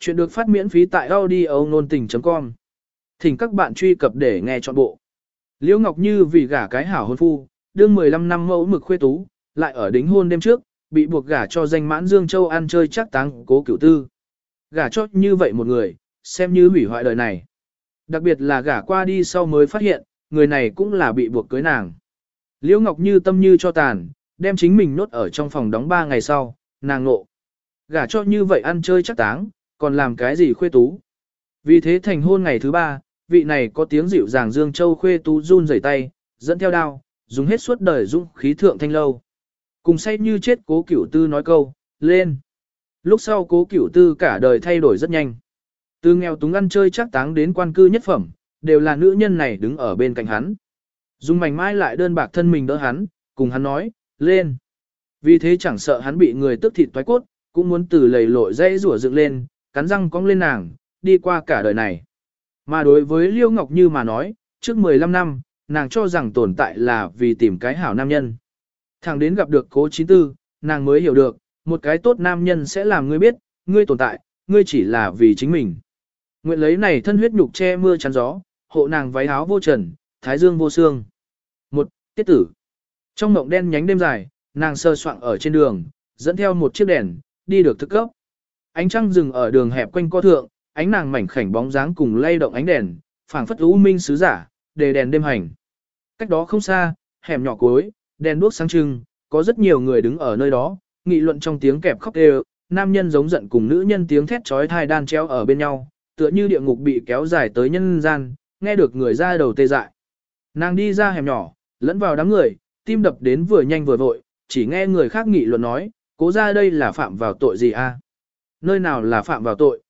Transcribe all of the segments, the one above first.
Chuyện được phát miễn phí tại audio nôn tình.com. Thỉnh các bạn truy cập để nghe trọn bộ. Liễu Ngọc Như vì gả cái hảo hôn phu, đương 15 năm mẫu mực khuê tú, lại ở đính hôn đêm trước, bị buộc gả cho danh mãn Dương Châu ăn chơi chắc táng cố cửu tư. Gả cho như vậy một người, xem như hủy hoại đời này. Đặc biệt là gả qua đi sau mới phát hiện, người này cũng là bị buộc cưới nàng. Liễu Ngọc Như tâm như cho tàn, đem chính mình nốt ở trong phòng đóng 3 ngày sau, nàng nộ. Gả cho như vậy ăn chơi chắc táng, còn làm cái gì khuê tú. Vì thế thành hôn ngày thứ ba, vị này có tiếng dịu dàng Dương Châu khuê tú run rẩy tay, dẫn theo đao, dùng hết suốt đời dũng khí thượng thanh lâu. Cùng say như chết cố cửu tư nói câu, lên. Lúc sau cố cửu tư cả đời thay đổi rất nhanh. Từ nghèo túng ăn chơi chắc táng đến quan cư nhất phẩm, đều là nữ nhân này đứng ở bên cạnh hắn. Dùng mảnh mai lại đơn bạc thân mình đỡ hắn, cùng hắn nói, lên. Vì thế chẳng sợ hắn bị người tức thịt toái cốt, cũng muốn từ lầy lội dây rủa dựng lên, cắn răng cong lên nàng, đi qua cả đời này. Mà đối với Liêu Ngọc Như mà nói, trước 15 năm, nàng cho rằng tồn tại là vì tìm cái hảo nam nhân. Thẳng đến gặp được cố 94, nàng mới hiểu được, một cái tốt nam nhân sẽ làm ngươi biết, ngươi tồn tại, ngươi chỉ là vì chính mình. Nguyện lấy này thân huyết nhục che mưa chắn gió, hộ nàng váy áo vô trần, thái dương vô xương. Một, tiết tử. Trong mộng đen nhánh đêm dài, nàng sơ soạn ở trên đường, dẫn theo một chiếc đèn, đi được thức cấp. Ánh trăng dừng ở đường hẹp quanh co thượng, ánh nàng mảnh khảnh bóng dáng cùng lay động ánh đèn, phảng phất u minh sứ giả, đề đèn đêm hành. Cách đó không xa, hẻm nhỏ cuối, đèn đuốc sáng trưng, có rất nhiều người đứng ở nơi đó, nghị luận trong tiếng kẹp khóc đều, nam nhân giống giận cùng nữ nhân tiếng thét chói tai đan treo ở bên nhau, tựa như địa ngục bị kéo dài tới nhân gian, nghe được người ra đầu tê dại. Nàng đi ra hẻm nhỏ, lẫn vào đám người, tim đập đến vừa nhanh vừa vội, chỉ nghe người khác nghị luận nói, cố ra đây là phạm vào tội gì a? Nơi nào là phạm vào tội?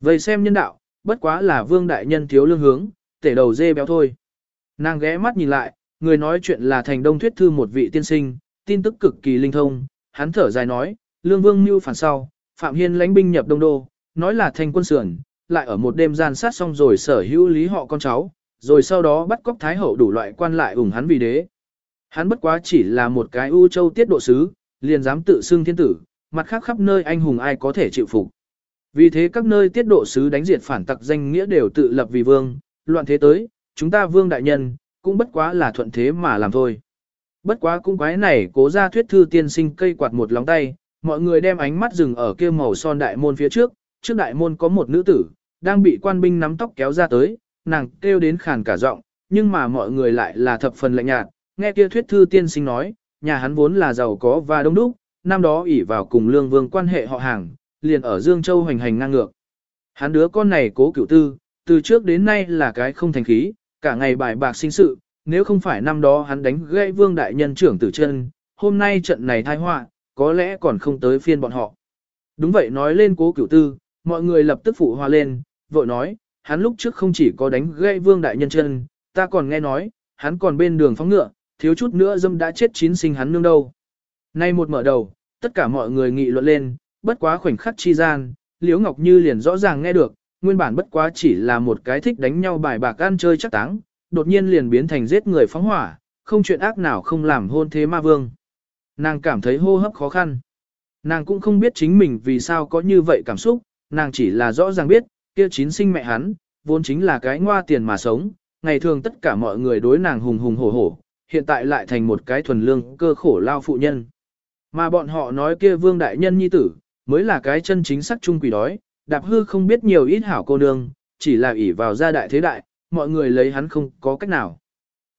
Vậy xem nhân đạo, bất quá là vương đại nhân thiếu lương hướng, tể đầu dê béo thôi. Nàng ghé mắt nhìn lại, người nói chuyện là thành đông thuyết thư một vị tiên sinh, tin tức cực kỳ linh thông, hắn thở dài nói, lương vương mưu phản sau, phạm hiên lãnh binh nhập đông đô, nói là thành quân sườn, lại ở một đêm gian sát xong rồi sở hữu lý họ con cháu, rồi sau đó bắt cóc thái hậu đủ loại quan lại ủng hắn vì đế. Hắn bất quá chỉ là một cái ưu châu tiết độ sứ, liền dám tự xưng thiên tử, mặt khác khắp nơi anh hùng ai có thể chịu phục. Vì thế các nơi tiết độ sứ đánh diệt phản tặc danh nghĩa đều tự lập vì vương, loạn thế tới, chúng ta vương đại nhân, cũng bất quá là thuận thế mà làm thôi. Bất quá cũng quái này cố ra thuyết thư tiên sinh cây quạt một lóng tay, mọi người đem ánh mắt dừng ở kia màu son đại môn phía trước, trước đại môn có một nữ tử, đang bị quan binh nắm tóc kéo ra tới, nàng kêu đến khàn cả giọng, nhưng mà mọi người lại là thập phần lạnh nhạt, nghe kia thuyết thư tiên sinh nói, nhà hắn vốn là giàu có và đông đúc, năm đó ỷ vào cùng lương vương quan hệ họ hàng, liền ở Dương Châu hoành hành ngang ngược. Hắn đứa con này cố cửu tư, từ trước đến nay là cái không thành khí, cả ngày bài bạc sinh sự, nếu không phải năm đó hắn đánh gãy vương đại nhân trưởng tử chân, hôm nay trận này thai họa, có lẽ còn không tới phiên bọn họ. Đúng vậy nói lên cố cửu tư, mọi người lập tức phụ hoa lên, vội nói, hắn lúc trước không chỉ có đánh gãy vương đại nhân chân, ta còn nghe nói, hắn còn bên đường phóng ngựa, thiếu chút nữa dâm đã chết chín sinh hắn nương đâu. Nay một mở đầu, tất cả mọi người nghị luận lên, bất quá khoảnh khắc chi gian, Liễu Ngọc Như liền rõ ràng nghe được, nguyên bản bất quá chỉ là một cái thích đánh nhau bài bạc ăn chơi chắc táng, đột nhiên liền biến thành giết người phóng hỏa, không chuyện ác nào không làm hôn thế ma vương. Nàng cảm thấy hô hấp khó khăn. Nàng cũng không biết chính mình vì sao có như vậy cảm xúc, nàng chỉ là rõ ràng biết, kia chín sinh mẹ hắn, vốn chính là cái ngoa tiền mà sống, ngày thường tất cả mọi người đối nàng hùng hùng hổ hổ, hiện tại lại thành một cái thuần lương cơ khổ lao phụ nhân. Mà bọn họ nói kia vương đại nhân nhi tử, mới là cái chân chính sắc trung quỷ đói, đạp hư không biết nhiều ít hảo cô nương, chỉ là ỷ vào gia đại thế đại, mọi người lấy hắn không có cách nào.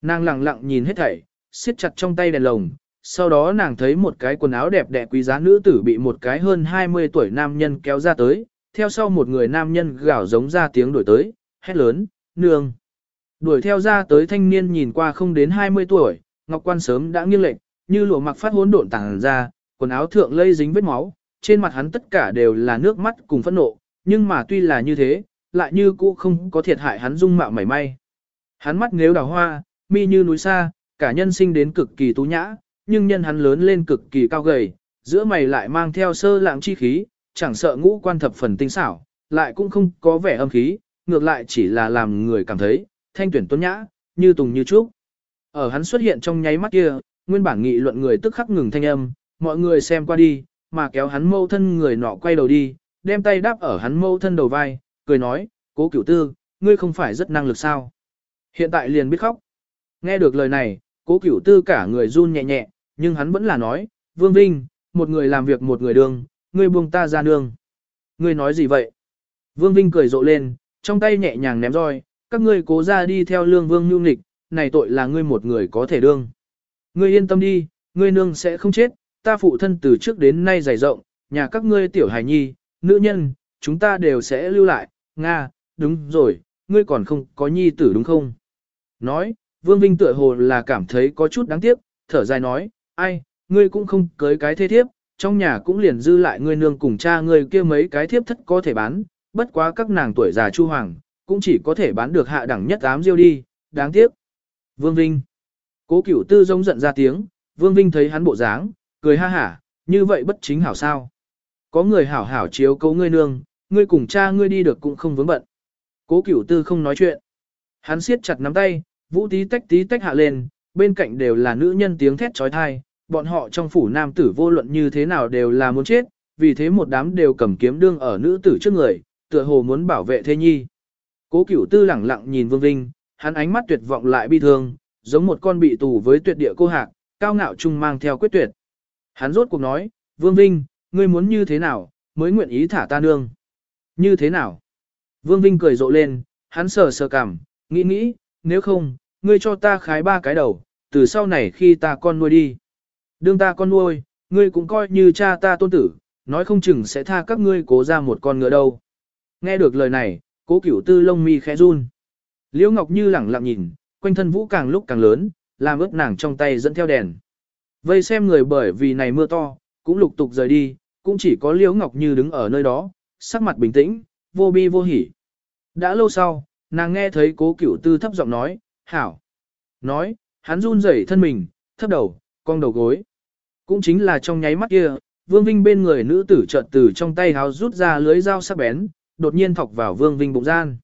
Nàng lặng lặng nhìn hết thảy, siết chặt trong tay đèn lồng, sau đó nàng thấy một cái quần áo đẹp đẽ quý giá nữ tử bị một cái hơn 20 tuổi nam nhân kéo ra tới, theo sau một người nam nhân gào giống ra tiếng đuổi tới, hét lớn, nương. Đuổi theo ra tới thanh niên nhìn qua không đến 20 tuổi, ngọc quan sớm đã nghiêng lệch, như lụa mặc phát hỗn độn tàng ra, quần áo thượng lây dính vết máu, trên mặt hắn tất cả đều là nước mắt cùng phẫn nộ, nhưng mà tuy là như thế, lại như cũ không có thiệt hại hắn dung mạo mảy may. Hắn mắt nếu đào hoa, mi như núi xa, cả nhân sinh đến cực kỳ tú nhã, nhưng nhân hắn lớn lên cực kỳ cao gầy, giữa mày lại mang theo sơ lạng chi khí, chẳng sợ ngũ quan thập phần tinh xảo, lại cũng không có vẻ âm khí, ngược lại chỉ là làm người cảm thấy, thanh tuyển tuấn nhã, như tùng như trúc. Ở hắn xuất hiện trong nháy mắt kia, nguyên bản nghị luận người tức khắc ngừng thanh âm, mọi người xem qua đi, mà kéo hắn mâu thân người nọ quay đầu đi, đem tay đáp ở hắn mâu thân đầu vai, cười nói, cố cửu tư, ngươi không phải rất năng lực sao. Hiện tại liền biết khóc. Nghe được lời này, cố cửu tư cả người run nhẹ nhẹ, nhưng hắn vẫn là nói, Vương Vinh, một người làm việc một người đương, ngươi buông ta ra nương. Ngươi nói gì vậy? Vương Vinh cười rộ lên, trong tay nhẹ nhàng ném roi, các ngươi cố ra đi theo lương vương nhu nghịch, này tội là ngươi một người có thể đương. Ngươi yên tâm đi, ngươi nương sẽ không chết, ta phụ thân từ trước đến nay dày rộng, nhà các ngươi tiểu hài nhi, nữ nhân, chúng ta đều sẽ lưu lại, Nga, đúng rồi, ngươi còn không có nhi tử đúng không? Nói, Vương Vinh tựa hồ là cảm thấy có chút đáng tiếc, thở dài nói, ai, ngươi cũng không cưới cái thế thiếp, trong nhà cũng liền dư lại ngươi nương cùng cha ngươi kia mấy cái thiếp thất có thể bán, bất quá các nàng tuổi già chu hoàng, cũng chỉ có thể bán được hạ đẳng nhất ám diêu đi, đáng tiếc. Vương Vinh. Cố cửu tư giống giận ra tiếng, Vương Vinh thấy hắn bộ dáng, cười ha hả, như vậy bất chính hảo sao. Có người hảo hảo chiếu cấu ngươi nương, ngươi cùng cha ngươi đi được cũng không vướng bận. Cố cửu tư không nói chuyện. Hắn siết chặt nắm tay, vũ tí tách tí tách hạ lên, bên cạnh đều là nữ nhân tiếng thét trói thai, bọn họ trong phủ nam tử vô luận như thế nào đều là muốn chết, vì thế một đám đều cầm kiếm đương ở nữ tử trước người, tựa hồ muốn bảo vệ thế nhi. Cố cửu tư lẳng lặng nhìn Vương Vinh, hắn ánh mắt tuyệt vọng lại bi thương, giống một con bị tù với tuyệt địa cô hạc, cao ngạo trung mang theo quyết tuyệt. Hắn rốt cuộc nói, Vương Vinh, ngươi muốn như thế nào, mới nguyện ý thả ta nương. Như thế nào? Vương Vinh cười rộ lên, hắn sờ sờ cằm, nghĩ nghĩ, nếu không, ngươi cho ta khái ba cái đầu, từ sau này khi ta con nuôi đi. Đương ta con nuôi, ngươi cũng coi như cha ta tôn tử, nói không chừng sẽ tha các ngươi cố ra một con ngựa đâu. Nghe được lời này, cố cửu tư lông mi khẽ run. Liễu Ngọc Như lẳng lặng nhìn, quanh thân vũ càng lúc càng lớn, làm ướt nàng trong tay dẫn theo đèn. Vây xem người bởi vì này mưa to, cũng lục tục rời đi, cũng chỉ có Liễu Ngọc Như đứng ở nơi đó, sắc mặt bình tĩnh, vô bi vô hỉ. Đã lâu sau, nàng nghe thấy cố cửu tư thấp giọng nói, hảo. Nói, hắn run rẩy thân mình, thấp đầu, cong đầu gối. Cũng chính là trong nháy mắt kia, Vương Vinh bên người nữ tử chợt từ trong tay háo rút ra lưới dao sắc bén, đột nhiên thọc vào Vương Vinh bụng gian.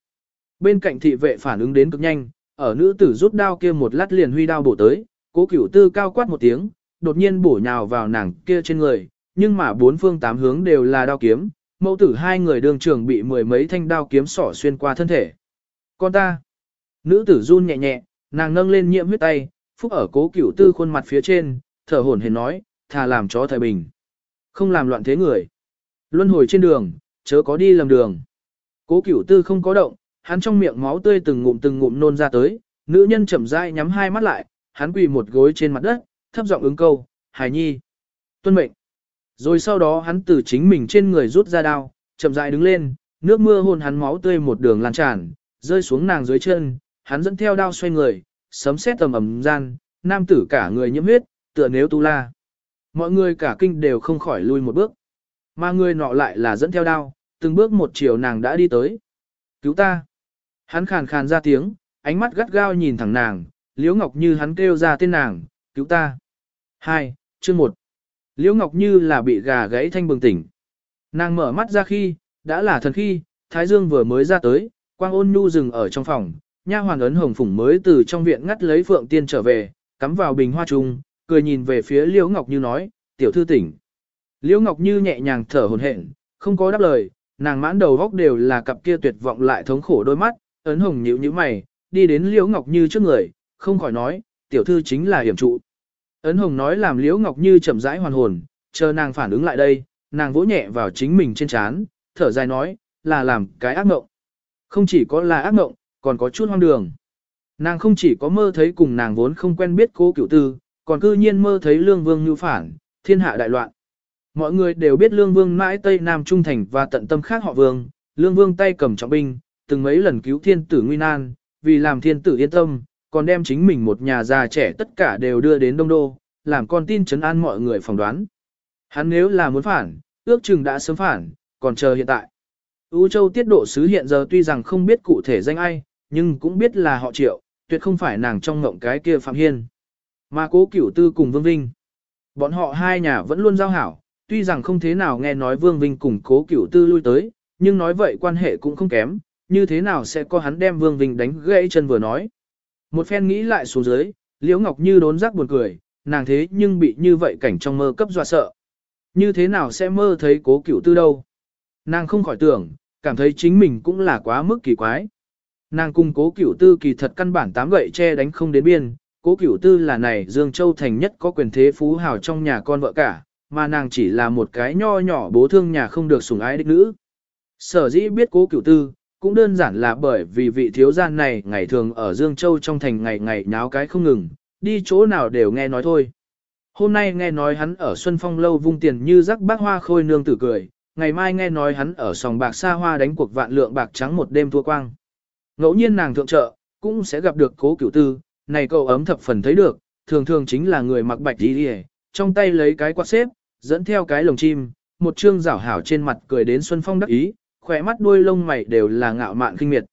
Bên cạnh thị vệ phản ứng đến cực nhanh, ở nữ tử rút đao kia một lát liền huy đao bổ tới, cố cửu tư cao quát một tiếng, đột nhiên bổ nhào vào nàng kia trên người, nhưng mà bốn phương tám hướng đều là đao kiếm, mẫu tử hai người đường trường bị mười mấy thanh đao kiếm sỏ xuyên qua thân thể. Con ta, nữ tử run nhẹ nhẹ, nàng nâng lên nhiễm huyết tay, phúc ở cố cửu tư khuôn mặt phía trên, thở hổn hển nói, thà làm chó thời bình. Không làm loạn thế người. Luân hồi trên đường, chớ có đi lầm đường. Cố cửu tư không có động, hắn trong miệng máu tươi từng ngụm từng ngụm nôn ra tới, nữ nhân chậm rãi nhắm hai mắt lại, hắn quỳ một gối trên mặt đất, thấp giọng ứng câu, Hải Nhi. Tuân mệnh. Rồi sau đó hắn từ chính mình trên người rút ra đao, chậm rãi đứng lên, nước mưa hôn hắn máu tươi một đường lan tràn, rơi xuống nàng dưới chân, hắn dẫn theo đao xoay người, sấm sét tầm ầm gian, nam tử cả người nhiễm huyết, tựa nếu tu la. Mọi người cả kinh đều không khỏi lui một bước. Mà người nọ lại là dẫn theo đao, từng bước một chiều nàng đã đi tới. Cứu ta! Hắn khàn khàn ra tiếng, ánh mắt gắt gao nhìn thẳng nàng, Liễu Ngọc Như hắn kêu ra tên nàng, cứu ta. 2. Chương 1 Liễu Ngọc Như là bị gà gãy thanh bừng tỉnh. Nàng mở mắt ra khi, đã là thần khi, Thái Dương vừa mới ra tới, quang ôn nhu dừng ở trong phòng, nha hoàn ấn hồng phủng mới từ trong viện ngắt lấy phượng tiên trở về, cắm vào bình hoa trung, cười nhìn về phía Liễu Ngọc Như nói, tiểu thư tỉnh. Liễu Ngọc Như nhẹ nhàng thở hồn hển, không có đáp lời, nàng mãn đầu góc đều là cặp kia tuyệt vọng lại thống khổ đôi mắt, ấn hồng nhíu nhíu mày, đi đến Liễu Ngọc Như trước người, không khỏi nói, tiểu thư chính là hiểm trụ. Ấn hồng nói làm Liễu Ngọc Như chậm rãi hoàn hồn, chờ nàng phản ứng lại đây, nàng vỗ nhẹ vào chính mình trên trán, thở dài nói, là làm cái ác mộng. Không chỉ có là ác mộng, còn có chút hoang đường. Nàng không chỉ có mơ thấy cùng nàng vốn không quen biết cố cửu tư, còn cư nhiên mơ thấy lương vương như phản, thiên hạ đại loạn. Mọi người đều biết lương vương mãi Tây Nam Trung Thành và tận tâm khác họ vương, lương vương tay cầm trọng binh, từng mấy lần cứu thiên tử nguy nan, vì làm thiên tử yên tâm, còn đem chính mình một nhà già trẻ tất cả đều đưa đến Đông Đô, làm con tin chấn an mọi người phỏng đoán. Hắn nếu là muốn phản, ước chừng đã sớm phản, còn chờ hiện tại. U Châu tiết độ sứ hiện giờ tuy rằng không biết cụ thể danh ai, nhưng cũng biết là họ triệu, tuyệt không phải nàng trong ngộng cái kia Phạm Hiên. Mà cố cửu tư cùng Vương Vinh. Bọn họ hai nhà vẫn luôn giao hảo, tuy rằng không thế nào nghe nói Vương Vinh cùng cố cửu tư lui tới, nhưng nói vậy quan hệ cũng không kém, như thế nào sẽ có hắn đem Vương Vinh đánh gãy chân vừa nói. Một phen nghĩ lại xuống dưới, Liễu Ngọc Như đốn giác buồn cười, nàng thế nhưng bị như vậy cảnh trong mơ cấp dọa sợ. Như thế nào sẽ mơ thấy cố cửu tư đâu? Nàng không khỏi tưởng, cảm thấy chính mình cũng là quá mức kỳ quái. Nàng cùng cố cửu tư kỳ thật căn bản tám gậy che đánh không đến biên, cố cửu tư là này Dương Châu Thành nhất có quyền thế phú hào trong nhà con vợ cả, mà nàng chỉ là một cái nho nhỏ bố thương nhà không được sủng ái đích nữ. Sở dĩ biết cố cửu tư, cũng đơn giản là bởi vì vị thiếu gia này ngày thường ở Dương Châu trong thành ngày ngày nháo cái không ngừng, đi chỗ nào đều nghe nói thôi. Hôm nay nghe nói hắn ở Xuân Phong lâu vung tiền như rắc bác hoa khôi nương tử cười, ngày mai nghe nói hắn ở sòng bạc xa hoa đánh cuộc vạn lượng bạc trắng một đêm thua quang. Ngẫu nhiên nàng thượng trợ, cũng sẽ gặp được cố cửu tư, này cậu ấm thập phần thấy được, thường thường chính là người mặc bạch đi đi trong tay lấy cái quạt xếp, dẫn theo cái lồng chim, một trương rảo hảo trên mặt cười đến Xuân Phong đắc ý, khỏe mắt đuôi lông mày đều là ngạo mạn kinh miệt.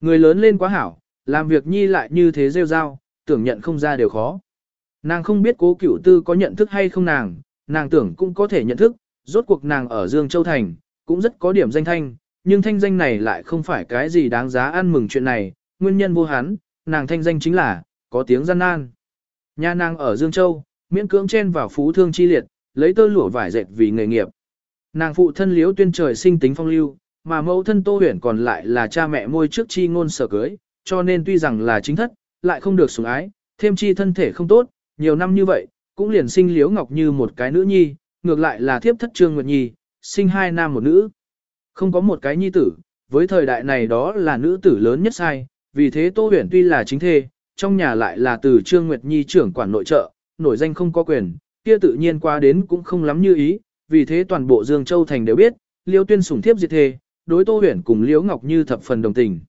Người lớn lên quá hảo, làm việc nhi lại như thế rêu rao, tưởng nhận không ra đều khó. Nàng không biết cố cửu tư có nhận thức hay không nàng, nàng tưởng cũng có thể nhận thức, rốt cuộc nàng ở Dương Châu Thành, cũng rất có điểm danh thanh, nhưng thanh danh này lại không phải cái gì đáng giá ăn mừng chuyện này, nguyên nhân vô hán, nàng thanh danh chính là, có tiếng gian nan. Nhà nàng ở Dương Châu, miễn cưỡng chen vào phú thương chi liệt, lấy tơ lụa vải dệt vì nghề nghiệp. Nàng phụ thân liếu tuyên trời sinh tính phong lưu, mà mẫu thân tô huyền còn lại là cha mẹ môi trước chi ngôn sở cưới, cho nên tuy rằng là chính thất, lại không được sủng ái, thêm chi thân thể không tốt, nhiều năm như vậy, cũng liền sinh liễu ngọc như một cái nữ nhi, ngược lại là thiếp thất trương nguyệt nhi, sinh hai nam một nữ. Không có một cái nhi tử, với thời đại này đó là nữ tử lớn nhất sai, vì thế tô huyền tuy là chính thê, trong nhà lại là từ trương nguyệt nhi trưởng quản nội trợ, nổi danh không có quyền, kia tự nhiên qua đến cũng không lắm như ý, vì thế toàn bộ Dương Châu Thành đều biết, liêu tuyên sủng thiếp diệt thê, đối Tô Huyền cùng Liễu Ngọc Như thập phần đồng tình.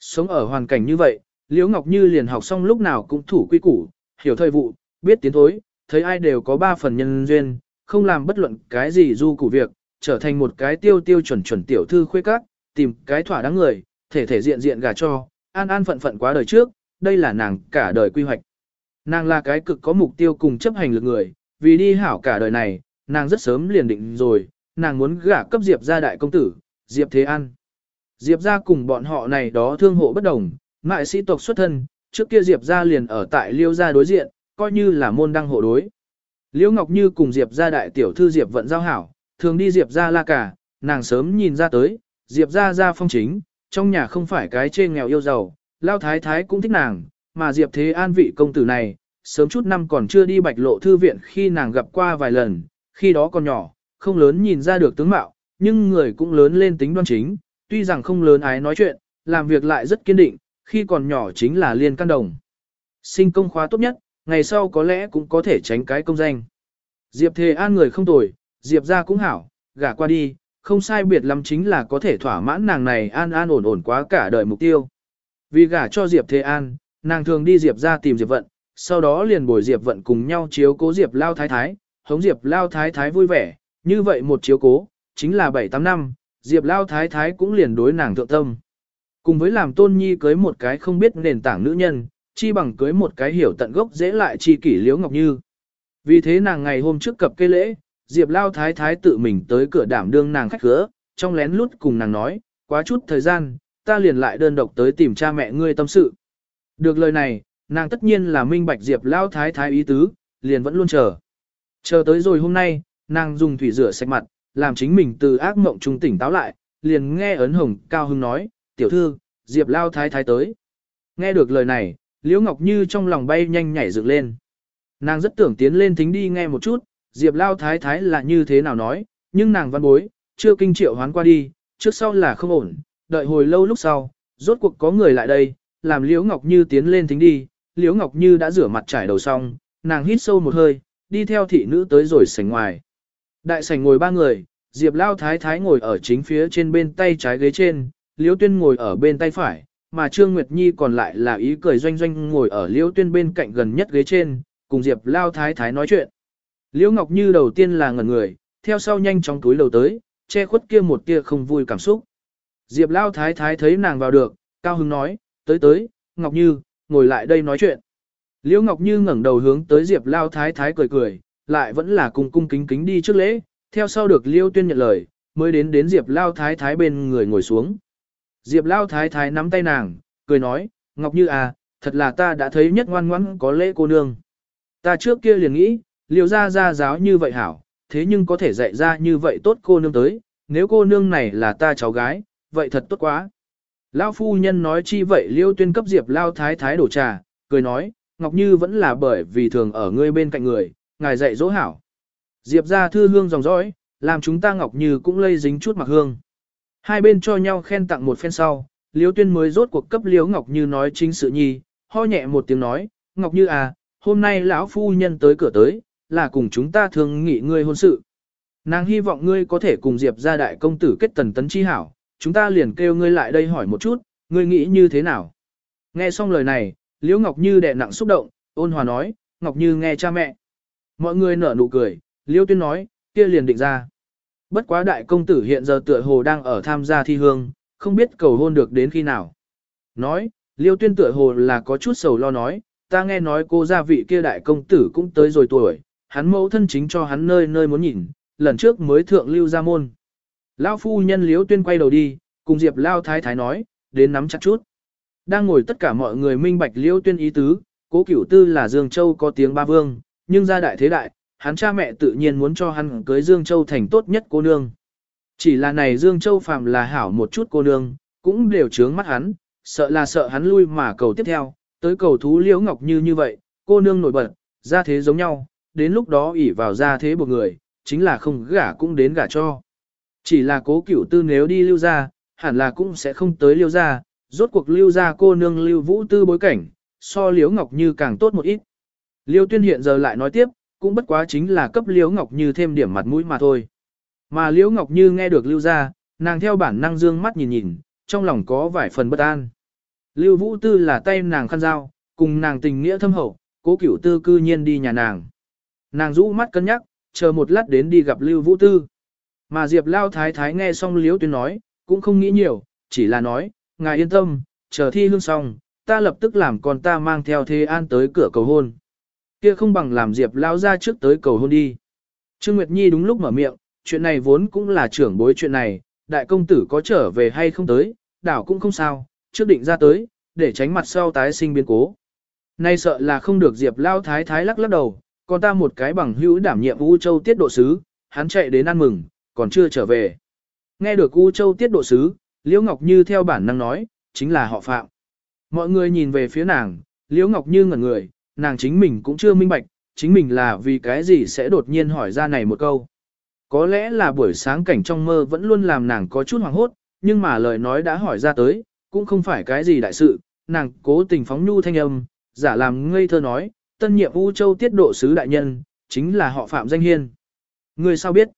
Sống ở hoàn cảnh như vậy, Liễu Ngọc Như liền học xong lúc nào cũng thủ quy củ, hiểu thời vụ, biết tiến thối, thấy ai đều có ba phần nhân duyên, không làm bất luận cái gì du củ việc, trở thành một cái tiêu tiêu chuẩn chuẩn tiểu thư khuê các, tìm cái thỏa đáng người, thể thể diện diện gả cho, an an phận phận quá đời trước, đây là nàng cả đời quy hoạch. Nàng là cái cực có mục tiêu cùng chấp hành lực người, vì đi hảo cả đời này, nàng rất sớm liền định rồi, nàng muốn gả cấp Diệp gia đại công tử, Diệp Thế An. Diệp gia cùng bọn họ này đó thương hộ bất đồng, mại sĩ tộc xuất thân, trước kia Diệp gia liền ở tại Liêu gia đối diện, coi như là môn đăng hộ đối. Liễu Ngọc Như cùng Diệp gia đại tiểu thư Diệp vận giao hảo, thường đi Diệp gia la cả, nàng sớm nhìn ra tới, Diệp gia gia phong chính, trong nhà không phải cái chê nghèo yêu giàu, lao thái thái cũng thích nàng, mà Diệp Thế An vị công tử này, sớm chút năm còn chưa đi bạch lộ thư viện khi nàng gặp qua vài lần, khi đó còn nhỏ, không lớn nhìn ra được tướng mạo, nhưng người cũng lớn lên tính đoan chính, tuy rằng không lớn ái nói chuyện, làm việc lại rất kiên định, khi còn nhỏ chính là liên căn đồng. Sinh công khóa tốt nhất, ngày sau có lẽ cũng có thể tránh cái công danh. Diệp Thề An người không tồi, Diệp ra cũng hảo, gả qua đi, không sai biệt lắm chính là có thể thỏa mãn nàng này an an ổn ổn quá cả đời mục tiêu. Vì gả cho Diệp Thề An, nàng thường đi Diệp ra tìm Diệp Vận, sau đó liền bồi Diệp Vận cùng nhau chiếu cố Diệp Lao Thái Thái, hống Diệp Lao Thái Thái vui vẻ, như vậy một chiếu cố, chính là 7-8 năm, Diệp Lao Thái Thái cũng liền đối nàng thượng tâm. Cùng với làm tôn nhi cưới một cái không biết nền tảng nữ nhân, chi bằng cưới một cái hiểu tận gốc dễ lại chi kỷ liễu ngọc như. Vì thế nàng ngày hôm trước cập cây lễ, Diệp Lao Thái Thái tự mình tới cửa đảm đương nàng khách khứa, trong lén lút cùng nàng nói, quá chút thời gian, ta liền lại đơn độc tới tìm cha mẹ ngươi tâm sự. Được lời này, nàng tất nhiên là minh bạch Diệp Lao Thái Thái ý tứ, liền vẫn luôn chờ. Chờ tới rồi hôm nay, nàng dùng thủy rửa sạch mặt, làm chính mình từ ác mộng trung tỉnh táo lại, liền nghe ấn hồng cao hưng nói, tiểu thư, Diệp Lao Thái Thái tới. Nghe được lời này, Liễu Ngọc Như trong lòng bay nhanh nhảy dựng lên. Nàng rất tưởng tiến lên thính đi nghe một chút, Diệp Lao Thái Thái là như thế nào nói, nhưng nàng văn bối, chưa kinh triệu hoán qua đi, trước sau là không ổn, đợi hồi lâu lúc sau, rốt cuộc có người lại đây, làm Liễu Ngọc Như tiến lên thính đi, Liễu Ngọc Như đã rửa mặt trải đầu xong, nàng hít sâu một hơi, đi theo thị nữ tới rồi sảnh ngoài. Đại sảnh ngồi ba người, Diệp Lao Thái Thái ngồi ở chính phía trên bên tay trái ghế trên, Liễu Tuyên ngồi ở bên tay phải, mà Trương Nguyệt Nhi còn lại là ý cười doanh doanh ngồi ở Liễu Tuyên bên cạnh gần nhất ghế trên, cùng Diệp Lao Thái Thái nói chuyện. Liễu Ngọc Như đầu tiên là ngẩn người, theo sau nhanh chóng túi đầu tới, che khuất kia một tia không vui cảm xúc. Diệp Lao Thái Thái thấy nàng vào được, cao hứng nói, tới tới, Ngọc Như, ngồi lại đây nói chuyện. Liễu Ngọc Như ngẩng đầu hướng tới Diệp Lao Thái Thái cười cười, lại vẫn là cung cung kính kính đi trước lễ, theo sau được Liêu Tuyên nhận lời, mới đến đến Diệp Lao Thái Thái bên người ngồi xuống. Diệp Lao Thái Thái nắm tay nàng, cười nói, Ngọc Như à, thật là ta đã thấy nhất ngoan ngoãn có lễ cô nương. Ta trước kia liền nghĩ, liều ra ra giáo như vậy hảo, thế nhưng có thể dạy ra như vậy tốt cô nương tới, nếu cô nương này là ta cháu gái, vậy thật tốt quá. Lão phu nhân nói chi vậy liêu tuyên cấp diệp lao thái thái đổ trà, cười nói, Ngọc Như vẫn là bởi vì thường ở ngươi bên cạnh người, ngài dạy dỗ hảo. Diệp ra thư hương dòng dõi, làm chúng ta Ngọc Như cũng lây dính chút mặc hương. Hai bên cho nhau khen tặng một phen sau, liễu tuyên mới rốt cuộc cấp liễu Ngọc Như nói chính sự nhi, ho nhẹ một tiếng nói, Ngọc Như à, hôm nay lão phu nhân tới cửa tới, là cùng chúng ta thường nghị ngươi hôn sự. Nàng hy vọng ngươi có thể cùng Diệp gia đại công tử kết tần tấn chi hảo, chúng ta liền kêu ngươi lại đây hỏi một chút, ngươi nghĩ như thế nào. Nghe xong lời này, Liễu Ngọc Như đè nặng xúc động, ôn hòa nói, Ngọc Như nghe cha mẹ. Mọi người nở nụ cười, liêu Tuyên nói, kia liền định ra. Bất quá đại công tử hiện giờ tựa hồ đang ở tham gia thi hương, không biết cầu hôn được đến khi nào. Nói, Liêu Tuyên tựa hồ là có chút sầu lo nói, ta nghe nói cô gia vị kia đại công tử cũng tới rồi tuổi, hắn mẫu thân chính cho hắn nơi nơi muốn nhìn, lần trước mới thượng lưu ra môn. Lão phu nhân Liêu Tuyên quay đầu đi, cùng Diệp Lao Thái Thái nói, đến nắm chặt chút. Đang ngồi tất cả mọi người minh bạch Liêu Tuyên ý tứ, cố cửu tư là Dương Châu có tiếng ba vương, nhưng gia đại thế đại, hắn cha mẹ tự nhiên muốn cho hắn cưới Dương Châu thành tốt nhất cô nương. Chỉ là này Dương Châu phàm là hảo một chút cô nương, cũng đều trướng mắt hắn, sợ là sợ hắn lui mà cầu tiếp theo, tới cầu thú liễu ngọc như như vậy, cô nương nổi bật, ra thế giống nhau, đến lúc đó ỉ vào ra thế một người, chính là không gả cũng đến gả cho. Chỉ là cố cửu tư nếu đi lưu ra, hẳn là cũng sẽ không tới lưu ra, rốt cuộc lưu ra cô nương lưu vũ tư bối cảnh, so liễu ngọc như càng tốt một ít. Liêu tuyên hiện giờ lại nói tiếp, cũng bất quá chính là cấp liễu ngọc như thêm điểm mặt mũi mà thôi. Mà liễu ngọc như nghe được lưu ra, nàng theo bản năng dương mắt nhìn nhìn, trong lòng có vài phần bất an. Lưu Vũ Tư là tay nàng khăn dao, cùng nàng tình nghĩa thâm hậu, cố cửu tư cư nhiên đi nhà nàng. Nàng rũ mắt cân nhắc, chờ một lát đến đi gặp Lưu Vũ Tư. Mà Diệp Lao Thái Thái nghe xong Liễu Tuyên nói, cũng không nghĩ nhiều, chỉ là nói, ngài yên tâm, chờ thi hương xong, ta lập tức làm con ta mang theo Thế An tới cửa cầu hôn. Kia không bằng làm Diệp Lao ra trước tới cầu hôn đi. Trương Nguyệt Nhi đúng lúc mở miệng, chuyện này vốn cũng là trưởng bối chuyện này, đại công tử có trở về hay không tới, đảo cũng không sao, trước định ra tới, để tránh mặt sau tái sinh biến cố. Nay sợ là không được Diệp Lao Thái Thái lắc lắc đầu, còn ta một cái bằng hữu đảm nhiệm U Châu tiết độ sứ, hắn chạy đến ăn mừng, còn chưa trở về. Nghe được U Châu tiết độ sứ, Liễu Ngọc Như theo bản năng nói, chính là họ Phạm. Mọi người nhìn về phía nàng, Liễu Ngọc Như ngẩn người, nàng chính mình cũng chưa minh bạch, chính mình là vì cái gì sẽ đột nhiên hỏi ra này một câu. Có lẽ là buổi sáng cảnh trong mơ vẫn luôn làm nàng có chút hoảng hốt, nhưng mà lời nói đã hỏi ra tới, cũng không phải cái gì đại sự, nàng cố tình phóng nhu thanh âm, giả làm ngây thơ nói, tân nhiệm U Châu tiết độ sứ đại nhân, chính là họ Phạm Danh Hiên. Người sao biết?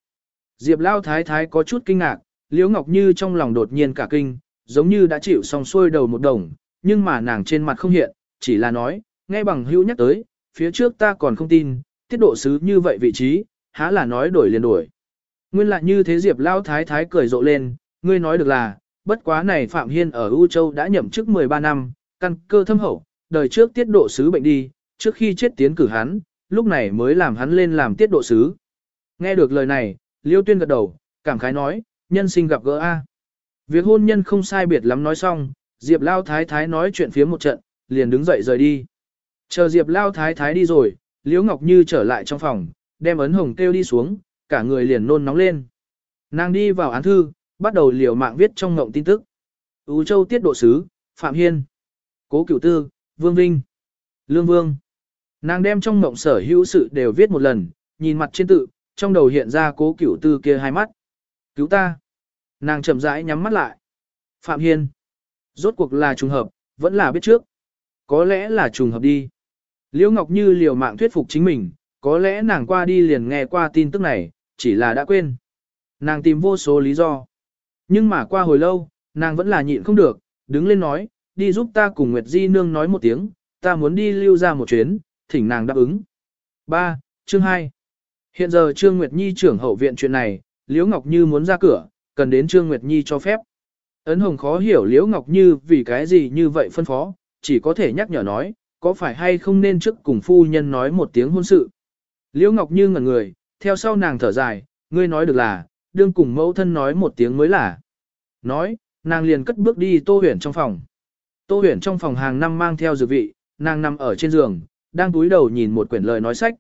Diệp Lao Thái Thái có chút kinh ngạc, Liễu Ngọc Như trong lòng đột nhiên cả kinh, giống như đã chịu xong xuôi đầu một đồng, nhưng mà nàng trên mặt không hiện, chỉ là nói, nghe bằng hữu nhắc tới, phía trước ta còn không tin, tiết độ sứ như vậy vị trí, há là nói đổi liền đổi. Nguyên lại như thế Diệp Lao Thái Thái cười rộ lên, ngươi nói được là, bất quá này Phạm Hiên ở U Châu đã nhậm chức 13 năm, căn cơ thâm hậu, đời trước tiết độ sứ bệnh đi, trước khi chết tiến cử hắn, lúc này mới làm hắn lên làm tiết độ sứ. Nghe được lời này, Liêu Tuyên gật đầu, cảm khái nói, nhân sinh gặp gỡ A. Việc hôn nhân không sai biệt lắm nói xong, Diệp Lao Thái Thái nói chuyện phía một trận, liền đứng dậy rời đi. Chờ Diệp Lao Thái Thái đi rồi, Liễu Ngọc Như trở lại trong phòng, đem ấn hồng kêu đi xuống, cả người liền nôn nóng lên. Nàng đi vào án thư, bắt đầu liều mạng viết trong ngộng tin tức. Ú Châu Tiết Độ Sứ, Phạm Hiên, Cố Cửu Tư, Vương Vinh, Lương Vương. Nàng đem trong ngộng sở hữu sự đều viết một lần, nhìn mặt trên tự, trong đầu hiện ra Cố Cửu Tư kia hai mắt. Cứu ta. Nàng chậm rãi nhắm mắt lại. Phạm Hiên. Rốt cuộc là trùng hợp, vẫn là biết trước. Có lẽ là trùng hợp đi. Liễu Ngọc Như liều mạng thuyết phục chính mình, có lẽ nàng qua đi liền nghe qua tin tức này, chỉ là đã quên. Nàng tìm vô số lý do. Nhưng mà qua hồi lâu, nàng vẫn là nhịn không được, đứng lên nói, đi giúp ta cùng Nguyệt Di Nương nói một tiếng, ta muốn đi lưu ra một chuyến, thỉnh nàng đáp ứng. 3. Chương 2 Hiện giờ Trương Nguyệt Nhi trưởng hậu viện chuyện này, Liễu Ngọc Như muốn ra cửa, cần đến Trương Nguyệt Nhi cho phép. Ấn Hồng khó hiểu Liễu Ngọc Như vì cái gì như vậy phân phó, chỉ có thể nhắc nhở nói, có phải hay không nên trước cùng phu nhân nói một tiếng hôn sự. Liễu Ngọc Như ngẩn người, theo sau nàng thở dài, ngươi nói được là, đương cùng mẫu thân nói một tiếng mới là. Nói, nàng liền cất bước đi tô huyển trong phòng. Tô huyển trong phòng hàng năm mang theo dược vị, nàng nằm ở trên giường, đang túi đầu nhìn một quyển lời nói sách.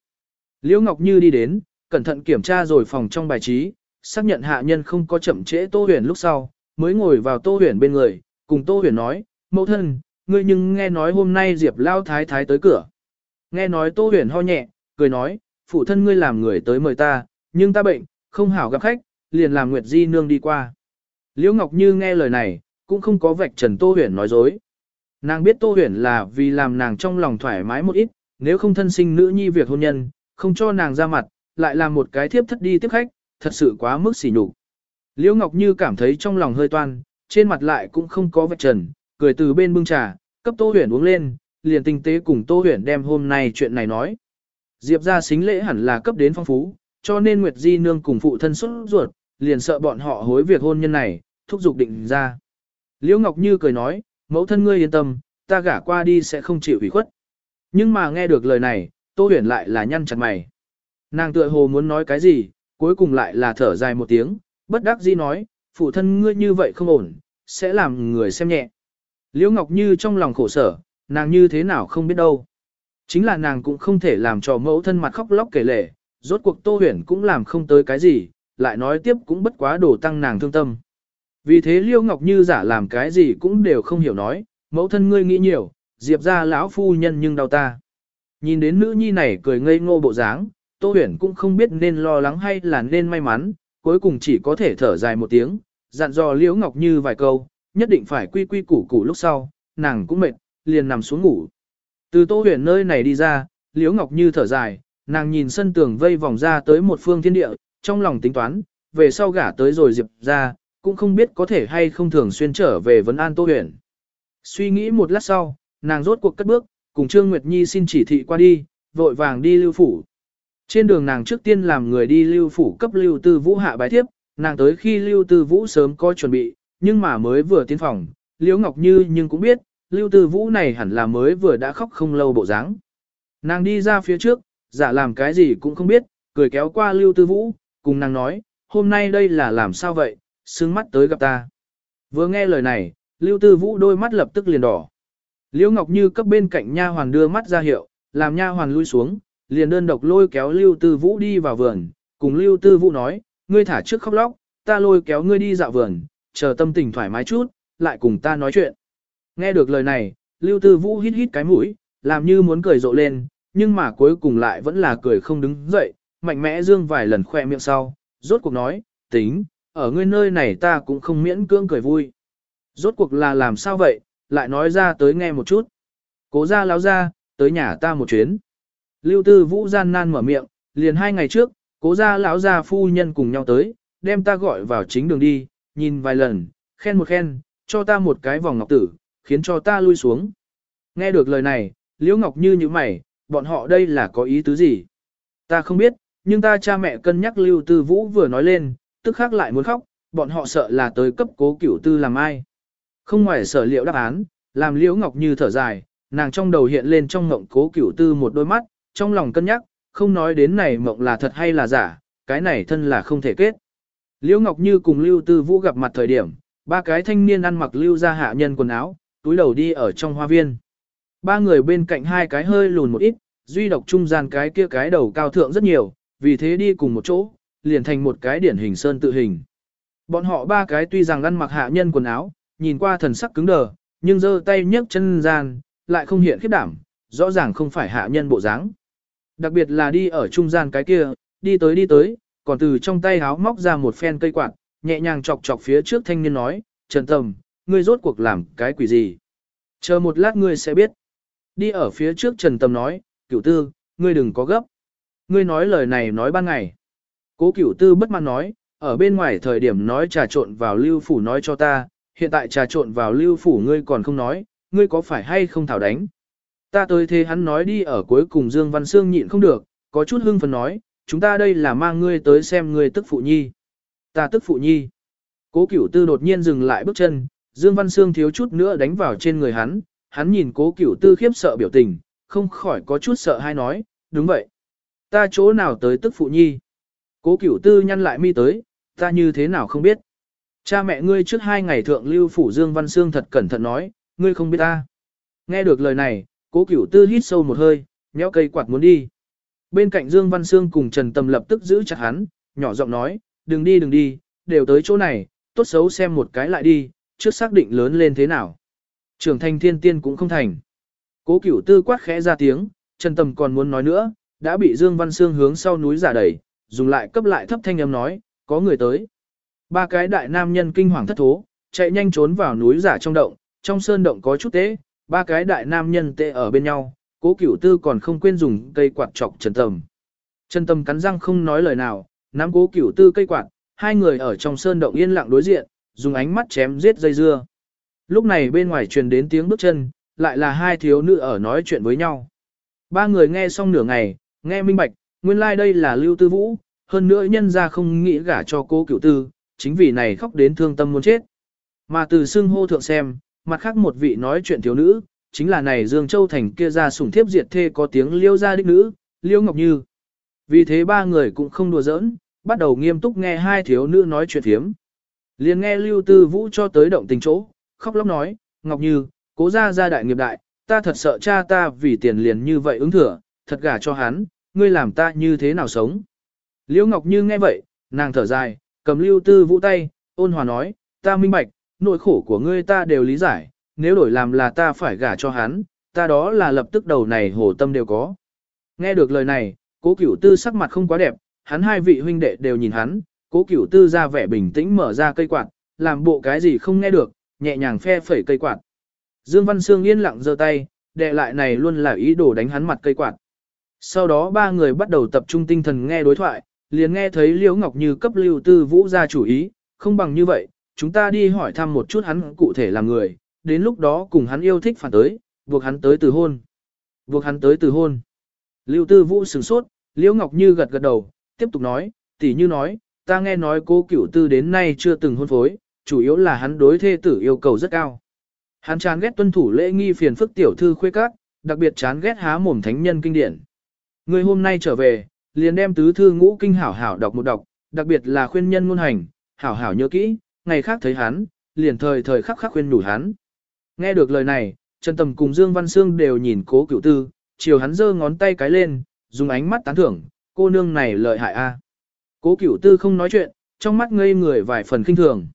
Liễu Ngọc Như đi đến, cẩn thận kiểm tra rồi phòng trong bài trí, xác nhận hạ nhân không có chậm trễ Tô Huyền lúc sau, mới ngồi vào Tô Huyền bên người, cùng Tô Huyền nói, mẫu thân, ngươi nhưng nghe nói hôm nay Diệp Lao Thái Thái tới cửa. Nghe nói Tô Huyền ho nhẹ, cười nói, phụ thân ngươi làm người tới mời ta, nhưng ta bệnh, không hảo gặp khách, liền làm Nguyệt Di nương đi qua. Liễu Ngọc Như nghe lời này, cũng không có vạch trần Tô Huyền nói dối. Nàng biết Tô Huyền là vì làm nàng trong lòng thoải mái một ít, nếu không thân sinh nữ nhi việc hôn nhân, không cho nàng ra mặt, lại làm một cái thiếp thất đi tiếp khách, thật sự quá mức xỉ nhục. Liễu Ngọc Như cảm thấy trong lòng hơi toan, trên mặt lại cũng không có vạch trần, cười từ bên bưng trà, cấp Tô Huyền uống lên, liền tinh tế cùng Tô Huyền đem hôm nay chuyện này nói. Diệp ra xính lễ hẳn là cấp đến phong phú, cho nên Nguyệt Di Nương cùng phụ thân xuất ruột, liền sợ bọn họ hối việc hôn nhân này, thúc giục định ra. Liễu Ngọc Như cười nói, mẫu thân ngươi yên tâm, ta gả qua đi sẽ không chịu ủy khuất. Nhưng mà nghe được lời này, Tô Huyền lại là nhăn chặt mày. Nàng tựa hồ muốn nói cái gì, cuối cùng lại là thở dài một tiếng, bất đắc dĩ nói, phụ thân ngươi như vậy không ổn, sẽ làm người xem nhẹ. Liễu Ngọc Như trong lòng khổ sở, nàng như thế nào không biết đâu. Chính là nàng cũng không thể làm cho mẫu thân mặt khóc lóc kể lể, rốt cuộc Tô Huyền cũng làm không tới cái gì, lại nói tiếp cũng bất quá đổ tăng nàng thương tâm. Vì thế Liễu Ngọc Như giả làm cái gì cũng đều không hiểu nói, mẫu thân ngươi nghĩ nhiều, diệp ra lão phu nhân nhưng đau ta. Nhìn đến nữ nhi này cười ngây ngô bộ dáng, Tô Huyền cũng không biết nên lo lắng hay là nên may mắn, cuối cùng chỉ có thể thở dài một tiếng, dặn dò Liễu Ngọc Như vài câu, nhất định phải quy quy củ củ lúc sau, nàng cũng mệt, liền nằm xuống ngủ. Từ Tô Huyền nơi này đi ra, Liễu Ngọc Như thở dài, nàng nhìn sân tường vây vòng ra tới một phương thiên địa, trong lòng tính toán, về sau gả tới rồi diệp ra, cũng không biết có thể hay không thường xuyên trở về vấn an Tô Huyền. Suy nghĩ một lát sau, nàng rốt cuộc cất bước, cùng Trương Nguyệt Nhi xin chỉ thị qua đi, vội vàng đi lưu phủ. Trên đường nàng trước tiên làm người đi lưu phủ cấp lưu tư vũ hạ bái thiếp, nàng tới khi lưu tư vũ sớm có chuẩn bị, nhưng mà mới vừa tiến phòng, Liễu Ngọc Như nhưng cũng biết, lưu tư vũ này hẳn là mới vừa đã khóc không lâu bộ dáng. Nàng đi ra phía trước, giả làm cái gì cũng không biết, cười kéo qua lưu tư vũ, cùng nàng nói, hôm nay đây là làm sao vậy, sướng mắt tới gặp ta. Vừa nghe lời này, lưu tư vũ đôi mắt lập tức liền đỏ. Liễu Ngọc Như cấp bên cạnh nha hoàn đưa mắt ra hiệu, làm nha hoàn lui xuống, liền đơn độc lôi kéo Lưu Tư Vũ đi vào vườn, cùng Lưu Tư Vũ nói, ngươi thả trước khóc lóc, ta lôi kéo ngươi đi dạo vườn, chờ tâm tình thoải mái chút, lại cùng ta nói chuyện. Nghe được lời này, Lưu Tư Vũ hít hít cái mũi, làm như muốn cười rộ lên, nhưng mà cuối cùng lại vẫn là cười không đứng dậy, mạnh mẽ dương vài lần khoe miệng sau, rốt cuộc nói, tính, ở ngươi nơi này ta cũng không miễn cưỡng cười vui. Rốt cuộc là làm sao vậy, lại nói ra tới nghe một chút. Cố ra láo ra, tới nhà ta một chuyến. Lưu Tư Vũ gian nan mở miệng, liền hai ngày trước, cố ra lão gia phu nhân cùng nhau tới, đem ta gọi vào chính đường đi, nhìn vài lần, khen một khen, cho ta một cái vòng ngọc tử, khiến cho ta lui xuống. Nghe được lời này, Liễu Ngọc Như như mày, bọn họ đây là có ý tứ gì? Ta không biết, nhưng ta cha mẹ cân nhắc Lưu Tư Vũ vừa nói lên, tức khắc lại muốn khóc, bọn họ sợ là tới cấp cố cửu tư làm ai. Không ngoài sở liệu đáp án, làm Liễu Ngọc Như thở dài, nàng trong đầu hiện lên trong ngộng cố cửu tư một đôi mắt, trong lòng cân nhắc, không nói đến này mộng là thật hay là giả, cái này thân là không thể kết. Liễu Ngọc Như cùng Lưu Tư Vũ gặp mặt thời điểm, ba cái thanh niên ăn mặc lưu ra hạ nhân quần áo, túi đầu đi ở trong hoa viên. Ba người bên cạnh hai cái hơi lùn một ít, duy độc trung gian cái kia cái đầu cao thượng rất nhiều, vì thế đi cùng một chỗ, liền thành một cái điển hình sơn tự hình. Bọn họ ba cái tuy rằng ăn mặc hạ nhân quần áo, nhìn qua thần sắc cứng đờ, nhưng giơ tay nhấc chân gian, lại không hiện khiếp đảm, rõ ràng không phải hạ nhân bộ dáng. Đặc biệt là đi ở trung gian cái kia, đi tới đi tới, còn từ trong tay háo móc ra một phen cây quạt, nhẹ nhàng chọc chọc phía trước thanh niên nói, Trần Tầm, ngươi rốt cuộc làm cái quỷ gì? Chờ một lát ngươi sẽ biết. Đi ở phía trước Trần Tầm nói, cửu tư, ngươi đừng có gấp. Ngươi nói lời này nói ban ngày. Cố cửu tư bất mãn nói, ở bên ngoài thời điểm nói trà trộn vào lưu phủ nói cho ta, hiện tại trà trộn vào lưu phủ ngươi còn không nói, ngươi có phải hay không thảo đánh. Ta tới thế hắn nói đi ở cuối cùng Dương Văn Sương nhịn không được, có chút hưng phấn nói, chúng ta đây là mang ngươi tới xem ngươi tức phụ nhi. Ta tức phụ nhi. Cố cửu tư đột nhiên dừng lại bước chân, Dương Văn Sương thiếu chút nữa đánh vào trên người hắn, hắn nhìn cố cửu tư khiếp sợ biểu tình, không khỏi có chút sợ hay nói, đúng vậy. Ta chỗ nào tới tức phụ nhi. Cố cửu tư nhăn lại mi tới, ta như thế nào không biết. Cha mẹ ngươi trước hai ngày thượng lưu phủ Dương Văn Sương thật cẩn thận nói, ngươi không biết ta. Nghe được lời này, cố cửu tư hít sâu một hơi, nhéo cây quạt muốn đi. Bên cạnh Dương Văn Sương cùng Trần Tâm lập tức giữ chặt hắn, nhỏ giọng nói, đừng đi đừng đi, đều tới chỗ này, tốt xấu xem một cái lại đi, trước xác định lớn lên thế nào. Trưởng thành thiên tiên cũng không thành. Cố cửu tư quát khẽ ra tiếng, Trần tâm còn muốn nói nữa, đã bị Dương Văn Sương hướng sau núi giả đẩy, dùng lại cấp lại thấp thanh âm nói, có người tới. Ba cái đại nam nhân kinh hoàng thất thố, chạy nhanh trốn vào núi giả trong động, trong sơn động có chút tế, ba cái đại nam nhân tê ở bên nhau, cố cửu tư còn không quên dùng cây quạt chọc Trần Tầm. Trần Tầm cắn răng không nói lời nào, nắm cố cửu tư cây quạt, hai người ở trong sơn động yên lặng đối diện, dùng ánh mắt chém giết dây dưa. Lúc này bên ngoài truyền đến tiếng bước chân, lại là hai thiếu nữ ở nói chuyện với nhau. Ba người nghe xong nửa ngày, nghe minh bạch, nguyên lai like đây là Lưu Tư Vũ, hơn nữa nhân ra không nghĩ gả cho cố cửu tư, chính vì này khóc đến thương tâm muốn chết. Mà từ xưng hô thượng xem, mặt khác một vị nói chuyện thiếu nữ, chính là này Dương Châu Thành kia ra sủng thiếp diệt thê có tiếng liêu ra đích nữ, liêu ngọc như. Vì thế ba người cũng không đùa giỡn, bắt đầu nghiêm túc nghe hai thiếu nữ nói chuyện thiếm. liền nghe Lưu Tư Vũ cho tới động tình chỗ, khóc lóc nói, Ngọc Như, cố ra ra đại nghiệp đại, ta thật sợ cha ta vì tiền liền như vậy ứng thừa, thật gả cho hắn, ngươi làm ta như thế nào sống. Liễu Ngọc Như nghe vậy, nàng thở dài, cầm Lưu Tư Vũ tay, ôn hòa nói, ta minh bạch, nỗi khổ của ngươi ta đều lý giải, nếu đổi làm là ta phải gả cho hắn, ta đó là lập tức đầu này hồ tâm đều có. Nghe được lời này, cố cửu tư sắc mặt không quá đẹp, hắn hai vị huynh đệ đều nhìn hắn, cố cửu tư ra vẻ bình tĩnh mở ra cây quạt, làm bộ cái gì không nghe được, nhẹ nhàng phe phẩy cây quạt. Dương Văn Sương yên lặng giơ tay, đệ lại này luôn là ý đồ đánh hắn mặt cây quạt. Sau đó ba người bắt đầu tập trung tinh thần nghe đối thoại, liền nghe thấy Liễu Ngọc Như cấp Lưu Tư Vũ ra chủ ý, không bằng như vậy, chúng ta đi hỏi thăm một chút hắn cụ thể là người, đến lúc đó cùng hắn yêu thích phản tới, buộc hắn tới từ hôn. Buộc hắn tới từ hôn. Lưu Tư Vũ sửng sốt, Liễu Ngọc Như gật gật đầu, tiếp tục nói, tỷ như nói, ta nghe nói cô cửu tư đến nay chưa từng hôn phối, chủ yếu là hắn đối thê tử yêu cầu rất cao. Hắn chán ghét tuân thủ lễ nghi phiền phức tiểu thư khuê các, đặc biệt chán ghét há mồm thánh nhân kinh điển. Người hôm nay trở về, liền đem tứ thư ngũ kinh hảo hảo đọc một đọc, đặc biệt là khuyên nhân ngôn hành, hảo hảo nhớ kỹ, ngày khác thấy hắn, liền thời thời khắc khắc khuyên đủ hắn. Nghe được lời này, Trần Tầm cùng Dương Văn Sương đều nhìn cố cửu tư, chiều hắn giơ ngón tay cái lên, dùng ánh mắt tán thưởng, cô nương này lợi hại a. Cố cửu tư không nói chuyện, trong mắt ngây người vài phần kinh thường.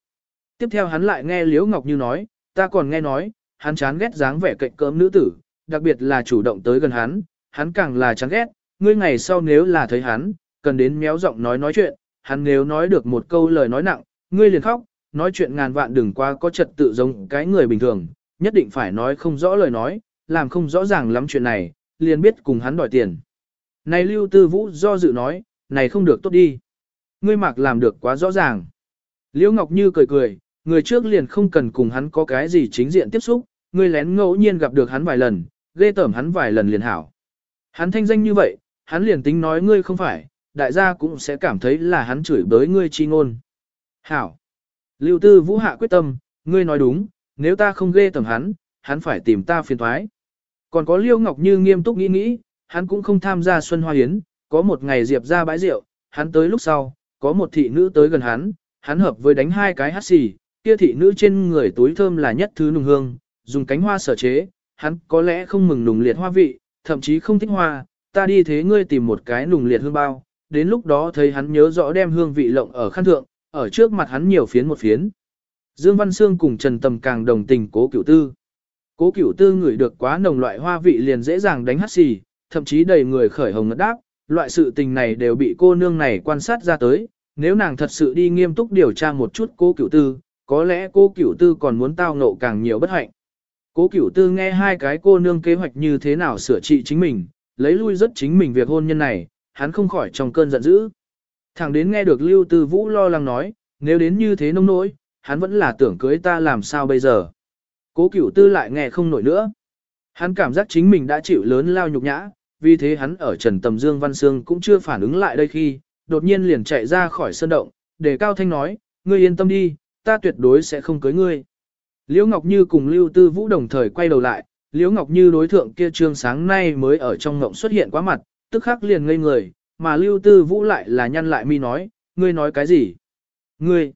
Tiếp theo hắn lại nghe Liễu Ngọc Như nói, ta còn nghe nói, hắn chán ghét dáng vẻ cạnh cơm nữ tử, đặc biệt là chủ động tới gần hắn, hắn càng là chán ghét, ngươi ngày sau nếu là thấy hắn, cần đến méo giọng nói nói chuyện, hắn nếu nói được một câu lời nói nặng, ngươi liền khóc, nói chuyện ngàn vạn đừng qua có trật tự giống cái người bình thường, nhất định phải nói không rõ lời nói, làm không rõ ràng lắm chuyện này, liền biết cùng hắn đòi tiền. Này Lưu Tư Vũ do dự nói, này không được tốt đi. Ngươi mặc làm được quá rõ ràng. Liễu Ngọc Như cười cười, người trước liền không cần cùng hắn có cái gì chính diện tiếp xúc, ngươi lén ngẫu nhiên gặp được hắn vài lần, ghê tởm hắn vài lần liền hảo. Hắn thanh danh như vậy, hắn liền tính nói ngươi không phải, đại gia cũng sẽ cảm thấy là hắn chửi bới ngươi chi ngôn. Hảo. Lưu Tư Vũ hạ quyết tâm, ngươi nói đúng, nếu ta không ghê tầm hắn, hắn phải tìm ta phiền thoái. Còn có Liêu Ngọc Như nghiêm túc nghĩ nghĩ, hắn cũng không tham gia Xuân Hoa yến. có một ngày Diệp ra bãi rượu, hắn tới lúc sau, có một thị nữ tới gần hắn, hắn hợp với đánh hai cái hát xì, kia thị nữ trên người túi thơm là nhất thứ nùng hương, dùng cánh hoa sở chế, hắn có lẽ không mừng nùng liệt hoa vị, thậm chí không thích hoa, ta đi thế ngươi tìm một cái nùng liệt hương bao, đến lúc đó thấy hắn nhớ rõ đem hương vị lộng ở khăn thượng, ở trước mặt hắn nhiều phiến một phiến. Dương Văn Sương cùng Trần Tầm càng đồng tình cố cửu tư. Cố cửu tư ngửi được quá nồng loại hoa vị liền dễ dàng đánh hắt xì, thậm chí đầy người khởi hồng ngất đáp, loại sự tình này đều bị cô nương này quan sát ra tới, nếu nàng thật sự đi nghiêm túc điều tra một chút cố cửu tư, có lẽ cô cửu tư còn muốn tao nộ càng nhiều bất hạnh. Cố cửu tư nghe hai cái cô nương kế hoạch như thế nào sửa trị chính mình, lấy lui rất chính mình việc hôn nhân này, hắn không khỏi trong cơn giận dữ. Thẳng đến nghe được Lưu Tư Vũ lo lắng nói, nếu đến như thế nông nỗi, hắn vẫn là tưởng cưới ta làm sao bây giờ. Cố cửu tư lại nghe không nổi nữa. Hắn cảm giác chính mình đã chịu lớn lao nhục nhã, vì thế hắn ở Trần Tầm Dương Văn Sương cũng chưa phản ứng lại đây khi, đột nhiên liền chạy ra khỏi sân động, để Cao Thanh nói, ngươi yên tâm đi, ta tuyệt đối sẽ không cưới ngươi. Liễu Ngọc Như cùng Lưu Tư Vũ đồng thời quay đầu lại, Liễu Ngọc Như đối thượng kia trương sáng nay mới ở trong ngộng xuất hiện quá mặt, tức khắc liền ngây người, mà Lưu Tư Vũ lại là nhăn lại mi nói, ngươi nói cái gì? Ngươi,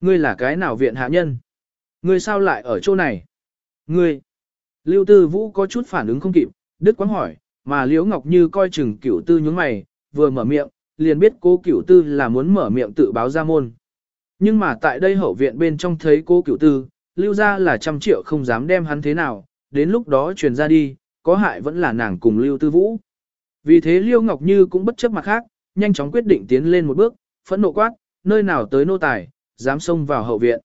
ngươi là cái nào viện hạ nhân? Ngươi sao lại ở chỗ này? Ngươi, Lưu Tư Vũ có chút phản ứng không kịp, đứt quãng hỏi, mà Liễu Ngọc Như coi chừng cửu tư nhướng mày, vừa mở miệng, liền biết cô cửu tư là muốn mở miệng tự báo ra môn. Nhưng mà tại đây hậu viện bên trong thấy cô cửu tư, lưu ra là trăm triệu không dám đem hắn thế nào, đến lúc đó truyền ra đi, có hại vẫn là nàng cùng lưu tư vũ. Vì thế Liêu Ngọc Như cũng bất chấp mặt khác, nhanh chóng quyết định tiến lên một bước, phẫn nộ quát, nơi nào tới nô tài, dám xông vào hậu viện.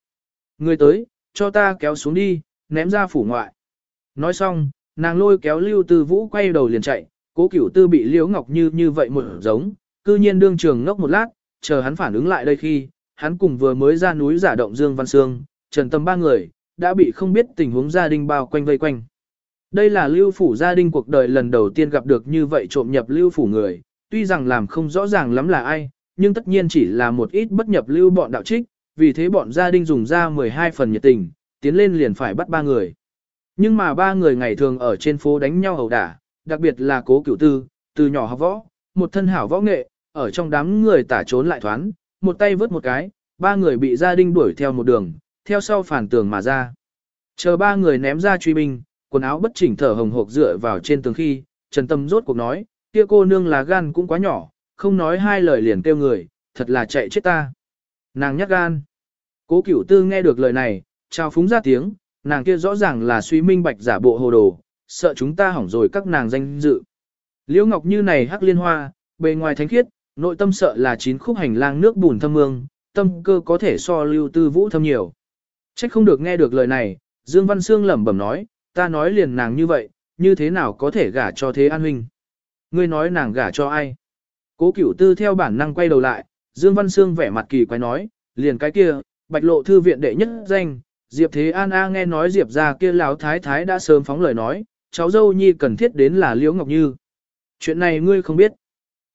Người tới, cho ta kéo xuống đi, ném ra phủ ngoại. Nói xong, nàng lôi kéo Lưu Tư Vũ quay đầu liền chạy, cố cửu tư bị Liễu Ngọc Như như vậy một giống, cư nhiên đương trường ngốc một lát, chờ hắn phản ứng lại đây khi, hắn cùng vừa mới ra núi giả động Dương Văn Sương, Trần Tâm ba người, đã bị không biết tình huống gia đình bao quanh vây quanh. Đây là lưu phủ gia đình cuộc đời lần đầu tiên gặp được như vậy trộm nhập lưu phủ người, tuy rằng làm không rõ ràng lắm là ai, nhưng tất nhiên chỉ là một ít bất nhập lưu bọn đạo trích, vì thế bọn gia đình dùng ra 12 phần nhiệt tình, tiến lên liền phải bắt ba người. Nhưng mà ba người ngày thường ở trên phố đánh nhau hầu đả, đặc biệt là cố cửu tư, từ nhỏ học võ, một thân hảo võ nghệ, ở trong đám người tả trốn lại thoán, một tay vớt một cái, ba người bị gia đình đuổi theo một đường, theo sau phản tường mà ra. Chờ ba người ném ra truy binh, quần áo bất chỉnh thở hồng hộc dựa vào trên tường khi, Trần Tâm rốt cuộc nói, kia cô nương là gan cũng quá nhỏ, không nói hai lời liền kêu người, thật là chạy chết ta. Nàng nhắc gan. Cố cửu tư nghe được lời này, trao phúng ra tiếng, nàng kia rõ ràng là suy minh bạch giả bộ hồ đồ, sợ chúng ta hỏng rồi các nàng danh dự. Liễu Ngọc Như này hắc liên hoa, bề ngoài thánh khiết, nội tâm sợ là chín khúc hành lang nước bùn thâm mương, tâm cơ có thể so lưu tư vũ thâm nhiều. Trách không được nghe được lời này, Dương Văn Sương lẩm bẩm nói, ta nói liền nàng như vậy, như thế nào có thể gả cho thế an huynh. Ngươi nói nàng gả cho ai? Cố cửu tư theo bản năng quay đầu lại, Dương Văn Sương vẻ mặt kỳ quái nói, liền cái kia, bạch lộ thư viện đệ nhất danh, Diệp Thế An A nghe nói Diệp ra kia lão thái thái đã sớm phóng lời nói, cháu dâu nhi cần thiết đến là Liễu Ngọc Như. Chuyện này ngươi không biết.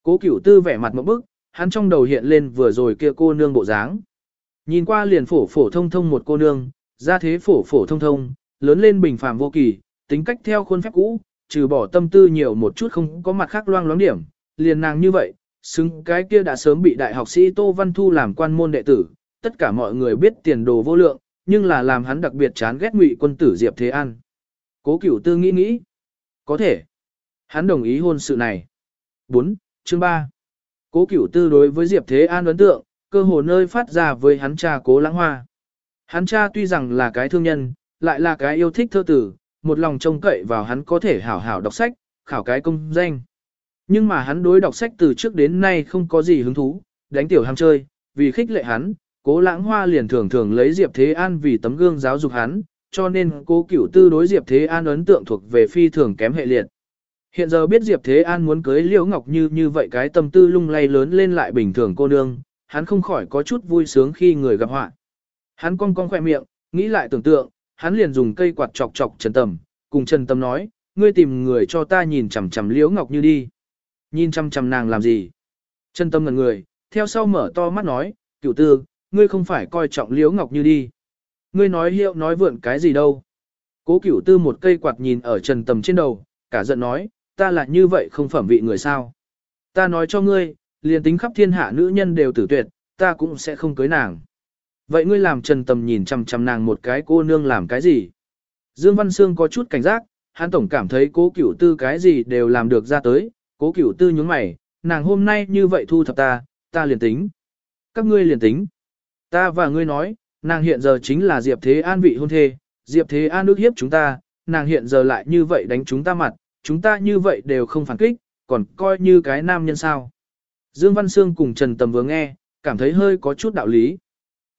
Cố cửu tư vẻ mặt một bức, hắn trong đầu hiện lên vừa rồi kia cô nương bộ dáng. Nhìn qua liền phổ phổ thông thông một cô nương, ra thế phổ phổ thông thông, lớn lên bình phàm vô kỳ, tính cách theo khuôn phép cũ, trừ bỏ tâm tư nhiều một chút không có mặt khác loang loáng điểm, liền nàng như vậy, xứng cái kia đã sớm bị đại học sĩ Tô Văn Thu làm quan môn đệ tử, tất cả mọi người biết tiền đồ vô lượng, nhưng là làm hắn đặc biệt chán ghét ngụy quân tử Diệp Thế An. Cố cửu tư nghĩ nghĩ. Có thể. Hắn đồng ý hôn sự này. 4. Chương 3. Cố cửu tư đối với Diệp Thế An ấn tượng, cơ hồ nơi phát ra với hắn cha cố lãng hoa. Hắn cha tuy rằng là cái thương nhân, lại là cái yêu thích thơ tử, một lòng trông cậy vào hắn có thể hảo hảo đọc sách, khảo cái công danh. Nhưng mà hắn đối đọc sách từ trước đến nay không có gì hứng thú, đánh tiểu ham chơi, vì khích lệ hắn, cố lãng hoa liền thường thường lấy Diệp Thế An vì tấm gương giáo dục hắn, cho nên cố cửu tư đối Diệp Thế An ấn tượng thuộc về phi thường kém hệ liệt. Hiện giờ biết Diệp Thế An muốn cưới Liễu Ngọc Như như vậy cái tâm tư lung lay lớn lên lại bình thường cô nương, hắn không khỏi có chút vui sướng khi người gặp họa. Hắn cong cong khỏe miệng, nghĩ lại tưởng tượng, hắn liền dùng cây quạt chọc chọc Trần Tầm, cùng Trần Tầm nói, ngươi tìm người cho ta nhìn chằm chằm Liễu Ngọc Như đi. Nhìn chăm chăm nàng làm gì? Trần Tâm ngần người, theo sau mở to mắt nói, cửu tư, ngươi không phải coi trọng Liễu Ngọc Như đi. Ngươi nói hiệu nói vượn cái gì đâu. Cố cửu tư một cây quạt nhìn ở Trần Tầm trên đầu, cả giận nói, ta là như vậy không phẩm vị người sao. Ta nói cho ngươi, liền tính khắp thiên hạ nữ nhân đều tử tuyệt, ta cũng sẽ không cưới nàng. Vậy ngươi làm Trần Tầm nhìn chằm chằm nàng một cái cô nương làm cái gì? Dương Văn Sương có chút cảnh giác, hắn tổng cảm thấy cố cửu tư cái gì đều làm được ra tới, cố cửu tư nhướng mày, nàng hôm nay như vậy thu thập ta, ta liền tính. Các ngươi liền tính. Ta và ngươi nói, nàng hiện giờ chính là Diệp Thế An vị hôn thê, Diệp Thế An ước hiếp chúng ta, nàng hiện giờ lại như vậy đánh chúng ta mặt, chúng ta như vậy đều không phản kích, còn coi như cái nam nhân sao. Dương Văn Sương cùng Trần Tầm vừa nghe, cảm thấy hơi có chút đạo lý.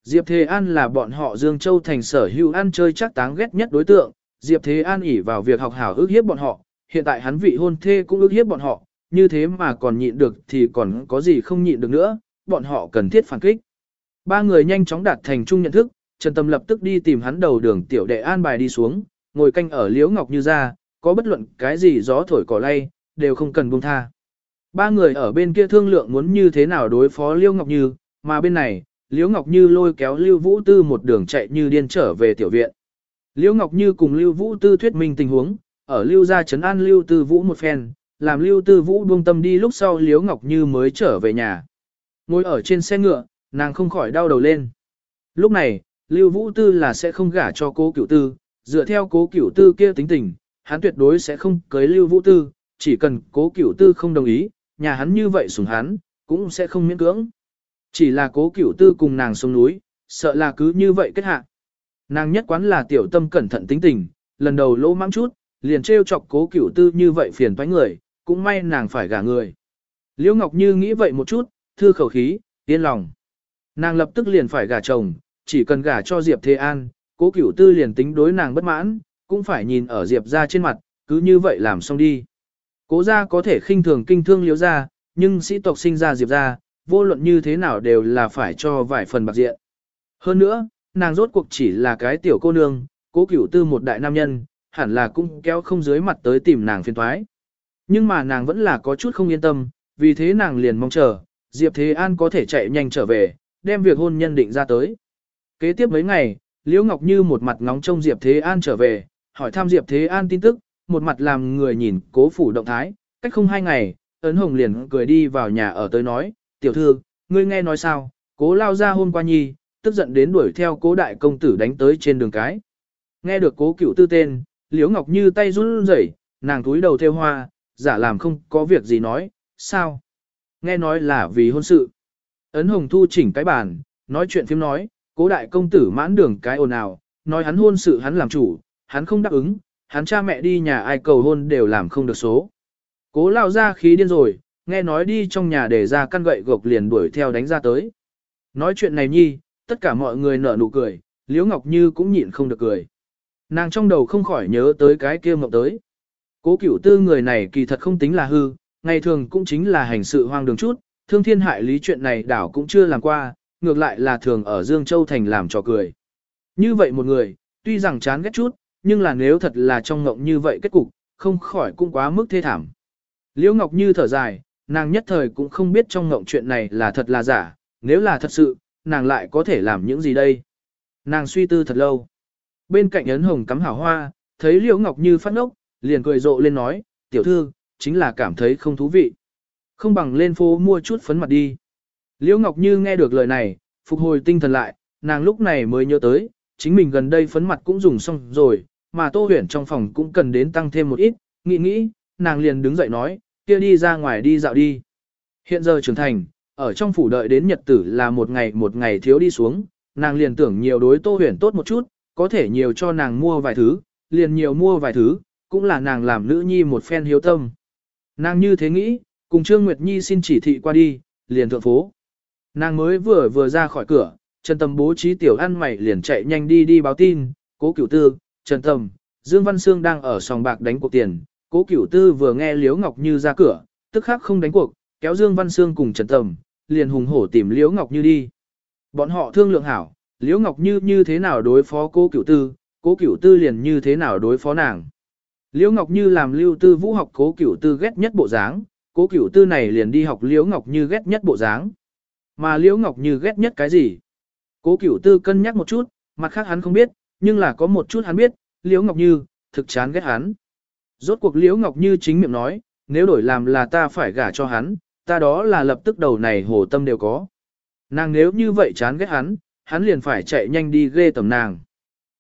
Diệp Thế An là bọn họ Dương Châu thành sở hữu ăn chơi chắc táng ghét nhất đối tượng, Diệp Thế An ỉ vào việc học hảo ước hiếp bọn họ, hiện tại hắn vị hôn thê cũng ước hiếp bọn họ, như thế mà còn nhịn được thì còn có gì không nhịn được nữa, bọn họ cần thiết phản kích. Ba người nhanh chóng đạt thành chung nhận thức, Trần Tâm lập tức đi tìm hắn đầu đường tiểu đệ an bài đi xuống, ngồi canh ở Liễu Ngọc Như ra, có bất luận cái gì gió thổi cỏ lay, đều không cần buông tha. Ba người ở bên kia thương lượng muốn như thế nào đối phó Liễu Ngọc Như, mà bên này, Liễu Ngọc Như lôi kéo Lưu Vũ Tư một đường chạy như điên trở về tiểu viện. Liễu Ngọc Như cùng Lưu Vũ Tư thuyết minh tình huống, ở Lưu gia trấn an Lưu Tư Vũ một phen, làm Lưu Tư Vũ buông tâm đi lúc sau Liễu Ngọc Như mới trở về nhà. Ngồi ở trên xe ngựa, nàng không khỏi đau đầu lên. Lúc này, Lưu Vũ Tư là sẽ không gả cho cố cửu tư, dựa theo cố cửu tư kia tính tình, hắn tuyệt đối sẽ không cưới Lưu Vũ Tư, chỉ cần cố cửu tư không đồng ý, nhà hắn như vậy sủng hắn, cũng sẽ không miễn cưỡng. Chỉ là cố cửu tư cùng nàng xuống núi, sợ là cứ như vậy kết hạ. Nàng nhất quán là tiểu tâm cẩn thận tính tình, lần đầu lỗ mắng chút, liền trêu chọc cố cửu tư như vậy phiền toái người, cũng may nàng phải gả người. Liễu Ngọc Như nghĩ vậy một chút, thư khẩu khí, yên lòng. Nàng lập tức liền phải gả chồng, chỉ cần gả cho Diệp Thế An, cố cửu tư liền tính đối nàng bất mãn, cũng phải nhìn ở Diệp ra trên mặt, cứ như vậy làm xong đi. Cố gia có thể khinh thường kinh thương liễu gia, nhưng sĩ tộc sinh ra Diệp gia, vô luận như thế nào đều là phải cho vài phần bạc diện. Hơn nữa, nàng rốt cuộc chỉ là cái tiểu cô nương, cố cửu tư một đại nam nhân, hẳn là cũng kéo không dưới mặt tới tìm nàng phiền thoái. Nhưng mà nàng vẫn là có chút không yên tâm, vì thế nàng liền mong chờ, Diệp Thế An có thể chạy nhanh trở về, đem việc hôn nhân định ra tới. Kế tiếp mấy ngày, Liễu Ngọc Như một mặt ngóng trông Diệp Thế An trở về, hỏi thăm Diệp Thế An tin tức, một mặt làm người nhìn cố phủ động thái, cách không hai ngày, ấn hồng liền cười đi vào nhà ở tới nói, tiểu thư, ngươi nghe nói sao, cố lao ra hôm qua nhi, tức giận đến đuổi theo cố đại công tử đánh tới trên đường cái. Nghe được cố cựu tư tên, Liễu Ngọc Như tay run rẩy, nàng túi đầu theo hoa, giả làm không có việc gì nói, sao? Nghe nói là vì hôn sự. Ấn Hồng thu chỉnh cái bàn, nói chuyện phim nói, cố đại công tử mãn đường cái ồn ào, nói hắn hôn sự hắn làm chủ, hắn không đáp ứng, hắn cha mẹ đi nhà ai cầu hôn đều làm không được số. Cố lao ra khí điên rồi, nghe nói đi trong nhà để ra căn gậy gộc liền đuổi theo đánh ra tới. Nói chuyện này nhi, tất cả mọi người nở nụ cười, Liễu Ngọc Như cũng nhịn không được cười. Nàng trong đầu không khỏi nhớ tới cái kia mộng tới. Cố cửu tư người này kỳ thật không tính là hư, ngày thường cũng chính là hành sự hoang đường chút, thương thiên hại lý chuyện này đảo cũng chưa làm qua, ngược lại là thường ở Dương Châu Thành làm trò cười. Như vậy một người, tuy rằng chán ghét chút, nhưng là nếu thật là trong ngộng như vậy kết cục, không khỏi cũng quá mức thê thảm. Liễu Ngọc Như thở dài, nàng nhất thời cũng không biết trong ngộng chuyện này là thật là giả, nếu là thật sự, nàng lại có thể làm những gì đây? Nàng suy tư thật lâu. Bên cạnh ấn hồng cắm hảo hoa, thấy Liễu Ngọc Như phát ốc, liền cười rộ lên nói, tiểu thư, chính là cảm thấy không thú vị. Không bằng lên phố mua chút phấn mặt đi. Liễu Ngọc Như nghe được lời này, phục hồi tinh thần lại, nàng lúc này mới nhớ tới, chính mình gần đây phấn mặt cũng dùng xong rồi, mà Tô huyển trong phòng cũng cần đến tăng thêm một ít, nghĩ nghĩ, nàng liền đứng dậy nói, kia đi ra ngoài đi dạo đi. Hiện giờ trưởng thành, ở trong phủ đợi đến nhật tử là một ngày một ngày thiếu đi xuống, nàng liền tưởng nhiều đối Tô Huyền tốt một chút, có thể nhiều cho nàng mua vài thứ, liền nhiều mua vài thứ, cũng là nàng làm nữ nhi một phen hiếu tâm. Nàng như thế nghĩ, cùng Trương Nguyệt Nhi xin chỉ thị qua đi, liền thượng phố. Nàng mới vừa vừa ra khỏi cửa, Trần Tầm bố trí tiểu ăn mày liền chạy nhanh đi đi báo tin, cố cửu tư, Trần Tầm, Dương Văn Sương đang ở sòng bạc đánh cuộc tiền, cố cửu tư vừa nghe Liễu Ngọc Như ra cửa, tức khắc không đánh cuộc, kéo Dương Văn Sương cùng Trần Tầm, liền hùng hổ tìm Liễu Ngọc Như đi. Bọn họ thương lượng hảo, Liễu Ngọc Như như thế nào đối phó cố cửu tư, cố cửu tư liền như thế nào đối phó nàng. Liễu Ngọc Như làm lưu tư vũ học cố cửu tư ghét nhất bộ dáng, cố cửu tư này liền đi học Liễu Ngọc Như ghét nhất bộ dáng. Mà Liễu Ngọc Như ghét nhất cái gì? Cố cửu tư cân nhắc một chút, mặt khác hắn không biết, nhưng là có một chút hắn biết, Liễu Ngọc Như, thực chán ghét hắn. Rốt cuộc Liễu Ngọc Như chính miệng nói, nếu đổi làm là ta phải gả cho hắn, ta đó là lập tức đầu này hồ tâm đều có. Nàng nếu như vậy chán ghét hắn, hắn liền phải chạy nhanh đi ghê tầm nàng.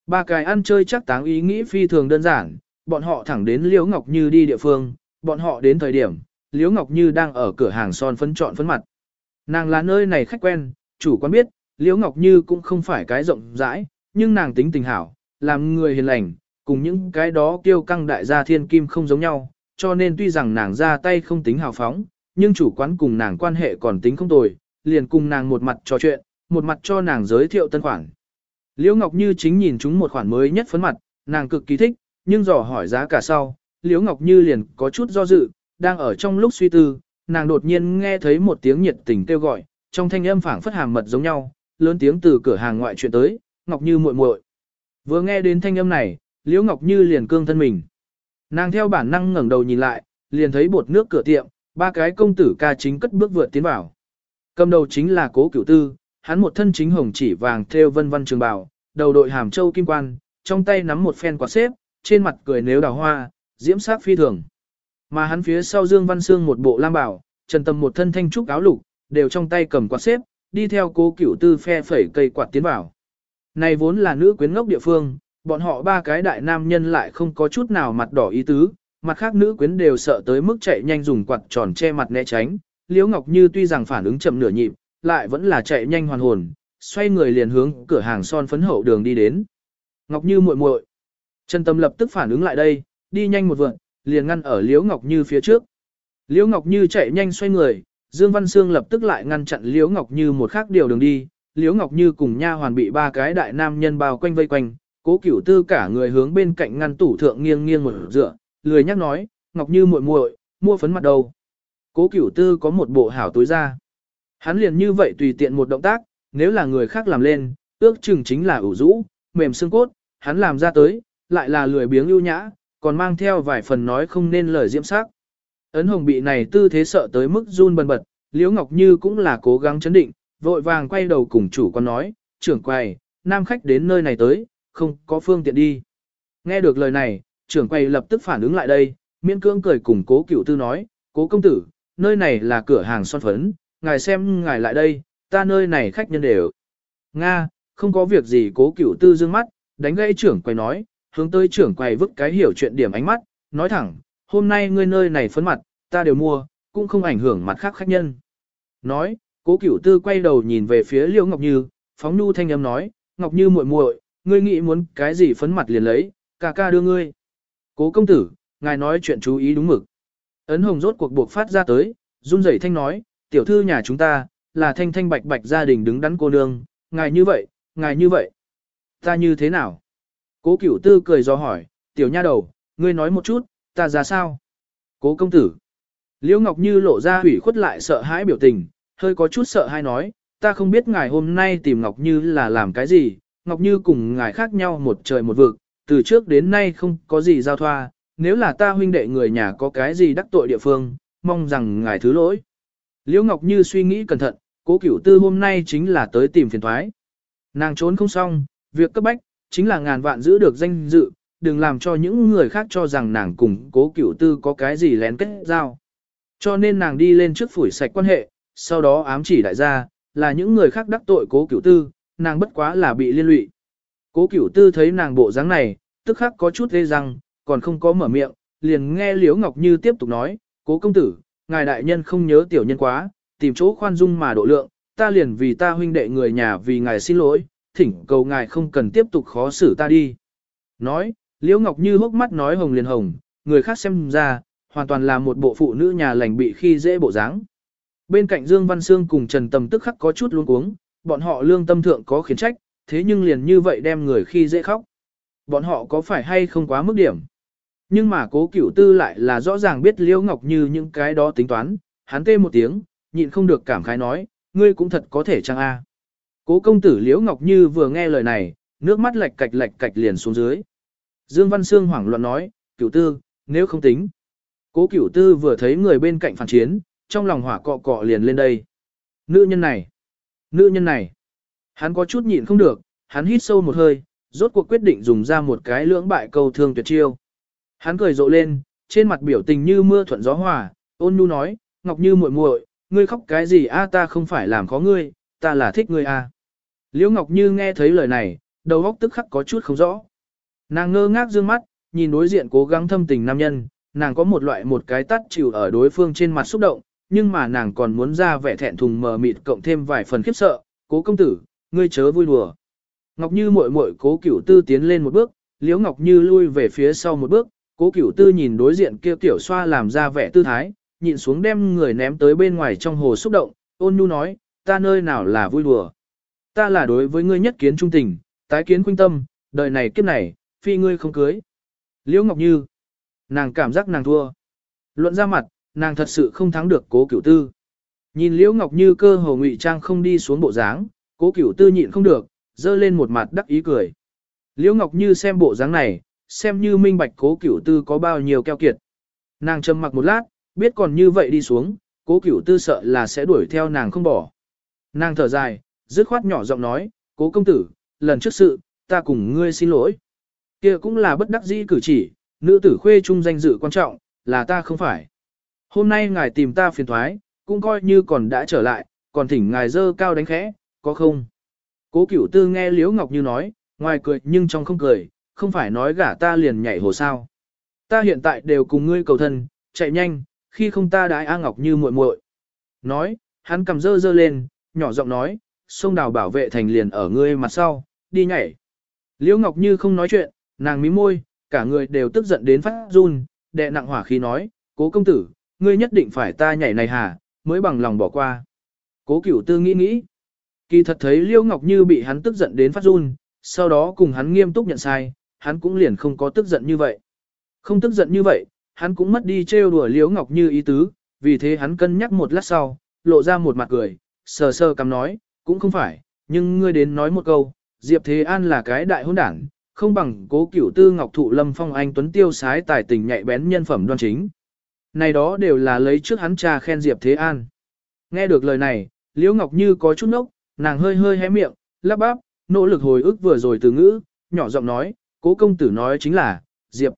Ba cái ăn chơi chắc táng ý nghĩ phi thường đơn giản, bọn họ thẳng đến Liễu Ngọc Như đi địa phương, bọn họ đến thời điểm, Liễu Ngọc Như đang ở cửa hàng son phấn chọn phấn mặt. Nàng là nơi này khách quen, chủ quán biết, Liễu Ngọc Như cũng không phải cái rộng rãi, nhưng nàng tính tình hảo, làm người hiền lành, cùng những cái đó kiêu căng đại gia thiên kim không giống nhau, cho nên tuy rằng nàng ra tay không tính hào phóng, nhưng chủ quán cùng nàng quan hệ còn tính không tồi, liền cùng nàng một mặt trò chuyện, một mặt cho nàng giới thiệu tân khoản. Liễu Ngọc Như chính nhìn chúng một khoản mới nhất phấn mặt, nàng cực kỳ thích, nhưng dò hỏi giá cả sau, Liễu Ngọc Như liền có chút do dự, đang ở trong lúc suy tư, nàng đột nhiên nghe thấy một tiếng nhiệt tình kêu gọi, trong thanh âm phảng phất hàm mật giống nhau, lớn tiếng từ cửa hàng ngoại chuyện tới, Ngọc Như muội muội. Vừa nghe đến thanh âm này, Liễu Ngọc Như liền cương thân mình. Nàng theo bản năng ngẩng đầu nhìn lại, liền thấy bột nước cửa tiệm, ba cái công tử ca chính cất bước vượt tiến vào. Cầm đầu chính là Cố Cửu Tư, hắn một thân chính hồng chỉ vàng thêu vân vân trường bào, đầu đội hàm châu kim quan, trong tay nắm một phen quạt xếp, trên mặt cười nếu đào hoa, diễm sắc phi thường. Mà hắn phía sau Dương Văn Sương một bộ lam bảo, Trần Tâm một thân thanh trúc áo lục, đều trong tay cầm quạt xếp, đi theo Cố Cửu Tư phe phẩy cây quạt tiến vào. Này vốn là nữ quyến ngốc địa phương, bọn họ ba cái đại nam nhân lại không có chút nào mặt đỏ ý tứ, mặt khác nữ quyến đều sợ tới mức chạy nhanh dùng quạt tròn che mặt né tránh, Liễu Ngọc Như tuy rằng phản ứng chậm nửa nhịp, lại vẫn là chạy nhanh hoàn hồn, xoay người liền hướng cửa hàng son phấn hậu đường đi đến. Ngọc Như muội muội. Trần Tâm lập tức phản ứng lại đây, đi nhanh một vượn, liền ngăn ở Liễu Ngọc Như phía trước. Liễu Ngọc Như chạy nhanh xoay người, Dương Văn Sương lập tức lại ngăn chặn Liễu Ngọc Như một khác điều đường đi. Liễu Ngọc Như cùng nha hoàn bị ba cái đại nam nhân bao quanh vây quanh, Cố Cửu Tư cả người hướng bên cạnh ngăn tủ thượng nghiêng nghiêng một dựa, lười nhắc nói, "Ngọc Như muội muội, mua phấn mặt đâu?" Cố Cửu Tư có một bộ hảo túi ra. Hắn liền như vậy tùy tiện một động tác, nếu là người khác làm lên, ước chừng chính là ủ rũ, mềm xương cốt, hắn làm ra tới, lại là lười biếng ưu nhã, còn mang theo vài phần nói không nên lời diễm sắc. Ấn hồng bị này tư thế sợ tới mức run bần bật, Liễu Ngọc Như cũng là cố gắng chấn định, vội vàng quay đầu cùng chủ quan nói, trưởng quầy, nam khách đến nơi này tới, không có phương tiện đi. Nghe được lời này, trưởng quầy lập tức phản ứng lại đây, miễn cưỡng cười cùng cố cựu tư nói, cố công tử, nơi này là cửa hàng son phấn, ngài xem ngài lại đây, ta nơi này khách nhân đều. Nga, không có việc gì cố cựu tư dương mắt, đánh gãy trưởng quầy nói, hướng tới trưởng quầy vứt cái hiểu chuyện điểm ánh mắt, nói thẳng, hôm nay ngươi nơi này phấn mặt, ta đều mua, cũng không ảnh hưởng mặt khác khách nhân. Nói, cố cửu tư quay đầu nhìn về phía liễu Ngọc Như, phóng nu thanh âm nói, Ngọc Như muội muội, ngươi nghĩ muốn cái gì phấn mặt liền lấy, ca ca đưa ngươi. Cố công tử, ngài nói chuyện chú ý đúng mực. Ấn hồng rốt cuộc buộc phát ra tới, run rẩy thanh nói, tiểu thư nhà chúng ta, là thanh thanh bạch bạch gia đình đứng đắn cô nương, ngài như vậy, ngài như vậy. Ta như thế nào? Cố cửu tư cười do hỏi, tiểu nha đầu, ngươi nói một chút, ta ra sao? Cố công tử. Liễu Ngọc Như lộ ra hủy khuất lại sợ hãi biểu tình, hơi có chút sợ hãi nói, ta không biết ngài hôm nay tìm Ngọc Như là làm cái gì, Ngọc Như cùng ngài khác nhau một trời một vực, từ trước đến nay không có gì giao thoa, nếu là ta huynh đệ người nhà có cái gì đắc tội địa phương, mong rằng ngài thứ lỗi. Liễu Ngọc Như suy nghĩ cẩn thận, cố cửu tư hôm nay chính là tới tìm phiền thoái. Nàng trốn không xong, việc cấp bách, chính là ngàn vạn giữ được danh dự, đừng làm cho những người khác cho rằng nàng cùng cố cửu tư có cái gì lén kết giao. Cho nên nàng đi lên trước phủi sạch quan hệ, sau đó ám chỉ đại gia, là những người khác đắc tội cố cửu tư, nàng bất quá là bị liên lụy. Cố cửu tư thấy nàng bộ dáng này, tức khắc có chút ghê răng, còn không có mở miệng, liền nghe Liễu Ngọc Như tiếp tục nói, cố công tử, ngài đại nhân không nhớ tiểu nhân quá, tìm chỗ khoan dung mà độ lượng, ta liền vì ta huynh đệ người nhà vì ngài xin lỗi, thỉnh cầu ngài không cần tiếp tục khó xử ta đi. Nói, Liễu Ngọc Như hốc mắt nói hồng liền hồng, người khác xem ra, hoàn toàn là một bộ phụ nữ nhà lành bị khi dễ bộ dáng. Bên cạnh Dương Văn Sương cùng Trần Tầm tức khắc có chút luống cuống, bọn họ lương tâm thượng có khiến trách, thế nhưng liền như vậy đem người khi dễ khóc. Bọn họ có phải hay không quá mức điểm? Nhưng mà cố cửu tư lại là rõ ràng biết Liễu Ngọc Như những cái đó tính toán, hắn tê một tiếng, nhịn không được cảm khái nói, ngươi cũng thật có thể chăng a? Cố công tử Liễu Ngọc Như vừa nghe lời này, nước mắt lệch cạch lệch cạch liền xuống dưới. Dương Văn Sương hoảng loạn nói, cửu tư, nếu không tính. Cố cửu tư vừa thấy người bên cạnh phản chiến, trong lòng hỏa cọ cọ liền lên đây. Nữ nhân này, nữ nhân này. Hắn có chút nhịn không được, hắn hít sâu một hơi, rốt cuộc quyết định dùng ra một cái lưỡng bại câu thương tuyệt chiêu. Hắn cười rộ lên, trên mặt biểu tình như mưa thuận gió hòa, ôn nhu nói, Ngọc Như muội muội, ngươi khóc cái gì a ta không phải làm khó ngươi, ta là thích ngươi a. Liễu Ngọc Như nghe thấy lời này, đầu óc tức khắc có chút không rõ. Nàng ngơ ngác dương mắt, nhìn đối diện cố gắng thâm tình nam nhân, nàng có một loại một cái tắt chịu ở đối phương trên mặt xúc động, nhưng mà nàng còn muốn ra vẻ thẹn thùng mờ mịt cộng thêm vài phần khiếp sợ, cố công tử, ngươi chớ vui đùa. Ngọc Như muội muội cố cửu tư tiến lên một bước, Liễu Ngọc Như lui về phía sau một bước, cố cửu tư nhìn đối diện kia tiểu xoa làm ra vẻ tư thái, nhịn xuống đem người ném tới bên ngoài trong hồ xúc động, ôn nhu nói, ta nơi nào là vui đùa. Ta là đối với ngươi nhất kiến trung tình, tái kiến khuynh tâm, đời này kiếp này, phi ngươi không cưới. Liễu Ngọc Như, nàng cảm giác nàng thua. Luận ra mặt, nàng thật sự không thắng được cố cửu tư. Nhìn Liễu Ngọc Như cơ hồ ngụy trang không đi xuống bộ dáng, cố cửu tư nhịn không được, dơ lên một mặt đắc ý cười. Liễu Ngọc Như xem bộ dáng này, xem như minh bạch cố cửu tư có bao nhiêu keo kiệt. Nàng trầm mặc một lát, biết còn như vậy đi xuống, cố cửu tư sợ là sẽ đuổi theo nàng không bỏ. Nàng thở dài, dứt khoát nhỏ giọng nói, cố công tử, lần trước sự, ta cùng ngươi xin lỗi. kia cũng là bất đắc dĩ cử chỉ, nữ tử khuê trung danh dự quan trọng, là ta không phải. Hôm nay ngài tìm ta phiền thoái, cũng coi như còn đã trở lại, còn thỉnh ngài dơ cao đánh khẽ, có không? Cố cửu tư nghe Liễu Ngọc Như nói, ngoài cười nhưng trong không cười, không phải nói gả ta liền nhảy hồ sao. Ta hiện tại đều cùng ngươi cầu thân, chạy nhanh, khi không ta đái A Ngọc Như muội muội. Nói, hắn cầm dơ dơ lên, nhỏ giọng nói, sông đào bảo vệ thành liền ở ngươi mặt sau, đi nhảy. Liễu Ngọc Như không nói chuyện, nàng mím môi, cả người đều tức giận đến phát run, đệ nặng hỏa khí nói, cố công tử, ngươi nhất định phải ta nhảy này hả, mới bằng lòng bỏ qua. Cố cửu tư nghĩ nghĩ. Kỳ thật thấy Liễu Ngọc Như bị hắn tức giận đến phát run, sau đó cùng hắn nghiêm túc nhận sai, hắn cũng liền không có tức giận như vậy. Không tức giận như vậy, hắn cũng mất đi trêu đùa Liễu Ngọc Như ý tứ, vì thế hắn cân nhắc một lát sau, lộ ra một mặt cười, sờ sờ cằm nói, cũng không phải, nhưng ngươi đến nói một câu, Diệp Thế An là cái đại hôn đảng, không bằng cố cửu tư ngọc thụ lâm phong anh tuấn tiêu sái tài tình nhạy bén nhân phẩm đoan chính. Này đó đều là lấy trước hắn cha khen Diệp Thế An. Nghe được lời này, Liễu Ngọc Như có chút nốc, nàng hơi hơi hé miệng, lắp bắp, nỗ lực hồi ức vừa rồi từ ngữ, nhỏ giọng nói, cố công tử nói chính là, Diệp.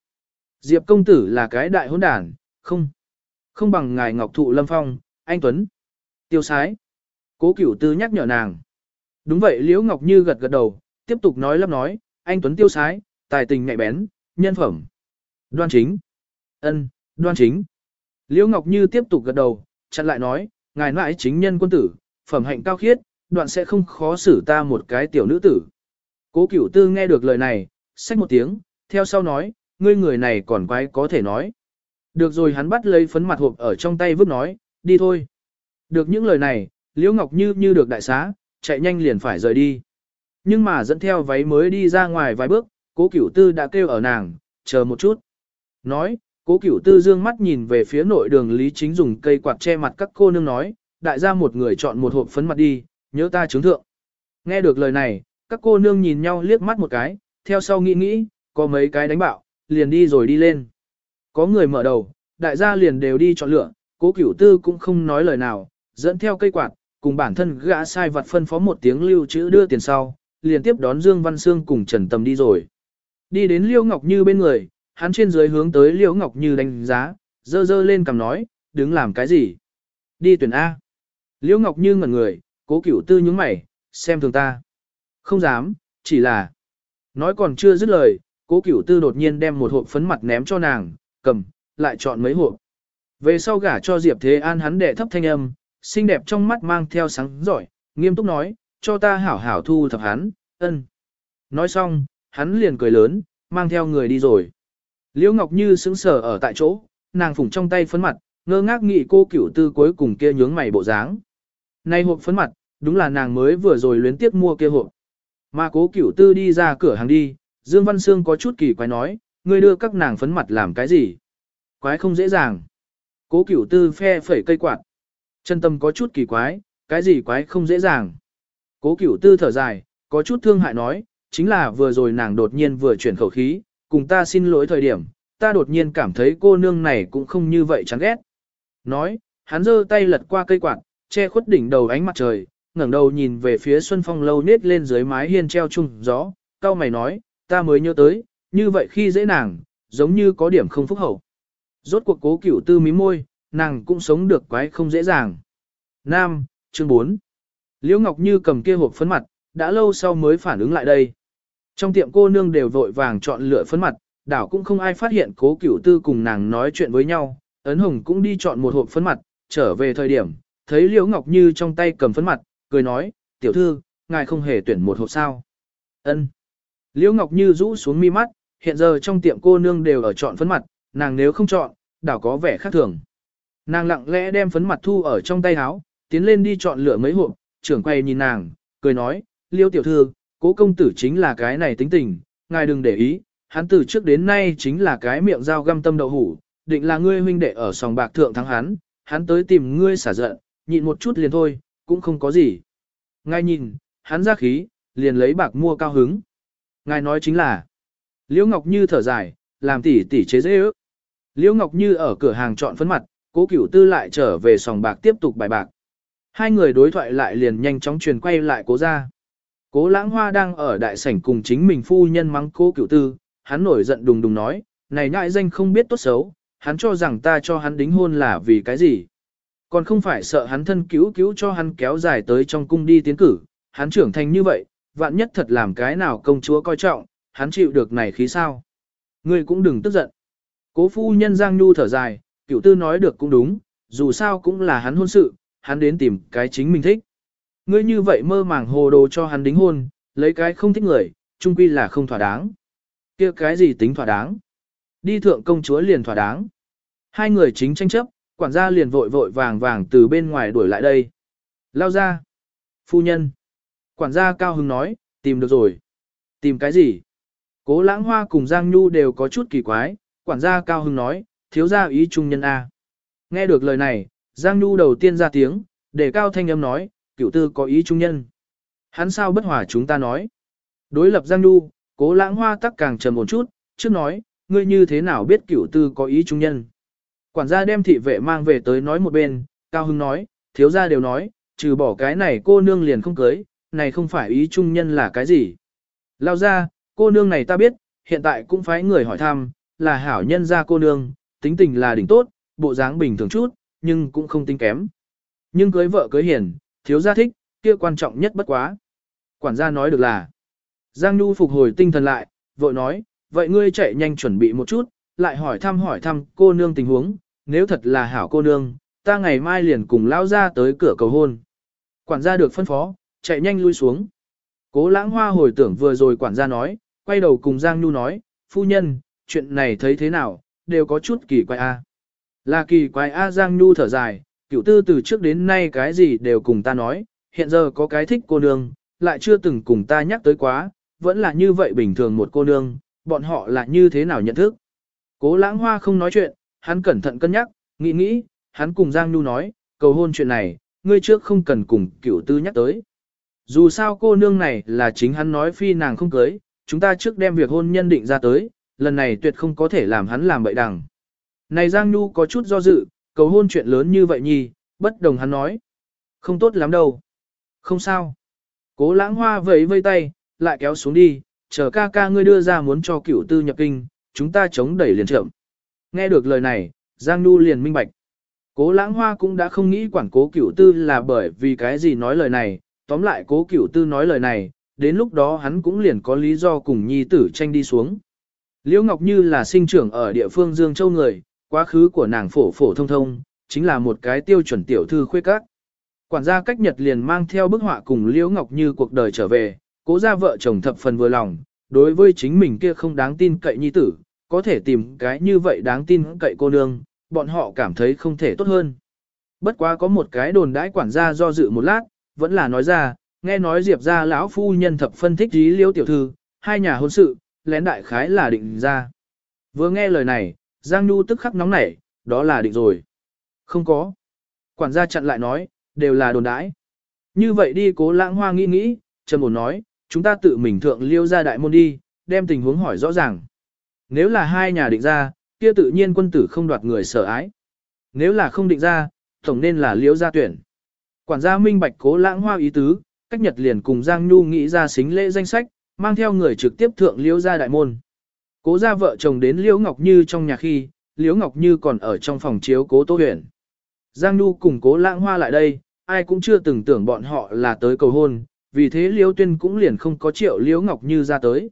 Diệp công tử là cái đại hôn đàn, không. Không bằng ngài Ngọc Thụ Lâm Phong, anh Tuấn. Tiêu sái. Cố cửu tư nhắc nhở nàng. Đúng vậy Liễu Ngọc Như gật gật đầu, tiếp tục nói lắp nói, anh Tuấn tiêu sái, tài tình nhạy bén, nhân phẩm. Đoan chính. ân, đoan chính. Liễu Ngọc Như tiếp tục gật đầu, chặn lại nói, ngài mãi chính nhân quân tử, phẩm hạnh cao khiết, đoạn sẽ không khó xử ta một cái tiểu nữ tử. Cố cửu tư nghe được lời này, xách một tiếng, theo sau nói, ngươi người này còn quái có thể nói. Được rồi hắn bắt lấy phấn mặt hộp ở trong tay vứt nói, đi thôi. Được những lời này, Liễu Ngọc Như như được đại xá, chạy nhanh liền phải rời đi. Nhưng mà dẫn theo váy mới đi ra ngoài vài bước, cố cửu tư đã kêu ở nàng, chờ một chút. Nói, cố cửu tư dương mắt nhìn về phía nội đường Lý Chính dùng cây quạt che mặt các cô nương nói, đại gia một người chọn một hộp phấn mặt đi, nhớ ta chứng thượng. Nghe được lời này, các cô nương nhìn nhau liếc mắt một cái, theo sau nghĩ nghĩ, có mấy cái đánh bạo, liền đi rồi đi lên. Có người mở đầu, đại gia liền đều đi chọn lựa, cố cửu tư cũng không nói lời nào, dẫn theo cây quạt, cùng bản thân gã sai vật phân phó một tiếng lưu trữ đưa tiền sau, liền tiếp đón Dương Văn Sương cùng Trần Tâm đi rồi. Đi đến Liêu Ngọc Như bên người, hắn trên dưới hướng tới Liêu Ngọc Như đánh giá, dơ dơ lên cầm nói, đứng làm cái gì? Đi tuyển A. Liêu Ngọc Như ngẩn người, cố cửu tư nhướng mày, xem thường ta. Không dám, chỉ là... Nói còn chưa dứt lời, cố cửu tư đột nhiên đem một hộp phấn mặt ném cho nàng, cầm, lại chọn mấy hộp. Về sau gả cho Diệp Thế An hắn đệ thấp thanh âm, xinh đẹp trong mắt mang theo sáng giỏi, nghiêm túc nói, cho ta hảo hảo thu thập hắn, ân. Nói xong, hắn liền cười lớn, mang theo người đi rồi. Liễu Ngọc Như sững sờ ở tại chỗ, nàng phủng trong tay phấn mặt, ngơ ngác nghĩ cô cửu tư cuối cùng kia nhướng mày bộ dáng. Nay hộp phấn mặt, đúng là nàng mới vừa rồi luyến tiếp mua kia hộp. Mà cố cửu tư đi ra cửa hàng đi, Dương Văn Sương có chút kỳ quái nói, ngươi đưa các nàng phấn mặt làm cái gì? Quái không dễ dàng. Cố cửu tư phe phẩy cây quạt. Chân tâm có chút kỳ quái, cái gì quái không dễ dàng. Cố cửu tư thở dài, có chút thương hại nói, chính là vừa rồi nàng đột nhiên vừa chuyển khẩu khí, cùng ta xin lỗi thời điểm, ta đột nhiên cảm thấy cô nương này cũng không như vậy chán ghét. Nói, hắn giơ tay lật qua cây quạt, che khuất đỉnh đầu ánh mặt trời, ngẩng đầu nhìn về phía Xuân Phong lâu nết lên dưới mái hiên treo chung gió, cao mày nói, ta mới nhớ tới, như vậy khi dễ nàng, giống như có điểm không phúc hậu. Rốt cuộc cố cửu tư mí môi, nàng cũng sống được quái không dễ dàng. Nam, chương 4. Liễu Ngọc Như cầm kia hộp phấn mặt, đã lâu sau mới phản ứng lại đây. Trong tiệm cô nương đều vội vàng chọn lựa phấn mặt, đảo cũng không ai phát hiện cố cửu tư cùng nàng nói chuyện với nhau. Ấn Hồng cũng đi chọn một hộp phấn mặt, trở về thời điểm, thấy Liễu Ngọc Như trong tay cầm phấn mặt, cười nói, tiểu thư, ngài không hề tuyển một hộp sao. Ân. Liễu Ngọc Như rũ xuống mi mắt, hiện giờ trong tiệm cô nương đều ở chọn phấn mặt, nàng nếu không chọn, đảo có vẻ khác thường. Nàng lặng lẽ đem phấn mặt thu ở trong tay áo, tiến lên đi chọn lựa mấy hộp, trưởng quay nhìn nàng, cười nói, liêu tiểu thư, cố công tử chính là cái này tính tình, ngài đừng để ý, hắn từ trước đến nay chính là cái miệng dao găm tâm đậu hủ, định là ngươi huynh đệ ở sòng bạc thượng thắng hắn, hắn tới tìm ngươi xả giận, nhịn một chút liền thôi, cũng không có gì. Ngài nhìn, hắn ra khí, liền lấy bạc mua cao hứng. Ngài nói chính là, Liễu Ngọc Như thở dài, làm tỉ tỉ chế dễ ước. Liễu Ngọc Như ở cửa hàng chọn phấn mặt, cố cửu tư lại trở về sòng bạc tiếp tục bài bạc. Hai người đối thoại lại liền nhanh chóng truyền quay lại cố ra. Cố lãng hoa đang ở đại sảnh cùng chính mình phu nhân mắng cố cửu tư, hắn nổi giận đùng đùng nói, này nhãi danh không biết tốt xấu, hắn cho rằng ta cho hắn đính hôn là vì cái gì. Còn không phải sợ hắn thân cứu cứu cho hắn kéo dài tới trong cung đi tiến cử, hắn trưởng thành như vậy, vạn nhất thật làm cái nào công chúa coi trọng, hắn chịu được này khí sao. Ngươi cũng đừng tức giận. Cố phu nhân Giang Nhu thở dài, cựu tư nói được cũng đúng, dù sao cũng là hắn hôn sự, hắn đến tìm cái chính mình thích. Ngươi như vậy mơ màng hồ đồ cho hắn đính hôn, lấy cái không thích người, chung quy là không thỏa đáng. kia cái gì tính thỏa đáng? Đi thượng công chúa liền thỏa đáng. Hai người chính tranh chấp, quản gia liền vội vội vàng vàng từ bên ngoài đuổi lại đây. Lao ra. Phu nhân. Quản gia cao hứng nói, tìm được rồi. Tìm cái gì? Cố lãng hoa cùng Giang Nhu đều có chút kỳ quái, quản gia cao hứng nói, thiếu gia ý trung nhân A. Nghe được lời này, Giang Nhu đầu tiên ra tiếng, để cao thanh âm nói, cửu tư có ý trung nhân. Hắn sao bất hòa chúng ta nói. Đối lập Giang Nhu, cố lãng hoa tắc càng trầm một chút, trước nói, ngươi như thế nào biết cửu tư có ý trung nhân. Quản gia đem thị vệ mang về tới nói một bên, Cao Hưng nói, thiếu gia đều nói, trừ bỏ cái này cô nương liền không cưới, này không phải ý trung nhân là cái gì. Lao ra, cô nương này ta biết, hiện tại cũng phải người hỏi thăm, là hảo nhân gia cô nương, tính tình là đỉnh tốt, bộ dáng bình thường chút, nhưng cũng không tính kém. Nhưng cưới vợ cưới hiền, thiếu gia thích, kia quan trọng nhất bất quá. Quản gia nói được là, Giang Nhu phục hồi tinh thần lại, vội nói, vậy ngươi chạy nhanh chuẩn bị một chút, lại hỏi thăm hỏi thăm cô nương tình huống, nếu thật là hảo cô nương, ta ngày mai liền cùng lao ra tới cửa cầu hôn. Quản gia được phân phó, chạy nhanh lui xuống. Cố lãng hoa hồi tưởng vừa rồi quản gia nói, quay đầu cùng Giang Nhu nói, phu nhân, chuyện này thấy thế nào, đều có chút kỳ quái a. Là kỳ quái a Giang Nhu thở dài, cửu tư từ trước đến nay cái gì đều cùng ta nói, hiện giờ có cái thích cô nương, lại chưa từng cùng ta nhắc tới quá, vẫn là như vậy bình thường một cô nương, bọn họ là như thế nào nhận thức. Cố lãng hoa không nói chuyện, hắn cẩn thận cân nhắc, nghĩ nghĩ, hắn cùng Giang Nhu nói, cầu hôn chuyện này, ngươi trước không cần cùng cửu tư nhắc tới. Dù sao cô nương này là chính hắn nói phi nàng không cưới, chúng ta trước đem việc hôn nhân định ra tới, lần này tuyệt không có thể làm hắn làm bậy đằng. Này Giang Nhu có chút do dự, cầu hôn chuyện lớn như vậy nhi, bất đồng hắn nói. Không tốt lắm đâu. Không sao. Cố lãng hoa vẫy vây tay, lại kéo xuống đi, chờ ca ca ngươi đưa ra muốn cho cửu tư nhập kinh, chúng ta chống đẩy liền trộm. Nghe được lời này, Giang Nhu liền minh bạch. Cố lãng hoa cũng đã không nghĩ quản cố cửu tư là bởi vì cái gì nói lời này, tóm lại cố cửu tư nói lời này, đến lúc đó hắn cũng liền có lý do cùng nhi tử tranh đi xuống. Liễu Ngọc Như là sinh trưởng ở địa phương Dương Châu người, quá khứ của nàng phổ phổ thông thông, chính là một cái tiêu chuẩn tiểu thư khuê các. Quản gia cách Nhật liền mang theo bức họa cùng Liễu Ngọc Như cuộc đời trở về, cố ra vợ chồng thập phần vừa lòng, đối với chính mình kia không đáng tin cậy nhi tử, có thể tìm cái như vậy đáng tin cậy cô nương, bọn họ cảm thấy không thể tốt hơn. Bất quá có một cái đồn đãi quản gia do dự một lát, vẫn là nói ra, nghe nói Diệp ra lão phu nhân thập phân thích dí Liễu tiểu thư, hai nhà hôn sự, lén đại khái là định ra. Vừa nghe lời này, Giang Nhu tức khắc nóng nảy, đó là định rồi. Không có. Quản gia chặn lại nói, đều là đồn đãi. Như vậy đi cố lãng hoa nghĩ nghĩ, Trần Bồn nói, chúng ta tự mình thượng liêu ra đại môn đi, đem tình huống hỏi rõ ràng. Nếu là hai nhà định ra, kia tự nhiên quân tử không đoạt người sở ái. Nếu là không định ra, tổng nên là liêu gia tuyển. Quản gia minh bạch cố lãng hoa ý tứ, cách nhật liền cùng Giang Nhu nghĩ ra xính lễ danh sách, mang theo người trực tiếp thượng liễu gia đại môn. Cố gia vợ chồng đến Liễu Ngọc Như trong nhà khi, Liễu Ngọc Như còn ở trong phòng chiếu cố Tô Huyền. Giang Nhu cùng cố lãng hoa lại đây, ai cũng chưa từng tưởng bọn họ là tới cầu hôn, vì thế Liễu Tuyên cũng liền không có triệu Liễu Ngọc Như ra tới.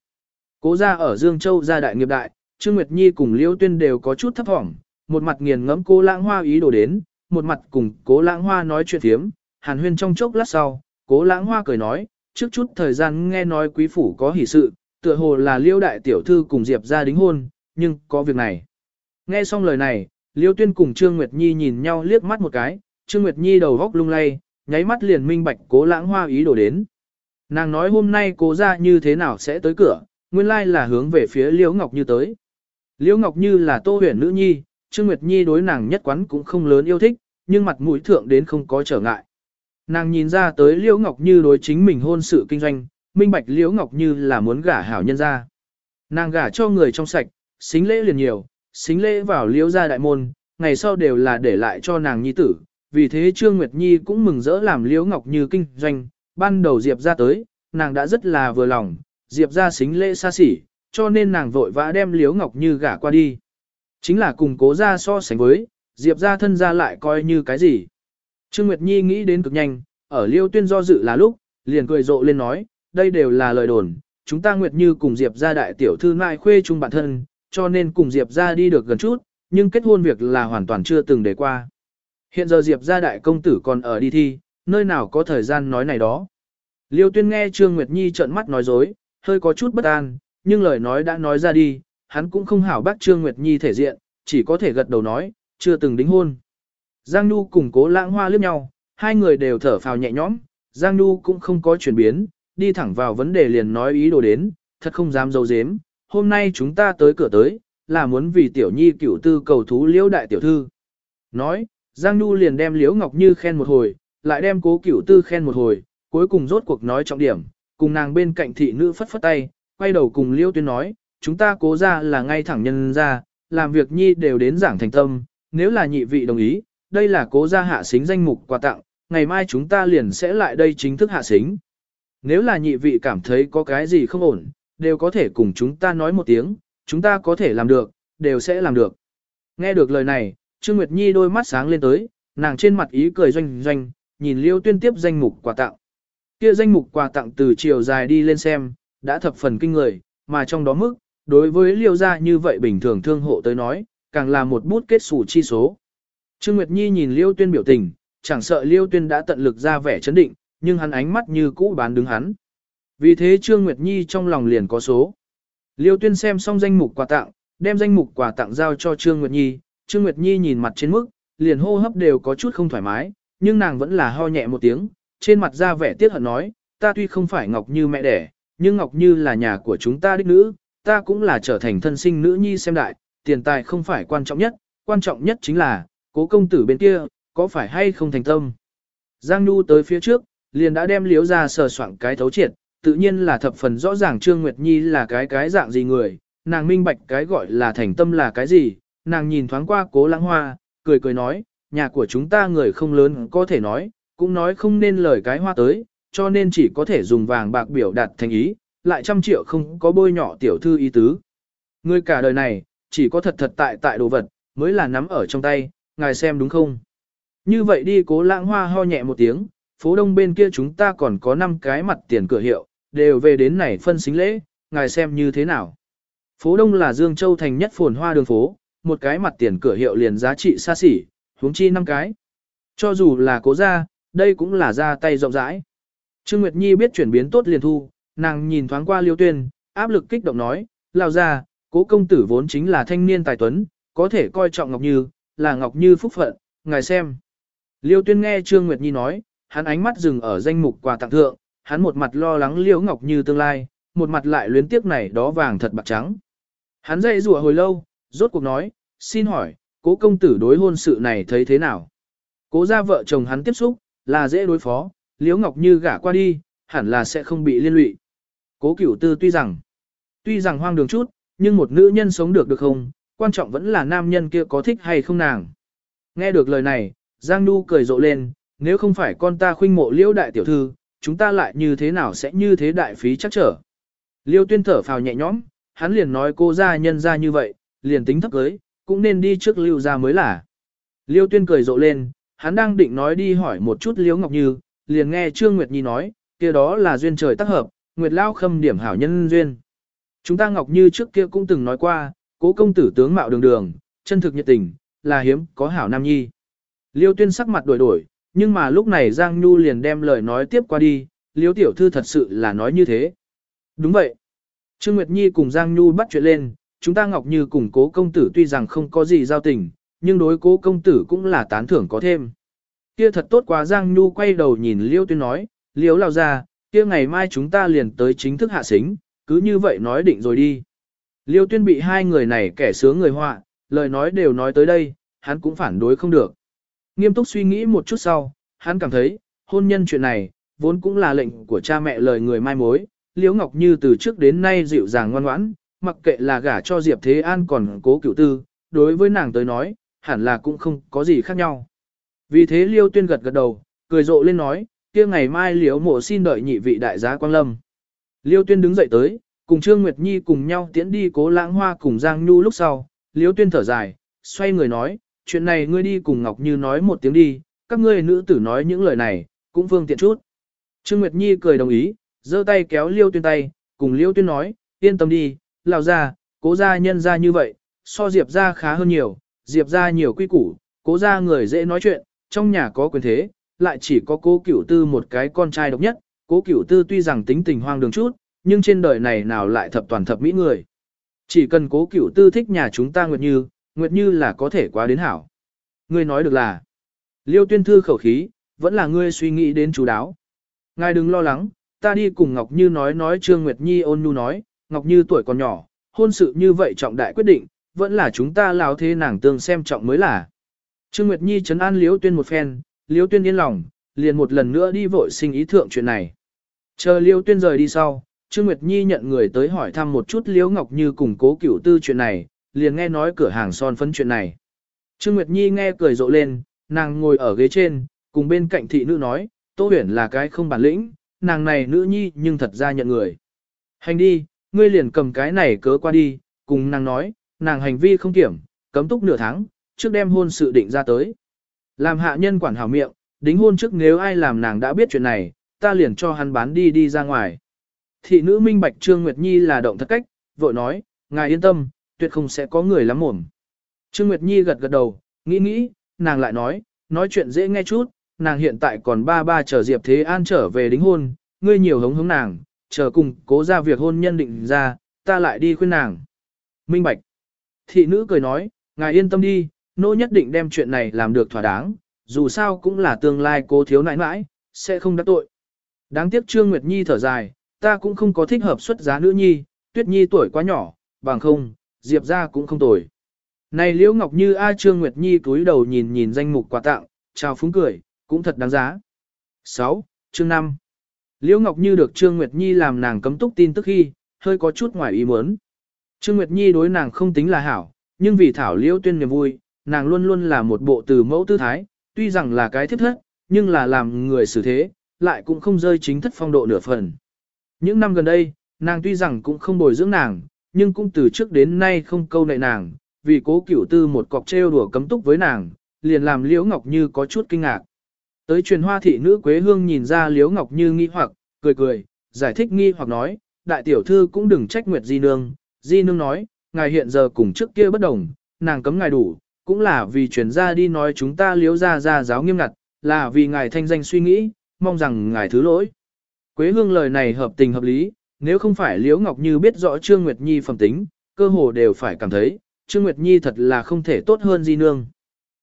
Cố gia ở Dương Châu gia đại nghiệp đại, Trương Nguyệt Nhi cùng Liễu Tuyên đều có chút thấp thỏm, một mặt nghiền ngẫm cố lãng hoa ý đồ đến, một mặt cùng cố lãng hoa nói chuyện thiếm, hàn huyên trong chốc lát sau, cố lãng hoa cười nói, trước chút thời gian nghe nói quý phủ có hỷ sự, tựa hồ là liêu đại tiểu thư cùng Diệp gia đính hôn, nhưng có việc này. Nghe xong lời này, liêu Tuyên cùng Trương Nguyệt Nhi nhìn nhau liếc mắt một cái, Trương Nguyệt Nhi đầu góc lung lay, nháy mắt liền minh bạch cố lãng hoa ý đồ đến. Nàng nói hôm nay cố ra như thế nào sẽ tới cửa, nguyên lai là hướng về phía Liễu Ngọc Như tới. Liễu Ngọc Như là tô huyền nữ nhi, Trương Nguyệt Nhi đối nàng nhất quán cũng không lớn yêu thích, nhưng mặt mũi thượng đến không có trở ngại. Nàng nhìn ra tới Liễu Ngọc Như đối chính mình hôn sự kinh doanh, minh bạch Liễu Ngọc Như là muốn gả hảo nhân ra. Nàng gả cho người trong sạch, xính lễ liền nhiều, xính lễ vào Liễu gia đại môn, ngày sau đều là để lại cho nàng nhi tử. Vì thế Trương Nguyệt Nhi cũng mừng rỡ làm Liễu Ngọc Như kinh doanh, ban đầu Diệp ra tới, nàng đã rất là vừa lòng, Diệp ra xính lễ xa xỉ, cho nên nàng vội vã đem Liễu Ngọc Như gả qua đi. Chính là cùng cố ra so sánh với, Diệp ra thân ra lại coi như cái gì. Trương Nguyệt Nhi nghĩ đến cực nhanh, ở Liêu Tuyên do dự là lúc, liền cười rộ lên nói, đây đều là lời đồn, chúng ta Nguyệt Như cùng Diệp ra đại tiểu thư mai khuê chung bản thân, cho nên cùng Diệp ra đi được gần chút, nhưng kết hôn việc là hoàn toàn chưa từng để qua. Hiện giờ Diệp gia đại công tử còn ở đi thi, nơi nào có thời gian nói này đó. Liêu tuyên nghe Trương Nguyệt Nhi trợn mắt nói dối, hơi có chút bất an, nhưng lời nói đã nói ra đi, hắn cũng không hảo bác Trương Nguyệt Nhi thể diện, chỉ có thể gật đầu nói, chưa từng đính hôn. Giang Nhu cùng cố lãng hoa liếc nhau, hai người đều thở phào nhẹ nhõm, Giang Nhu cũng không có chuyển biến, đi thẳng vào vấn đề liền nói ý đồ đến, thật không dám dấu dếm, hôm nay chúng ta tới cửa tới, là muốn vì tiểu nhi cửu tư cầu thú liễu đại tiểu thư. Nói, Giang Nhu liền đem liễu ngọc như khen một hồi, lại đem cố cửu tư khen một hồi, cuối cùng rốt cuộc nói trọng điểm, cùng nàng bên cạnh thị nữ phất phất tay, quay đầu cùng liễu tuyên nói, chúng ta cố ra là ngay thẳng nhân ra, làm việc nhi đều đến giảng thành tâm, nếu là nhị vị đồng ý, đây là cố gia hạ xính danh mục quà tặng, ngày mai chúng ta liền sẽ lại đây chính thức hạ xính. Nếu là nhị vị cảm thấy có cái gì không ổn, đều có thể cùng chúng ta nói một tiếng, chúng ta có thể làm được, đều sẽ làm được. Nghe được lời này, Trương Nguyệt Nhi đôi mắt sáng lên tới, nàng trên mặt ý cười doanh doanh, nhìn Liêu Tuyên tiếp danh mục quà tặng. Kia danh mục quà tặng từ chiều dài đi lên xem, đã thập phần kinh người, mà trong đó mức, đối với Liêu gia như vậy bình thường thương hộ tới nói, càng là một bút kết sủ chi số. Trương Nguyệt Nhi nhìn Liêu Tuyên biểu tình, chẳng sợ Liêu Tuyên đã tận lực ra vẻ chấn định, nhưng hắn ánh mắt như cũ bán đứng hắn. Vì thế Trương Nguyệt Nhi trong lòng liền có số. Liêu Tuyên xem xong danh mục quà tặng, đem danh mục quà tặng giao cho Trương Nguyệt Nhi, Trương Nguyệt Nhi nhìn mặt trên mức, liền hô hấp đều có chút không thoải mái, nhưng nàng vẫn là ho nhẹ một tiếng, trên mặt ra vẻ tiếc hận nói, ta tuy không phải Ngọc Như mẹ đẻ, nhưng Ngọc Như là nhà của chúng ta đích nữ, ta cũng là trở thành thân sinh nữ nhi xem đại, tiền tài không phải quan trọng nhất, quan trọng nhất chính là, cố công tử bên kia, có phải hay không thành tâm. Giang Nhu tới phía trước, liền đã đem liếu ra sờ soạn cái thấu triệt, tự nhiên là thập phần rõ ràng Trương Nguyệt Nhi là cái cái dạng gì người, nàng minh bạch cái gọi là thành tâm là cái gì, nàng nhìn thoáng qua cố lãng hoa, cười cười nói, nhà của chúng ta người không lớn có thể nói, cũng nói không nên lời cái hoa tới, cho nên chỉ có thể dùng vàng bạc biểu đạt thành ý, lại trăm triệu không có bôi nhỏ tiểu thư ý tứ. Người cả đời này, chỉ có thật thật tại tại đồ vật, mới là nắm ở trong tay, ngài xem đúng không? Như vậy đi cố lãng hoa ho nhẹ một tiếng, phố đông bên kia chúng ta còn có 5 cái mặt tiền cửa hiệu, đều về đến này phân xính lễ, ngài xem như thế nào. Phố đông là Dương Châu thành nhất phồn hoa đường phố, một cái mặt tiền cửa hiệu liền giá trị xa xỉ, huống chi 5 cái. Cho dù là cố gia, đây cũng là ra tay rộng rãi. Trương Nguyệt Nhi biết chuyển biến tốt liền thu, nàng nhìn thoáng qua Liêu Tuyên, áp lực kích động nói, lao ra, cố công tử vốn chính là thanh niên tài tuấn, có thể coi trọng Ngọc Như, là Ngọc Như phúc phận, ngài xem. Liêu Tuyên nghe Trương Nguyệt Nhi nói, hắn ánh mắt dừng ở danh mục quà tặng thượng, hắn một mặt lo lắng Liễu Ngọc Như tương lai, một mặt lại luyến tiếc này đó vàng thật bạc trắng. Hắn dậy rủa hồi lâu, rốt cuộc nói, xin hỏi, cố công tử đối hôn sự này thấy thế nào? Cố ra vợ chồng hắn tiếp xúc, là dễ đối phó, Liễu Ngọc Như gả qua đi, hẳn là sẽ không bị liên lụy. Cố cửu tư tuy rằng, tuy rằng hoang đường chút, nhưng một nữ nhân sống được được không, quan trọng vẫn là nam nhân kia có thích hay không nàng. Nghe được lời này, Giang Nhu cười rộ lên, nếu không phải con ta khuynh mộ liễu đại tiểu thư, chúng ta lại như thế nào sẽ như thế đại phí chắc trở. Liêu tuyên thở phào nhẹ nhõm, hắn liền nói cô ra nhân ra như vậy, liền tính thấp cưới, cũng nên đi trước lưu ra mới là. Liêu tuyên cười rộ lên, hắn đang định nói đi hỏi một chút liễu ngọc như, liền nghe Trương Nguyệt Nhi nói, kia đó là duyên trời tác hợp, Nguyệt Lao khâm điểm hảo nhân duyên. Chúng ta Ngọc Như trước kia cũng từng nói qua, cố công tử tướng mạo đường đường, chân thực nhiệt tình, là hiếm, có hảo nam nhi. Liêu tuyên sắc mặt đổi đổi, nhưng mà lúc này Giang Nhu liền đem lời nói tiếp qua đi, Liêu tiểu thư thật sự là nói như thế. Đúng vậy. Trương Nguyệt Nhi cùng Giang Nhu bắt chuyện lên, chúng ta Ngọc Như cùng cố công tử tuy rằng không có gì giao tình, nhưng đối cố công tử cũng là tán thưởng có thêm. Kia thật tốt quá Giang Nhu quay đầu nhìn Liêu tuyên nói, Liêu lao ra, kia ngày mai chúng ta liền tới chính thức hạ xính, cứ như vậy nói định rồi đi. Liêu tuyên bị hai người này kẻ sướng người họa, lời nói đều nói tới đây, hắn cũng phản đối không được. Nghiêm túc suy nghĩ một chút sau, hắn cảm thấy, hôn nhân chuyện này, vốn cũng là lệnh của cha mẹ lời người mai mối, Liễu Ngọc Như từ trước đến nay dịu dàng ngoan ngoãn, mặc kệ là gả cho Diệp Thế An còn cố cựu tư, đối với nàng tới nói, hẳn là cũng không có gì khác nhau. Vì thế Liêu Tuyên gật gật đầu, cười rộ lên nói, kia ngày mai Liễu mộ xin đợi nhị vị đại giá Quang Lâm. Liêu Tuyên đứng dậy tới, cùng Trương Nguyệt Nhi cùng nhau tiến đi cố lãng hoa cùng Giang Nhu lúc sau, liễu Tuyên thở dài, xoay người nói, chuyện này ngươi đi cùng Ngọc Như nói một tiếng đi, các ngươi nữ tử nói những lời này, cũng phương tiện chút. Trương Nguyệt Nhi cười đồng ý, giơ tay kéo Liêu Tuyên tay, cùng Liêu Tuyên nói, yên tâm đi, lão ra, cố gia nhân ra như vậy, so Diệp ra khá hơn nhiều, Diệp ra nhiều quy củ, cố gia người dễ nói chuyện, trong nhà có quyền thế, lại chỉ có cố cửu tư một cái con trai độc nhất, cố cửu tư tuy rằng tính tình hoang đường chút, nhưng trên đời này nào lại thập toàn thập mỹ người. Chỉ cần cố cửu tư thích nhà chúng ta Nguyệt Như, Nguyệt Như là có thể quá đến hảo. Ngươi nói được là, liêu tuyên thư khẩu khí, vẫn là ngươi suy nghĩ đến chú đáo. Ngài đừng lo lắng, ta đi cùng Ngọc Như nói nói Trương Nguyệt Nhi ôn nhu nói, Ngọc Như tuổi còn nhỏ, hôn sự như vậy trọng đại quyết định, vẫn là chúng ta láo thế nàng tương xem trọng mới là. Trương Nguyệt Nhi chấn an Liễu Tuyên một phen, Liễu Tuyên yên lòng, liền một lần nữa đi vội sinh ý thượng chuyện này. Chờ Liễu Tuyên rời đi sau, Trương Nguyệt Nhi nhận người tới hỏi thăm một chút Liễu Ngọc Như cùng cố cửu tư chuyện này, liền nghe nói cửa hàng son phấn chuyện này. Trương Nguyệt Nhi nghe cười rộ lên, nàng ngồi ở ghế trên, cùng bên cạnh thị nữ nói, Tô Huyền là cái không bản lĩnh, nàng này nữ nhi nhưng thật ra nhận người. Hành đi, ngươi liền cầm cái này cớ qua đi, cùng nàng nói, nàng hành vi không kiểm, cấm túc nửa tháng, trước đem hôn sự định ra tới. Làm hạ nhân quản hảo miệng, đính hôn trước nếu ai làm nàng đã biết chuyện này, ta liền cho hắn bán đi đi ra ngoài. Thị nữ minh bạch Trương Nguyệt Nhi là động thật cách, vội nói, ngài yên tâm, tuyệt không sẽ có người lắm mồm. Trương Nguyệt Nhi gật gật đầu, nghĩ nghĩ, nàng lại nói, nói chuyện dễ nghe chút, nàng hiện tại còn ba ba chờ Diệp Thế An trở về đính hôn, ngươi nhiều hống hống nàng, chờ cùng cố ra việc hôn nhân định ra, ta lại đi khuyên nàng. Minh Bạch. Thị nữ cười nói, ngài yên tâm đi, nô nhất định đem chuyện này làm được thỏa đáng, dù sao cũng là tương lai cố thiếu nãi nãi, sẽ không đắc tội. Đáng tiếc Trương Nguyệt Nhi thở dài, ta cũng không có thích hợp xuất giá nữ nhi, Tuyết Nhi tuổi quá nhỏ, bằng không, Diệp ra cũng không tồi. Này Liễu Ngọc Như A Trương Nguyệt Nhi cúi đầu nhìn nhìn danh mục quà tặng, chào phúng cười, cũng thật đáng giá. 6. Chương 5 Liễu Ngọc Như được Trương Nguyệt Nhi làm nàng cấm túc tin tức khi, hơi có chút ngoài ý muốn. Trương Nguyệt Nhi đối nàng không tính là hảo, nhưng vì thảo Liễu tuyên niềm vui, nàng luôn luôn là một bộ từ mẫu tư thái, tuy rằng là cái thiết thất, nhưng là làm người xử thế, lại cũng không rơi chính thất phong độ nửa phần. Những năm gần đây, nàng tuy rằng cũng không bồi dưỡng nàng, nhưng cũng từ trước đến nay không câu nệ nàng, vì cố cửu tư một cọc trêu đùa cấm túc với nàng, liền làm Liễu Ngọc Như có chút kinh ngạc. Tới truyền hoa thị nữ Quế Hương nhìn ra Liễu Ngọc Như nghi hoặc, cười cười, giải thích nghi hoặc nói, đại tiểu thư cũng đừng trách Nguyệt Di Nương. Di Nương nói, ngài hiện giờ cùng trước kia bất đồng, nàng cấm ngài đủ, cũng là vì truyền ra đi nói chúng ta Liễu ra ra giáo nghiêm ngặt, là vì ngài thanh danh suy nghĩ, mong rằng ngài thứ lỗi. Quế Hương lời này hợp tình hợp lý, nếu không phải Liễu Ngọc Như biết rõ Trương Nguyệt Nhi phẩm tính, cơ hồ đều phải cảm thấy, Trương Nguyệt Nhi thật là không thể tốt hơn Di Nương.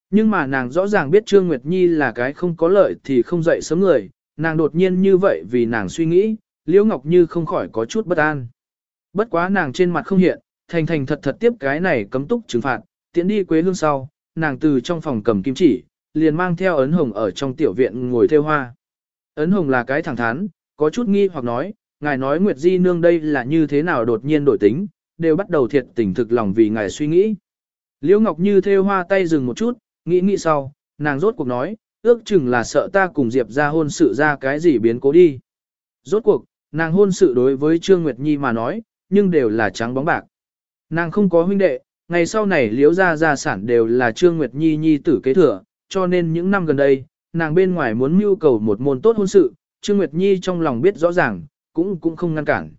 Nhưng mà nàng rõ ràng biết Trương Nguyệt Nhi là cái không có lợi thì không dậy sớm người, nàng đột nhiên như vậy vì nàng suy nghĩ, Liễu Ngọc Như không khỏi có chút bất an. Bất quá nàng trên mặt không hiện, thành thành thật thật tiếp cái này cấm túc trừng phạt, tiễn đi quế hương sau, nàng từ trong phòng cầm kim chỉ, liền mang theo ấn hồng ở trong tiểu viện ngồi theo hoa. Ấn hồng là cái thẳng thắn, có chút nghi hoặc nói, ngài nói Nguyệt Di nương đây là như thế nào đột nhiên đổi tính, đều bắt đầu thiệt tình thực lòng vì ngài suy nghĩ. Liễu Ngọc Như theo hoa tay dừng một chút, nghĩ nghĩ sau, nàng rốt cuộc nói, ước chừng là sợ ta cùng Diệp ra hôn sự ra cái gì biến cố đi. Rốt cuộc, nàng hôn sự đối với Trương Nguyệt Nhi mà nói, nhưng đều là trắng bóng bạc. Nàng không có huynh đệ, ngày sau này Liễu ra gia sản đều là Trương Nguyệt Nhi Nhi tử kế thừa, cho nên những năm gần đây, nàng bên ngoài muốn mưu cầu một môn tốt hôn sự, Trương Nguyệt Nhi trong lòng biết rõ ràng, cũng cũng không ngăn cản.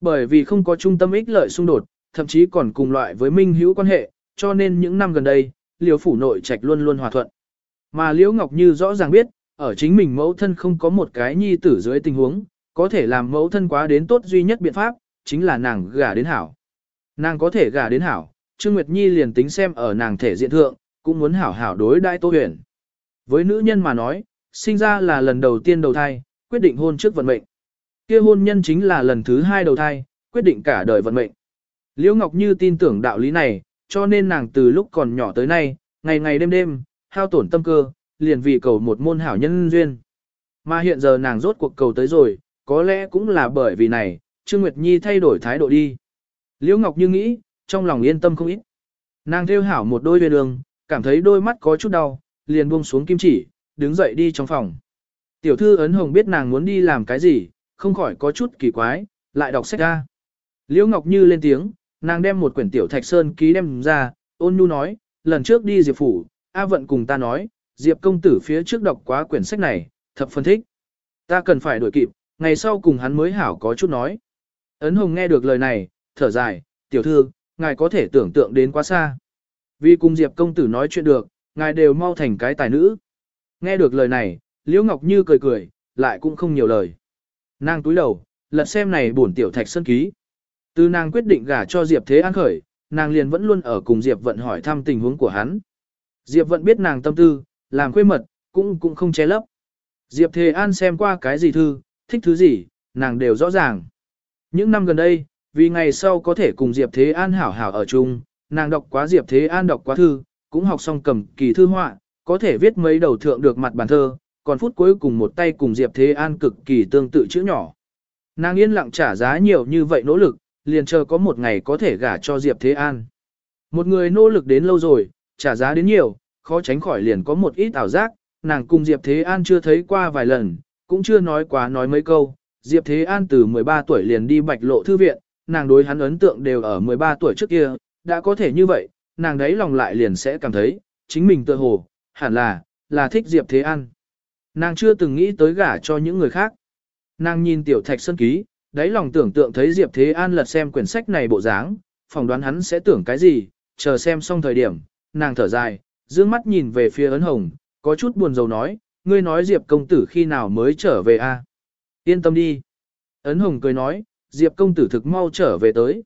Bởi vì không có trung tâm ích lợi xung đột, thậm chí còn cùng loại với minh hữu quan hệ, cho nên những năm gần đây, liều phủ nội trạch luôn luôn hòa thuận. Mà Liễu Ngọc Như rõ ràng biết, ở chính mình mẫu thân không có một cái nhi tử dưới tình huống, có thể làm mẫu thân quá đến tốt duy nhất biện pháp, chính là nàng gả đến hảo. Nàng có thể gả đến hảo, Trương Nguyệt Nhi liền tính xem ở nàng thể diện thượng, cũng muốn hảo hảo đối đãi Tô Huyền. Với nữ nhân mà nói, sinh ra là lần đầu tiên đầu thai, quyết định hôn trước vận mệnh. Kia hôn nhân chính là lần thứ hai đầu thai, quyết định cả đời vận mệnh. Liễu Ngọc Như tin tưởng đạo lý này, cho nên nàng từ lúc còn nhỏ tới nay, ngày ngày đêm đêm, hao tổn tâm cơ, liền vì cầu một môn hảo nhân duyên. Mà hiện giờ nàng rốt cuộc cầu tới rồi, có lẽ cũng là bởi vì này, Trương Nguyệt Nhi thay đổi thái độ đi. Liễu Ngọc Như nghĩ, trong lòng yên tâm không ít. Nàng theo hảo một đôi về đường, cảm thấy đôi mắt có chút đau, liền buông xuống kim chỉ, đứng dậy đi trong phòng. Tiểu thư ấn hồng biết nàng muốn đi làm cái gì, không khỏi có chút kỳ quái, lại đọc sách ra. Liễu Ngọc Như lên tiếng, nàng đem một quyển tiểu thạch sơn ký đem ra, ôn nhu nói, lần trước đi Diệp Phủ, A Vận cùng ta nói, Diệp công tử phía trước đọc quá quyển sách này, thập phân thích. Ta cần phải đuổi kịp, ngày sau cùng hắn mới hảo có chút nói. Ấn Hồng nghe được lời này, thở dài, tiểu thư, ngài có thể tưởng tượng đến quá xa. Vì cùng Diệp công tử nói chuyện được, ngài đều mau thành cái tài nữ. Nghe được lời này, Liễu Ngọc Như cười cười, lại cũng không nhiều lời. Nàng túi đầu, lật xem này bổn tiểu thạch sơn ký. Từ nàng quyết định gả cho Diệp Thế An khởi, nàng liền vẫn luôn ở cùng Diệp Vận hỏi thăm tình huống của hắn. Diệp Vận biết nàng tâm tư, làm khuê mật, cũng cũng không che lấp. Diệp Thế An xem qua cái gì thư, thích thứ gì, nàng đều rõ ràng. Những năm gần đây, vì ngày sau có thể cùng Diệp Thế An hảo hảo ở chung, nàng đọc quá Diệp Thế An đọc quá thư, cũng học xong cầm kỳ thư họa, có thể viết mấy đầu thượng được mặt bản thơ, còn phút cuối cùng một tay cùng Diệp Thế An cực kỳ tương tự chữ nhỏ. Nàng yên lặng trả giá nhiều như vậy nỗ lực, liền chờ có một ngày có thể gả cho Diệp Thế An. Một người nỗ lực đến lâu rồi, trả giá đến nhiều, khó tránh khỏi liền có một ít ảo giác, nàng cùng Diệp Thế An chưa thấy qua vài lần, cũng chưa nói quá nói mấy câu. Diệp Thế An từ 13 tuổi liền đi bạch lộ thư viện, nàng đối hắn ấn tượng đều ở 13 tuổi trước kia, đã có thể như vậy, nàng đấy lòng lại liền sẽ cảm thấy, chính mình tự hồ, hẳn là, là thích Diệp Thế An. Nàng chưa từng nghĩ tới gả cho những người khác. Nàng nhìn tiểu thạch sơn ký, đáy lòng tưởng tượng thấy Diệp Thế An lật xem quyển sách này bộ dáng, phỏng đoán hắn sẽ tưởng cái gì, chờ xem xong thời điểm, nàng thở dài, dương mắt nhìn về phía ấn hồng, có chút buồn rầu nói, ngươi nói Diệp công tử khi nào mới trở về a? Yên tâm đi. Ấn hồng cười nói, Diệp công tử thực mau trở về tới.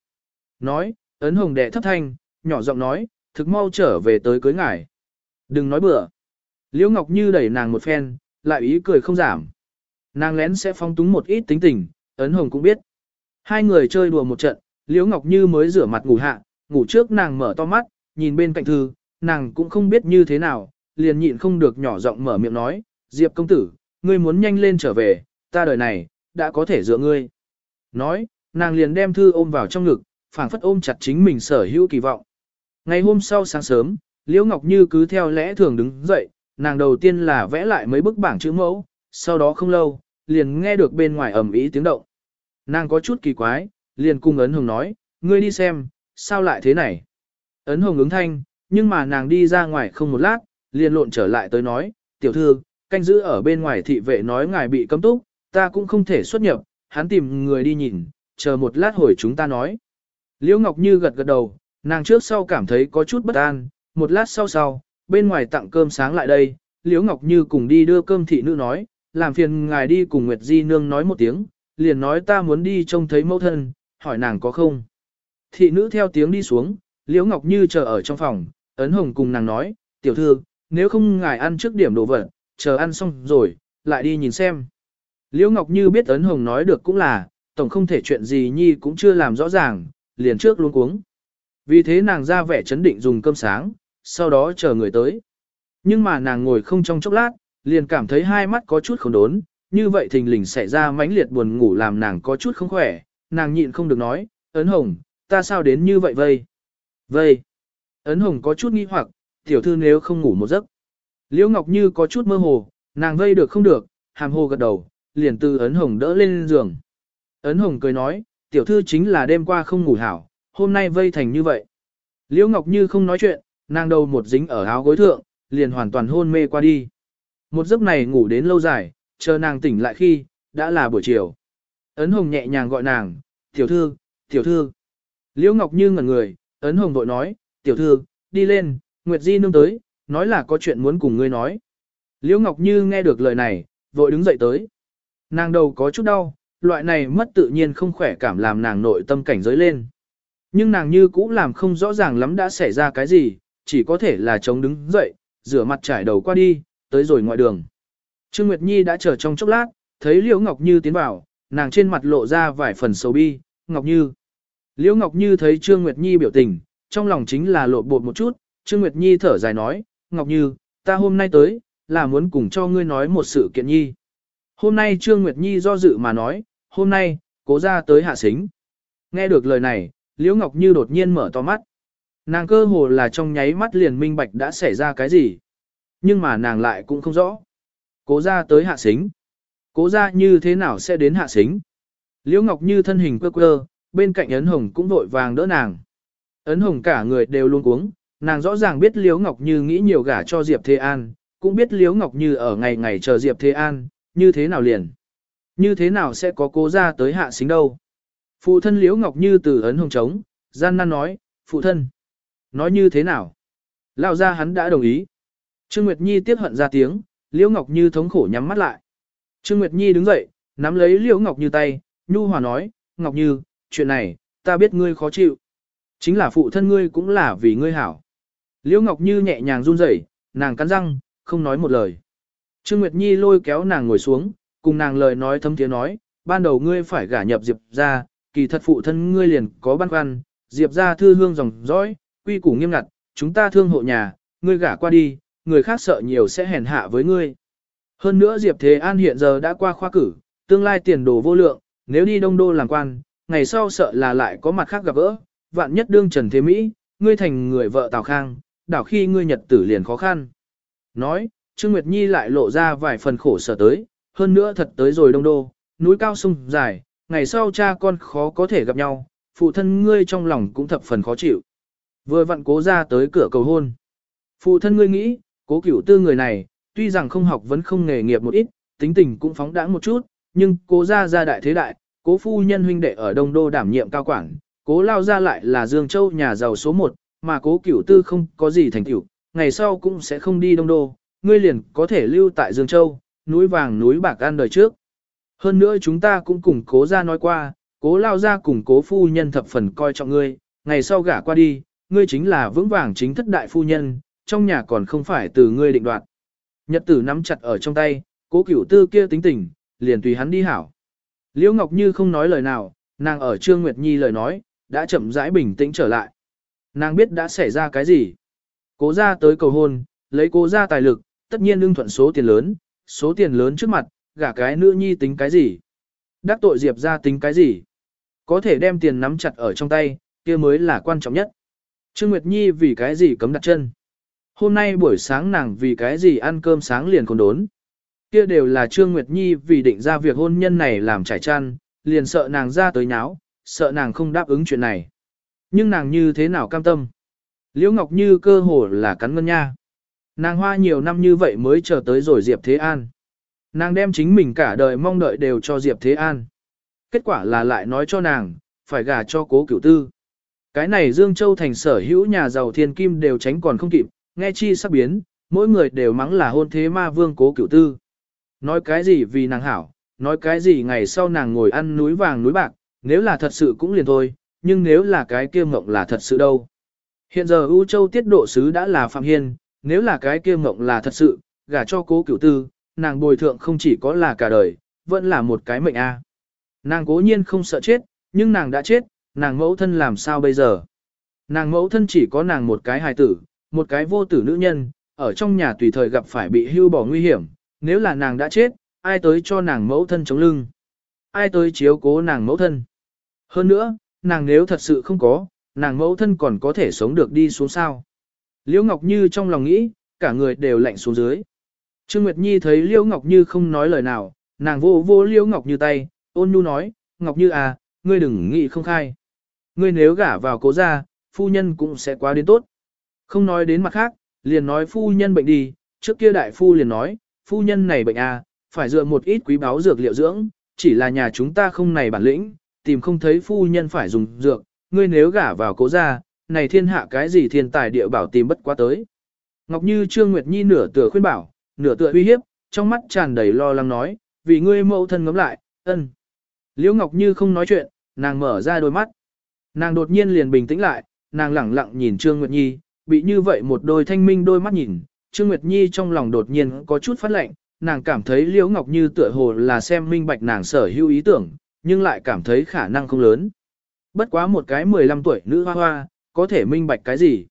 Nói, ấn hồng đệ thấp thanh, nhỏ giọng nói, thực mau trở về tới cưới ngải. Đừng nói bừa. Liễu Ngọc Như đẩy nàng một phen, lại ý cười không giảm. Nàng lén sẽ phong túng một ít tính tình, ấn hồng cũng biết. Hai người chơi đùa một trận, Liễu Ngọc Như mới rửa mặt ngủ hạ, ngủ trước nàng mở to mắt, nhìn bên cạnh thư, nàng cũng không biết như thế nào, liền nhịn không được nhỏ giọng mở miệng nói, Diệp công tử, ngươi muốn nhanh lên trở về, ta đời này, đã có thể dựa ngươi. Nói, nàng liền đem thư ôm vào trong ngực, phảng phất ôm chặt chính mình sở hữu kỳ vọng. Ngày hôm sau sáng sớm, Liễu Ngọc Như cứ theo lẽ thường đứng dậy, nàng đầu tiên là vẽ lại mấy bức bảng chữ mẫu, sau đó không lâu, liền nghe được bên ngoài ầm ĩ tiếng động. Nàng có chút kỳ quái, liền cung ấn hồng nói, ngươi đi xem, sao lại thế này? Ấn hồng ứng thanh, nhưng mà nàng đi ra ngoài không một lát, liền lộn trở lại tới nói, tiểu thư, canh giữ ở bên ngoài thị vệ nói ngài bị cấm túc, ta cũng không thể xuất nhập, hắn tìm người đi nhìn, chờ một lát hồi chúng ta nói. Liễu Ngọc Như gật gật đầu, nàng trước sau cảm thấy có chút bất an, một lát sau sau, bên ngoài tặng cơm sáng lại đây, Liễu Ngọc Như cùng đi đưa cơm thị nữ nói, làm phiền ngài đi cùng Nguyệt Di Nương nói một tiếng, liền nói ta muốn đi trông thấy mẫu thân, hỏi nàng có không. Thị nữ theo tiếng đi xuống, Liễu Ngọc Như chờ ở trong phòng, ấn hồng cùng nàng nói, tiểu thư, nếu không ngài ăn trước điểm đồ vật, chờ ăn xong rồi, lại đi nhìn xem. Liễu Ngọc Như biết ấn hồng nói được cũng là, tổng không thể chuyện gì nhi cũng chưa làm rõ ràng, liền trước luôn cuống. Vì thế nàng ra vẻ chấn định dùng cơm sáng, sau đó chờ người tới. Nhưng mà nàng ngồi không trong chốc lát, liền cảm thấy hai mắt có chút không đốn, như vậy thình lình xảy ra mãnh liệt buồn ngủ làm nàng có chút không khỏe, nàng nhịn không được nói, ấn hồng, ta sao đến như vậy vây? Vây. Ấn hồng có chút nghi hoặc, tiểu thư nếu không ngủ một giấc. Liễu Ngọc Như có chút mơ hồ, nàng vây được không được, hàm hồ gật đầu, liền từ ấn hồng đỡ lên giường. Ấn hồng cười nói, tiểu thư chính là đêm qua không ngủ hảo, hôm nay vây thành như vậy. Liễu Ngọc Như không nói chuyện, nàng đầu một dính ở áo gối thượng, liền hoàn toàn hôn mê qua đi. Một giấc này ngủ đến lâu dài, chờ nàng tỉnh lại khi, đã là buổi chiều. Ấn Hồng nhẹ nhàng gọi nàng, tiểu thư, tiểu thư. Liễu Ngọc Như ngẩn người, Ấn Hồng vội nói, tiểu thư, đi lên, Nguyệt Di nương tới, nói là có chuyện muốn cùng ngươi nói. Liễu Ngọc Như nghe được lời này, vội đứng dậy tới. Nàng đầu có chút đau, loại này mất tự nhiên không khỏe cảm làm nàng nội tâm cảnh giới lên. Nhưng nàng như cũ làm không rõ ràng lắm đã xảy ra cái gì, chỉ có thể là chống đứng dậy, rửa mặt trải đầu qua đi, tới rồi ngoại đường. Trương Nguyệt Nhi đã chờ trong chốc lát, thấy Liễu Ngọc Như tiến vào, nàng trên mặt lộ ra vài phần sầu bi, Ngọc Như. Liễu Ngọc Như thấy Trương Nguyệt Nhi biểu tình, trong lòng chính là lộ bột một chút, Trương Nguyệt Nhi thở dài nói, Ngọc Như, ta hôm nay tới, là muốn cùng cho ngươi nói một sự kiện nhi. Hôm nay Trương Nguyệt Nhi do dự mà nói, hôm nay, cố ra tới hạ xính. Nghe được lời này, Liễu Ngọc Như đột nhiên mở to mắt. Nàng cơ hồ là trong nháy mắt liền minh bạch đã xảy ra cái gì. Nhưng mà nàng lại cũng không rõ. Cố ra tới hạ xính. Cố ra như thế nào sẽ đến hạ xính. Liễu Ngọc Như thân hình quơ quơ, bên cạnh Ấn Hồng cũng vội vàng đỡ nàng. Ấn Hồng cả người đều luôn cuống, nàng rõ ràng biết Liễu Ngọc Như nghĩ nhiều gả cho Diệp Thế An, cũng biết Liễu Ngọc Như ở ngày ngày chờ Diệp Thế An, như thế nào liền. Như thế nào sẽ có cố ra tới hạ xính đâu. Phụ thân Liễu Ngọc Như từ Ấn Hồng trống, gian nan nói, phụ thân. Nói như thế nào? Lao ra hắn đã đồng ý. Trương Nguyệt Nhi tiếc hận ra tiếng, Liễu Ngọc Như thống khổ nhắm mắt lại. Trương Nguyệt Nhi đứng dậy, nắm lấy Liễu Ngọc Như tay, nhu hòa nói, Ngọc Như, chuyện này, ta biết ngươi khó chịu. Chính là phụ thân ngươi cũng là vì ngươi hảo. Liễu Ngọc Như nhẹ nhàng run rẩy, nàng cắn răng, không nói một lời. Trương Nguyệt Nhi lôi kéo nàng ngồi xuống, cùng nàng lời nói thâm tiếng nói, ban đầu ngươi phải gả nhập Diệp ra, kỳ thật phụ thân ngươi liền có băn khoăn, Diệp ra thư hương dòng dõi, quy củ nghiêm ngặt, chúng ta thương hộ nhà, ngươi gả qua đi, người khác sợ nhiều sẽ hèn hạ với ngươi. Hơn nữa Diệp Thế An hiện giờ đã qua khoa cử, tương lai tiền đồ vô lượng, nếu đi đông đô làm quan, ngày sau sợ là lại có mặt khác gặp gỡ, vạn nhất đương Trần Thế Mỹ, ngươi thành người vợ Tào Khang, đảo khi ngươi nhật tử liền khó khăn. Nói, Trương Nguyệt Nhi lại lộ ra vài phần khổ sở tới, hơn nữa thật tới rồi đông đô, núi cao sông dài, ngày sau cha con khó có thể gặp nhau, phụ thân ngươi trong lòng cũng thập phần khó chịu. Vừa vặn cố ra tới cửa cầu hôn. Phụ thân ngươi nghĩ, cố cửu tư người này, tuy rằng không học vẫn không nghề nghiệp một ít, tính tình cũng phóng đãng một chút, nhưng cố ra ra đại thế đại, cố phu nhân huynh đệ ở Đông Đô đảm nhiệm cao quản, cố lao ra lại là Dương Châu nhà giàu số 1, mà cố cửu tư không có gì thành tựu, ngày sau cũng sẽ không đi Đông Đô, ngươi liền có thể lưu tại Dương Châu, núi vàng núi bạc ăn đời trước. Hơn nữa chúng ta cũng cùng cố ra nói qua, cố lao ra cùng cố phu nhân thập phần coi trọng ngươi, ngày sau gả qua đi, ngươi chính là vững vàng chính thất đại phu nhân, trong nhà còn không phải từ ngươi định đoạt. Nhật tử nắm chặt ở trong tay, cố cửu tư kia tính tình, liền tùy hắn đi hảo. Liễu Ngọc Như không nói lời nào, nàng ở Trương Nguyệt Nhi lời nói, đã chậm rãi bình tĩnh trở lại. Nàng biết đã xảy ra cái gì. Cố ra tới cầu hôn, lấy cố ra tài lực, tất nhiên lương thuận số tiền lớn, số tiền lớn trước mặt, gả cái nữ nhi tính cái gì. Đắc tội Diệp ra tính cái gì. Có thể đem tiền nắm chặt ở trong tay, kia mới là quan trọng nhất. Trương Nguyệt Nhi vì cái gì cấm đặt chân. Hôm nay buổi sáng nàng vì cái gì ăn cơm sáng liền còn đốn. Kia đều là Trương Nguyệt Nhi vì định ra việc hôn nhân này làm trải chăn, liền sợ nàng ra tới nháo, sợ nàng không đáp ứng chuyện này. Nhưng nàng như thế nào cam tâm? Liễu Ngọc Như cơ hồ là cắn ngân nha. Nàng hoa nhiều năm như vậy mới chờ tới rồi Diệp Thế An. Nàng đem chính mình cả đời mong đợi đều cho Diệp Thế An. Kết quả là lại nói cho nàng, phải gả cho cố cửu tư. Cái này Dương Châu thành sở hữu nhà giàu thiên kim đều tránh còn không kịp, nghe chi sắp biến, mỗi người đều mắng là hôn thế ma vương cố cửu tư. Nói cái gì vì nàng hảo, nói cái gì ngày sau nàng ngồi ăn núi vàng núi bạc, nếu là thật sự cũng liền thôi, nhưng nếu là cái kia mộng là thật sự đâu. Hiện giờ U Châu tiết độ sứ đã là Phạm Hiên, nếu là cái kia mộng là thật sự, gả cho cố cửu tư, nàng bồi thượng không chỉ có là cả đời, vẫn là một cái mệnh a. Nàng cố nhiên không sợ chết, nhưng nàng đã chết, nàng mẫu thân làm sao bây giờ? Nàng mẫu thân chỉ có nàng một cái hài tử, một cái vô tử nữ nhân, ở trong nhà tùy thời gặp phải bị hưu bỏ nguy hiểm, nếu là nàng đã chết, ai tới cho nàng mẫu thân chống lưng? Ai tới chiếu cố nàng mẫu thân? Hơn nữa, nàng nếu thật sự không có, nàng mẫu thân còn có thể sống được đi xuống sao? Liễu Ngọc Như trong lòng nghĩ, cả người đều lạnh xuống dưới. Trương Nguyệt Nhi thấy Liễu Ngọc Như không nói lời nào, nàng vô vô Liễu Ngọc Như tay, ôn nhu nói, Ngọc Như à, ngươi đừng nghĩ không khai. Ngươi nếu gả vào cố gia, phu nhân cũng sẽ quá đến tốt. Không nói đến mặt khác, liền nói phu nhân bệnh đi, trước kia đại phu liền nói, phu nhân này bệnh à, phải dựa một ít quý báu dược liệu dưỡng, chỉ là nhà chúng ta không này bản lĩnh, tìm không thấy phu nhân phải dùng dược, ngươi nếu gả vào cố gia, này thiên hạ cái gì thiên tài địa bảo tìm bất quá tới. Ngọc Như Trương Nguyệt Nhi nửa tựa khuyên bảo, nửa tựa uy hiếp, trong mắt tràn đầy lo lắng nói, vì ngươi mẫu thân ngấm lại, ân. Liễu Ngọc Như không nói chuyện, nàng mở ra đôi mắt. Nàng đột nhiên liền bình tĩnh lại, nàng lẳng lặng nhìn Trương Nguyệt Nhi, bị như vậy một đôi thanh minh đôi mắt nhìn, Trương Nguyệt Nhi trong lòng đột nhiên có chút phát lạnh, nàng cảm thấy Liễu Ngọc Như tựa hồ là xem minh bạch nàng sở hữu ý tưởng, nhưng lại cảm thấy khả năng không lớn. Bất quá một cái 15 tuổi nữ hoa hoa, có thể minh bạch cái gì?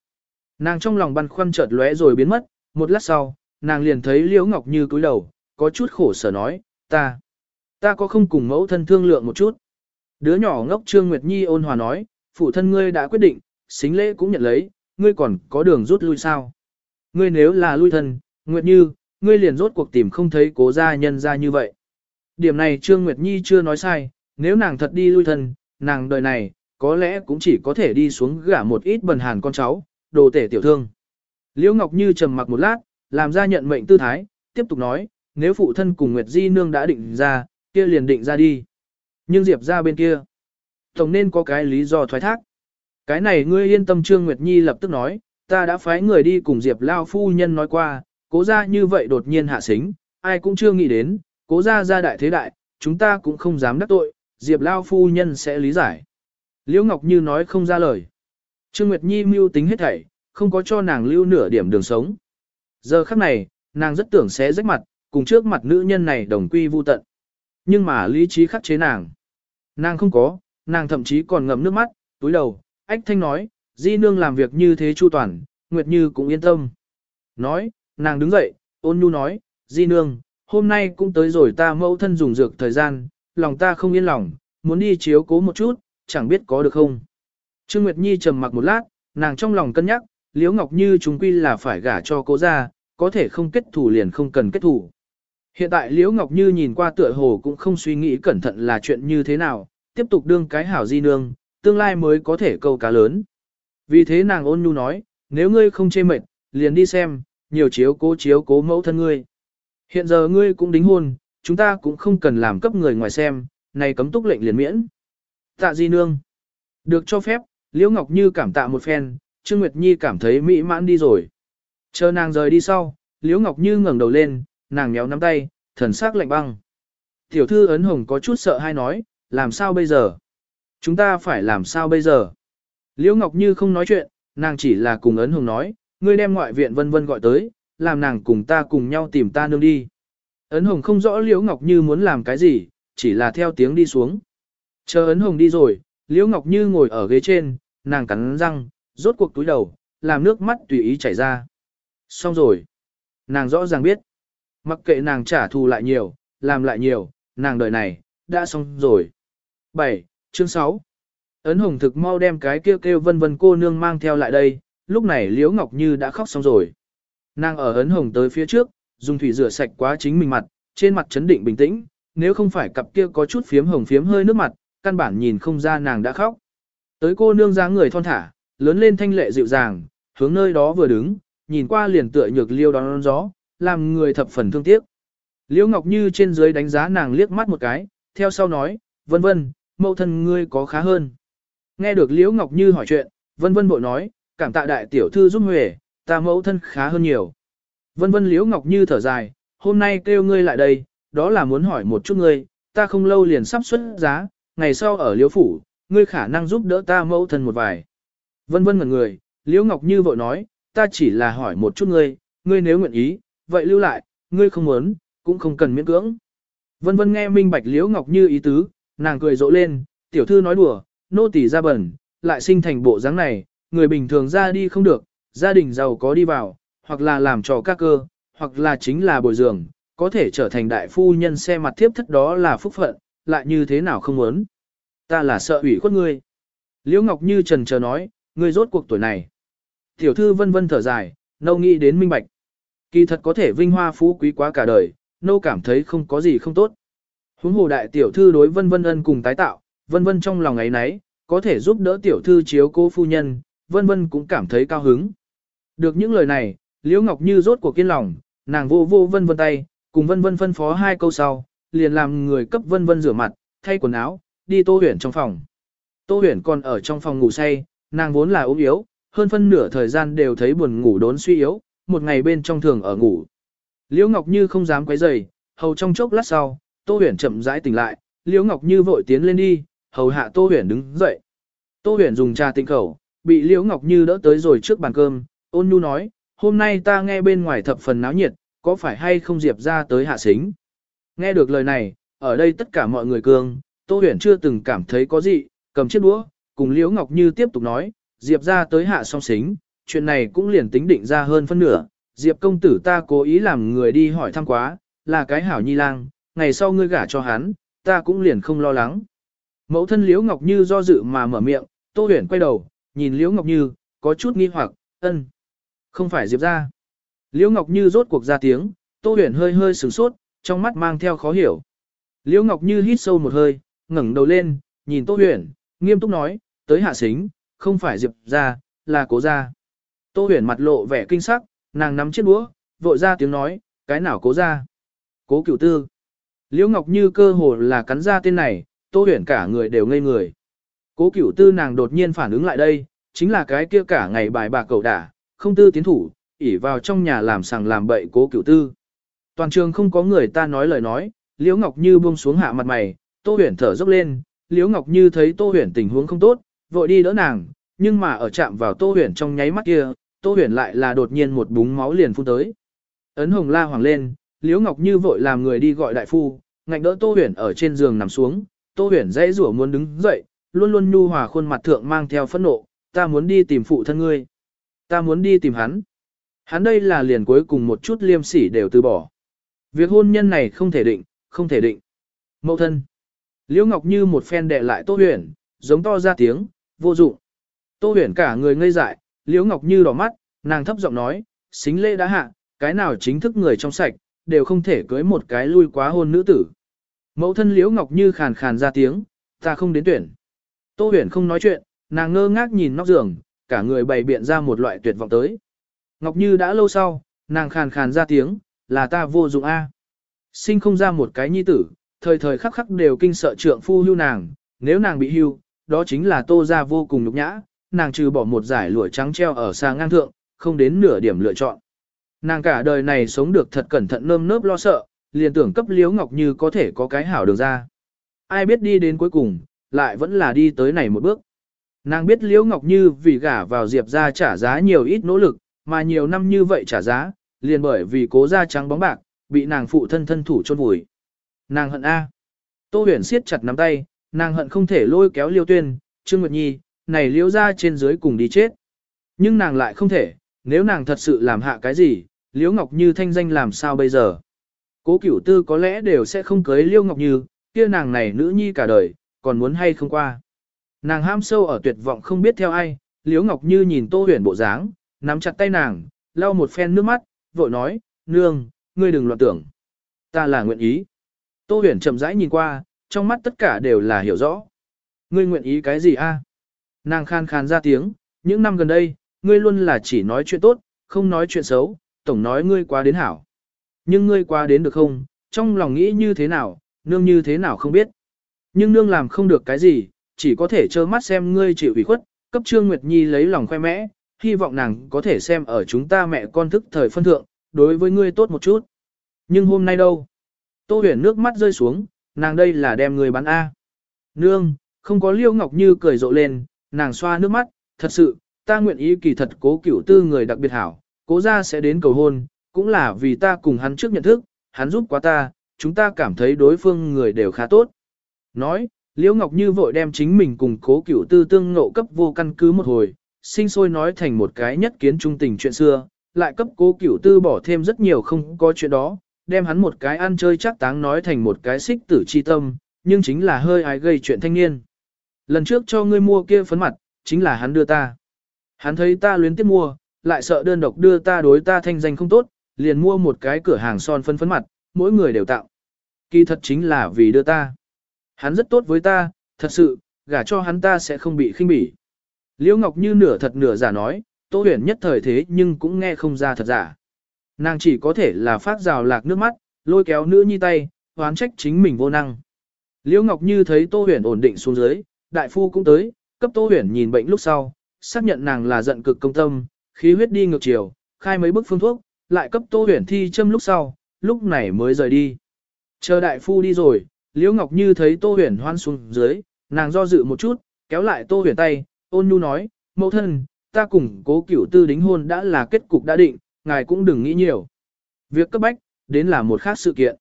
Nàng trong lòng băn khoăn chợt lóe rồi biến mất, một lát sau, nàng liền thấy Liễu Ngọc Như cúi đầu, có chút khổ sở nói, ta, ta có không cùng mẫu thân thương lượng một chút. Đứa nhỏ ngốc Trương Nguyệt Nhi ôn hòa nói, phụ thân ngươi đã quyết định, xính lễ cũng nhận lấy, ngươi còn có đường rút lui sao? Ngươi nếu là lui thân, Nguyệt Như, ngươi liền rốt cuộc tìm không thấy cố gia nhân ra như vậy. Điểm này Trương Nguyệt Nhi chưa nói sai, nếu nàng thật đi lui thân, nàng đời này, có lẽ cũng chỉ có thể đi xuống gả một ít bần hàn con cháu, đồ tể tiểu thương. Liễu Ngọc Như trầm mặc một lát, làm ra nhận mệnh tư thái, tiếp tục nói, nếu phụ thân cùng Nguyệt Di Nương đã định ra, kia liền định ra đi. Nhưng Diệp ra bên kia, tổng nên có cái lý do thoái thác. Cái này ngươi yên tâm Trương Nguyệt Nhi lập tức nói, ta đã phái người đi cùng Diệp Lao phu nhân nói qua, cố gia như vậy đột nhiên hạ xính, ai cũng chưa nghĩ đến, cố gia gia đại thế đại, chúng ta cũng không dám đắc tội, Diệp Lao phu nhân sẽ lý giải. Liễu Ngọc Như nói không ra lời. Trương Nguyệt Nhi mưu tính hết thảy, không có cho nàng lưu nửa điểm đường sống. Giờ khắc này, nàng rất tưởng sẽ rách mặt, cùng trước mặt nữ nhân này đồng quy vu tận. Nhưng mà lý trí khắc chế nàng. Nàng không có, nàng thậm chí còn ngậm nước mắt, túi đầu, ách thanh nói, di nương làm việc như thế chu toàn, Nguyệt Như cũng yên tâm. Nói, nàng đứng dậy, ôn nhu nói, di nương, hôm nay cũng tới rồi ta mẫu thân dùng dược thời gian, lòng ta không yên lòng, muốn đi chiếu cố một chút, chẳng biết có được không. Trương Nguyệt Nhi trầm mặc một lát, nàng trong lòng cân nhắc, Liễu Ngọc Như chúng quy là phải gả cho cố gia, có thể không kết thủ liền không cần kết thủ. Hiện tại Liễu Ngọc Như nhìn qua tựa hồ cũng không suy nghĩ cẩn thận là chuyện như thế nào, tiếp tục đương cái hảo di nương, tương lai mới có thể câu cá lớn. Vì thế nàng ôn nhu nói, nếu ngươi không chê mệt, liền đi xem, nhiều chiếu cố chiếu cố mẫu thân ngươi. Hiện giờ ngươi cũng đính hôn, chúng ta cũng không cần làm cấp người ngoài xem, này cấm túc lệnh liền miễn. Tạ di nương. Được cho phép, Liễu Ngọc Như cảm tạ một phen, Trương Nguyệt Nhi cảm thấy mỹ mãn đi rồi. Chờ nàng rời đi sau, Liễu Ngọc Như ngẩng đầu lên, nàng méo nắm tay, thần sắc lạnh băng. Tiểu thư ấn hồng có chút sợ hay nói, làm sao bây giờ? Chúng ta phải làm sao bây giờ? Liễu Ngọc Như không nói chuyện, nàng chỉ là cùng ấn hồng nói, ngươi đem ngoại viện vân vân gọi tới, làm nàng cùng ta cùng nhau tìm ta nương đi. Ấn hồng không rõ Liễu Ngọc Như muốn làm cái gì, chỉ là theo tiếng đi xuống. Chờ ấn hồng đi rồi, Liễu Ngọc Như ngồi ở ghế trên, nàng cắn răng, rốt cuộc túi đầu, làm nước mắt tùy ý chảy ra. Xong rồi. Nàng rõ ràng biết. Mặc kệ nàng trả thù lại nhiều, làm lại nhiều, nàng đời này, đã xong rồi. 7. Chương 6 Ấn Hồng thực mau đem cái kêu kêu vân vân cô nương mang theo lại đây, lúc này Liễu Ngọc Như đã khóc xong rồi. Nàng ở Ấn Hồng tới phía trước, dùng thủy rửa sạch quá chính mình mặt, trên mặt chấn định bình tĩnh, nếu không phải cặp kia có chút phiếm hồng phiếm hơi nước mặt, căn bản nhìn không ra nàng đã khóc. Tới cô nương dáng người thon thả, lớn lên thanh lệ dịu dàng, hướng nơi đó vừa đứng, nhìn qua liền tựa nhược liêu đón gió, làm người thập phần thương tiếc. Liễu Ngọc Như trên dưới đánh giá nàng liếc mắt một cái, theo sau nói, vân vân, mẫu thân ngươi có khá hơn. Nghe được Liễu Ngọc Như hỏi chuyện, vân vân bội nói, cảm tạ đại tiểu thư giúp huệ, ta mẫu thân khá hơn nhiều. Vân vân Liễu Ngọc Như thở dài, hôm nay kêu ngươi lại đây, đó là muốn hỏi một chút ngươi, ta không lâu liền sắp xuất giá, ngày sau ở Liễu Phủ, ngươi khả năng giúp đỡ ta mẫu thân một vài. Vân vân ngẩn người, Liễu Ngọc Như vội nói, ta chỉ là hỏi một chút ngươi, ngươi nếu nguyện ý, vậy lưu lại, ngươi không muốn, cũng không cần miễn cưỡng. Vân vân nghe minh bạch Liễu Ngọc Như ý tứ, nàng cười rộ lên, tiểu thư nói đùa, nô tỳ ra bẩn, lại sinh thành bộ dáng này, người bình thường ra đi không được, gia đình giàu có đi vào, hoặc là làm trò các cơ, hoặc là chính là bồi dưỡng, có thể trở thành đại phu nhân xe mặt thiếp thất đó là phúc phận, lại như thế nào không muốn. Ta là sợ ủy khuất ngươi. Liễu Ngọc Như trần chờ nói, ngươi rốt cuộc tuổi này. Tiểu thư vân vân thở dài, nâu nghĩ đến minh bạch. Kỳ thật có thể vinh hoa phú quý quá cả đời, Nô cảm thấy không có gì không tốt. Huống hồ đại tiểu thư đối vân vân ân cùng tái tạo, vân vân trong lòng ấy nấy, có thể giúp đỡ tiểu thư chiếu cố phu nhân, vân vân cũng cảm thấy cao hứng. Được những lời này, Liễu Ngọc Như rốt cuộc kiên lòng, nàng vô vô vân vân tay, cùng vân vân phân phó hai câu sau, liền làm người cấp vân vân rửa mặt, thay quần áo, đi tô huyển trong phòng. Tô huyển còn ở trong phòng ngủ say, nàng vốn là ốm yếu, hơn phân nửa thời gian đều thấy buồn ngủ đốn suy yếu, một ngày bên trong thường ở ngủ. Liễu Ngọc Như không dám quấy rầy, hầu trong chốc lát sau, Tô Huyền chậm rãi tỉnh lại, Liễu Ngọc Như vội tiến lên đi, hầu hạ Tô Huyền đứng dậy. Tô Huyền dùng trà tinh khẩu, bị Liễu Ngọc Như đỡ tới rồi trước bàn cơm, ôn nhu nói, hôm nay ta nghe bên ngoài thập phần náo nhiệt, có phải hay không diệp ra tới hạ xính. Nghe được lời này, ở đây tất cả mọi người cương, Tô Huyền chưa từng cảm thấy có gì, cầm chiếc đũa, cùng Liễu Ngọc Như tiếp tục nói, diệp ra tới hạ song xính, chuyện này cũng liền tính định ra hơn phân nửa, diệp công tử ta cố ý làm người đi hỏi thăm quá, là cái hảo nhi lang, ngày sau ngươi gả cho hắn, ta cũng liền không lo lắng. Mẫu thân Liễu Ngọc Như do dự mà mở miệng, Tô Huyền quay đầu, nhìn Liễu Ngọc Như, có chút nghi hoặc, ân, không phải Diệp ra. Liễu Ngọc Như rốt cuộc ra tiếng, Tô Huyền hơi hơi sửng sốt, trong mắt mang theo khó hiểu. Liễu Ngọc Như hít sâu một hơi, ngẩng đầu lên, nhìn Tô Huyền, nghiêm túc nói, tới hạ xính, không phải Diệp ra, là cố ra. Tô Huyền mặt lộ vẻ kinh sắc, nàng nắm chiếc đũa, vội ra tiếng nói, cái nào cố ra. Cố cửu tư. Liễu Ngọc Như cơ hồ là cắn ra tên này, Tô Huyền cả người đều ngây người. Cố cửu tư nàng đột nhiên phản ứng lại đây, chính là cái kia cả ngày bài bạc cầu đả, không tư tiến thủ, ỉ vào trong nhà làm sàng làm bậy cố cửu tư. Toàn trường không có người ta nói lời nói, Liễu Ngọc Như buông xuống hạ mặt mày, Tô Huyền thở dốc lên, Liễu Ngọc Như thấy Tô Huyền tình huống không tốt, vội đi đỡ nàng, nhưng mà ở chạm vào Tô Huyền trong nháy mắt kia, Tô Huyền lại là đột nhiên một búng máu liền phun tới. Ấn Hồng la hoàng lên, Liễu Ngọc Như vội làm người đi gọi đại phu, ngạnh đỡ Tô Huyền ở trên giường nằm xuống, Tô Huyền dãy rủa muốn đứng dậy, luôn luôn nhu hòa khuôn mặt thượng mang theo phẫn nộ, ta muốn đi tìm phụ thân ngươi. Ta muốn đi tìm hắn. Hắn đây là liền cuối cùng một chút liêm sỉ đều từ bỏ. Việc hôn nhân này không thể định, không thể định. mẫu thân. Liễu Ngọc Như một phen đè lại Tô Huyền, giống to ra tiếng, vô dụng. Tô Huyền cả người ngây dại, Liễu Ngọc Như đỏ mắt, nàng thấp giọng nói, xính lễ đã hạ, cái nào chính thức người trong sạch, đều không thể cưới một cái lui quá hôn nữ tử. Mẫu thân Liễu Ngọc Như khàn khàn ra tiếng, ta không đến tuyển. Tô huyền không nói chuyện, nàng ngơ ngác nhìn nóc giường, cả người bày biện ra một loại tuyệt vọng tới. Ngọc Như đã lâu sau, nàng khàn khàn ra tiếng, là ta vô dụng a. Sinh không ra một cái nhi tử, thời thời khắc khắc đều kinh sợ trượng phu hưu nàng, nếu nàng bị hưu, đó chính là tô ra vô cùng nhục nhã, nàng trừ bỏ một giải lụa trắng treo ở xa ngang thượng, không đến nửa điểm lựa chọn. Nàng cả đời này sống được thật cẩn thận nơm nớp lo sợ, liền tưởng cấp liếu ngọc như có thể có cái hảo được ra. Ai biết đi đến cuối cùng, lại vẫn là đi tới này một bước. Nàng biết liếu ngọc như vì gả vào diệp ra trả giá nhiều ít nỗ lực, mà nhiều năm như vậy trả giá, liền bởi vì cố ra trắng bóng bạc, bị nàng phụ thân thân thủ chôn vùi. Nàng hận A. Tô huyền siết chặt nắm tay, nàng hận không thể lôi kéo liêu tuyên, Trương Nguyệt Nhi, này liễu ra trên dưới cùng đi chết. Nhưng nàng lại không thể, nếu nàng thật sự làm hạ cái gì, liễu ngọc như thanh danh làm sao bây giờ. Cố cửu tư có lẽ đều sẽ không cưới liễu ngọc như, kia nàng này nữ nhi cả đời, còn muốn hay không qua. Nàng ham sâu ở tuyệt vọng không biết theo ai, liễu ngọc như nhìn tô huyền bộ dáng, nắm chặt tay nàng, lau một phen nước mắt, vội nói, nương, ngươi đừng loạn tưởng. Ta là nguyện ý. Tô huyền chậm rãi nhìn qua, trong mắt tất cả đều là hiểu rõ. Ngươi nguyện ý cái gì a? Nàng khan khan ra tiếng, những năm gần đây, ngươi luôn là chỉ nói chuyện tốt, không nói chuyện xấu, tổng nói ngươi quá đến hảo. Nhưng ngươi quá đến được không, trong lòng nghĩ như thế nào, nương như thế nào không biết. Nhưng nương làm không được cái gì, chỉ có thể trơ mắt xem ngươi chịu ủy khuất, cấp Trương Nguyệt Nhi lấy lòng khoe mẽ, hy vọng nàng có thể xem ở chúng ta mẹ con thức thời phân thượng, đối với ngươi tốt một chút. Nhưng hôm nay đâu? Tô huyền nước mắt rơi xuống, nàng đây là đem người bán A. Nương, không có liêu ngọc như cười rộ lên, nàng xoa nước mắt, thật sự, ta nguyện ý kỳ thật cố cửu tư người đặc biệt hảo, cố gia sẽ đến cầu hôn, cũng là vì ta cùng hắn trước nhận thức, hắn giúp quá ta, chúng ta cảm thấy đối phương người đều khá tốt. Nói, Liễu Ngọc Như vội đem chính mình cùng cố cửu tư tương ngộ cấp vô căn cứ một hồi, sinh sôi nói thành một cái nhất kiến trung tình chuyện xưa, lại cấp cố cửu tư bỏ thêm rất nhiều không có chuyện đó, đem hắn một cái ăn chơi chắc táng nói thành một cái xích tử chi tâm, nhưng chính là hơi ai gây chuyện thanh niên. Lần trước cho ngươi mua kia phấn mặt, chính là hắn đưa ta. Hắn thấy ta luyến tiếp mua, lại sợ đơn độc đưa ta đối ta thanh danh không tốt, liền mua một cái cửa hàng son phấn phấn mặt, mỗi người đều tạo. Kỳ thật chính là vì đưa ta. Hắn rất tốt với ta, thật sự, gả cho hắn ta sẽ không bị khinh bỉ. Liễu Ngọc như nửa thật nửa giả nói, Tô Huyền nhất thời thế nhưng cũng nghe không ra thật giả. Nàng chỉ có thể là phát rào lạc nước mắt, lôi kéo nữ nhi tay, hoán trách chính mình vô năng. Liễu Ngọc Như thấy Tô Huyền ổn định xuống dưới, đại phu cũng tới, cấp Tô Huyền nhìn bệnh lúc sau, xác nhận nàng là giận cực công tâm, khí huyết đi ngược chiều, khai mấy bức phương thuốc, lại cấp Tô Huyền thi châm lúc sau, lúc này mới rời đi. Chờ đại phu đi rồi, Liễu Ngọc Như thấy Tô Huyền hoan xuống dưới, nàng do dự một chút, kéo lại Tô Huyền tay, ôn nhu nói, mẫu thân, ta cùng cố cửu tư đính hôn đã là kết cục đã định, ngài cũng đừng nghĩ nhiều. Việc cấp bách, đến là một khác sự kiện.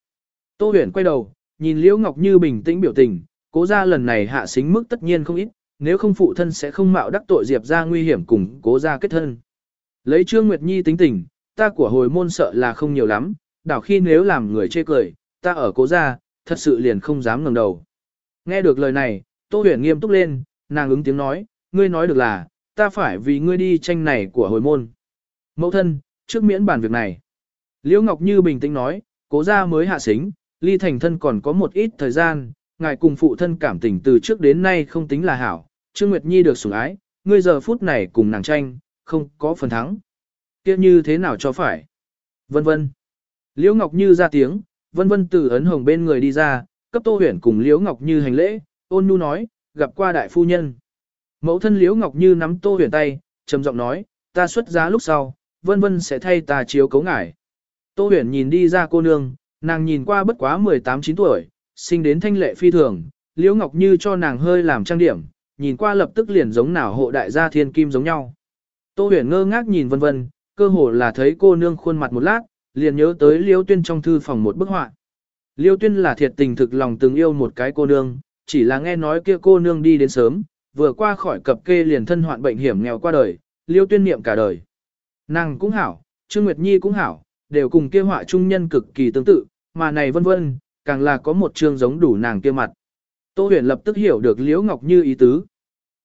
Tô huyền quay đầu, nhìn Liễu Ngọc Như bình tĩnh biểu tình, cố Gia lần này hạ xính mức tất nhiên không ít, nếu không phụ thân sẽ không mạo đắc tội Diệp ra nguy hiểm cùng cố Gia kết thân. Lấy Trương Nguyệt Nhi tính tình, ta của hồi môn sợ là không nhiều lắm, đảo khi nếu làm người chê cười, ta ở cố Gia thật sự liền không dám ngẩng đầu. Nghe được lời này, Tô huyền nghiêm túc lên, nàng ứng tiếng nói, ngươi nói được là, ta phải vì ngươi đi tranh này của hồi môn. Mẫu thân, trước miễn bản việc này. Liễu Ngọc Như bình tĩnh nói, cố gia mới hạ xính, ly thành thân còn có một ít thời gian, ngài cùng phụ thân cảm tình từ trước đến nay không tính là hảo, Trương Nguyệt Nhi được sủng ái, ngươi giờ phút này cùng nàng tranh, không có phần thắng. Kia như thế nào cho phải? Vân vân. Liễu Ngọc Như ra tiếng, vân vân từ ấn hồng bên người đi ra, cấp Tô Huyền cùng Liễu Ngọc Như hành lễ, ôn nhu nói, gặp qua đại phu nhân. Mẫu thân Liễu Ngọc Như nắm Tô Huyền tay, trầm giọng nói, ta xuất giá lúc sau, vân vân sẽ thay ta chiếu cấu ngải. Tô huyền nhìn đi ra cô nương, nàng nhìn qua bất quá 18-9 tuổi, sinh đến thanh lệ phi thường, Liễu Ngọc Như cho nàng hơi làm trang điểm, nhìn qua lập tức liền giống nào hộ đại gia thiên kim giống nhau. Tô huyền ngơ ngác nhìn vân vân, cơ hồ là thấy cô nương khuôn mặt một lát, liền nhớ tới Liễu Tuyên trong thư phòng một bức họa. Liễu Tuyên là thiệt tình thực lòng từng yêu một cái cô nương, chỉ là nghe nói kia cô nương đi đến sớm, vừa qua khỏi cập kê liền thân hoạn bệnh hiểm nghèo qua đời, Liễu Tuyên niệm cả đời. Nàng cũng hảo, Trương Nguyệt Nhi cũng hảo, đều cùng kia họa trung nhân cực kỳ tương tự, mà này vân vân, càng là có một chương giống đủ nàng kia mặt. Tô huyền lập tức hiểu được Liễu Ngọc Như ý tứ.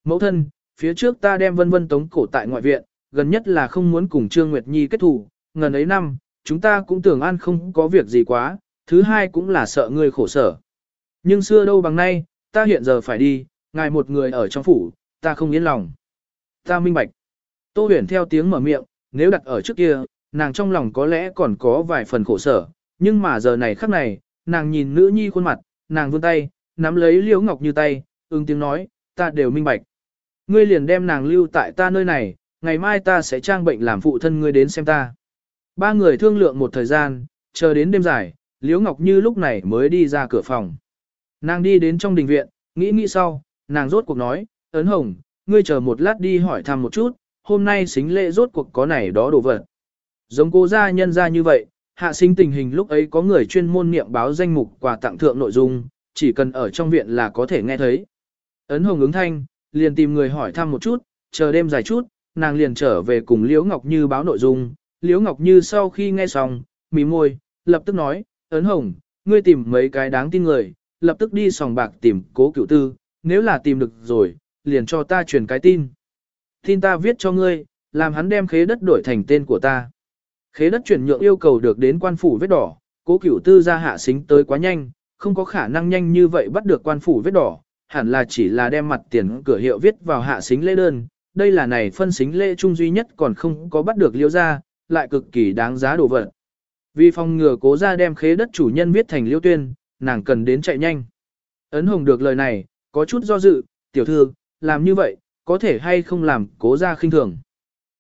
Mẫu thân, phía trước ta đem vân vân tống cổ tại ngoại viện, gần nhất là không muốn cùng Trương Nguyệt Nhi kết thù, ngần ấy năm, chúng ta cũng tưởng an không có việc gì quá, thứ hai cũng là sợ ngươi khổ sở. Nhưng xưa đâu bằng nay, ta hiện giờ phải đi, ngài một người ở trong phủ, ta không yên lòng. Ta minh bạch. Tô huyền theo tiếng mở miệng, nếu đặt ở trước kia, nàng trong lòng có lẽ còn có vài phần khổ sở, nhưng mà giờ này khắc này, nàng nhìn nữ nhi khuôn mặt, nàng vươn tay, nắm lấy liễu ngọc như tay, ưng tiếng nói, ta đều minh bạch. Ngươi liền đem nàng lưu tại ta nơi này, ngày mai ta sẽ trang bệnh làm phụ thân ngươi đến xem ta. Ba người thương lượng một thời gian, chờ đến đêm dài, liễu ngọc như lúc này mới đi ra cửa phòng. Nàng đi đến trong đình viện, nghĩ nghĩ sau, nàng rốt cuộc nói, ấn hồng, ngươi chờ một lát đi hỏi thăm một chút, hôm nay xính lễ rốt cuộc có này đó đồ vật. Giống cô gia nhân ra như vậy, hạ sinh tình hình lúc ấy có người chuyên môn niệm báo danh mục quà tặng thượng nội dung, chỉ cần ở trong viện là có thể nghe thấy. Ấn hồng ứng thanh, liền tìm người hỏi thăm một chút, chờ đêm dài chút, nàng liền trở về cùng Liễu Ngọc Như báo nội dung. Liễu Ngọc Như sau khi nghe xong, mỉ môi, lập tức nói, ấn hồng, ngươi tìm mấy cái đáng tin người, lập tức đi sòng bạc tìm cố cựu tư, nếu là tìm được rồi, liền cho ta truyền cái tin. Tin ta viết cho ngươi, làm hắn đem khế đất đổi thành tên của ta. Khế đất chuyển nhượng yêu cầu được đến quan phủ vết đỏ, cố cửu tư ra hạ xính tới quá nhanh, không có khả năng nhanh như vậy bắt được quan phủ vết đỏ, hẳn là chỉ là đem mặt tiền cửa hiệu viết vào hạ xính lễ đơn. Đây là này phân xính lễ trung duy nhất còn không có bắt được liêu ra, lại cực kỳ đáng giá đồ vật. Vì phòng ngừa cố ra đem khế đất chủ nhân viết thành liêu tuyên, nàng cần đến chạy nhanh. Ấn hồng được lời này, có chút do dự, tiểu thư, làm như vậy, có thể hay không làm cố ra khinh thường.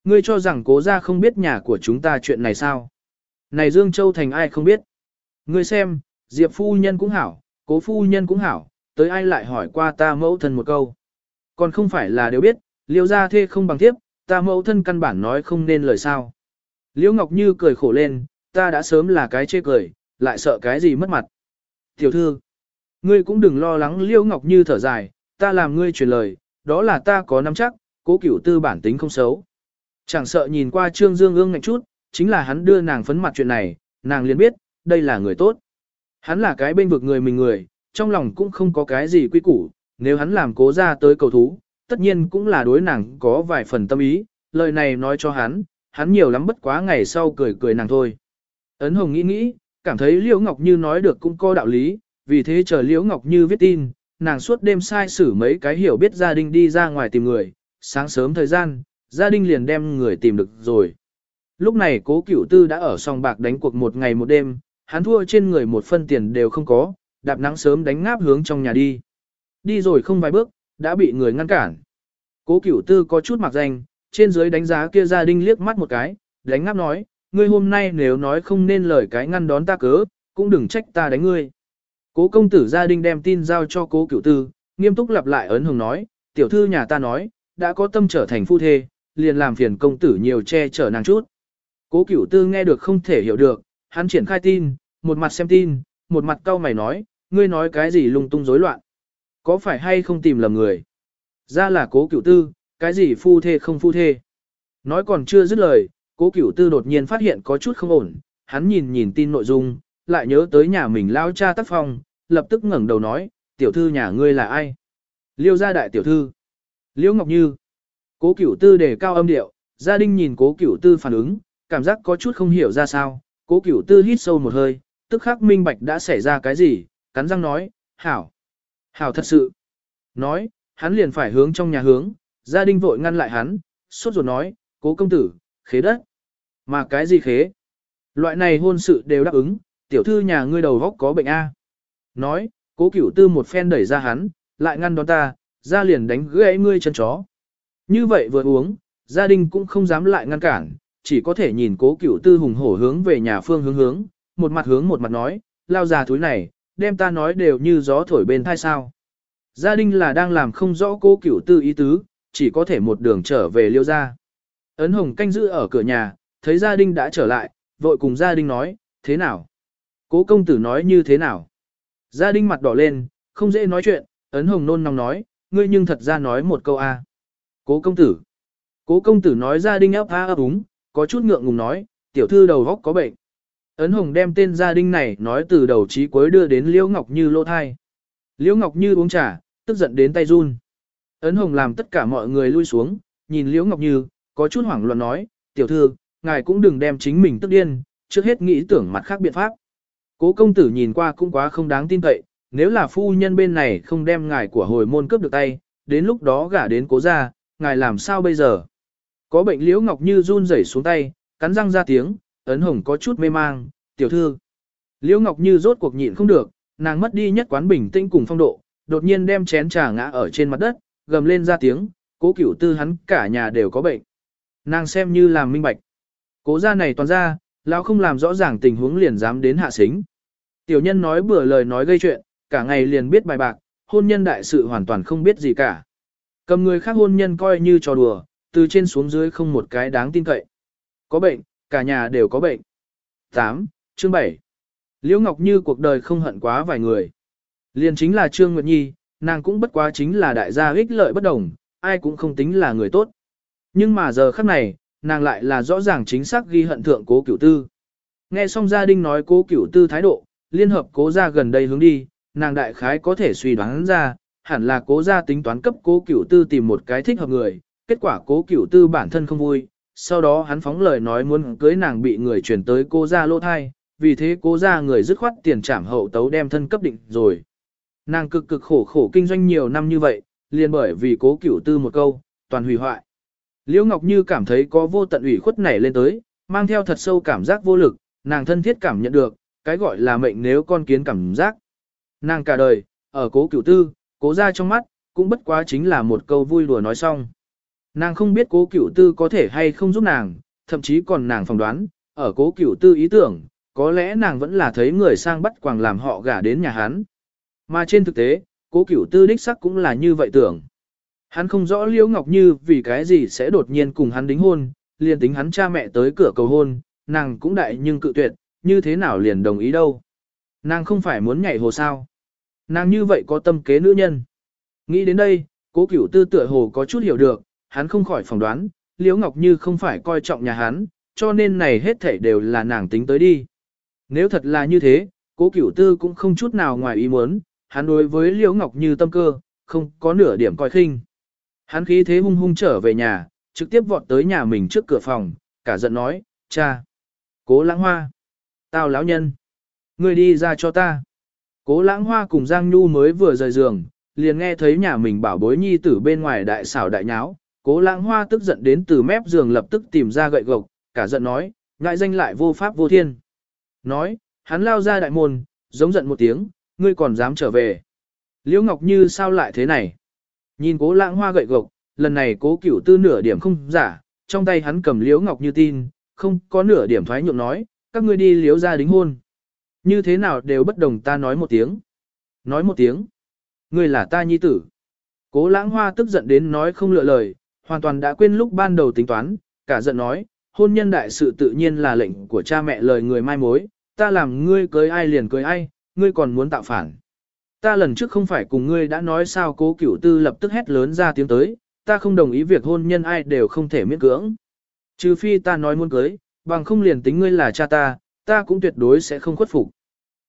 Ngươi cho rằng cố ra không biết nhà của chúng ta chuyện này sao? Này Dương Châu thành ai không biết? Ngươi xem, Diệp phu nhân cũng hảo, cố phu nhân cũng hảo, tới ai lại hỏi qua ta mẫu thân một câu. Còn không phải là đều biết, liêu ra thê không bằng tiếp, ta mẫu thân căn bản nói không nên lời sao. Liễu Ngọc Như cười khổ lên, ta đã sớm là cái chê cười, lại sợ cái gì mất mặt. Tiểu thư, ngươi cũng đừng lo lắng Liễu Ngọc Như thở dài, ta làm ngươi truyền lời, đó là ta có nắm chắc, cố cửu tư bản tính không xấu. Chẳng sợ nhìn qua Trương Dương ương ngạnh chút, chính là hắn đưa nàng phấn mặt chuyện này, nàng liền biết, đây là người tốt. Hắn là cái bên vực người mình người, trong lòng cũng không có cái gì quy củ, nếu hắn làm cố ra tới cầu thú, tất nhiên cũng là đối nàng có vài phần tâm ý, lời này nói cho hắn, hắn nhiều lắm bất quá ngày sau cười cười nàng thôi. Ấn Hồng nghĩ nghĩ, cảm thấy Liễu Ngọc Như nói được cũng có đạo lý, vì thế chờ Liễu Ngọc Như viết tin, nàng suốt đêm sai xử mấy cái hiểu biết gia đình đi ra ngoài tìm người, sáng sớm thời gian, gia đình liền đem người tìm được rồi. Lúc này cố cửu tư đã ở sòng bạc đánh cuộc một ngày một đêm, hắn thua trên người một phân tiền đều không có, đạp nắng sớm đánh ngáp hướng trong nhà đi. Đi rồi không vài bước, đã bị người ngăn cản. Cố cửu tư có chút mặc danh, trên dưới đánh giá kia gia đình liếc mắt một cái, đánh ngáp nói, ngươi hôm nay nếu nói không nên lời cái ngăn đón ta cớ, cũng đừng trách ta đánh ngươi. Cố công tử gia đình đem tin giao cho cố cửu tư, nghiêm túc lặp lại ấn hồng nói, tiểu thư nhà ta nói, đã có tâm trở thành phu thê, liền làm phiền công tử nhiều che chở nàng chút. Cố cửu tư nghe được không thể hiểu được, hắn triển khai tin, một mặt xem tin, một mặt cau mày nói, ngươi nói cái gì lung tung rối loạn. Có phải hay không tìm lầm người? Ra là cố cửu tư, cái gì phu thê không phu thê. Nói còn chưa dứt lời, cố cửu tư đột nhiên phát hiện có chút không ổn, hắn nhìn nhìn tin nội dung, lại nhớ tới nhà mình lao cha tác phong, lập tức ngẩng đầu nói, tiểu thư nhà ngươi là ai? Liêu gia đại tiểu thư. Liêu Ngọc Như. Cố cửu tư đề cao âm điệu, gia đình nhìn cố cửu tư phản ứng, cảm giác có chút không hiểu ra sao, cố cửu tư hít sâu một hơi, tức khắc minh bạch đã xảy ra cái gì, cắn răng nói, hảo, hảo thật sự. Nói, hắn liền phải hướng trong nhà hướng, gia đình vội ngăn lại hắn, sốt ruột nói, cố công tử, khế đất. Mà cái gì khế? Loại này hôn sự đều đáp ứng, tiểu thư nhà ngươi đầu góc có bệnh A. Nói, cố cửu tư một phen đẩy ra hắn, lại ngăn đón ta, ra liền đánh gãy ngươi chân chó. Như vậy vừa uống, gia đình cũng không dám lại ngăn cản, chỉ có thể nhìn cố cửu tư hùng hổ hướng về nhà phương hướng hướng, một mặt hướng một mặt nói, lao già thúi này, đem ta nói đều như gió thổi bên thai sao. Gia đình là đang làm không rõ cố cửu tư ý tứ, chỉ có thể một đường trở về liêu ra. Ấn hồng canh giữ ở cửa nhà, thấy gia đình đã trở lại, vội cùng gia đình nói, thế nào? Cố công tử nói như thế nào? Gia đình mặt đỏ lên, không dễ nói chuyện, ấn hồng nôn nóng nói, ngươi nhưng thật ra nói một câu a. Cố công tử. Cố công tử nói gia đình ấp a ấp úng, có chút ngượng ngùng nói, tiểu thư đầu góc có bệnh. Ấn hồng đem tên gia đình này nói từ đầu chí cuối đưa đến Liễu Ngọc Như lô thai. Liễu Ngọc Như uống trà, tức giận đến tay run. Ấn hồng làm tất cả mọi người lui xuống, nhìn Liễu Ngọc Như, có chút hoảng loạn nói, tiểu thư, ngài cũng đừng đem chính mình tức điên, trước hết nghĩ tưởng mặt khác biện pháp. Cố công tử nhìn qua cũng quá không đáng tin cậy, nếu là phu nhân bên này không đem ngài của hồi môn cướp được tay, đến lúc đó gả đến cố gia, ngài làm sao bây giờ? Có bệnh liễu ngọc như run rẩy xuống tay, cắn răng ra tiếng, ấn hồng có chút mê mang, tiểu thư. Liễu ngọc như rốt cuộc nhịn không được, nàng mất đi nhất quán bình tĩnh cùng phong độ, đột nhiên đem chén trà ngã ở trên mặt đất, gầm lên ra tiếng, cố cửu tư hắn cả nhà đều có bệnh. Nàng xem như làm minh bạch. Cố gia này toàn ra, lão không làm rõ ràng tình huống liền dám đến hạ xính. Tiểu nhân nói bừa lời nói gây chuyện, cả ngày liền biết bài bạc, hôn nhân đại sự hoàn toàn không biết gì cả. Cầm người khác hôn nhân coi như trò đùa, từ trên xuống dưới không một cái đáng tin cậy. Có bệnh, cả nhà đều có bệnh. 8. Chương 7 Liễu Ngọc Như cuộc đời không hận quá vài người. Liền chính là Trương Nguyệt Nhi, nàng cũng bất quá chính là đại gia ích lợi bất đồng, ai cũng không tính là người tốt. Nhưng mà giờ khắc này, nàng lại là rõ ràng chính xác ghi hận thượng cố cửu tư. Nghe xong gia đình nói cố cửu tư thái độ, liên hợp cố ra gần đây hướng đi, nàng đại khái có thể suy đoán ra, hẳn là cố ra tính toán cấp cố cửu tư tìm một cái thích hợp người, kết quả cố cửu tư bản thân không vui, sau đó hắn phóng lời nói muốn cưới nàng bị người chuyển tới cố ra lỗ thai, vì thế cố ra người dứt khoát tiền trảm hậu tấu đem thân cấp định rồi. Nàng cực cực khổ khổ kinh doanh nhiều năm như vậy, liền bởi vì cố cửu tư một câu, toàn hủy hoại. Liễu Ngọc Như cảm thấy có vô tận ủy khuất nảy lên tới, mang theo thật sâu cảm giác vô lực, nàng thân thiết cảm nhận được, cái gọi là mệnh nếu con kiến cảm giác. Nàng cả đời, ở cố cửu tư, cố ra trong mắt, cũng bất quá chính là một câu vui đùa nói xong. Nàng không biết cố cửu tư có thể hay không giúp nàng, thậm chí còn nàng phỏng đoán, ở cố cửu tư ý tưởng, có lẽ nàng vẫn là thấy người sang bắt quàng làm họ gả đến nhà hắn. Mà trên thực tế, cố cửu tư đích sắc cũng là như vậy tưởng. Hắn không rõ Liễu Ngọc Như vì cái gì sẽ đột nhiên cùng hắn đính hôn, liền tính hắn cha mẹ tới cửa cầu hôn, nàng cũng đại nhưng cự tuyệt, như thế nào liền đồng ý đâu. Nàng không phải muốn nhảy hồ sao. Nàng như vậy có tâm kế nữ nhân. Nghĩ đến đây, cố cửu tư tựa hồ có chút hiểu được, hắn không khỏi phỏng đoán, Liễu Ngọc Như không phải coi trọng nhà hắn, cho nên này hết thảy đều là nàng tính tới đi. Nếu thật là như thế, cố cửu tư cũng không chút nào ngoài ý muốn, hắn đối với Liễu Ngọc Như tâm cơ, không có nửa điểm coi khinh. Hắn khí thế hung hung trở về nhà, trực tiếp vọt tới nhà mình trước cửa phòng, cả giận nói, cha, cố lãng hoa, tao lão nhân, ngươi đi ra cho ta. Cố lãng hoa cùng Giang Nhu mới vừa rời giường, liền nghe thấy nhà mình bảo bối nhi tử bên ngoài đại xảo đại nháo, cố lãng hoa tức giận đến từ mép giường lập tức tìm ra gậy gộc, cả giận nói, ngại danh lại vô pháp vô thiên. Nói, hắn lao ra đại môn, giống giận một tiếng, ngươi còn dám trở về. Liễu Ngọc Như sao lại thế này? Nhìn cố lãng hoa gậy gộc, lần này cố cửu tư nửa điểm không giả, trong tay hắn cầm liễu ngọc như tin, không có nửa điểm thoái nhượng nói, các ngươi đi liễu ra đính hôn. Như thế nào đều bất đồng ta nói một tiếng. Nói một tiếng. Ngươi là ta nhi tử. Cố lãng hoa tức giận đến nói không lựa lời, hoàn toàn đã quên lúc ban đầu tính toán, cả giận nói, hôn nhân đại sự tự nhiên là lệnh của cha mẹ lời người mai mối, ta làm ngươi cưới ai liền cưới ai, ngươi còn muốn tạo phản. Ta lần trước không phải cùng ngươi đã nói sao cố cửu tư lập tức hét lớn ra tiếng tới, ta không đồng ý việc hôn nhân ai đều không thể miễn cưỡng. Trừ phi ta nói muốn cưới, bằng không liền tính ngươi là cha ta, ta cũng tuyệt đối sẽ không khuất phục.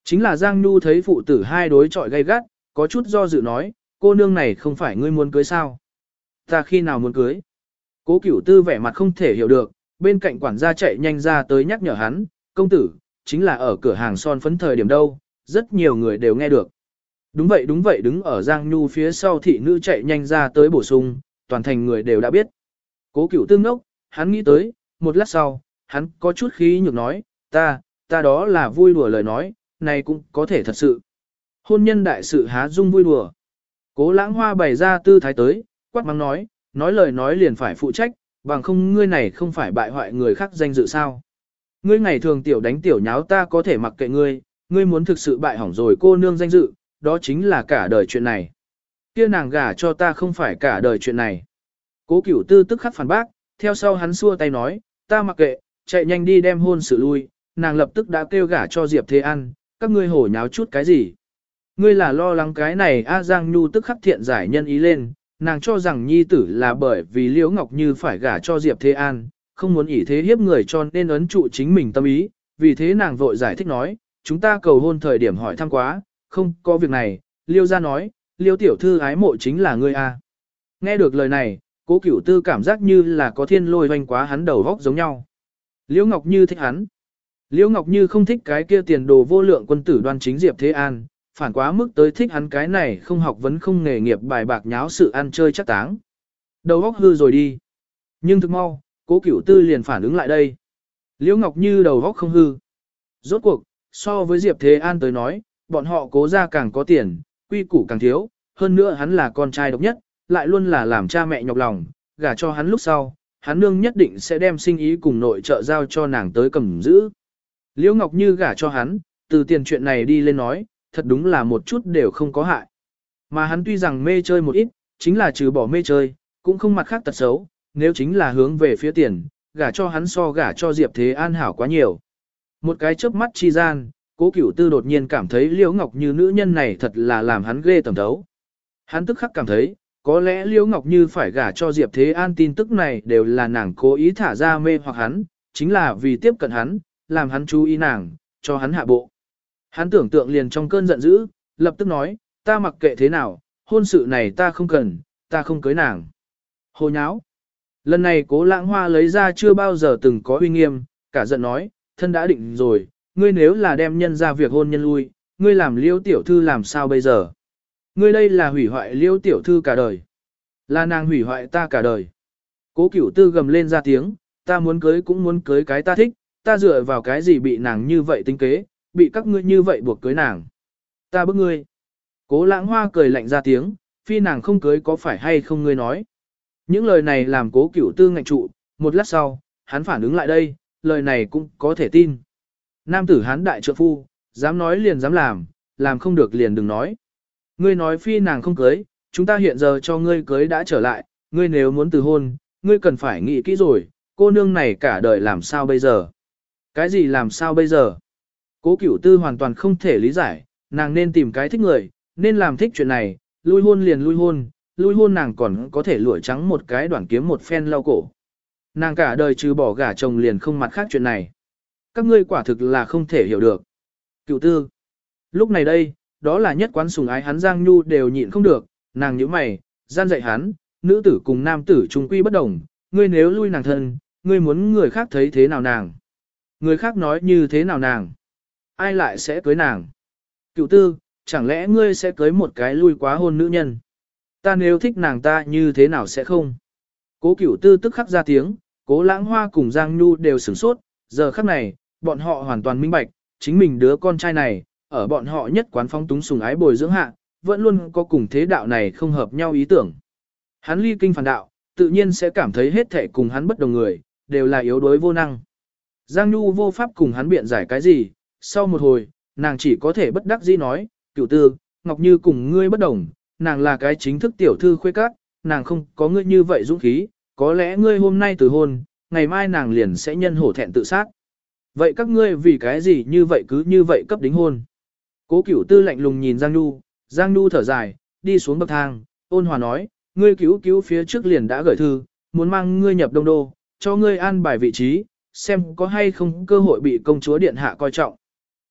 Chính là Giang Nhu thấy phụ tử hai đối chọi gay gắt, có chút do dự nói, cô nương này không phải ngươi muốn cưới sao? Ta khi nào muốn cưới? Cố cửu tư vẻ mặt không thể hiểu được, bên cạnh quản gia chạy nhanh ra tới nhắc nhở hắn, công tử, chính là ở cửa hàng son phấn thời điểm đâu, rất nhiều người đều nghe được. Đúng vậy đúng vậy đứng ở Giang Nhu phía sau thị nữ chạy nhanh ra tới bổ sung, toàn thành người đều đã biết. Cố cửu Tư ngốc, hắn nghĩ tới, một lát sau, hắn có chút khí nhược nói, ta, ta đó là vui đùa lời nói, này cũng có thể thật sự. Hôn nhân đại sự há dung vui đùa. Cố lãng hoa bày ra tư thái tới, quát mắng nói, nói lời nói liền phải phụ trách, bằng không ngươi này không phải bại hoại người khác danh dự sao. Ngươi ngày thường tiểu đánh tiểu nháo ta có thể mặc kệ ngươi, ngươi muốn thực sự bại hỏng rồi cô nương danh dự, đó chính là cả đời chuyện này. Kia nàng gả cho ta không phải cả đời chuyện này. Cố cửu tư tức khắc phản bác, theo sau hắn xua tay nói, ta mặc kệ, chạy nhanh đi đem hôn sự lui, nàng lập tức đã kêu gả cho Diệp Thế An, các ngươi hổ nháo chút cái gì. Ngươi là lo lắng cái này A Giang Nhu tức khắc thiện giải nhân ý lên, nàng cho rằng nhi tử là bởi vì Liễu Ngọc Như phải gả cho Diệp Thế An, không muốn ỷ thế hiếp người cho nên ấn trụ chính mình tâm ý, vì thế nàng vội giải thích nói, chúng ta cầu hôn thời điểm hỏi thăm quá, không có việc này, Liêu ra nói, Liêu tiểu thư ái mộ chính là ngươi A. Nghe được lời này, cố cửu tư cảm giác như là có thiên lôi hoanh quá hắn đầu góc giống nhau. Liễu Ngọc Như thích hắn. Liễu Ngọc Như không thích cái kia tiền đồ vô lượng quân tử đoan chính Diệp Thế An, phản quá mức tới thích hắn cái này không học vấn không nghề nghiệp bài bạc nháo sự ăn chơi chắc táng. Đầu óc hư rồi đi. Nhưng thực mau, cố cửu tư liền phản ứng lại đây. Liễu Ngọc Như đầu óc không hư. Rốt cuộc, so với Diệp Thế An tới nói, bọn họ cố ra càng có tiền, quy củ càng thiếu, hơn nữa hắn là con trai độc nhất, lại luôn là làm cha mẹ nhọc lòng, gả cho hắn lúc sau, hắn nương nhất định sẽ đem sinh ý cùng nội trợ giao cho nàng tới cầm giữ. Liễu Ngọc Như gả cho hắn, từ tiền chuyện này đi lên nói, thật đúng là một chút đều không có hại. Mà hắn tuy rằng mê chơi một ít, chính là trừ bỏ mê chơi, cũng không mặt khác tật xấu, nếu chính là hướng về phía tiền, gả cho hắn so gả cho Diệp Thế An hảo quá nhiều. Một cái chớp mắt chi gian, cố cửu tư đột nhiên cảm thấy Liễu Ngọc Như nữ nhân này thật là làm hắn ghê tầm thấu. Hắn tức khắc cảm thấy, có lẽ Liễu Ngọc Như phải gả cho Diệp Thế An tin tức này đều là nàng cố ý thả ra mê hoặc hắn, chính là vì tiếp cận hắn, làm hắn chú ý nàng, cho hắn hạ bộ. Hắn tưởng tượng liền trong cơn giận dữ, lập tức nói, ta mặc kệ thế nào, hôn sự này ta không cần, ta không cưới nàng. Hồ nháo. Lần này cố lãng hoa lấy ra chưa bao giờ từng có uy nghiêm, cả giận nói, thân đã định rồi, ngươi nếu là đem nhân ra việc hôn nhân lui, ngươi làm liêu tiểu thư làm sao bây giờ? Ngươi đây là hủy hoại liêu tiểu thư cả đời. Là nàng hủy hoại ta cả đời. Cố cửu tư gầm lên ra tiếng, ta muốn cưới cũng muốn cưới cái ta thích, ta dựa vào cái gì bị nàng như vậy tính kế, bị các ngươi như vậy buộc cưới nàng. Ta bức ngươi. Cố lãng hoa cười lạnh ra tiếng, phi nàng không cưới có phải hay không ngươi nói. Những lời này làm cố cửu tư ngạch trụ, một lát sau, hắn phản ứng lại đây, lời này cũng có thể tin. Nam tử hắn đại trượng phu, dám nói liền dám làm, làm không được liền đừng nói. Ngươi nói phi nàng không cưới, chúng ta hiện giờ cho ngươi cưới đã trở lại, ngươi nếu muốn từ hôn, ngươi cần phải nghĩ kỹ rồi, cô nương này cả đời làm sao bây giờ? Cái gì làm sao bây giờ? Cố cửu tư hoàn toàn không thể lý giải, nàng nên tìm cái thích người, nên làm thích chuyện này, lui hôn liền lui hôn, lui hôn nàng còn có thể lụa trắng một cái đoạn kiếm một phen lau cổ. Nàng cả đời trừ bỏ gả chồng liền không mặt khác chuyện này. Các ngươi quả thực là không thể hiểu được. Cửu tư. Lúc này đây, đó là nhất quán sùng ái hắn Giang Nhu đều nhịn không được, nàng nhíu mày, gian dạy hắn, nữ tử cùng nam tử trung quy bất đồng, ngươi nếu lui nàng thân, ngươi muốn người khác thấy thế nào nàng. Người khác nói như thế nào nàng ai lại sẽ cưới nàng? Cựu tư, chẳng lẽ ngươi sẽ cưới một cái lui quá hôn nữ nhân? Ta nếu thích nàng ta như thế nào sẽ không? Cố cựu tư tức khắc ra tiếng, cố lãng hoa cùng Giang Nhu đều sửng sốt, giờ khắc này, bọn họ hoàn toàn minh bạch, chính mình đứa con trai này, ở bọn họ nhất quán phong túng sùng ái bồi dưỡng hạ, vẫn luôn có cùng thế đạo này không hợp nhau ý tưởng. Hắn ly kinh phản đạo, tự nhiên sẽ cảm thấy hết thể cùng hắn bất đồng người, đều là yếu đuối vô năng. Giang Nhu vô pháp cùng hắn biện giải cái gì, sau một hồi, nàng chỉ có thể bất đắc dĩ nói, cựu tư, Ngọc Như cùng ngươi bất đồng, nàng là cái chính thức tiểu thư khuê các, nàng không có ngươi như vậy dũng khí, có lẽ ngươi hôm nay từ hôn, ngày mai nàng liền sẽ nhân hổ thẹn tự sát. Vậy các ngươi vì cái gì như vậy cứ như vậy cấp đính hôn? Cố cửu tư lạnh lùng nhìn Giang Nhu, Giang Nhu thở dài, đi xuống bậc thang, ôn hòa nói, ngươi cứu cứu phía trước liền đã gửi thư, muốn mang ngươi nhập đông đô, cho ngươi an bài vị trí, xem có hay không cơ hội bị công chúa điện hạ coi trọng.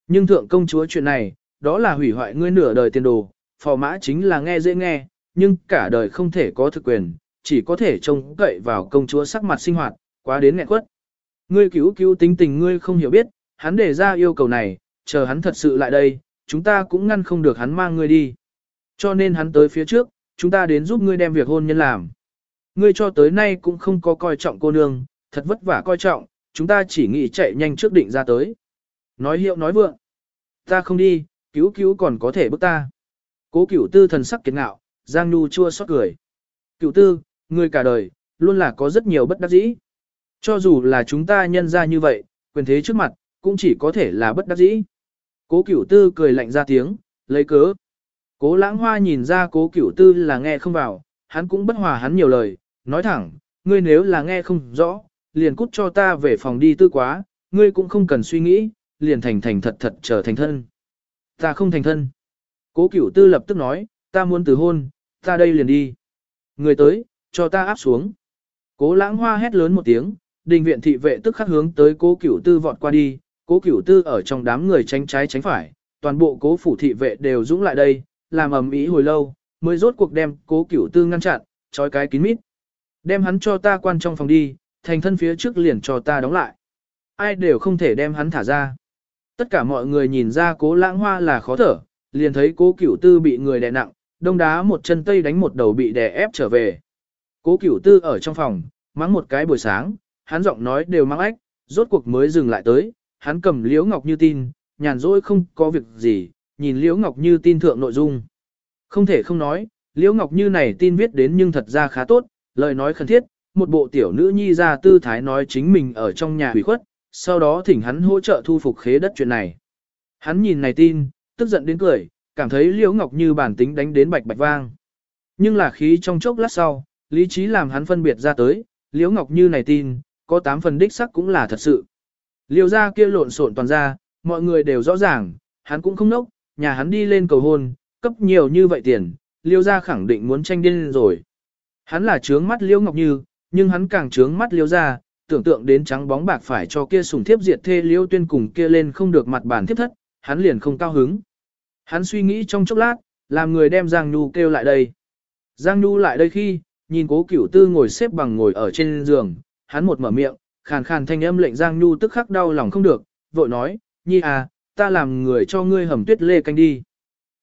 Nhưng thượng công chúa chuyện này, đó là hủy hoại ngươi nửa đời tiền đồ, phò mã chính là nghe dễ nghe, nhưng cả đời không thể có thực quyền, chỉ có thể trông cậy vào công chúa sắc mặt sinh hoạt, quá đến nghẹn quất. Ngươi cứu cứu tính tình ngươi không hiểu biết, hắn đề ra yêu cầu này, chờ hắn thật sự lại đây, chúng ta cũng ngăn không được hắn mang ngươi đi. Cho nên hắn tới phía trước, chúng ta đến giúp ngươi đem việc hôn nhân làm. Ngươi cho tới nay cũng không có coi trọng cô nương, thật vất vả coi trọng, chúng ta chỉ nghĩ chạy nhanh trước định ra tới. Nói hiệu nói vượng. Ta không đi, cứu cứu còn có thể bức ta. Cố cửu tư thần sắc kiệt ngạo, Giang Nhu chua xót cười. Cửu tư, ngươi cả đời, luôn là có rất nhiều bất đắc dĩ. Cho dù là chúng ta nhân ra như vậy, quyền thế trước mặt, cũng chỉ có thể là bất đắc dĩ. Cố cửu tư cười lạnh ra tiếng, lấy cớ. Cố lãng hoa nhìn ra cố cửu tư là nghe không vào, hắn cũng bất hòa hắn nhiều lời, nói thẳng, ngươi nếu là nghe không rõ, liền cút cho ta về phòng đi tư quá, ngươi cũng không cần suy nghĩ, liền thành thành thật thật trở thành thân. Ta không thành thân. Cố cửu tư lập tức nói, ta muốn từ hôn, ta đây liền đi. Người tới, cho ta áp xuống. Cố lãng hoa hét lớn một tiếng, đình viện thị vệ tức khắc hướng tới cố cửu tư vọt qua đi, cố cửu tư ở trong đám người tránh trái tránh phải, toàn bộ cố phủ thị vệ đều dũng lại đây, làm ầm ĩ hồi lâu, mới rốt cuộc đem cố cửu tư ngăn chặn, trói cái kín mít. Đem hắn cho ta quan trong phòng đi, thành thân phía trước liền cho ta đóng lại. Ai đều không thể đem hắn thả ra. Tất cả mọi người nhìn ra cố lãng hoa là khó thở, liền thấy cố cửu tư bị người đè nặng, đông đá một chân tây đánh một đầu bị đè ép trở về. Cố cửu tư ở trong phòng, mắng một cái buổi sáng, hắn giọng nói đều mang ách, rốt cuộc mới dừng lại tới, hắn cầm liễu ngọc như tin, nhàn rỗi không có việc gì, nhìn liễu ngọc như tin thượng nội dung. Không thể không nói, liễu ngọc như này tin viết đến nhưng thật ra khá tốt, lời nói khẩn thiết, một bộ tiểu nữ nhi ra tư thái nói chính mình ở trong nhà hủy khuất, sau đó thỉnh hắn hỗ trợ thu phục khế đất chuyện này. Hắn nhìn này tin, tức giận đến cười, cảm thấy liễu ngọc như bản tính đánh đến bạch bạch vang. Nhưng là khí trong chốc lát sau, lý trí làm hắn phân biệt ra tới, liễu ngọc như này tin, có 8 phần đích sắc cũng là thật sự. Liêu ra kia lộn xộn toàn ra, mọi người đều rõ ràng, hắn cũng không nốc, nhà hắn đi lên cầu hôn, cấp nhiều như vậy tiền, liêu ra khẳng định muốn tranh điên rồi. Hắn là trướng mắt liễu ngọc như, nhưng hắn càng trướng mắt liêu ra, tưởng tượng đến trắng bóng bạc phải cho kia sùng thiếp diệt thê liêu tuyên cùng kia lên không được mặt bản thiếp thất, hắn liền không cao hứng. Hắn suy nghĩ trong chốc lát, làm người đem Giang Nhu kêu lại đây. Giang Nhu lại đây khi, nhìn cố cửu tư ngồi xếp bằng ngồi ở trên giường, hắn một mở miệng, khàn khàn thanh âm lệnh Giang Nhu tức khắc đau lòng không được, vội nói, nhi à, ta làm người cho ngươi hầm tuyết lê canh đi.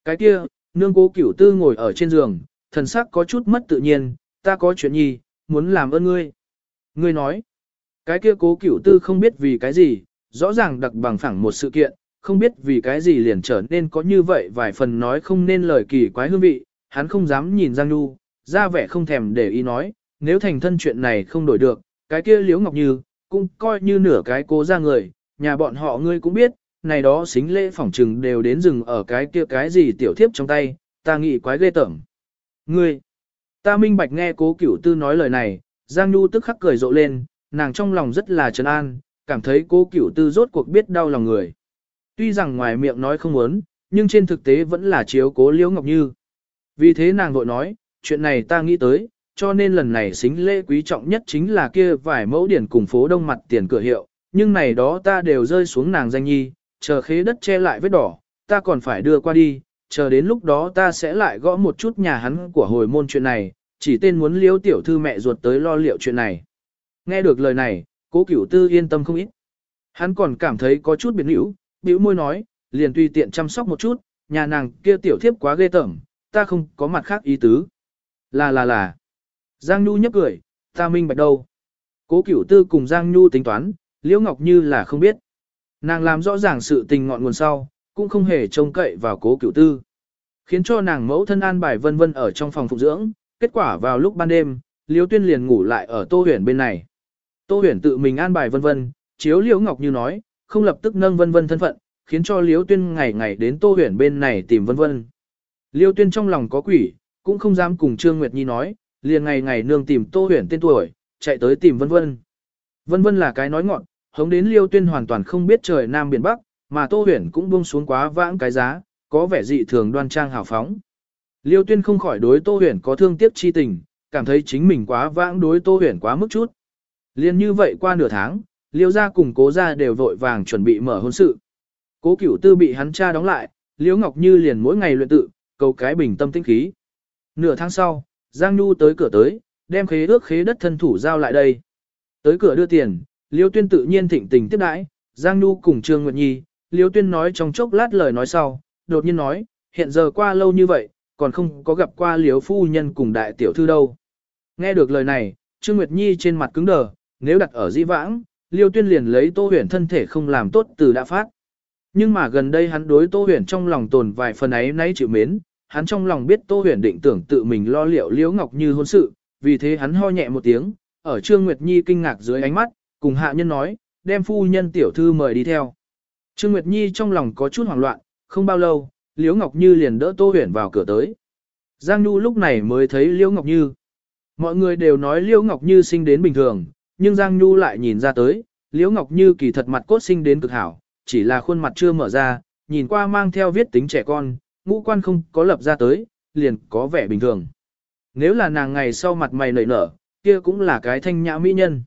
Cái kia, nương cố cửu tư ngồi ở trên giường, thần sắc có chút mất tự nhiên, ta có chuyện nhi, muốn làm ơn ngươi. Ngươi nói, cái kia cố cửu tư không biết vì cái gì, rõ ràng đặc bằng phẳng một sự kiện, không biết vì cái gì liền trở nên có như vậy vài phần nói không nên lời kỳ quái hương vị, hắn không dám nhìn Giang Nhu, ra vẻ không thèm để ý nói, nếu thành thân chuyện này không đổi được, cái kia Liễu Ngọc Như, cũng coi như nửa cái cố ra người, nhà bọn họ ngươi cũng biết, này đó xính lễ phỏng trừng đều đến rừng ở cái kia cái gì tiểu thiếp trong tay, ta nghĩ quái ghê tởm. Ngươi, ta minh bạch nghe cố cửu tư nói lời này, Giang Nhu tức khắc cười rộ lên, nàng trong lòng rất là trấn an, cảm thấy cố cửu tư rốt cuộc biết đau lòng người. Tuy rằng ngoài miệng nói không muốn, nhưng trên thực tế vẫn là chiếu cố Liễu Ngọc Như. Vì thế nàng vội nói, chuyện này ta nghĩ tới, cho nên lần này xính lễ quý trọng nhất chính là kia vài mẫu điển cùng phố đông mặt tiền cửa hiệu, nhưng này đó ta đều rơi xuống nàng danh nhi, chờ khế đất che lại vết đỏ, ta còn phải đưa qua đi, chờ đến lúc đó ta sẽ lại gõ một chút nhà hắn của hồi môn chuyện này, chỉ tên muốn liêu tiểu thư mẹ ruột tới lo liệu chuyện này. Nghe được lời này, cố cửu tư yên tâm không ít. Hắn còn cảm thấy có chút biệt hữu, bĩu môi nói, liền tùy tiện chăm sóc một chút, nhà nàng kia tiểu thiếp quá ghê tởm, ta không có mặt khác ý tứ. Là là là. Giang Nhu nhấp cười, ta minh bạch đâu. Cố cửu tư cùng Giang Nhu tính toán, Liễu Ngọc Như là không biết. Nàng làm rõ ràng sự tình ngọn nguồn sau, cũng không hề trông cậy vào cố cửu tư. Khiến cho nàng mẫu thân an bài vân vân ở trong phòng phục dưỡng, kết quả vào lúc ban đêm, liêu Tuyên liền ngủ lại ở Tô Huyền bên này. Tô Huyền tự mình an bài vân vân, chiếu Liễu Ngọc Như nói, không lập tức nâng vân vân thân phận, khiến cho liêu Tuyên ngày ngày đến Tô Huyền bên này tìm vân vân. liêu Tuyên trong lòng có quỷ, cũng không dám cùng Trương Nguyệt Nhi nói, liền ngày ngày nương tìm Tô Huyền tên tuổi, chạy tới tìm Vân Vân. Vân Vân là cái nói ngọn, hống đến Liêu Tuyên hoàn toàn không biết trời Nam biển Bắc, mà Tô Huyền cũng buông xuống quá vãng cái giá, có vẻ dị thường đoan trang hào phóng. Liêu Tuyên không khỏi đối Tô Huyền có thương tiếc chi tình, cảm thấy chính mình quá vãng đối Tô Huyền quá mức chút. Liên như vậy qua nửa tháng, Liêu gia cùng Cố gia đều vội vàng chuẩn bị mở hôn sự. Cố Cửu Tư bị hắn cha đóng lại, Liễu Ngọc Như liền mỗi ngày luyện tự, cầu cái bình tâm tĩnh khí. Nửa tháng sau, Giang Nhu tới cửa tới, đem khế ước khế đất thân thủ giao lại đây. Tới cửa đưa tiền, Liêu Tuyên tự nhiên thịnh tình tiếp đãi, Giang Nhu cùng Trương Nguyệt Nhi, Liêu Tuyên nói trong chốc lát lời nói sau, đột nhiên nói, hiện giờ qua lâu như vậy, còn không có gặp qua Liêu Phu Nhân cùng đại tiểu thư đâu. Nghe được lời này, Trương Nguyệt Nhi trên mặt cứng đờ, nếu đặt ở dĩ vãng, Liêu Tuyên liền lấy Tô Huyền thân thể không làm tốt từ đã phát. Nhưng mà gần đây hắn đối Tô Huyền trong lòng tồn vài phần ấy nấy chịu mến, hắn trong lòng biết Tô Huyền định tưởng tự mình lo liệu Liễu Ngọc Như hôn sự, vì thế hắn ho nhẹ một tiếng, ở Trương Nguyệt Nhi kinh ngạc dưới ánh mắt, cùng hạ nhân nói, đem phu nhân tiểu thư mời đi theo. Trương Nguyệt Nhi trong lòng có chút hoảng loạn, không bao lâu, Liễu Ngọc Như liền đỡ Tô Huyền vào cửa tới. Giang Nhu lúc này mới thấy Liễu Ngọc Như. Mọi người đều nói Liễu Ngọc Như sinh đến bình thường, nhưng Giang Nhu lại nhìn ra tới, Liễu Ngọc Như kỳ thật mặt cốt sinh đến cực hảo, chỉ là khuôn mặt chưa mở ra, nhìn qua mang theo viết tính trẻ con, ngũ quan không có lập ra tới, liền có vẻ bình thường. Nếu là nàng ngày sau mặt mày nảy nở, kia cũng là cái thanh nhã mỹ nhân.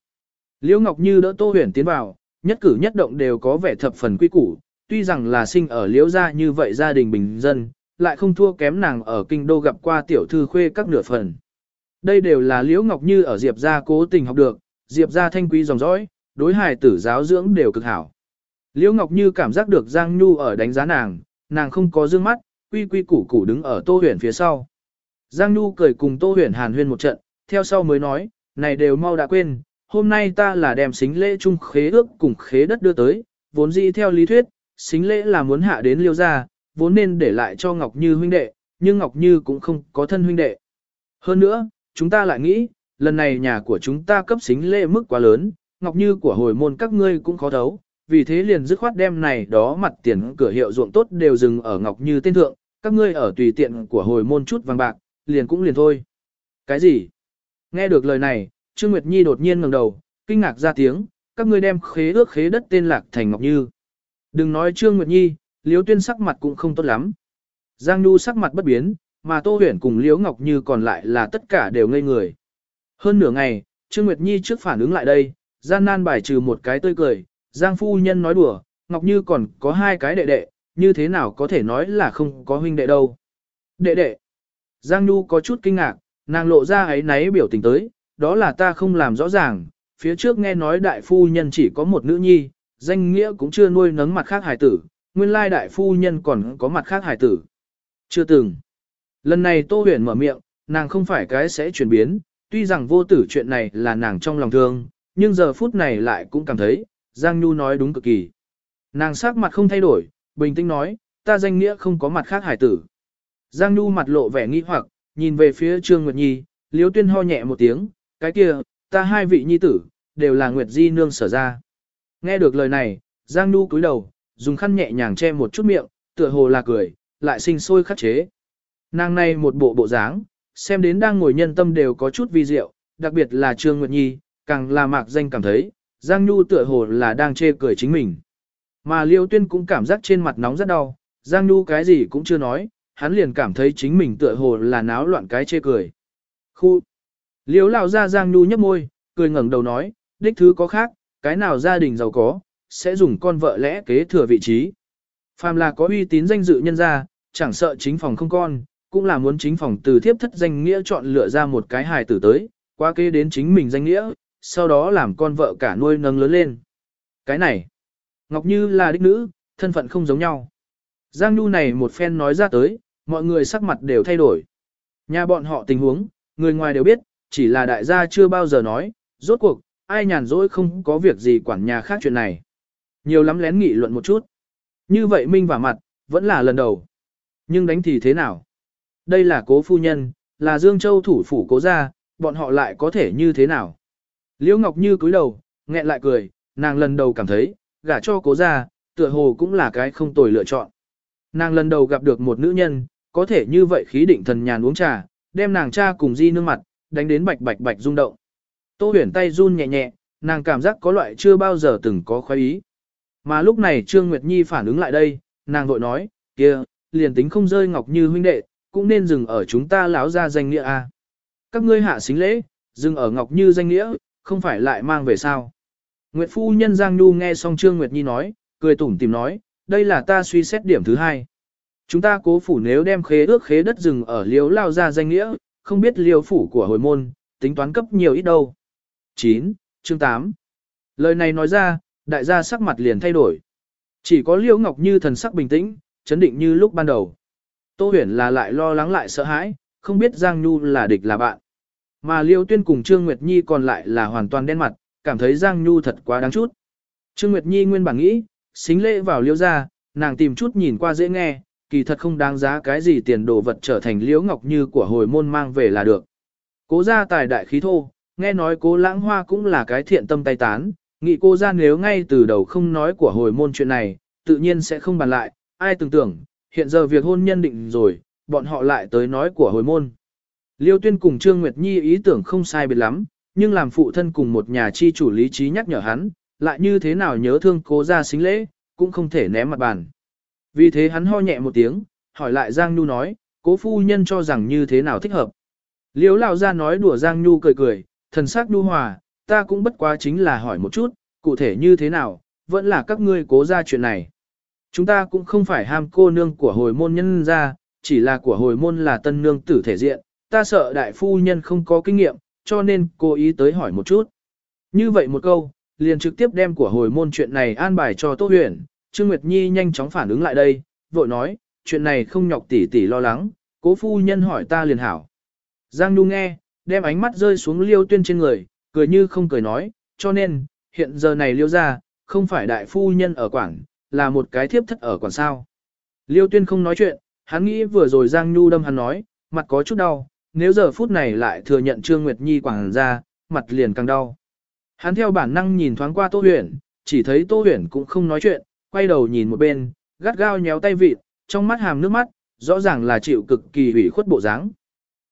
Liễu Ngọc Như đỡ Tô Huyền tiến vào, nhất cử nhất động đều có vẻ thập phần quy củ, tuy rằng là sinh ở Liễu gia như vậy gia đình bình dân, lại không thua kém nàng ở kinh đô gặp qua tiểu thư khuê các nửa phần. Đây đều là Liễu Ngọc Như ở Diệp gia cố tình học được, Diệp gia thanh quý dòng dõi, đối hài tử giáo dưỡng đều cực hảo. Liễu Ngọc Như cảm giác được Giang Nhu ở đánh giá nàng, nàng không có dương mắt, quy quy củ củ đứng ở Tô Huyền phía sau. Giang Nhu cười cùng Tô Huyền hàn huyên một trận, theo sau mới nói, này đều mau đã quên, hôm nay ta là đem xính lễ chung khế ước cùng khế đất đưa tới, vốn dĩ theo lý thuyết, xính lễ là muốn hạ đến liêu gia, vốn nên để lại cho Ngọc Như huynh đệ, nhưng Ngọc Như cũng không có thân huynh đệ. Hơn nữa, chúng ta lại nghĩ, lần này nhà của chúng ta cấp xính lễ mức quá lớn, Ngọc Như của hồi môn các ngươi cũng khó thấu, vì thế liền dứt khoát đem này đó mặt tiền cửa hiệu ruộng tốt đều dừng ở Ngọc Như tên thượng, các ngươi ở tùy tiện của hồi môn chút vàng bạc, liền cũng liền thôi. Cái gì? Nghe được lời này, Trương Nguyệt Nhi đột nhiên ngẩng đầu, kinh ngạc ra tiếng, các ngươi đem khế ước khế đất tên lạc thành Ngọc Như. Đừng nói Trương Nguyệt Nhi, Liễu Tuyên sắc mặt cũng không tốt lắm. Giang Nhu sắc mặt bất biến, mà Tô Huyền cùng Liễu Ngọc Như còn lại là tất cả đều ngây người. Hơn nửa ngày, Trương Nguyệt Nhi trước phản ứng lại đây, gian nan bài trừ một cái tươi cười, Giang phu nhân nói đùa, Ngọc Như còn có hai cái đệ đệ, như thế nào có thể nói là không có huynh đệ đâu. Đệ đệ. Giang Nhu có chút kinh ngạc, nàng lộ ra ấy náy biểu tình tới, đó là ta không làm rõ ràng, phía trước nghe nói đại phu nhân chỉ có một nữ nhi, danh nghĩa cũng chưa nuôi nấng mặt khác hài tử, nguyên lai đại phu nhân còn có mặt khác hài tử. Chưa từng. Lần này Tô Huyền mở miệng, nàng không phải cái sẽ chuyển biến, tuy rằng vô tử chuyện này là nàng trong lòng thương, nhưng giờ phút này lại cũng cảm thấy, Giang Nhu nói đúng cực kỳ. Nàng sắc mặt không thay đổi, bình tĩnh nói, ta danh nghĩa không có mặt khác hải tử. Giang Nhu mặt lộ vẻ nghi hoặc, nhìn về phía Trương Nguyệt Nhi, Liễu Tuyên ho nhẹ một tiếng, cái kia, ta hai vị nhi tử, đều là Nguyệt Di nương sở ra. Nghe được lời này, Giang Nhu cúi đầu, dùng khăn nhẹ nhàng che một chút miệng, tựa hồ là cười, lại sinh sôi khắc chế. Nàng này một bộ bộ dáng, xem đến đang ngồi nhân tâm đều có chút vi diệu, đặc biệt là Trương Nguyệt Nhi, càng là mạc danh cảm thấy, Giang Nhu tựa hồ là đang chê cười chính mình. Mà Liêu Tuyên cũng cảm giác trên mặt nóng rất đau, Giang Nhu cái gì cũng chưa nói, hắn liền cảm thấy chính mình tựa hồ là náo loạn cái chê cười. Khu! Liếu lão ra Giang Nhu nhấp môi, cười ngẩng đầu nói, đích thứ có khác, cái nào gia đình giàu có, sẽ dùng con vợ lẽ kế thừa vị trí. Phàm là có uy tín danh dự nhân gia, chẳng sợ chính phòng không con, cũng là muốn chính phòng từ thiếp thất danh nghĩa chọn lựa ra một cái hài tử tới, qua kế đến chính mình danh nghĩa, sau đó làm con vợ cả nuôi nâng lớn lên. Cái này, Ngọc Như là đích nữ, thân phận không giống nhau. Giang Nhu này một phen nói ra tới, mọi người sắc mặt đều thay đổi. Nhà bọn họ tình huống, người ngoài đều biết, chỉ là đại gia chưa bao giờ nói, rốt cuộc, ai nhàn rỗi không có việc gì quản nhà khác chuyện này. Nhiều lắm lén nghị luận một chút. Như vậy Minh và mặt, vẫn là lần đầu. Nhưng đánh thì thế nào? Đây là cố phu nhân, là Dương Châu thủ phủ cố gia, bọn họ lại có thể như thế nào? Liễu Ngọc Như cúi đầu, nghẹn lại cười, nàng lần đầu cảm thấy, gả cho cố gia, tựa hồ cũng là cái không tồi lựa chọn. Nàng lần đầu gặp được một nữ nhân, có thể như vậy khí định thần nhàn uống trà, đem nàng cha cùng di nương mặt, đánh đến bạch bạch bạch rung động. Tô huyền tay run nhẹ nhẹ, nàng cảm giác có loại chưa bao giờ từng có khoái ý. Mà lúc này Trương Nguyệt Nhi phản ứng lại đây, nàng vội nói, kia, liền tính không rơi Ngọc Như huynh đệ, cũng nên dừng ở chúng ta lão ra danh nghĩa a. Các ngươi hạ xính lễ, dừng ở Ngọc Như danh nghĩa, không phải lại mang về sao. Nguyệt phu nhân Giang Nhu nghe xong Trương Nguyệt Nhi nói, cười tủm tìm nói, đây là ta suy xét điểm thứ hai. Chúng ta cố phủ nếu đem khế ước khế đất rừng ở liếu lao ra danh nghĩa, không biết liều phủ của hồi môn, tính toán cấp nhiều ít đâu. 9. Chương 8 Lời này nói ra, đại gia sắc mặt liền thay đổi. Chỉ có Liễu Ngọc Như thần sắc bình tĩnh, chấn định như lúc ban đầu. Tô Huyền là lại lo lắng lại sợ hãi, không biết Giang Nhu là địch là bạn. Mà Liêu Tuyên cùng Trương Nguyệt Nhi còn lại là hoàn toàn đen mặt, cảm thấy Giang Nhu thật quá đáng chút. Trương Nguyệt Nhi nguyên bản nghĩ, xính lễ vào liêu ra, nàng tìm chút nhìn qua dễ nghe, kỳ thật không đáng giá cái gì tiền đồ vật trở thành liễu ngọc như của hồi môn mang về là được. Cố gia tài đại khí thô, nghe nói cố lãng hoa cũng là cái thiện tâm tay tán, nghĩ cô ra nếu ngay từ đầu không nói của hồi môn chuyện này, tự nhiên sẽ không bàn lại, ai tưởng tưởng, hiện giờ việc hôn nhân định rồi, bọn họ lại tới nói của hồi môn. Liêu tuyên cùng Trương Nguyệt Nhi ý tưởng không sai biệt lắm, nhưng làm phụ thân cùng một nhà chi chủ lý trí nhắc nhở hắn, lại như thế nào nhớ thương cố ra xính lễ, cũng không thể ném mặt bàn. Vì thế hắn ho nhẹ một tiếng, hỏi lại Giang Nhu nói, cố phu nhân cho rằng như thế nào thích hợp. Liếu lão ra nói đùa Giang Nhu cười cười, thần sắc nhu hòa, ta cũng bất quá chính là hỏi một chút, cụ thể như thế nào, vẫn là các ngươi cố ra chuyện này. Chúng ta cũng không phải ham cô nương của hồi môn nhân ra, chỉ là của hồi môn là tân nương tử thể diện, ta sợ đại phu nhân không có kinh nghiệm, cho nên cố ý tới hỏi một chút. Như vậy một câu, liền trực tiếp đem của hồi môn chuyện này an bài cho Tô Huyền, Trương Nguyệt Nhi nhanh chóng phản ứng lại đây, vội nói, chuyện này không nhọc tỷ tỷ lo lắng, cố phu nhân hỏi ta liền hảo. Giang Nhu nghe, đem ánh mắt rơi xuống liêu tuyên trên người, cười như không cười nói, cho nên, hiện giờ này liêu ra, không phải đại phu nhân ở quảng, là một cái thiếp thất ở quảng sao. Liêu tuyên không nói chuyện, hắn nghĩ vừa rồi Giang Nhu đâm hắn nói, mặt có chút đau, nếu giờ phút này lại thừa nhận Trương Nguyệt Nhi quảng ra, mặt liền càng đau. Hắn theo bản năng nhìn thoáng qua Tô Huyền, chỉ thấy Tô Huyền cũng không nói chuyện, quay đầu nhìn một bên, gắt gao nhéo tay vịt, trong mắt hàm nước mắt, rõ ràng là chịu cực kỳ ủy khuất bộ dáng.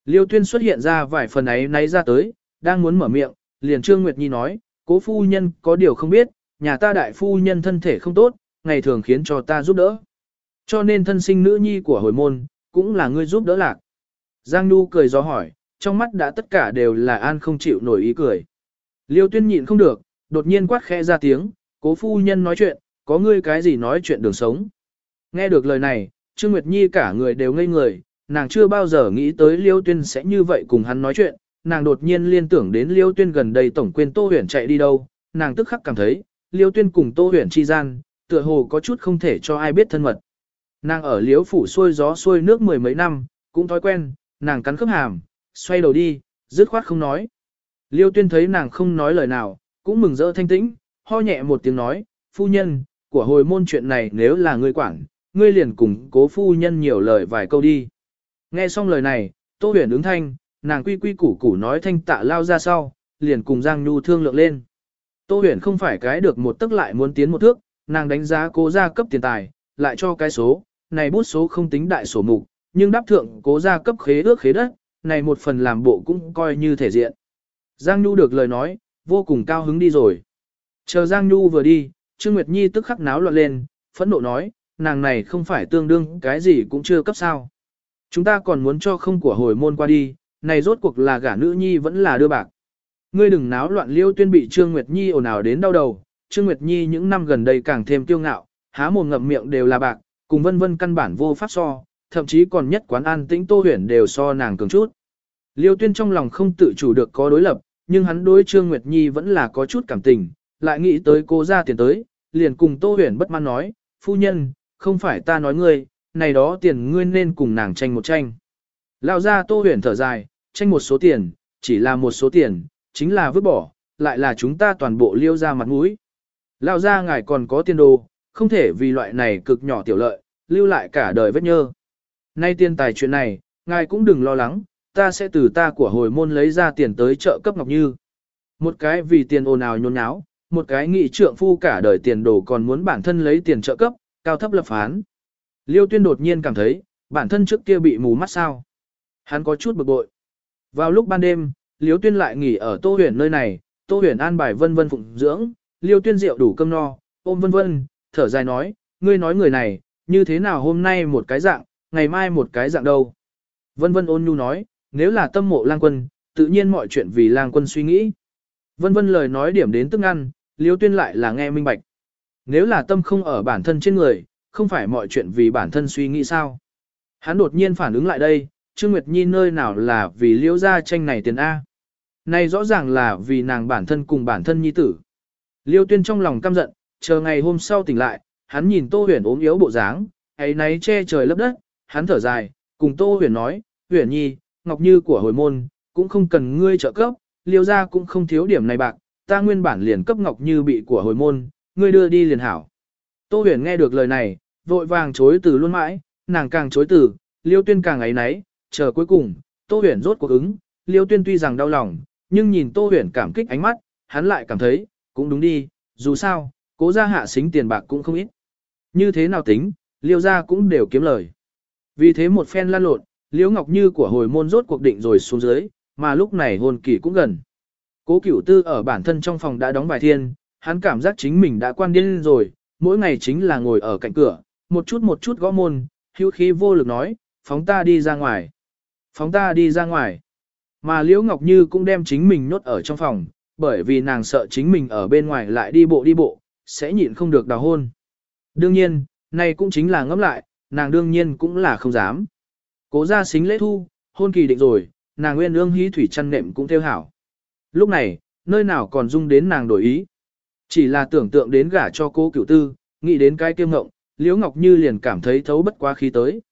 Liêu Tuyên xuất hiện ra vài phần ấy nấy ra tới, đang muốn mở miệng, liền Trương Nguyệt Nhi nói, cố phu nhân có điều không biết, nhà ta đại phu nhân thân thể không tốt, ngày thường khiến cho ta giúp đỡ. Cho nên thân sinh nữ nhi của hồi môn, cũng là ngươi giúp đỡ lạc. Giang Nhu cười gió hỏi, trong mắt đã tất cả đều là an không chịu nổi ý cười. Liêu tuyên nhịn không được, đột nhiên quát khẽ ra tiếng, cố phu nhân nói chuyện, có ngươi cái gì nói chuyện đường sống. Nghe được lời này, Trương Nguyệt Nhi cả người đều ngây người, nàng chưa bao giờ nghĩ tới Liêu tuyên sẽ như vậy cùng hắn nói chuyện, nàng đột nhiên liên tưởng đến Liêu tuyên gần đây tổng quên Tô Huyền chạy đi đâu, nàng tức khắc cảm thấy, Liêu tuyên cùng Tô Huyền chi gian, tựa hồ có chút không thể cho ai biết thân mật. Nàng ở liêu phủ xuôi gió xuôi nước mười mấy năm, cũng thói quen, nàng cắn khớp hàm, xoay đầu đi, dứt khoát không nói. Liêu tuyên thấy nàng không nói lời nào, cũng mừng rỡ thanh tĩnh, ho nhẹ một tiếng nói, phu nhân, của hồi môn chuyện này nếu là ngươi quản, ngươi liền cùng cố phu nhân nhiều lời vài câu đi. Nghe xong lời này, Tô huyền ứng thanh, nàng quy quy củ củ nói thanh tạ lao ra sau, liền cùng Giang Nhu thương lượng lên. Tô huyền không phải cái được một tức lại muốn tiến một thước, nàng đánh giá cố gia cấp tiền tài, lại cho cái số, này bút số không tính đại sổ mục, nhưng đáp thượng cố gia cấp khế ước khế đất, này một phần làm bộ cũng coi như thể diện. Giang Nhu được lời nói, vô cùng cao hứng đi rồi. Chờ Giang Nhu vừa đi, Trương Nguyệt Nhi tức khắc náo loạn lên, phẫn nộ nói, nàng này không phải tương đương cái gì cũng chưa cấp sao. Chúng ta còn muốn cho không của hồi môn qua đi, này rốt cuộc là gả nữ nhi vẫn là đưa bạc. Ngươi đừng náo loạn liêu tuyên bị Trương Nguyệt Nhi ồn ào đến đau đầu, Trương Nguyệt Nhi những năm gần đây càng thêm kiêu ngạo, há mồm ngậm miệng đều là bạc, cùng vân vân căn bản vô pháp so, thậm chí còn nhất quán an tĩnh tô huyền đều so nàng cường chút. Liêu tuyên trong lòng không tự chủ được có đối lập, nhưng hắn đối Trương Nguyệt Nhi vẫn là có chút cảm tình, lại nghĩ tới cô ra tiền tới, liền cùng Tô Huyền bất mãn nói, phu nhân, không phải ta nói ngươi, này đó tiền ngươi nên cùng nàng tranh một tranh. Lão ra Tô Huyền thở dài, tranh một số tiền, chỉ là một số tiền, chính là vứt bỏ, lại là chúng ta toàn bộ liêu ra mặt mũi. Lão ra ngài còn có tiền đồ, không thể vì loại này cực nhỏ tiểu lợi, lưu lại cả đời vết nhơ. Nay tiền tài chuyện này, ngài cũng đừng lo lắng, ta sẽ từ ta của hồi môn lấy ra tiền tới trợ cấp Ngọc Như. Một cái vì tiền ồn ào nhốn nháo, một cái nghị trượng phu cả đời tiền đồ còn muốn bản thân lấy tiền trợ cấp, cao thấp lập phán. Liêu tuyên đột nhiên cảm thấy, bản thân trước kia bị mù mắt sao. Hắn có chút bực bội. Vào lúc ban đêm, Liêu tuyên lại nghỉ ở Tô Huyền nơi này, Tô Huyền an bài vân vân phụng dưỡng, Liêu tuyên rượu đủ cơm no, ôm vân vân, thở dài nói, ngươi nói người này, như thế nào hôm nay một cái dạng, ngày mai một cái dạng đâu. Vân vân ôn nhu nói, nếu là tâm mộ lang quân, tự nhiên mọi chuyện vì lang quân suy nghĩ. Vân vân lời nói điểm đến tức ăn, liêu tuyên lại là nghe minh bạch. Nếu là tâm không ở bản thân trên người, không phải mọi chuyện vì bản thân suy nghĩ sao. Hắn đột nhiên phản ứng lại đây, Trương Nguyệt Nhi nơi nào là vì liêu Gia tranh này tiền A. Này rõ ràng là vì nàng bản thân cùng bản thân nhi tử. Liêu tuyên trong lòng căm giận, chờ ngày hôm sau tỉnh lại, hắn nhìn Tô Huyền ốm yếu bộ dáng, ấy náy che trời lấp đất, hắn thở dài, cùng Tô Huyền nói, Huyền Nhi, Ngọc Như của hồi môn, cũng không cần ngươi trợ cấp, liêu ra cũng không thiếu điểm này bạc, ta nguyên bản liền cấp Ngọc Như bị của hồi môn, ngươi đưa đi liền hảo. Tô huyền nghe được lời này, vội vàng chối từ luôn mãi, nàng càng chối từ, liêu tuyên càng ấy náy, chờ cuối cùng, Tô huyền rốt cuộc ứng, liêu tuyên tuy rằng đau lòng, nhưng nhìn Tô Huyền cảm kích ánh mắt, hắn lại cảm thấy, cũng đúng đi, dù sao, cố gia hạ xính tiền bạc cũng không ít. Như thế nào tính, liêu gia cũng đều kiếm lời. Vì thế một phen lan lộn, liễu ngọc như của hồi môn rốt cuộc định rồi xuống dưới, mà lúc này hôn kỳ cũng gần. Cố cửu tư ở bản thân trong phòng đã đóng bài thiên, hắn cảm giác chính mình đã quan điên rồi, mỗi ngày chính là ngồi ở cạnh cửa, một chút một chút gõ môn, hữu khí vô lực nói, phóng ta đi ra ngoài. Phóng ta đi ra ngoài. Mà Liễu Ngọc Như cũng đem chính mình nhốt ở trong phòng, bởi vì nàng sợ chính mình ở bên ngoài lại đi bộ đi bộ, sẽ nhịn không được đào hôn. Đương nhiên, này cũng chính là ngẫm lại, nàng đương nhiên cũng là không dám. Cố ra xính lễ thu, hôn kỳ định rồi, nàng nguyên ương hí thủy chăn nệm cũng theo hảo. Lúc này, nơi nào còn dung đến nàng đổi ý. Chỉ là tưởng tượng đến gả cho cô cửu tư, nghĩ đến cái kiêm ngộng, Liễu Ngọc Như liền cảm thấy thấu bất quá khí tới.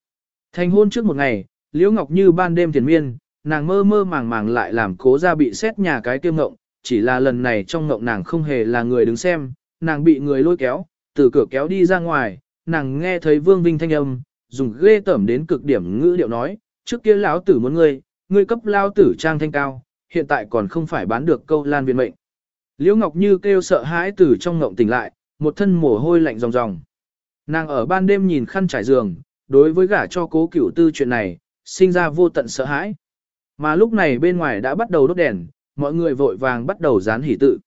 Thành hôn trước một ngày, Liễu Ngọc Như ban đêm thiền miên, nàng mơ mơ màng màng lại làm cố ra bị xét nhà cái kiêm ngộng, chỉ là lần này trong ngộng nàng không hề là người đứng xem, nàng bị người lôi kéo, từ cửa kéo đi ra ngoài, nàng nghe thấy Vương Vinh thanh âm, dùng ghê tởm đến cực điểm ngữ điệu nói, trước kia lão tử muốn ngươi, ngươi cấp lao tử trang thanh cao, hiện tại còn không phải bán được câu lan viên mệnh. Liễu Ngọc Như kêu sợ hãi từ trong ngộng tỉnh lại, một thân mồ hôi lạnh ròng ròng. Nàng ở ban đêm nhìn khăn trải giường, đối với gả cho cố cửu tư chuyện này, sinh ra vô tận sợ hãi. Mà lúc này bên ngoài đã bắt đầu đốt đèn, mọi người vội vàng bắt đầu dán hỉ tự.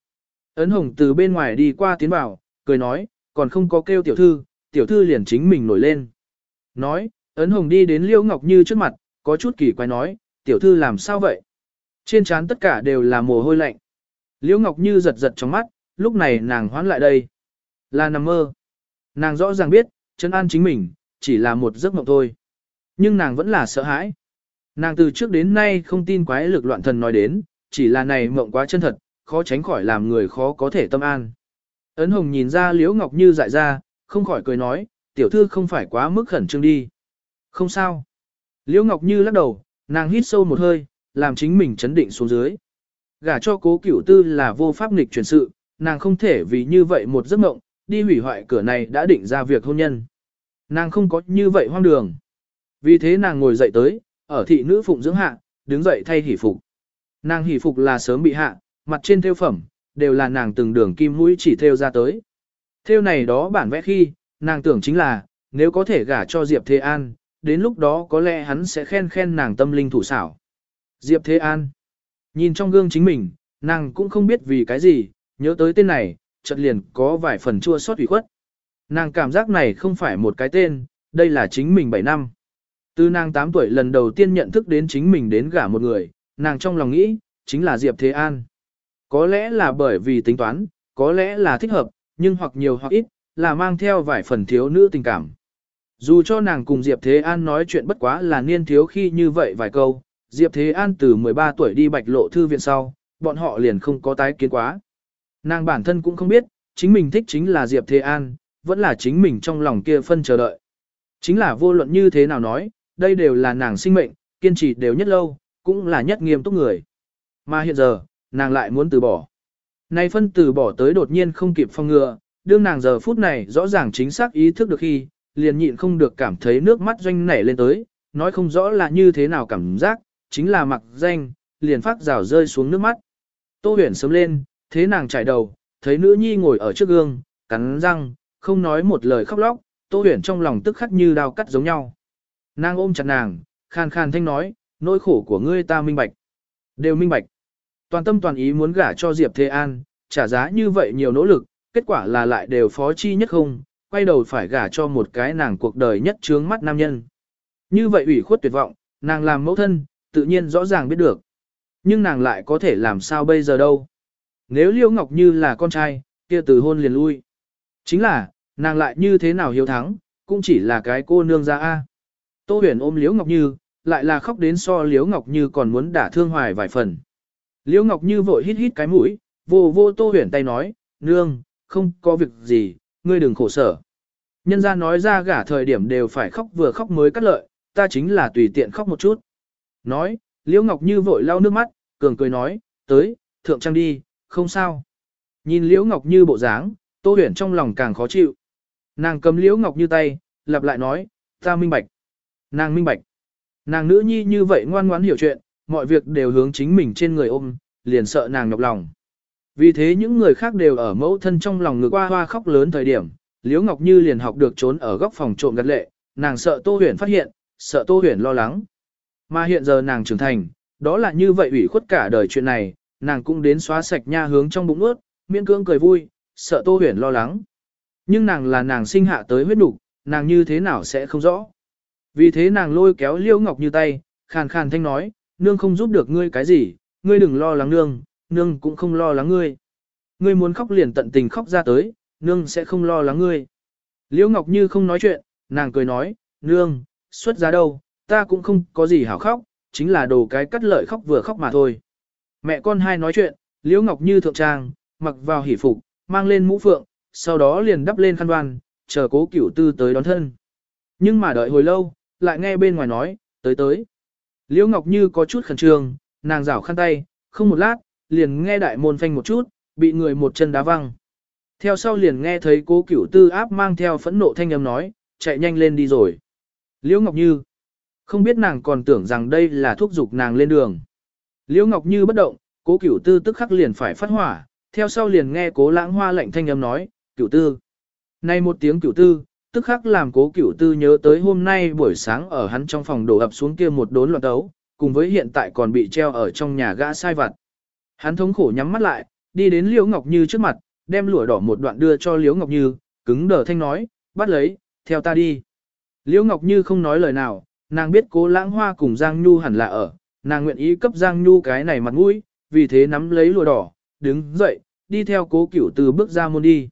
Ấn hồng từ bên ngoài đi qua tiến vào, cười nói, còn không có kêu tiểu thư, tiểu thư liền chính mình nổi lên. Nói, ấn hồng đi đến Liễu Ngọc Như trước mặt, có chút kỳ quái nói, tiểu thư làm sao vậy? Trên trán tất cả đều là mồ hôi lạnh. Liễu Ngọc Như giật giật trong mắt, lúc này nàng hoán lại đây. Là nằm mơ. Nàng rõ ràng biết, chân an chính mình, chỉ là một giấc mộng thôi. Nhưng nàng vẫn là sợ hãi. Nàng từ trước đến nay không tin quái lực loạn thần nói đến, chỉ là này mộng quá chân thật, khó tránh khỏi làm người khó có thể tâm an. Ấn Hồng nhìn ra Liễu Ngọc Như dại ra, không khỏi cười nói, tiểu thư không phải quá mức khẩn trương đi. Không sao. Liễu Ngọc Như lắc đầu, nàng hít sâu một hơi, làm chính mình chấn định xuống dưới. Gả cho cố cửu tư là vô pháp nghịch chuyển sự, nàng không thể vì như vậy một giấc mộng, đi hủy hoại cửa này đã định ra việc hôn nhân. Nàng không có như vậy hoang đường. Vì thế nàng ngồi dậy tới, ở thị nữ phụng dưỡng hạ, đứng dậy thay hỷ phục. Nàng hỷ phục là sớm bị hạ, mặt trên theo phẩm, đều là nàng từng đường kim mũi chỉ theo ra tới. Theo này đó bản vẽ khi, nàng tưởng chính là, nếu có thể gả cho Diệp Thế An, đến lúc đó có lẽ hắn sẽ khen khen nàng tâm linh thủ xảo. Diệp Thế An. Nhìn trong gương chính mình, nàng cũng không biết vì cái gì, nhớ tới tên này, chợt liền có vài phần chua xót ủy khuất. Nàng cảm giác này không phải một cái tên, đây là chính mình 7 năm. Từ nàng 8 tuổi lần đầu tiên nhận thức đến chính mình đến gả một người, nàng trong lòng nghĩ, chính là Diệp Thế An. Có lẽ là bởi vì tính toán, có lẽ là thích hợp, nhưng hoặc nhiều hoặc ít, là mang theo vài phần thiếu nữ tình cảm. Dù cho nàng cùng Diệp Thế An nói chuyện bất quá là niên thiếu khi như vậy vài câu, Diệp Thế An từ 13 tuổi đi bạch lộ thư viện sau, bọn họ liền không có tái kiến quá. Nàng bản thân cũng không biết, chính mình thích chính là Diệp Thế An, vẫn là chính mình trong lòng kia phân chờ đợi. Chính là vô luận như thế nào nói, đây đều là nàng sinh mệnh, kiên trì đều nhất lâu, cũng là nhất nghiêm túc người. Mà hiện giờ, nàng lại muốn từ bỏ. Nay phân từ bỏ tới đột nhiên không kịp phong ngừa, đương nàng giờ phút này rõ ràng chính xác ý thức được khi, liền nhịn không được cảm thấy nước mắt doanh nảy lên tới, nói không rõ là như thế nào cảm giác, chính là mặc danh, liền phát rào rơi xuống nước mắt. Tô huyền sớm lên, thế nàng trải đầu, thấy nữ nhi ngồi ở trước gương, cắn răng, không nói một lời khóc lóc, tô huyền trong lòng tức khắc như đao cắt giống nhau. Nàng ôm chặt nàng, khàn khàn thanh nói, nỗi khổ của ngươi ta minh bạch. Đều minh bạch. Toàn tâm toàn ý muốn gả cho Diệp Thế An, trả giá như vậy nhiều nỗ lực, kết quả là lại đều phó chi nhất không, quay đầu phải gả cho một cái nàng cuộc đời nhất trướng mắt nam nhân. Như vậy ủy khuất tuyệt vọng, nàng làm mẫu thân, tự nhiên rõ ràng biết được. Nhưng nàng lại có thể làm sao bây giờ đâu. Nếu Liêu Ngọc Như là con trai, kia từ hôn liền lui. Chính là, nàng lại như thế nào hiếu thắng, cũng chỉ là cái cô nương ra A. Tô huyền ôm Liễu Ngọc Như, lại là khóc đến so Liễu Ngọc Như còn muốn đả thương hoài vài phần. Liễu Ngọc Như vội hít hít cái mũi, vô vô Tô huyền tay nói, nương, không có việc gì, ngươi đừng khổ sở. Nhân ra nói ra gả thời điểm đều phải khóc vừa khóc mới cắt lợi, ta chính là tùy tiện khóc một chút. Nói, Liễu Ngọc Như vội lau nước mắt, cường cười nói, tới, thượng trang đi, không sao. Nhìn Liễu Ngọc Như bộ dáng, Tô Huyền trong lòng càng khó chịu. Nàng cầm Liễu Ngọc Như tay, lặp lại nói, ta minh bạch. Nàng minh bạch. Nàng nữ nhi như vậy ngoan ngoãn hiểu chuyện, mọi việc đều hướng chính mình trên người ôm, liền sợ nàng nhọc lòng. Vì thế những người khác đều ở mẫu thân trong lòng ngực hoa hoa khóc lớn thời điểm, Liễu Ngọc Như liền học được trốn ở góc phòng trộm gật lệ, nàng sợ Tô Huyền phát hiện, sợ Tô Huyền lo lắng. Mà hiện giờ nàng trưởng thành, đó là như vậy ủy khuất cả đời chuyện này, nàng cũng đến xóa sạch nha hướng trong bụng ướt, miễn cưỡng cười vui, sợ Tô Huyền lo lắng. Nhưng nàng là nàng sinh hạ tới huyết nục, nàng như thế nào sẽ không rõ. Vì thế nàng lôi kéo Liễu Ngọc Như tay, khàn khàn thanh nói, nương không giúp được ngươi cái gì, ngươi đừng lo lắng nương, nương cũng không lo lắng ngươi. Ngươi muốn khóc liền tận tình khóc ra tới, nương sẽ không lo lắng ngươi. Liễu Ngọc Như không nói chuyện, nàng cười nói, nương, xuất giá đâu, ta cũng không có gì hảo khóc, chính là đồ cái cắt lợi khóc vừa khóc mà thôi. Mẹ con hai nói chuyện, Liễu Ngọc Như thượng trang, mặc vào hỷ phục, mang lên mũ phượng, sau đó liền đắp lên khăn đoan, chờ cố cửu tư tới đón thân. Nhưng mà đợi hồi lâu, lại nghe bên ngoài nói, tới tới. Liễu Ngọc Như có chút khẩn trương, nàng rảo khăn tay, không một lát, liền nghe đại môn phanh một chút, bị người một chân đá văng. Theo sau liền nghe thấy cố cửu tư áp mang theo phẫn nộ thanh âm nói, chạy nhanh lên đi rồi. Liễu Ngọc Như, không biết nàng còn tưởng rằng đây là thuốc dục nàng lên đường. Liễu Ngọc Như bất động, cố cửu tư tức khắc liền phải phát hỏa, theo sau liền nghe cố lãng hoa lạnh thanh âm nói, cửu tư. Nay một tiếng cửu tư, tức khắc làm cố cửu tư nhớ tới hôm nay buổi sáng ở hắn trong phòng đổ ập xuống kia một đốn loạn đấu, cùng với hiện tại còn bị treo ở trong nhà gã sai vặt. Hắn thống khổ nhắm mắt lại, đi đến Liễu Ngọc Như trước mặt, đem lụa đỏ một đoạn đưa cho Liễu Ngọc Như, cứng đờ thanh nói, bắt lấy, theo ta đi. Liễu Ngọc Như không nói lời nào, nàng biết cố lãng hoa cùng Giang Nhu hẳn là ở, nàng nguyện ý cấp Giang Nhu cái này mặt mũi, vì thế nắm lấy lùa đỏ, đứng dậy, đi theo cố cửu tư bước ra môn đi.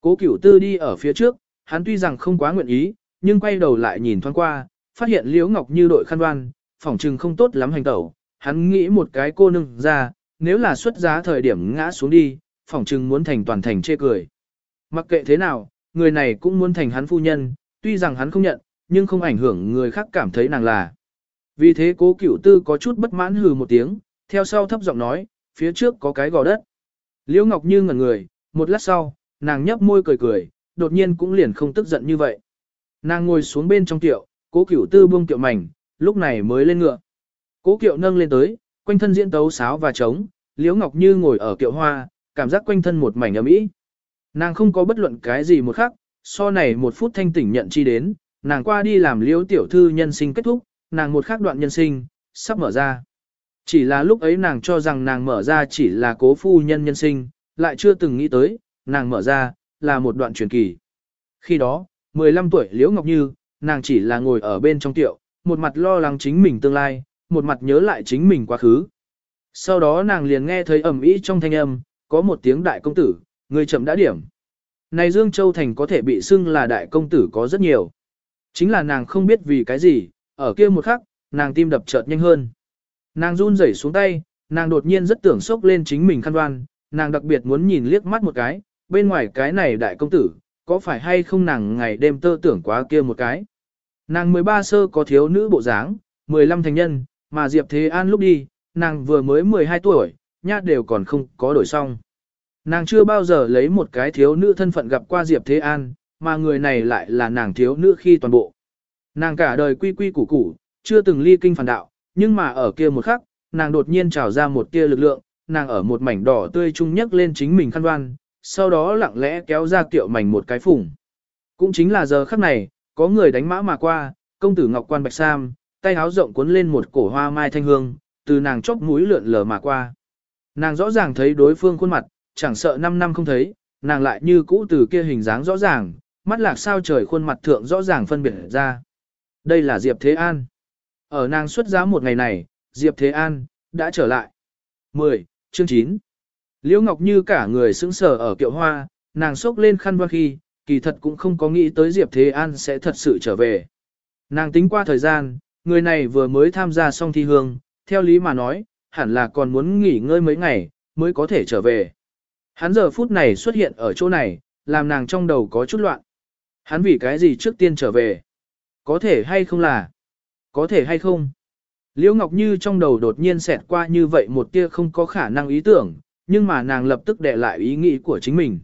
Cố cửu tư đi ở phía trước, hắn tuy rằng không quá nguyện ý, nhưng quay đầu lại nhìn thoáng qua, phát hiện Liễu Ngọc Như đội khăn đoan, phỏng trừng không tốt lắm hành tẩu, hắn nghĩ một cái cô nương ra, nếu là xuất giá thời điểm ngã xuống đi, phỏng trừng muốn thành toàn thành chê cười. Mặc kệ thế nào, người này cũng muốn thành hắn phu nhân, tuy rằng hắn không nhận, nhưng không ảnh hưởng người khác cảm thấy nàng là. Vì thế cố cửu tư có chút bất mãn hừ một tiếng, theo sau thấp giọng nói, phía trước có cái gò đất. Liễu Ngọc Như ngẩn người, một lát sau, nàng nhấp môi cười cười, đột nhiên cũng liền không tức giận như vậy. Nàng ngồi xuống bên trong tiệu, cố cửu tư buông tiệu mảnh, lúc này mới lên ngựa. Cố kiệu nâng lên tới, quanh thân diễn tấu sáo và trống, Liễu Ngọc Như ngồi ở kiệu hoa, cảm giác quanh thân một mảnh ấm ý. Nàng không có bất luận cái gì một khắc, so này một phút thanh tỉnh nhận chi đến, nàng qua đi làm liễu tiểu thư nhân sinh kết thúc, nàng một khắc đoạn nhân sinh, sắp mở ra. Chỉ là lúc ấy nàng cho rằng nàng mở ra chỉ là cố phu nhân nhân sinh, lại chưa từng nghĩ tới, nàng mở ra, là một đoạn truyền kỳ. Khi đó, 15 tuổi Liễu Ngọc Như, nàng chỉ là ngồi ở bên trong tiệu, một mặt lo lắng chính mình tương lai, một mặt nhớ lại chính mình quá khứ. Sau đó nàng liền nghe thấy ầm ĩ trong thanh âm, có một tiếng đại công tử, người chậm đã điểm. Này Dương Châu Thành có thể bị xưng là đại công tử có rất nhiều. Chính là nàng không biết vì cái gì, ở kia một khắc, nàng tim đập chợt nhanh hơn. Nàng run rẩy xuống tay, nàng đột nhiên rất tưởng sốc lên chính mình khăn đoan, nàng đặc biệt muốn nhìn liếc mắt một cái, bên ngoài cái này đại công tử, có phải hay không nàng ngày đêm tơ tưởng quá kia một cái. Nàng 13 sơ có thiếu nữ bộ dáng, 15 thành nhân, mà Diệp Thế An lúc đi, nàng vừa mới 12 tuổi, nha đều còn không có đổi xong. Nàng chưa bao giờ lấy một cái thiếu nữ thân phận gặp qua Diệp Thế An, mà người này lại là nàng thiếu nữ khi toàn bộ. Nàng cả đời quy quy củ củ, chưa từng ly kinh phản đạo, nhưng mà ở kia một khắc, nàng đột nhiên trào ra một tia lực lượng, nàng ở một mảnh đỏ tươi trung nhấc lên chính mình khăn đoan, sau đó lặng lẽ kéo ra kiệu mảnh một cái phủng. Cũng chính là giờ khắc này, có người đánh mã mà qua, công tử Ngọc Quan Bạch Sam, tay áo rộng cuốn lên một cổ hoa mai thanh hương, từ nàng chóp mũi lượn lờ mà qua. Nàng rõ ràng thấy đối phương khuôn mặt, chẳng sợ 5 năm không thấy, nàng lại như cũ từ kia hình dáng rõ ràng, mắt lạc sao trời khuôn mặt thượng rõ ràng phân biệt ra. Đây là Diệp Thế An. Ở nàng xuất giá một ngày này, Diệp Thế An, đã trở lại. 10. Chương 9 Liễu Ngọc Như cả người sững sờ ở kiệu hoa, nàng sốc lên khăn voan khi, kỳ thật cũng không có nghĩ tới Diệp Thế An sẽ thật sự trở về. Nàng tính qua thời gian, người này vừa mới tham gia xong thi hương, theo lý mà nói, hẳn là còn muốn nghỉ ngơi mấy ngày, mới có thể trở về. Hắn giờ phút này xuất hiện ở chỗ này, làm nàng trong đầu có chút loạn. Hắn vì cái gì trước tiên trở về? Có thể hay không là? Có thể hay không? Liễu Ngọc Như trong đầu đột nhiên xẹt qua như vậy một tia không có khả năng ý tưởng, nhưng mà nàng lập tức để lại ý nghĩ của chính mình.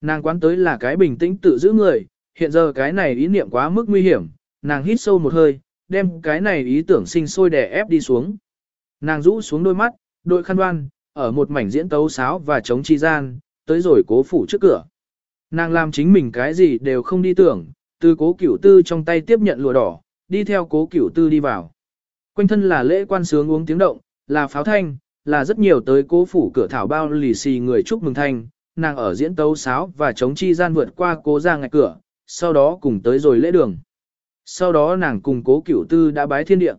Nàng quán tới là cái bình tĩnh tự giữ người, hiện giờ cái này ý niệm quá mức nguy hiểm, nàng hít sâu một hơi, đem cái này ý tưởng sinh sôi đè ép đi xuống. Nàng rũ xuống đôi mắt, đôi khăn đoan, ở một mảnh diễn tấu sáo và chống chi gian, tới rồi cố phủ trước cửa. Nàng làm chính mình cái gì đều không đi tưởng, từ cố cửu tư trong tay tiếp nhận lụa đỏ, đi theo cố cửu tư đi vào. Quanh thân là lễ quan sướng uống tiếng động, là pháo thanh, là rất nhiều tới cố phủ cửa thảo bao lì xì người chúc mừng thanh, nàng ở diễn tấu sáo và chống chi gian vượt qua cố ra ngạch cửa, sau đó cùng tới rồi lễ đường. Sau đó nàng cùng cố cửu tư đã bái thiên địa.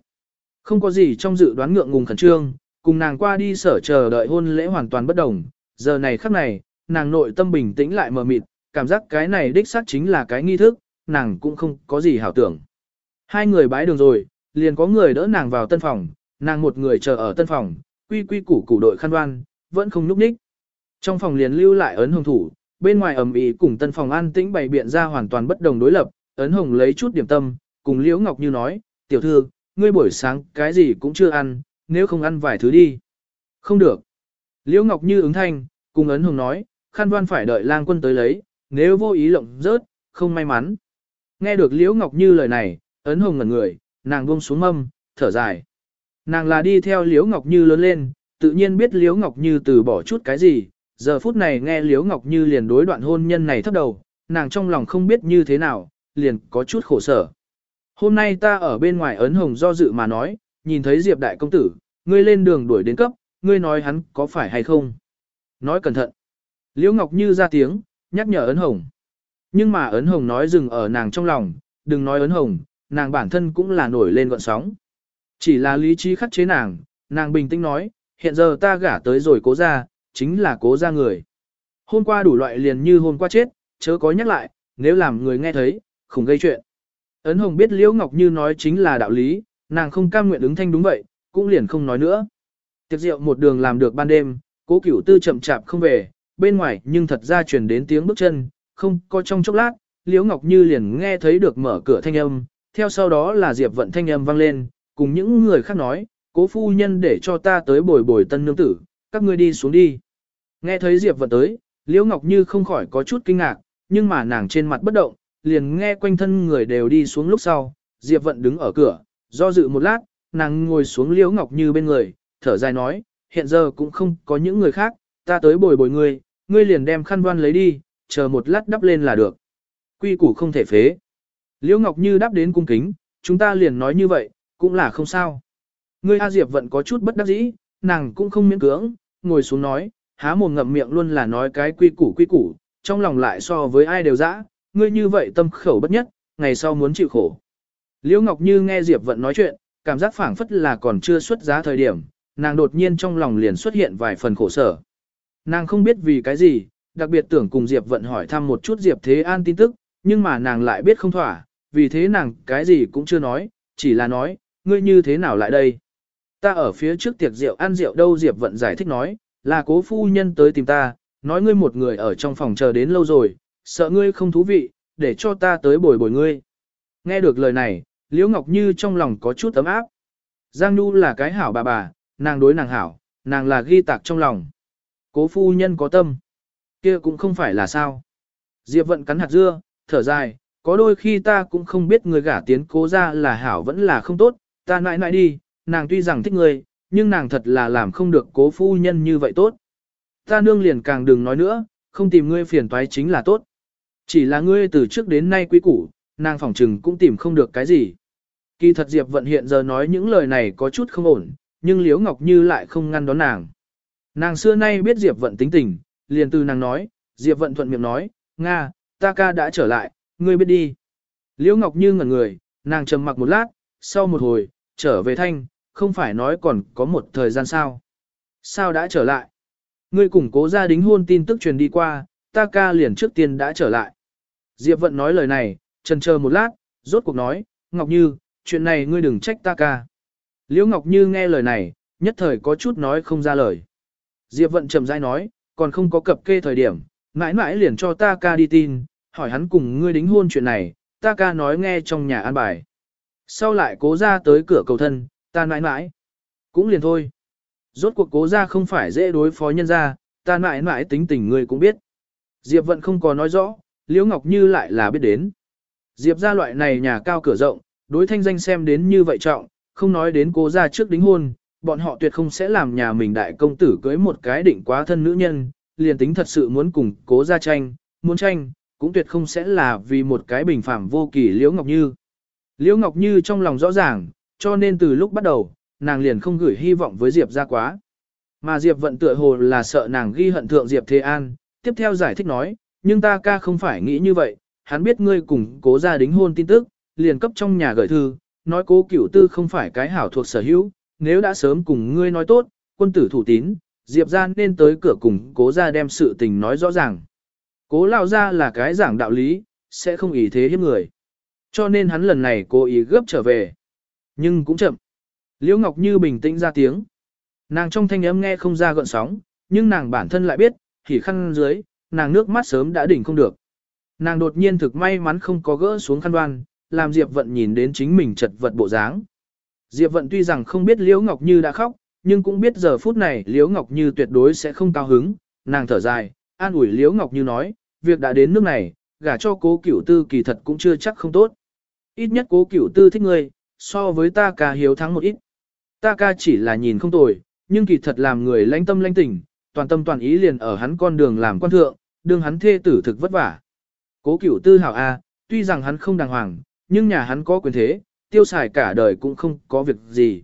Không có gì trong dự đoán ngượng ngùng khẩn trương, cùng nàng qua đi sở chờ đợi hôn lễ hoàn toàn bất đồng, giờ này khắc này, nàng nội tâm bình tĩnh lại mờ mịt, cảm giác cái này đích xác chính là cái nghi thức, nàng cũng không có gì hảo tưởng. Hai người bái đường rồi, liền có người đỡ nàng vào tân phòng, nàng một người chờ ở tân phòng, quy quy củ củ đội khăn đoan, vẫn không núp ních. Trong phòng liền lưu lại ấn hồng thủ, bên ngoài ẩm ý cùng tân phòng an tĩnh bày biện ra hoàn toàn bất đồng đối lập, ấn hồng lấy chút điểm tâm, cùng Liễu Ngọc Như nói, tiểu thư, ngươi buổi sáng cái gì cũng chưa ăn, nếu không ăn vài thứ đi. Không được. Liễu Ngọc Như ứng thanh, cùng ấn hồng nói, khăn đoan phải đợi lang quân tới lấy, nếu vô ý lộng rớt, không may mắn. Nghe được Liễu Ngọc Như lời này, ấn hồng ngẩn người, nàng buông xuống mâm, thở dài. Nàng là đi theo Liễu Ngọc Như lớn lên, tự nhiên biết Liễu Ngọc Như từ bỏ chút cái gì, giờ phút này nghe Liễu Ngọc Như liền đối đoạn hôn nhân này thấp đầu, nàng trong lòng không biết như thế nào, liền có chút khổ sở. Hôm nay ta ở bên ngoài ấn hồng do dự mà nói, nhìn thấy Diệp đại công tử, ngươi lên đường đuổi đến cấp, ngươi nói hắn có phải hay không? Nói cẩn thận. Liễu Ngọc Như ra tiếng, nhắc nhở ấn hồng. Nhưng mà ấn hồng nói dừng ở nàng trong lòng, đừng nói ấn hồng, nàng bản thân cũng là nổi lên gọn sóng. Chỉ là lý trí khắc chế nàng, nàng bình tĩnh nói, hiện giờ ta gả tới rồi cố ra, chính là cố ra người. Hôm qua đủ loại liền như hôm qua chết, chớ có nhắc lại, nếu làm người nghe thấy, không gây chuyện. Ấn Hồng biết Liễu Ngọc Như nói chính là đạo lý, nàng không cam nguyện ứng thanh đúng vậy, cũng liền không nói nữa. Tiệc rượu một đường làm được ban đêm, cố cửu tư chậm chạp không về, bên ngoài nhưng thật ra truyền đến tiếng bước chân, không có trong chốc lát, Liễu Ngọc Như liền nghe thấy được mở cửa thanh âm, theo sau đó là Diệp Vận thanh âm vang lên, cùng những người khác nói, cố phu nhân để cho ta tới bồi bồi tân nương tử, các ngươi đi xuống đi. Nghe thấy Diệp Vận tới, Liễu Ngọc Như không khỏi có chút kinh ngạc, nhưng mà nàng trên mặt bất động, liền nghe quanh thân người đều đi xuống lúc sau, Diệp Vận đứng ở cửa, do dự một lát, nàng ngồi xuống Liễu Ngọc Như bên người, thở dài nói, hiện giờ cũng không có những người khác, ta tới bồi bồi ngươi, ngươi liền đem khăn đoan lấy đi, chờ một lát đắp lên là được. Quy củ không thể phế. Liễu Ngọc Như đáp đến cung kính, chúng ta liền nói như vậy, cũng là không sao. Ngươi A Diệp vẫn có chút bất đắc dĩ, nàng cũng không miễn cưỡng, ngồi xuống nói, há mồm ngậm miệng luôn là nói cái quy củ quy củ, trong lòng lại so với ai đều dã, ngươi như vậy tâm khẩu bất nhất, ngày sau muốn chịu khổ. Liễu Ngọc Như nghe Diệp Vận nói chuyện, cảm giác phảng phất là còn chưa xuất giá thời điểm, nàng đột nhiên trong lòng liền xuất hiện vài phần khổ sở. Nàng không biết vì cái gì, đặc biệt tưởng cùng Diệp Vận hỏi thăm một chút Diệp Thế An tin tức, nhưng mà nàng lại biết không thỏa, vì thế nàng cái gì cũng chưa nói, chỉ là nói, ngươi như thế nào lại đây? Ta ở phía trước tiệc rượu ăn rượu đâu Diệp Vận giải thích nói, là cố phu nhân tới tìm ta, nói ngươi một người ở trong phòng chờ đến lâu rồi, sợ ngươi không thú vị, để cho ta tới bồi bồi ngươi. Nghe được lời này, Liễu Ngọc Như trong lòng có chút ấm áp. Giang Nhu là cái hảo bà bà, nàng đối nàng hảo, nàng là ghi tạc trong lòng. Cố phu nhân có tâm, kia cũng không phải là sao. Diệp vận cắn hạt dưa, thở dài, có đôi khi ta cũng không biết người gả tiến cố ra là hảo vẫn là không tốt, ta nãi nãi đi, nàng tuy rằng thích người, nhưng nàng thật là làm không được cố phu nhân như vậy tốt. Ta nương liền càng đừng nói nữa, không tìm ngươi phiền toái chính là tốt. Chỉ là ngươi từ trước đến nay quý củ, nàng phỏng trừng cũng tìm không được cái gì. Kỳ thật Diệp Vận hiện giờ nói những lời này có chút không ổn, nhưng Liễu Ngọc Như lại không ngăn đón nàng. Nàng xưa nay biết Diệp Vận tính tình, liền từ nàng nói, Diệp Vận thuận miệng nói, Nga, ta ca đã trở lại, ngươi biết đi. Liễu Ngọc Như ngẩn người, nàng trầm mặc một lát, sau một hồi, trở về thanh, không phải nói còn có một thời gian sao. Sao đã trở lại? Ngươi củng cố gia đính hôn tin tức truyền đi qua, ta ca liền trước tiên đã trở lại. Diệp Vận nói lời này, trần chờ một lát, rốt cuộc nói, Ngọc Như, chuyện này ngươi đừng trách ta ca. Liễu Ngọc Như nghe lời này, nhất thời có chút nói không ra lời. Diệp Vận trầm rãi nói, còn không có cập kê thời điểm, mãi mãi liền cho ta ca đi tin, hỏi hắn cùng ngươi đính hôn chuyện này, ta ca nói nghe trong nhà an bài. Sau lại cố ra tới cửa cầu thân, ta mãi mãi. Cũng liền thôi. Rốt cuộc cố ra không phải dễ đối phó nhân ra, ta mãi mãi tính tình ngươi cũng biết. Diệp Vận không có nói rõ, Liễu Ngọc Như lại là biết đến. Diệp ra loại này nhà cao cửa rộng, đối thanh danh xem đến như vậy trọng, không nói đến cố ra trước đính hôn, bọn họ tuyệt không sẽ làm nhà mình đại công tử cưới một cái định quá thân nữ nhân, liền tính thật sự muốn cùng cố ra tranh, muốn tranh, cũng tuyệt không sẽ là vì một cái bình phạm vô kỳ Liễu Ngọc Như. Liễu Ngọc Như trong lòng rõ ràng, cho nên từ lúc bắt đầu, nàng liền không gửi hy vọng với Diệp ra quá. Mà Diệp vận tựa hồ là sợ nàng ghi hận thượng Diệp Thế An, tiếp theo giải thích nói, nhưng ta ca không phải nghĩ như vậy, hắn biết ngươi cùng cố gia đính hôn tin tức, liền cấp trong nhà gửi thư, nói cố cửu tư không phải cái hảo thuộc sở hữu, nếu đã sớm cùng ngươi nói tốt, quân tử thủ tín, Diệp ra nên tới cửa cùng cố gia đem sự tình nói rõ ràng. Cố lao ra là cái giảng đạo lý, sẽ không ý thế hiếp người. Cho nên hắn lần này cố ý gấp trở về. Nhưng cũng chậm. Liễu Ngọc Như bình tĩnh ra tiếng. Nàng trong thanh âm nghe không ra gợn sóng, nhưng nàng bản thân lại biết, thì khăn dưới, nàng nước mắt sớm đã đỉnh không được. Nàng đột nhiên thực may mắn không có gỡ xuống khăn đoan, làm Diệp Vận nhìn đến chính mình chật vật bộ dáng. Diệp Vận tuy rằng không biết Liễu Ngọc Như đã khóc, nhưng cũng biết giờ phút này Liễu Ngọc Như tuyệt đối sẽ không cao hứng, nàng thở dài, an ủi Liễu Ngọc Như nói, việc đã đến nước này, gả cho cố cửu tư kỳ thật cũng chưa chắc không tốt. Ít nhất cố cửu tư thích ngươi, so với ta ca hiếu thắng một ít. Ta ca chỉ là nhìn không tồi, nhưng kỳ thật làm người lãnh tâm lãnh tình, toàn tâm toàn ý liền ở hắn con đường làm quan thượng, đường hắn thê tử thực vất vả. Cố cửu tư hảo A, tuy rằng hắn không đàng hoàng, nhưng nhà hắn có quyền thế, tiêu xài cả đời cũng không có việc gì.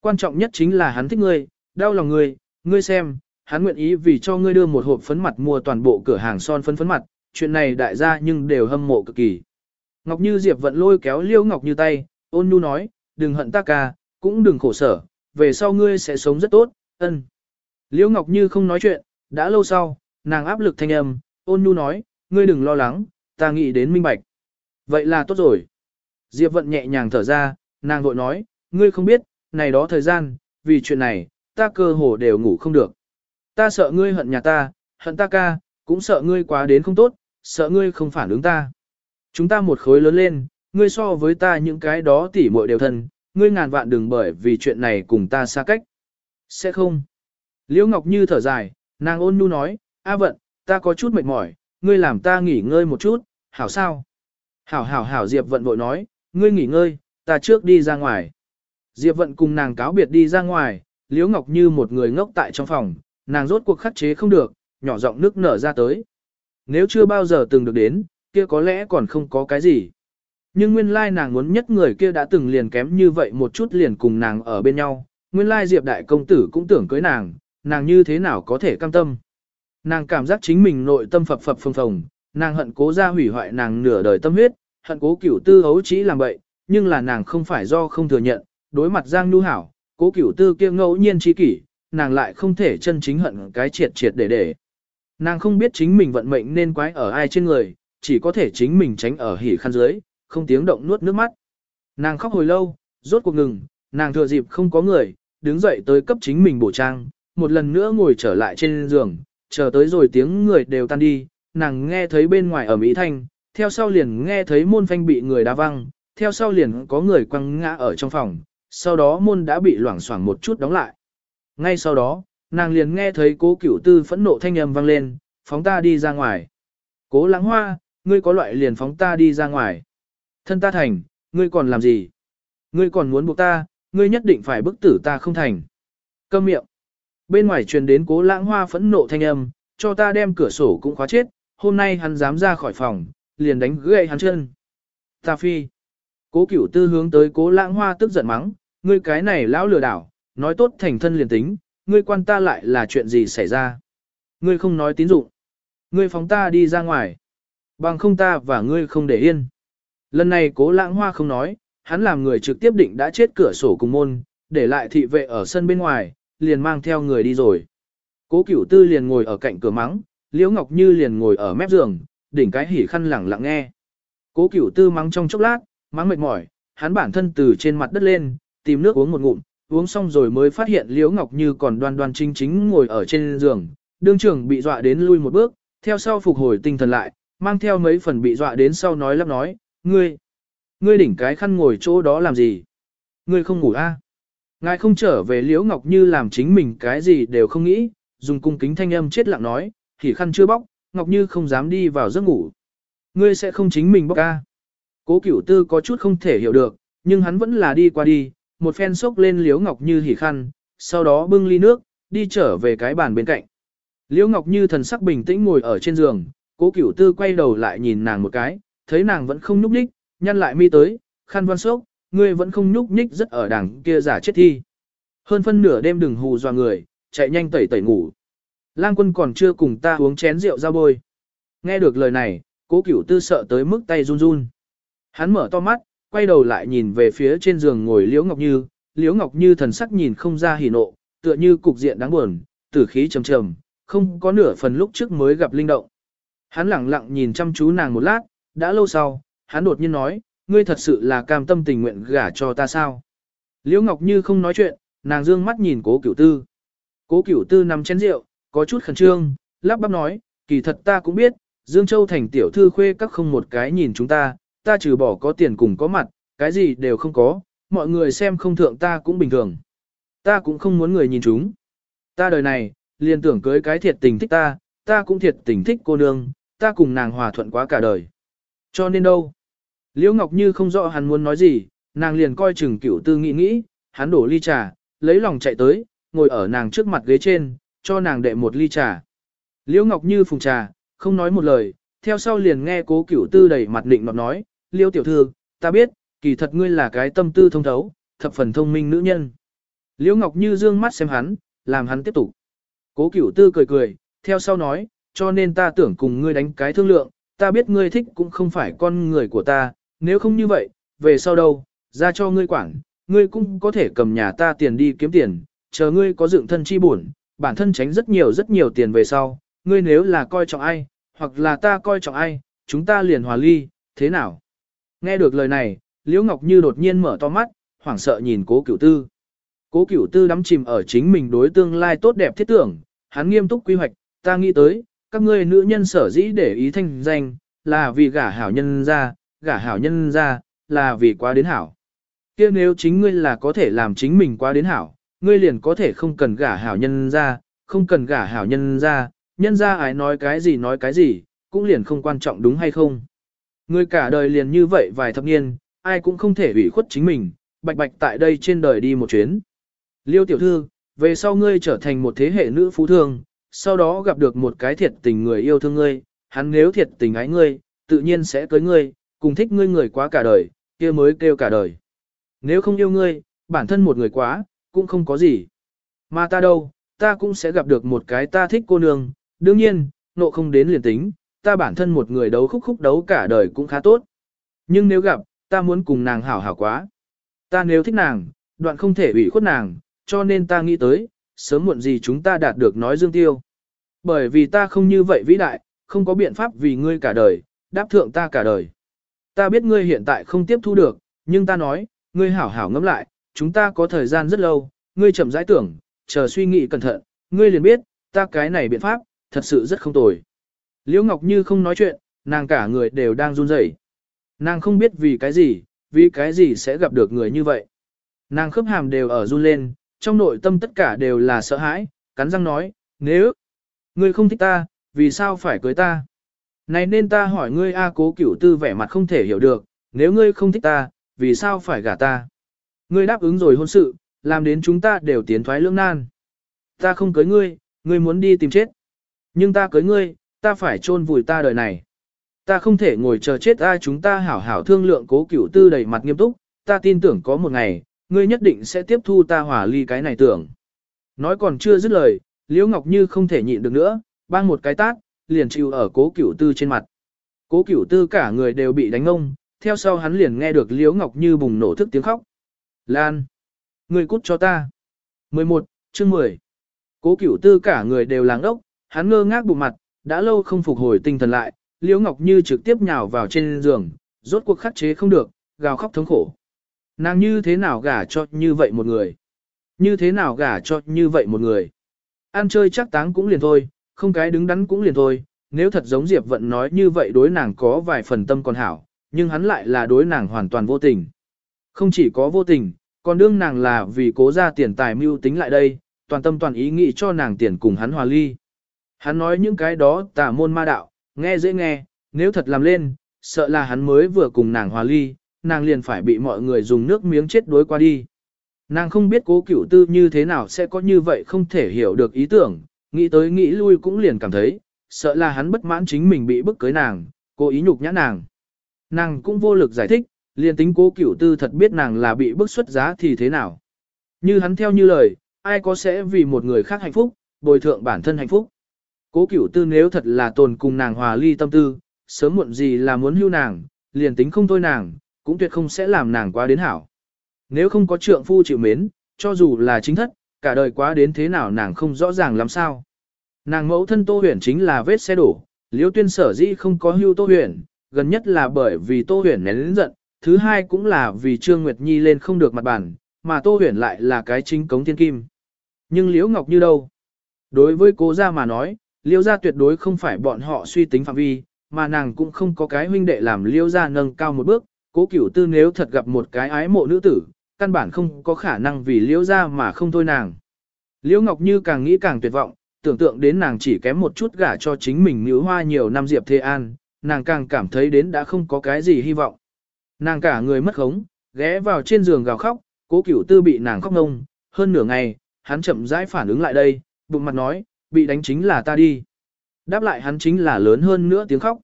Quan trọng nhất chính là hắn thích ngươi, đau lòng ngươi, ngươi xem, hắn nguyện ý vì cho ngươi đưa một hộp phấn mặt mua toàn bộ cửa hàng son phấn phấn mặt, chuyện này đại gia nhưng đều hâm mộ cực kỳ. Ngọc Như Diệp vận lôi kéo Liêu Ngọc Như tay, ôn nhu nói, đừng hận ta ca, cũng đừng khổ sở, về sau ngươi sẽ sống rất tốt, ân. Liêu Ngọc Như không nói chuyện, đã lâu sau, nàng áp lực thanh âm, ôn nhu nói, ngươi đừng lo lắng, ta nghĩ đến minh bạch. Vậy là tốt rồi. Diệp vận nhẹ nhàng thở ra, nàng vội nói, ngươi không biết, này đó thời gian, vì chuyện này, ta cơ hồ đều ngủ không được. Ta sợ ngươi hận nhà ta, hận ta ca, cũng sợ ngươi quá đến không tốt, sợ ngươi không phản ứng ta. Chúng ta một khối lớn lên, ngươi so với ta những cái đó tỉ muội đều thân, ngươi ngàn vạn đừng bởi vì chuyện này cùng ta xa cách. Sẽ không. Liễu Ngọc Như thở dài, nàng ôn nhu nói, A vận, ta có chút mệt mỏi, ngươi làm ta nghỉ ngơi một chút, hảo sao? Hảo hảo hảo Diệp vận vội nói, ngươi nghỉ ngơi, ta trước đi ra ngoài. Diệp vận cùng nàng cáo biệt đi ra ngoài, Liễu Ngọc Như một người ngốc tại trong phòng, nàng rốt cuộc khắc chế không được, nhỏ giọng nước nở ra tới. Nếu chưa bao giờ từng được đến, kia có lẽ còn không có cái gì. Nhưng nguyên lai nàng muốn nhất người kia đã từng liền kém như vậy một chút liền cùng nàng ở bên nhau, nguyên lai Diệp đại công tử cũng tưởng cưới nàng, nàng như thế nào có thể cam tâm. Nàng cảm giác chính mình nội tâm phập phập phồng phồng, nàng hận cố ra hủy hoại nàng nửa đời tâm huyết, hận cố cửu tư hấu trí làm bậy, nhưng là nàng không phải do không thừa nhận, đối mặt Giang Nhu Hảo, cố cửu tư kia ngẫu nhiên chi kỷ, nàng lại không thể chân chính hận cái triệt triệt để để. Nàng không biết chính mình vận mệnh nên quái ở ai trên người, chỉ có thể chính mình tránh ở hỉ khăn dưới, không tiếng động nuốt nước mắt. Nàng khóc hồi lâu, rốt cuộc ngừng, nàng thừa dịp không có người, đứng dậy tới cấp chính mình bổ trang, một lần nữa ngồi trở lại trên giường, chờ tới rồi tiếng người đều tan đi, nàng nghe thấy bên ngoài ở Mỹ Thanh, theo sau liền nghe thấy môn phanh bị người đá văng, theo sau liền có người quăng ngã ở trong phòng, sau đó môn đã bị loảng xoảng một chút đóng lại. Ngay sau đó, nàng liền nghe thấy cố cửu tư phẫn nộ thanh âm vang lên, phóng ta đi ra ngoài. Cố lãng hoa, ngươi có loại liền phóng ta đi ra ngoài. Thân ta thành, ngươi còn làm gì? Ngươi còn muốn buộc ta, ngươi nhất định phải bức tử ta không thành. Câm miệng. Bên ngoài truyền đến cố lãng hoa phẫn nộ thanh âm, cho ta đem cửa sổ cũng khóa chết, hôm nay hắn dám ra khỏi phòng, liền đánh gãy hắn chân. Ta phi. Cố cửu tư hướng tới cố lãng hoa tức giận mắng, ngươi cái này lão lừa đảo, nói tốt thành thân liền tính, ngươi quan ta lại là chuyện gì xảy ra. Ngươi không nói tín dụng. Ngươi phóng ta đi ra ngoài. Bằng không ta và ngươi không để yên. Lần này cố lãng hoa không nói, hắn làm người trực tiếp định đã chết cửa sổ cùng môn, để lại thị vệ ở sân bên ngoài, liền mang theo người đi rồi. Cố cửu tư liền ngồi ở cạnh cửa mắng, Liễu Ngọc Như liền ngồi ở mép giường, đỉnh cái hỉ khăn lẳng lặng nghe. Cố cửu tư mắng trong chốc lát, mắng mệt mỏi, hắn bản thân từ trên mặt đất lên, tìm nước uống một ngụm, uống xong rồi mới phát hiện Liễu Ngọc Như còn đoan đoan chính chính ngồi ở trên giường, đương trưởng bị dọa đến lui một bước, theo sau phục hồi tinh thần lại, mang theo mấy phần bị dọa đến sau nói lắp nói, ngươi, ngươi đỉnh cái khăn ngồi chỗ đó làm gì? Ngươi không ngủ a? À? Ngài không trở về Liễu Ngọc Như làm chính mình cái gì đều không nghĩ, dùng cung kính thanh âm chết lặng nói, thì khăn chưa bóc, Ngọc Như không dám đi vào giấc ngủ. Ngươi sẽ không chính mình bóc ca. Cố Cửu Tư có chút không thể hiểu được, nhưng hắn vẫn là đi qua đi, một phen sốc lên Liễu Ngọc Như hỉ khăn, sau đó bưng ly nước, đi trở về cái bàn bên cạnh. Liễu Ngọc Như thần sắc bình tĩnh ngồi ở trên giường, cố cửu tư quay đầu lại nhìn nàng một cái, thấy nàng vẫn không nhúc nhích, nhăn lại mi tới, khăn văn sốc, ngươi vẫn không nhúc nhích rất ở đằng kia giả chết thi. Hơn phân nửa đêm đừng hù dọa người, chạy nhanh tẩy tẩy ngủ. Lang quân còn chưa cùng ta uống chén rượu ra bôi. Nghe được lời này, cố cửu tư sợ tới mức tay run run. Hắn mở to mắt, quay đầu lại nhìn về phía trên giường ngồi Liễu Ngọc Như, Liễu Ngọc Như thần sắc nhìn không ra hỉ nộ, tựa như cục diện đáng buồn, tử khí trầm trầm, không có nửa phần lúc trước mới gặp linh động. Hắn lặng lặng nhìn chăm chú nàng một lát, đã lâu sau, hắn đột nhiên nói, ngươi thật sự là cam tâm tình nguyện gả cho ta sao? Liễu Ngọc Như không nói chuyện, nàng dương mắt nhìn cố cửu tư. Cố cửu tư nằm chén rượu, có chút khẩn trương, lắp bắp nói, kỳ thật ta cũng biết, Dương Châu thành tiểu thư khuê các không một cái nhìn chúng ta, ta trừ bỏ có tiền cùng có mặt, cái gì đều không có, mọi người xem không thượng ta cũng bình thường. Ta cũng không muốn người nhìn chúng. Ta đời này, liền tưởng cưới cái thiệt tình thích ta, ta cũng thiệt tình thích cô nương, ta cùng nàng hòa thuận quá cả đời. Cho nên đâu? Liễu Ngọc Như không rõ hắn muốn nói gì, nàng liền coi chừng cửu tư nghĩ nghĩ, hắn đổ ly trà, lấy lòng chạy tới, ngồi ở nàng trước mặt ghế trên, cho nàng đệ một ly trà. Liễu Ngọc Như phùng trà, không nói một lời, theo sau liền nghe cố cửu tư đầy mặt định nọt nói, Liễu tiểu thư, ta biết, kỳ thật ngươi là cái tâm tư thông thấu, thập phần thông minh nữ nhân. Liễu Ngọc Như dương mắt xem hắn, làm hắn tiếp tục. Cố cửu tư cười cười, theo sau nói, cho nên ta tưởng cùng ngươi đánh cái thương lượng, ta biết ngươi thích cũng không phải con người của ta, nếu không như vậy, về sau đâu, ra cho ngươi quản, ngươi cũng có thể cầm nhà ta tiền đi kiếm tiền, chờ ngươi có dựng thân chi bổn, bản thân tránh rất nhiều rất nhiều tiền về sau, ngươi nếu là coi trọng ai, hoặc là ta coi trọng ai, chúng ta liền hòa ly, thế nào? Nghe được lời này, Liễu Ngọc Như đột nhiên mở to mắt, hoảng sợ nhìn cố cửu tư. Cố cửu tư đắm chìm ở chính mình đối tương lai tốt đẹp thiết tưởng, hắn nghiêm túc quy hoạch, ta nghĩ tới, các ngươi nữ nhân sở dĩ để ý thanh danh, là vì gả hảo nhân ra, gả hảo nhân ra, là vì quá đến hảo. kia nếu chính ngươi là có thể làm chính mình quá đến hảo, ngươi liền có thể không cần gả hảo nhân ra, không cần gả hảo nhân ra, nhân ra ai nói cái gì nói cái gì, cũng liền không quan trọng đúng hay không. Ngươi cả đời liền như vậy vài thập niên, ai cũng không thể ủy khuất chính mình, bạch bạch tại đây trên đời đi một chuyến. Liêu tiểu thư, về sau ngươi trở thành một thế hệ nữ phú thương, sau đó gặp được một cái thiệt tình người yêu thương ngươi, hắn nếu thiệt tình ái ngươi, tự nhiên sẽ cưới ngươi, cùng thích ngươi người quá cả đời, kia mới kêu cả đời. Nếu không yêu ngươi, bản thân một người quá, cũng không có gì. Mà ta đâu, ta cũng sẽ gặp được một cái ta thích cô nương, đương nhiên, nộ không đến liền tính, ta bản thân một người đấu khúc khúc đấu cả đời cũng khá tốt. Nhưng nếu gặp, ta muốn cùng nàng hảo hảo quá. Ta nếu thích nàng, đoạn không thể ủy khuất nàng, cho nên ta nghĩ tới, sớm muộn gì chúng ta đạt được nói dương tiêu. Bởi vì ta không như vậy vĩ đại, không có biện pháp vì ngươi cả đời, đáp thượng ta cả đời. Ta biết ngươi hiện tại không tiếp thu được, nhưng ta nói, ngươi hảo hảo ngẫm lại, chúng ta có thời gian rất lâu, ngươi chậm rãi tưởng, chờ suy nghĩ cẩn thận, ngươi liền biết, ta cái này biện pháp, thật sự rất không tồi. Liễu Ngọc Như không nói chuyện, nàng cả người đều đang run rẩy. Nàng không biết vì cái gì, vì cái gì sẽ gặp được người như vậy. Nàng khớp hàm đều ở run lên, trong nội tâm tất cả đều là sợ hãi, cắn răng nói, nếu ngươi không thích ta, vì sao phải cưới ta? Này nên ta hỏi ngươi A cố cửu tư vẻ mặt không thể hiểu được, nếu ngươi không thích ta, vì sao phải gả ta? Ngươi đáp ứng rồi hôn sự, làm đến chúng ta đều tiến thoái lưỡng nan. Ta không cưới ngươi, ngươi muốn đi tìm chết. Nhưng ta cưới ngươi, ta phải chôn vùi ta đời này. Ta không thể ngồi chờ chết ai chúng ta hảo hảo thương lượng cố cửu tư đầy mặt nghiêm túc, ta tin tưởng có một ngày, ngươi nhất định sẽ tiếp thu ta hỏa ly cái này tưởng. Nói còn chưa dứt lời, Liễu Ngọc Như không thể nhịn được nữa, bang một cái tát, liền chịu ở cố cửu tư trên mặt. Cố cửu tư cả người đều bị đánh ông, theo sau hắn liền nghe được Liễu Ngọc Như bùng nổ thức tiếng khóc. Lan! người cút cho ta! 11, chương 10 Cố cửu tư cả người đều làng ốc, hắn ngơ ngác bụng mặt, đã lâu không phục hồi tinh thần lại, Liễu Ngọc Như trực tiếp nhào vào trên giường, rốt cuộc khắc chế không được, gào khóc thống khổ. Nàng như thế nào gả cho như vậy một người? Như thế nào gả cho như vậy một người? Ăn chơi chắc táng cũng liền thôi, không cái đứng đắn cũng liền thôi, nếu thật giống Diệp Vận nói như vậy đối nàng có vài phần tâm còn hảo, nhưng hắn lại là đối nàng hoàn toàn vô tình. Không chỉ có vô tình, còn đương nàng là vì cố ra tiền tài mưu tính lại đây, toàn tâm toàn ý nghĩ cho nàng tiền cùng hắn hòa ly. Hắn nói những cái đó tà môn ma đạo, nghe dễ nghe, nếu thật làm lên, sợ là hắn mới vừa cùng nàng hòa ly, nàng liền phải bị mọi người dùng nước miếng chết đối qua đi. Nàng không biết cố cửu tư như thế nào sẽ có như vậy không thể hiểu được ý tưởng, nghĩ tới nghĩ lui cũng liền cảm thấy, sợ là hắn bất mãn chính mình bị bức cưới nàng, cố ý nhục nhã nàng. Nàng cũng vô lực giải thích, liền tính cố cửu tư thật biết nàng là bị bức xuất giá thì thế nào. Như hắn theo như lời, ai có sẽ vì một người khác hạnh phúc, bồi thượng bản thân hạnh phúc. Cố cửu tư nếu thật là tồn cùng nàng hòa ly tâm tư, sớm muộn gì là muốn hưu nàng, liền tính không thôi nàng, cũng tuyệt không sẽ làm nàng quá đến hảo. Nếu không có trượng phu chịu mến, cho dù là chính thất, cả đời quá đến thế nào nàng không rõ ràng làm sao. Nàng mẫu thân Tô Huyền chính là vết xe đổ, Liễu Tuyên sở dĩ không có hưu Tô Huyền, gần nhất là bởi vì Tô Huyền nén lớn giận, thứ hai cũng là vì Trương Nguyệt Nhi lên không được mặt bản, mà Tô Huyền lại là cái chính cống thiên kim. Nhưng Liễu Ngọc Như đâu? Đối với cố gia mà nói, Liễu gia tuyệt đối không phải bọn họ suy tính phạm vi, mà nàng cũng không có cái huynh đệ làm Liễu gia nâng cao một bước, cố cửu tư nếu thật gặp một cái ái mộ nữ tử, căn bản không có khả năng vì Liễu gia mà không thôi nàng. Liễu Ngọc Như càng nghĩ càng tuyệt vọng, tưởng tượng đến nàng chỉ kém một chút gả cho chính mình nữ hoa nhiều năm Diệp thế An, nàng càng cảm thấy đến đã không có cái gì hy vọng. Nàng cả người mất khống, ghé vào trên giường gào khóc, cố cửu tư bị nàng khóc ngông, hơn nửa ngày, hắn chậm rãi phản ứng lại đây, bụng mặt nói, bị đánh chính là ta đi. Đáp lại hắn chính là lớn hơn nữa tiếng khóc.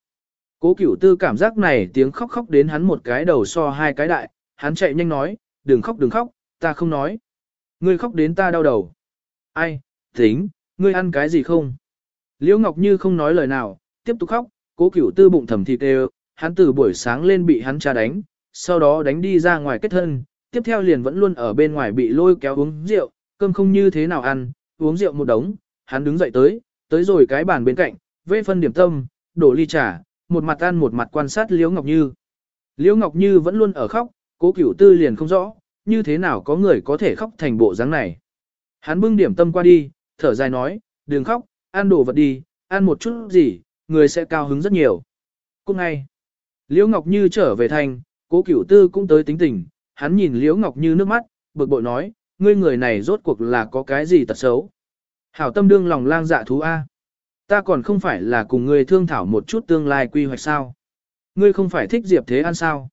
Cố cửu tư cảm giác này tiếng khóc khóc đến hắn một cái đầu so hai cái đại, hắn chạy nhanh nói, đừng khóc đừng khóc, ta không nói. Ngươi khóc đến ta đau đầu. Ai, tính, ngươi ăn cái gì không? Liễu Ngọc Như không nói lời nào, tiếp tục khóc, cố cửu tư bụng thầm thịt đều, hắn từ buổi sáng lên bị hắn cha đánh, sau đó đánh đi ra ngoài kết thân, tiếp theo liền vẫn luôn ở bên ngoài bị lôi kéo uống rượu, cơm không như thế nào ăn, uống rượu một đống, hắn đứng dậy tới, tới rồi cái bàn bên cạnh, vê phân điểm tâm, đổ ly trà, một mặt ăn một mặt quan sát Liễu Ngọc Như. Liễu Ngọc Như vẫn luôn ở khóc, cố cửu tư liền không rõ, như thế nào có người có thể khóc thành bộ dáng này. Hắn bưng điểm tâm qua đi, thở dài nói, đừng khóc, ăn đồ vật đi, ăn một chút gì, người sẽ cao hứng rất nhiều. Cũng ngay, Liễu Ngọc Như trở về thành, cố cửu tư cũng tới tính tình, hắn nhìn Liễu Ngọc Như nước mắt, bực bội nói, ngươi người này rốt cuộc là có cái gì tật xấu. Hảo tâm đương lòng lang dạ thú A. Ta còn không phải là cùng ngươi thương thảo một chút tương lai quy hoạch sao. Ngươi không phải thích Diệp Thế An sao.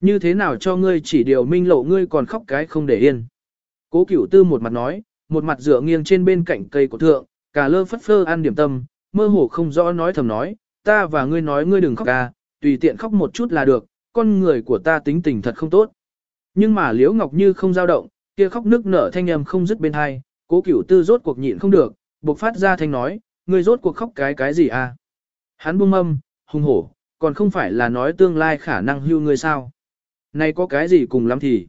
Như thế nào cho ngươi chỉ điều minh lộ ngươi còn khóc cái không để yên. Cố cửu tư một mặt nói, một mặt dựa nghiêng trên bên cạnh cây của thượng, cả lơ phất phơ ăn điểm tâm, mơ hồ không rõ nói thầm nói, ta và ngươi nói ngươi đừng khóc ca, tùy tiện khóc một chút là được, con người của ta tính tình thật không tốt. Nhưng mà Liễu Ngọc Như không dao động, kia khóc nước nở thanh âm không dứt bên hai, cố cửu tư rốt cuộc nhịn không được, buộc phát ra thanh nói, ngươi rốt cuộc khóc cái cái gì à? Hắn buông âm, hung hổ, còn không phải là nói tương lai khả năng hưu ngươi sao? Này có cái gì cùng lắm thì?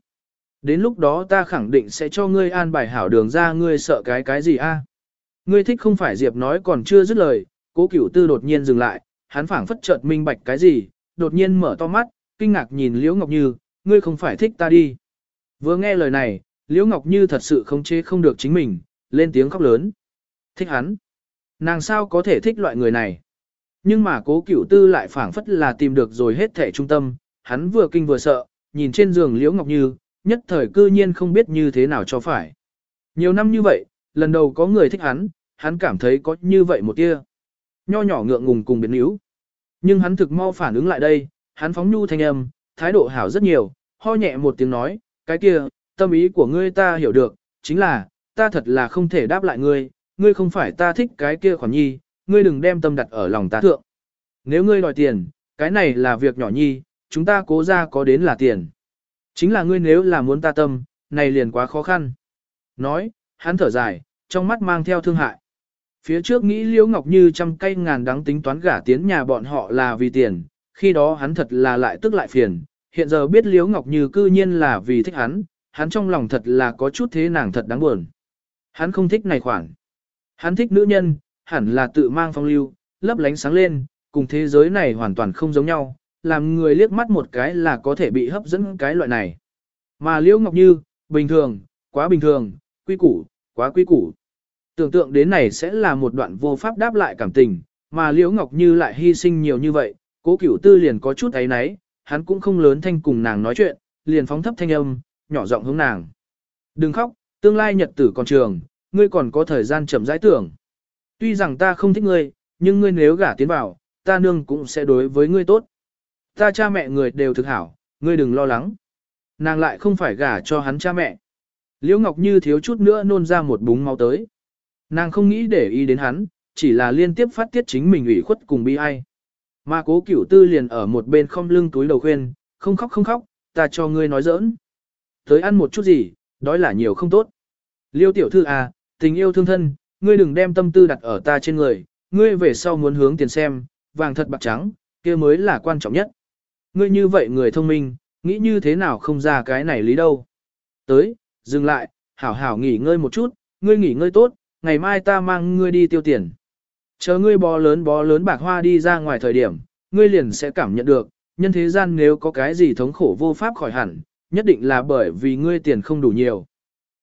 Đến lúc đó ta khẳng định sẽ cho ngươi an bài hảo đường ra ngươi sợ cái cái gì a? Ngươi thích không phải Diệp nói còn chưa dứt lời, cố cửu tư đột nhiên dừng lại, hắn phảng phất chợt minh bạch cái gì, đột nhiên mở to mắt, kinh ngạc nhìn Liễu Ngọc Như, ngươi không phải thích ta đi. Vừa nghe lời này, Liễu Ngọc Như thật sự không chế không được chính mình, lên tiếng khóc lớn. Thích hắn. Nàng sao có thể thích loại người này. Nhưng mà cố cửu tư lại phảng phất là tìm được rồi hết thể trung tâm, hắn vừa kinh vừa sợ, nhìn trên giường Liễu Ngọc Như, nhất thời cư nhiên không biết như thế nào cho phải. Nhiều năm như vậy, lần đầu có người thích hắn, hắn cảm thấy có như vậy một tia. Nho nhỏ ngượng ngùng cùng biến yếu. Nhưng hắn thực mau phản ứng lại đây, hắn phóng nhu thanh âm, thái độ hảo rất nhiều, ho nhẹ một tiếng nói, cái kia, tâm ý của ngươi ta hiểu được, chính là, ta thật là không thể đáp lại ngươi, ngươi không phải ta thích cái kia khoản nhi, ngươi đừng đem tâm đặt ở lòng ta thượng. Nếu ngươi đòi tiền, cái này là việc nhỏ nhi, chúng ta cố ra có đến là tiền. Chính là ngươi nếu là muốn ta tâm, này liền quá khó khăn. Nói, hắn thở dài, trong mắt mang theo thương hại. Phía trước nghĩ Liễu Ngọc Như trăm cây ngàn đắng tính toán gả tiến nhà bọn họ là vì tiền, khi đó hắn thật là lại tức lại phiền, hiện giờ biết Liễu Ngọc Như cư nhiên là vì thích hắn, hắn trong lòng thật là có chút thế nàng thật đáng buồn. Hắn không thích này khoản. Hắn thích nữ nhân, hẳn là tự mang phong lưu, lấp lánh sáng lên, cùng thế giới này hoàn toàn không giống nhau, làm người liếc mắt một cái là có thể bị hấp dẫn cái loại này. Mà Liễu Ngọc Như, bình thường, quá bình thường, quy củ, quá quy củ. Tưởng tượng đến này sẽ là một đoạn vô pháp đáp lại cảm tình, mà Liễu Ngọc Như lại hy sinh nhiều như vậy, cố cửu tư liền có chút ấy náy, hắn cũng không lớn thanh cùng nàng nói chuyện, liền phóng thấp thanh âm, nhỏ giọng hướng nàng. Đừng khóc, tương lai nhật tử còn trường, ngươi còn có thời gian chậm rãi tưởng. Tuy rằng ta không thích ngươi, nhưng ngươi nếu gả tiến vào, ta nương cũng sẽ đối với ngươi tốt. Ta cha mẹ người đều thực hảo, ngươi đừng lo lắng. Nàng lại không phải gả cho hắn cha mẹ. Liễu Ngọc Như thiếu chút nữa nôn ra một búng máu tới. Nàng không nghĩ để ý đến hắn, chỉ là liên tiếp phát tiết chính mình ủy khuất cùng bi ai. Mà cố cửu tư liền ở một bên không lưng túi đầu khuyên, không khóc không khóc, ta cho ngươi nói giỡn. Tới ăn một chút gì, đói là nhiều không tốt. Liêu tiểu thư à, tình yêu thương thân, ngươi đừng đem tâm tư đặt ở ta trên người, ngươi về sau muốn hướng tiền xem, vàng thật bạc trắng, kia mới là quan trọng nhất. Ngươi như vậy người thông minh, nghĩ như thế nào không ra cái này lý đâu. Tới, dừng lại, hảo hảo nghỉ ngơi một chút, ngươi nghỉ ngơi tốt, ngày mai ta mang ngươi đi tiêu tiền. Chờ ngươi bó lớn bó lớn bạc hoa đi ra ngoài thời điểm, ngươi liền sẽ cảm nhận được, nhân thế gian nếu có cái gì thống khổ vô pháp khỏi hẳn, nhất định là bởi vì ngươi tiền không đủ nhiều.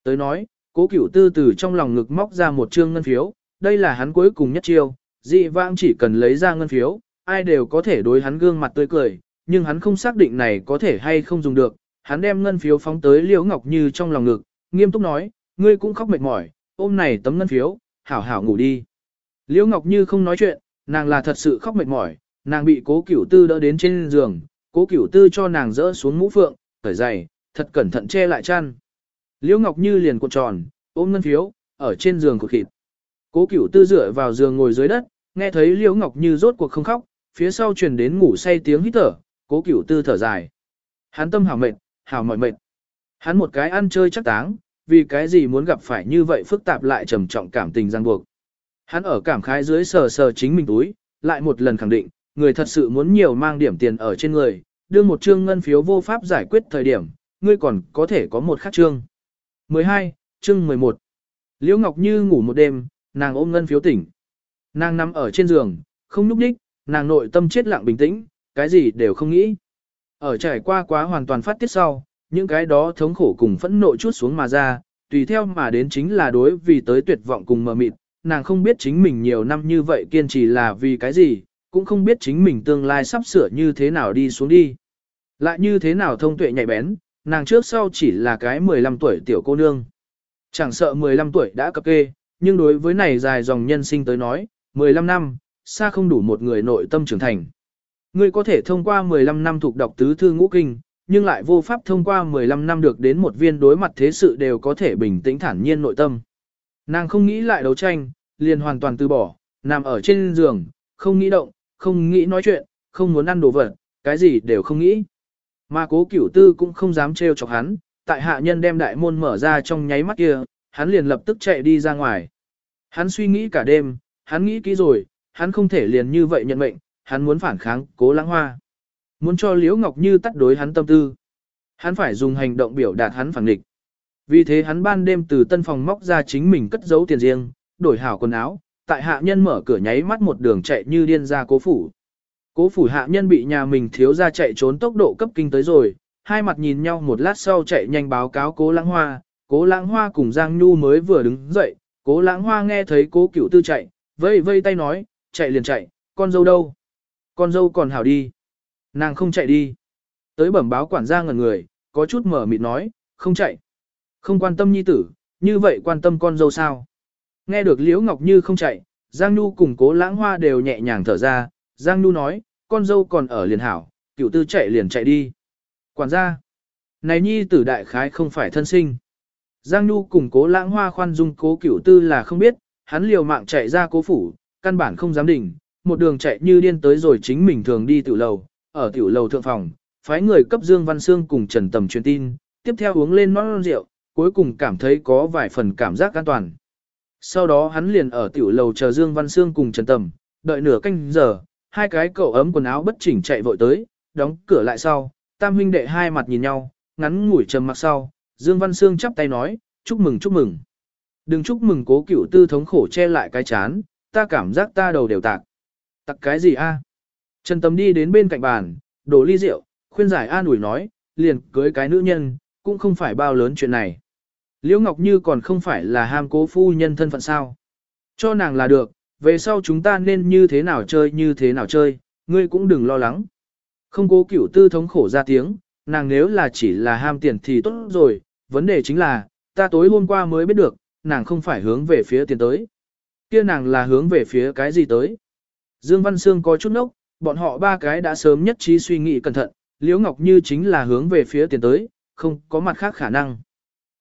Tới nói, cố cửu tư từ trong lòng ngực móc ra một trương ngân phiếu, đây là hắn cuối cùng nhất chiêu, dị vãng chỉ cần lấy ra ngân phiếu, ai đều có thể đối hắn gương mặt tươi cười, nhưng hắn không xác định này có thể hay không dùng được, hắn đem ngân phiếu phóng tới Liễu Ngọc Như trong lòng ngực, nghiêm túc nói, ngươi cũng khóc mệt mỏi, ôm này tấm ngân phiếu, hảo hảo ngủ đi. Liễu Ngọc Như không nói chuyện, nàng là thật sự khóc mệt mỏi, nàng bị cố cửu tư đỡ đến trên giường, cố cửu tư cho nàng dỡ xuống mũ phượng, cởi giày, thật cẩn thận che lại chăn. Liễu Ngọc Như liền cuộn tròn, ôm ngân phiếu, ở trên giường cột khịt. Cố cửu tư dựa vào giường ngồi dưới đất, nghe thấy Liễu Ngọc Như rốt cuộc không khóc, phía sau truyền đến ngủ say tiếng hít thở, cố cửu tư thở dài. Hắn tâm hảo mệt, hảo mỏi mệt. Hắn một cái ăn chơi chắc táng, vì cái gì muốn gặp phải như vậy phức tạp lại trầm trọng cảm tình ràng buộc. Hắn ở cảm khái dưới sờ sờ chính mình túi, lại một lần khẳng định, người thật sự muốn nhiều mang điểm tiền ở trên người, đưa một chương ngân phiếu vô pháp giải quyết thời điểm, ngươi còn có thể có một khác chương. 12, chương 11. Liễu Ngọc Như ngủ một đêm, nàng ôm ngân phiếu tỉnh. Nàng nằm ở trên giường, không núp đích, nàng nội tâm chết lặng bình tĩnh, cái gì đều không nghĩ. Ở trải qua quá hoàn toàn phát tiết sau, những cái đó thống khổ cùng phẫn nộ chút xuống mà ra, tùy theo mà đến chính là đối vì tới tuyệt vọng cùng mờ mịt, nàng không biết chính mình nhiều năm như vậy kiên trì là vì cái gì, cũng không biết chính mình tương lai sắp sửa như thế nào đi xuống đi. Lại như thế nào thông tuệ nhạy bén, nàng trước sau chỉ là cái 15 tuổi tiểu cô nương. Chẳng sợ 15 tuổi đã cập kê, nhưng đối với này dài dòng nhân sinh tới nói, 15 năm, xa không đủ một người nội tâm trưởng thành. Ngươi có thể thông qua 15 năm thuộc đọc tứ thư ngũ kinh, nhưng lại vô pháp thông qua 15 năm được đến một viên đối mặt thế sự đều có thể bình tĩnh thản nhiên nội tâm. Nàng không nghĩ lại đấu tranh, liền hoàn toàn từ bỏ, nằm ở trên giường, không nghĩ động, không nghĩ nói chuyện, không muốn ăn đồ vật, cái gì đều không nghĩ. Mà cố cửu tư cũng không dám trêu chọc hắn, tại hạ nhân đem đại môn mở ra trong nháy mắt kia, hắn liền lập tức chạy đi ra ngoài. Hắn suy nghĩ cả đêm, hắn nghĩ kỹ rồi, hắn không thể liền như vậy nhận mệnh, hắn muốn phản kháng cố lãng hoa. Muốn cho Liễu Ngọc Như tắt đối hắn tâm tư. Hắn phải dùng hành động biểu đạt hắn phản địch. Vì thế hắn ban đêm từ tân phòng móc ra chính mình cất giấu tiền riêng, đổi hảo quần áo, tại hạ nhân mở cửa nháy mắt một đường chạy như điên ra cố phủ. Cố phủ hạ nhân bị nhà mình thiếu ra chạy trốn tốc độ cấp kinh tới rồi, hai mặt nhìn nhau một lát sau chạy nhanh báo cáo cố lãng hoa, cố lãng hoa cùng Giang Nhu mới vừa đứng dậy, cố lãng hoa nghe thấy cố cửu tư chạy, vây vây tay nói, chạy liền chạy, con dâu đâu? Con dâu còn hảo đi. Nàng không chạy đi. Tới bẩm báo quản gia ngẩn người, có chút mở mịt nói, không chạy. Không quan tâm nhi tử, như vậy quan tâm con dâu sao? Nghe được Liễu Ngọc Như không chạy, Giang Nhu cùng cố lãng hoa đều nhẹ nhàng thở ra, Giang Nhu nói, con dâu còn ở liền hảo, cựu tư chạy liền chạy đi. Quản gia, này nhi tử đại khái không phải thân sinh. Giang Nhu cùng cố lãng hoa khoan dung cố cựu tư là không biết, hắn liều mạng chạy ra cố phủ, căn bản không dám đỉnh, một đường chạy như điên tới rồi chính mình thường đi tự lầu, ở tiểu lầu thượng phòng, phái người cấp Dương Văn Sương cùng Trần Tầm truyền tin, tiếp theo uống lên non rượu, cuối cùng cảm thấy có vài phần cảm giác an toàn. Sau đó hắn liền ở tiểu lầu chờ Dương Văn Sương cùng Trần Tầm, đợi nửa canh giờ, hai cái cậu ấm quần áo bất chỉnh chạy vội tới, đóng cửa lại sau, tam huynh đệ hai mặt nhìn nhau, ngắn ngủi trầm mặc sau, Dương Văn Sương chắp tay nói, chúc mừng chúc mừng. Đừng chúc mừng cố cựu tư thống khổ che lại cái chán, ta cảm giác ta đầu đều tạc. Tặc cái gì a? Trần Tầm đi đến bên cạnh bàn, đổ ly rượu, khuyên giải an ủi nói, liền cưới cái nữ nhân, cũng không phải bao lớn chuyện này. Liễu Ngọc Như còn không phải là ham cố phu nhân thân phận sao. Cho nàng là được, về sau chúng ta nên như thế nào chơi như thế nào chơi, ngươi cũng đừng lo lắng. Không cố cửu tư thống khổ ra tiếng, nàng nếu là chỉ là ham tiền thì tốt rồi, vấn đề chính là, ta tối hôm qua mới biết được, nàng không phải hướng về phía tiền tới. kia nàng là hướng về phía cái gì tới. Dương Văn Sương có chút nốc, bọn họ ba cái đã sớm nhất trí suy nghĩ cẩn thận, Liễu Ngọc Như chính là hướng về phía tiền tới, không có mặt khác khả năng.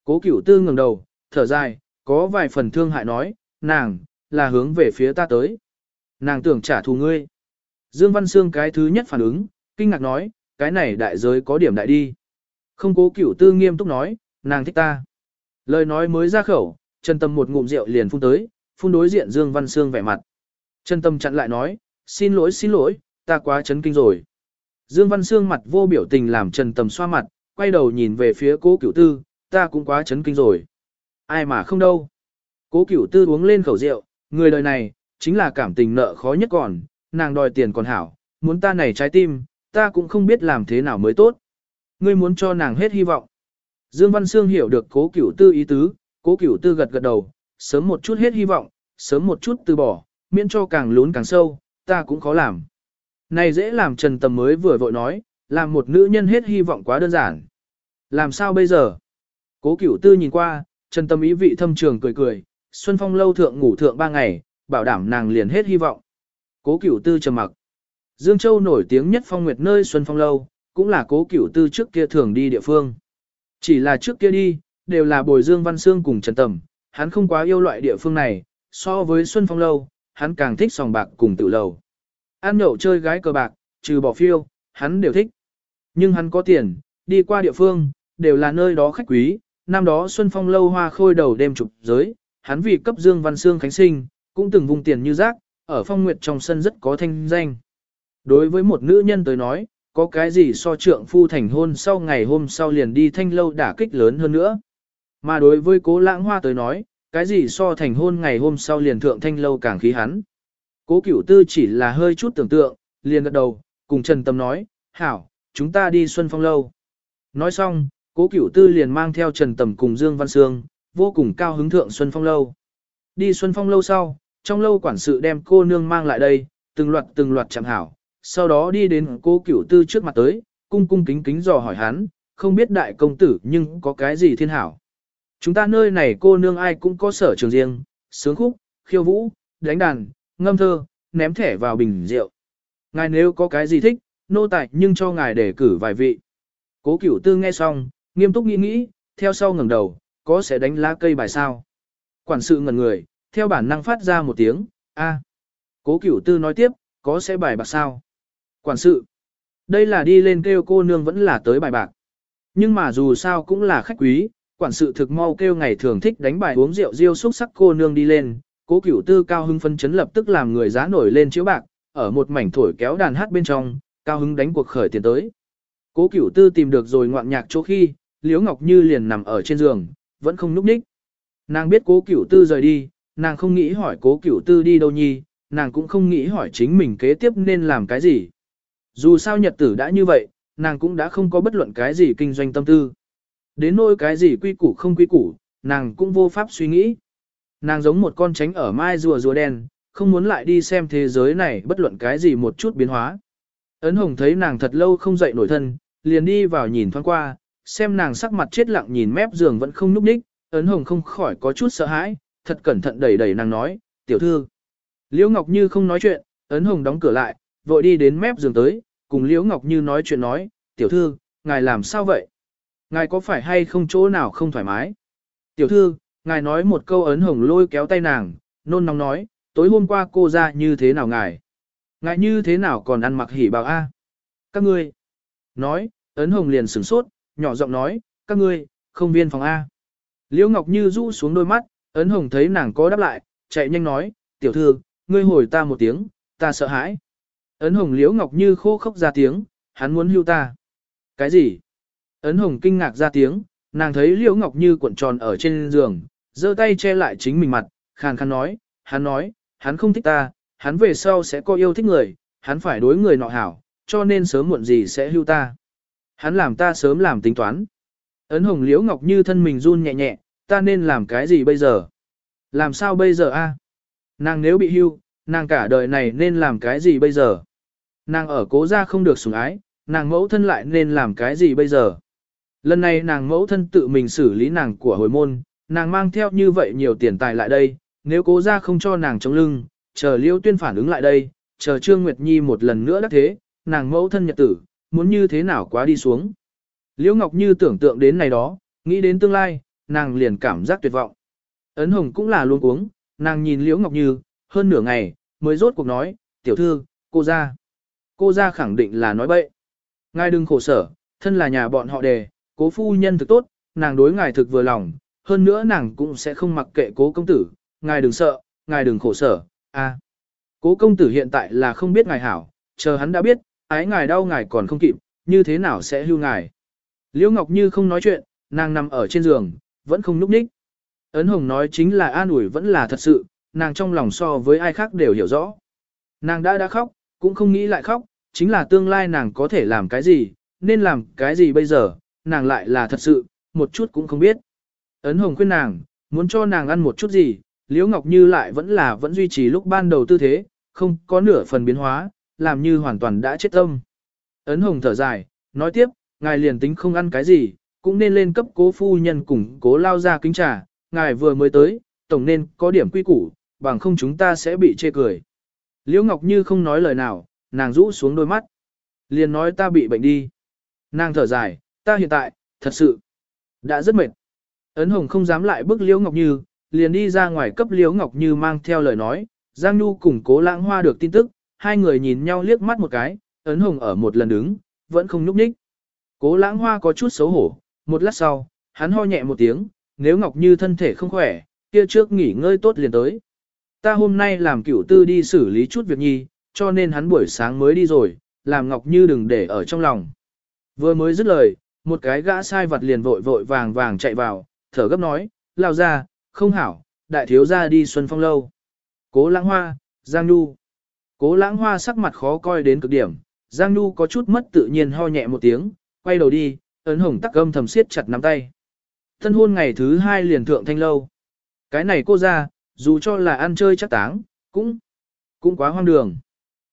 Cố cửu tư ngẩng đầu, thở dài, có vài phần thương hại nói, nàng, là hướng về phía ta tới. Nàng tưởng trả thù ngươi. Dương Văn Sương cái thứ nhất phản ứng, kinh ngạc nói, cái này đại giới có điểm đại đi. Không cố cửu tư nghiêm túc nói, nàng thích ta. Lời nói mới ra khẩu, Trần Tâm một ngụm rượu liền phun tới, phun đối diện Dương Văn Sương vẻ mặt. Trần Tâm chặn lại nói, xin lỗi xin lỗi, ta quá chấn kinh rồi. Dương Văn Sương mặt vô biểu tình làm Trần Tầm xoa mặt, quay đầu nhìn về phía cố cửu tư, ta cũng quá chấn kinh rồi. Ai mà không đâu. Cố cửu tư uống lên khẩu rượu, người đời này, chính là cảm tình nợ khó nhất còn, nàng đòi tiền còn hảo, muốn ta này trái tim, ta cũng không biết làm thế nào mới tốt. Ngươi muốn cho nàng hết hy vọng. Dương Văn Sương hiểu được cố cửu tư ý tứ, cố cửu tư gật gật đầu, sớm một chút hết hy vọng, sớm một chút từ bỏ, miễn cho càng lún càng sâu, ta cũng khó làm. Này dễ làm Trần Tầm mới vừa vội nói, làm một nữ nhân hết hy vọng quá đơn giản. Làm sao bây giờ? Cố cửu tư nhìn qua, Trần Tầm ý vị thâm trường cười cười, Xuân Phong lâu thượng ngủ thượng ba ngày, bảo đảm nàng liền hết hy vọng. Cố cửu tư trầm mặc. Dương Châu nổi tiếng nhất phong nguyệt nơi Xuân Phong lâu, cũng là cố cửu tư trước kia thường đi địa phương. Chỉ là trước kia đi, đều là bồi Dương Văn Sương cùng Trần Tầm, hắn không quá yêu loại địa phương này, so với Xuân Phong lâu, hắn càng thích sòng bạc cùng tự lầu. Ăn nhậu chơi gái cờ bạc, trừ bỏ phiêu, hắn đều thích. Nhưng hắn có tiền, đi qua địa phương, đều là nơi đó khách quý, năm đó Xuân Phong lâu hoa khôi đầu đêm trục giới, hắn vì cấp Dương Văn Sương khánh sinh, cũng từng vùng tiền như rác, ở phong nguyệt trong sân rất có thanh danh. Đối với một nữ nhân tới nói, có cái gì so trượng phu thành hôn sau ngày hôm sau liền đi thanh lâu đả kích lớn hơn nữa. Mà đối với cố lãng hoa tới nói, cái gì so thành hôn ngày hôm sau liền thượng thanh lâu càng khí hắn. Cố cửu tư chỉ là hơi chút tưởng tượng, liền gật đầu, cùng Trần Tâm nói, hảo, chúng ta đi Xuân Phong lâu. Nói xong, cố cửu tư liền mang theo Trần Tầm cùng Dương Văn Sương, vô cùng cao hứng thượng Xuân Phong lâu. Đi Xuân Phong lâu sau, trong lâu quản sự đem cô nương mang lại đây, từng loạt từng loạt chẳng hảo, sau đó đi đến Cố cửu tư trước mặt tới, cung cung kính kính dò hỏi hắn, không biết đại công tử nhưng có cái gì thiên hảo. Chúng ta nơi này cô nương ai cũng có sở trường riêng, sướng khúc, khiêu vũ, đánh đàn, ngâm thơ, ném thẻ vào bình rượu. Ngài nếu có cái gì thích, nô tài nhưng cho ngài để cử vài vị. Cố cửu tư nghe xong, nghiêm túc nghĩ nghĩ, theo sau ngẩng đầu, có sẽ đánh lá cây bài sao. Quản sự ngẩn người, theo bản năng phát ra một tiếng, a. Cố cửu tư nói tiếp, có sẽ bài bạc sao. Quản sự, đây là đi lên kêu cô nương vẫn là tới bài bạc. Nhưng mà dù sao cũng là khách quý, quản sự thực mau kêu ngày thường thích đánh bài uống rượu riêu xúc sắc cô nương đi lên, cố cửu tư cao hưng phân chấn lập tức làm người giá nổi lên chiếu bạc, ở một mảnh thổi kéo đàn hát bên trong, cao hứng đánh cuộc khởi tiền tới. Cố cửu tư tìm được rồi ngoạn nhạc chỗ khi, Liễu Ngọc Như liền nằm ở trên giường, vẫn không núp ních. Nàng biết cố cửu tư rời đi, nàng không nghĩ hỏi cố cửu tư đi đâu nhi, nàng cũng không nghĩ hỏi chính mình kế tiếp nên làm cái gì. Dù sao nhật tử đã như vậy, nàng cũng đã không có bất luận cái gì kinh doanh tâm tư. Đến nỗi cái gì quy củ không quy củ, nàng cũng vô pháp suy nghĩ. Nàng giống một con tránh ở mai rùa rùa đen, không muốn lại đi xem thế giới này bất luận cái gì một chút biến hóa. Ấn Hồng thấy nàng thật lâu không dậy nổi thân, liền đi vào nhìn thoáng qua, xem nàng sắc mặt chết lặng nhìn mép giường vẫn không núp đích, Ấn Hồng không khỏi có chút sợ hãi, thật cẩn thận đẩy đẩy nàng nói, tiểu thư. Liễu Ngọc Như không nói chuyện, Ấn Hồng đóng cửa lại, vội đi đến mép giường tới, cùng Liễu Ngọc Như nói chuyện nói, tiểu thư, ngài làm sao vậy? Ngài có phải hay không chỗ nào không thoải mái? Tiểu thư, ngài nói một câu Ấn Hồng lôi kéo tay nàng, nôn nóng nói, tối hôm qua cô ra như thế nào ngài? Ngài như thế nào còn ăn mặc hỉ bào a? Các ngươi. Nói, Ấn Hồng liền sửng sốt, nhỏ giọng nói, các ngươi, không viên phòng A. Liễu Ngọc Như rũ xuống đôi mắt, Ấn Hồng thấy nàng có đáp lại, chạy nhanh nói, tiểu thư, ngươi hồi ta một tiếng, ta sợ hãi. Ấn Hồng Liễu Ngọc Như khô khốc ra tiếng, hắn muốn hưu ta. Cái gì? Ấn Hồng kinh ngạc ra tiếng, nàng thấy Liễu Ngọc Như cuộn tròn ở trên giường, giơ tay che lại chính mình mặt, khàn khàn nói, hắn nói, hắn không thích ta, hắn về sau sẽ có yêu thích người, hắn phải đối người nọ hảo, cho nên sớm muộn gì sẽ hưu ta. Hắn làm ta sớm làm tính toán. Ấn hồng liễu ngọc như thân mình run nhẹ nhẹ, ta nên làm cái gì bây giờ? Làm sao bây giờ a? Nàng nếu bị hưu, nàng cả đời này nên làm cái gì bây giờ? Nàng ở cố gia không được sủng ái, nàng mẫu thân lại nên làm cái gì bây giờ? Lần này nàng mẫu thân tự mình xử lý nàng của hồi môn, nàng mang theo như vậy nhiều tiền tài lại đây, nếu cố gia không cho nàng chống lưng, chờ liêu tuyên phản ứng lại đây, chờ Trương Nguyệt Nhi một lần nữa đắc thế, nàng mẫu thân nhật tử, muốn như thế nào quá đi xuống. Liễu Ngọc Như tưởng tượng đến này đó, nghĩ đến tương lai, nàng liền cảm giác tuyệt vọng. Ấn Hồng cũng là luôn uống, nàng nhìn Liễu Ngọc Như, hơn nửa ngày, mới rốt cuộc nói, tiểu thư, cô ra. Cô ra khẳng định là nói bậy. Ngài đừng khổ sở, thân là nhà bọn họ đề, cố phu nhân thực tốt, nàng đối ngài thực vừa lòng, hơn nữa nàng cũng sẽ không mặc kệ cố công tử, ngài đừng sợ, ngài đừng khổ sở, a. Cố công tử hiện tại là không biết ngài hảo, chờ hắn đã biết, ái ngài đau ngài còn không kịp, như thế nào sẽ hưu ngài. Liễu Ngọc Như không nói chuyện, nàng nằm ở trên giường, vẫn không núp ních. Ấn Hồng nói chính là an ủi vẫn là thật sự, nàng trong lòng so với ai khác đều hiểu rõ. Nàng đã đã khóc, cũng không nghĩ lại khóc, chính là tương lai nàng có thể làm cái gì, nên làm cái gì bây giờ, nàng lại là thật sự, một chút cũng không biết. Ấn Hồng khuyên nàng, muốn cho nàng ăn một chút gì, Liễu Ngọc Như lại vẫn là vẫn duy trì lúc ban đầu tư thế, không có nửa phần biến hóa, làm như hoàn toàn đã chết tâm. Ấn Hồng thở dài, nói tiếp, ngài liền tính không ăn cái gì, cũng nên lên cấp cố phu nhân cùng cố lao ra kính trà, ngài vừa mới tới, tổng nên có điểm quy củ, bằng không chúng ta sẽ bị chê cười. Liễu Ngọc Như không nói lời nào, nàng rũ xuống đôi mắt. Liền nói ta bị bệnh đi. Nàng thở dài, ta hiện tại, thật sự, đã rất mệt. Ấn Hồng không dám lại bức Liễu Ngọc Như, liền đi ra ngoài cấp Liễu Ngọc Như mang theo lời nói, Giang Nhu cùng cố lãng hoa được tin tức, hai người nhìn nhau liếc mắt một cái, Ấn Hồng ở một lần đứng, vẫn không nhúc nhích. Cố lãng hoa có chút xấu hổ, một lát sau, hắn ho nhẹ một tiếng, nếu Ngọc Như thân thể không khỏe, kia trước nghỉ ngơi tốt liền tới. Ta hôm nay làm cửu tư đi xử lý chút việc nhi, cho nên hắn buổi sáng mới đi rồi, làm Ngọc Như đừng để ở trong lòng. Vừa mới dứt lời, một cái gã sai vật liền vội vội vàng vàng chạy vào, thở gấp nói, lao ra, không hảo, đại thiếu ra đi xuân phong lâu. Cố lãng hoa, Giang Nhu. Cố lãng hoa sắc mặt khó coi đến cực điểm, Giang Nhu có chút mất tự nhiên ho nhẹ một tiếng, quay đầu đi, ấn hồng tắc âm thầm siết chặt nắm tay. Thân hôn ngày thứ hai liền thượng thanh lâu. Cái này cô ra, dù cho là ăn chơi chắc táng, cũng, cũng quá hoang đường.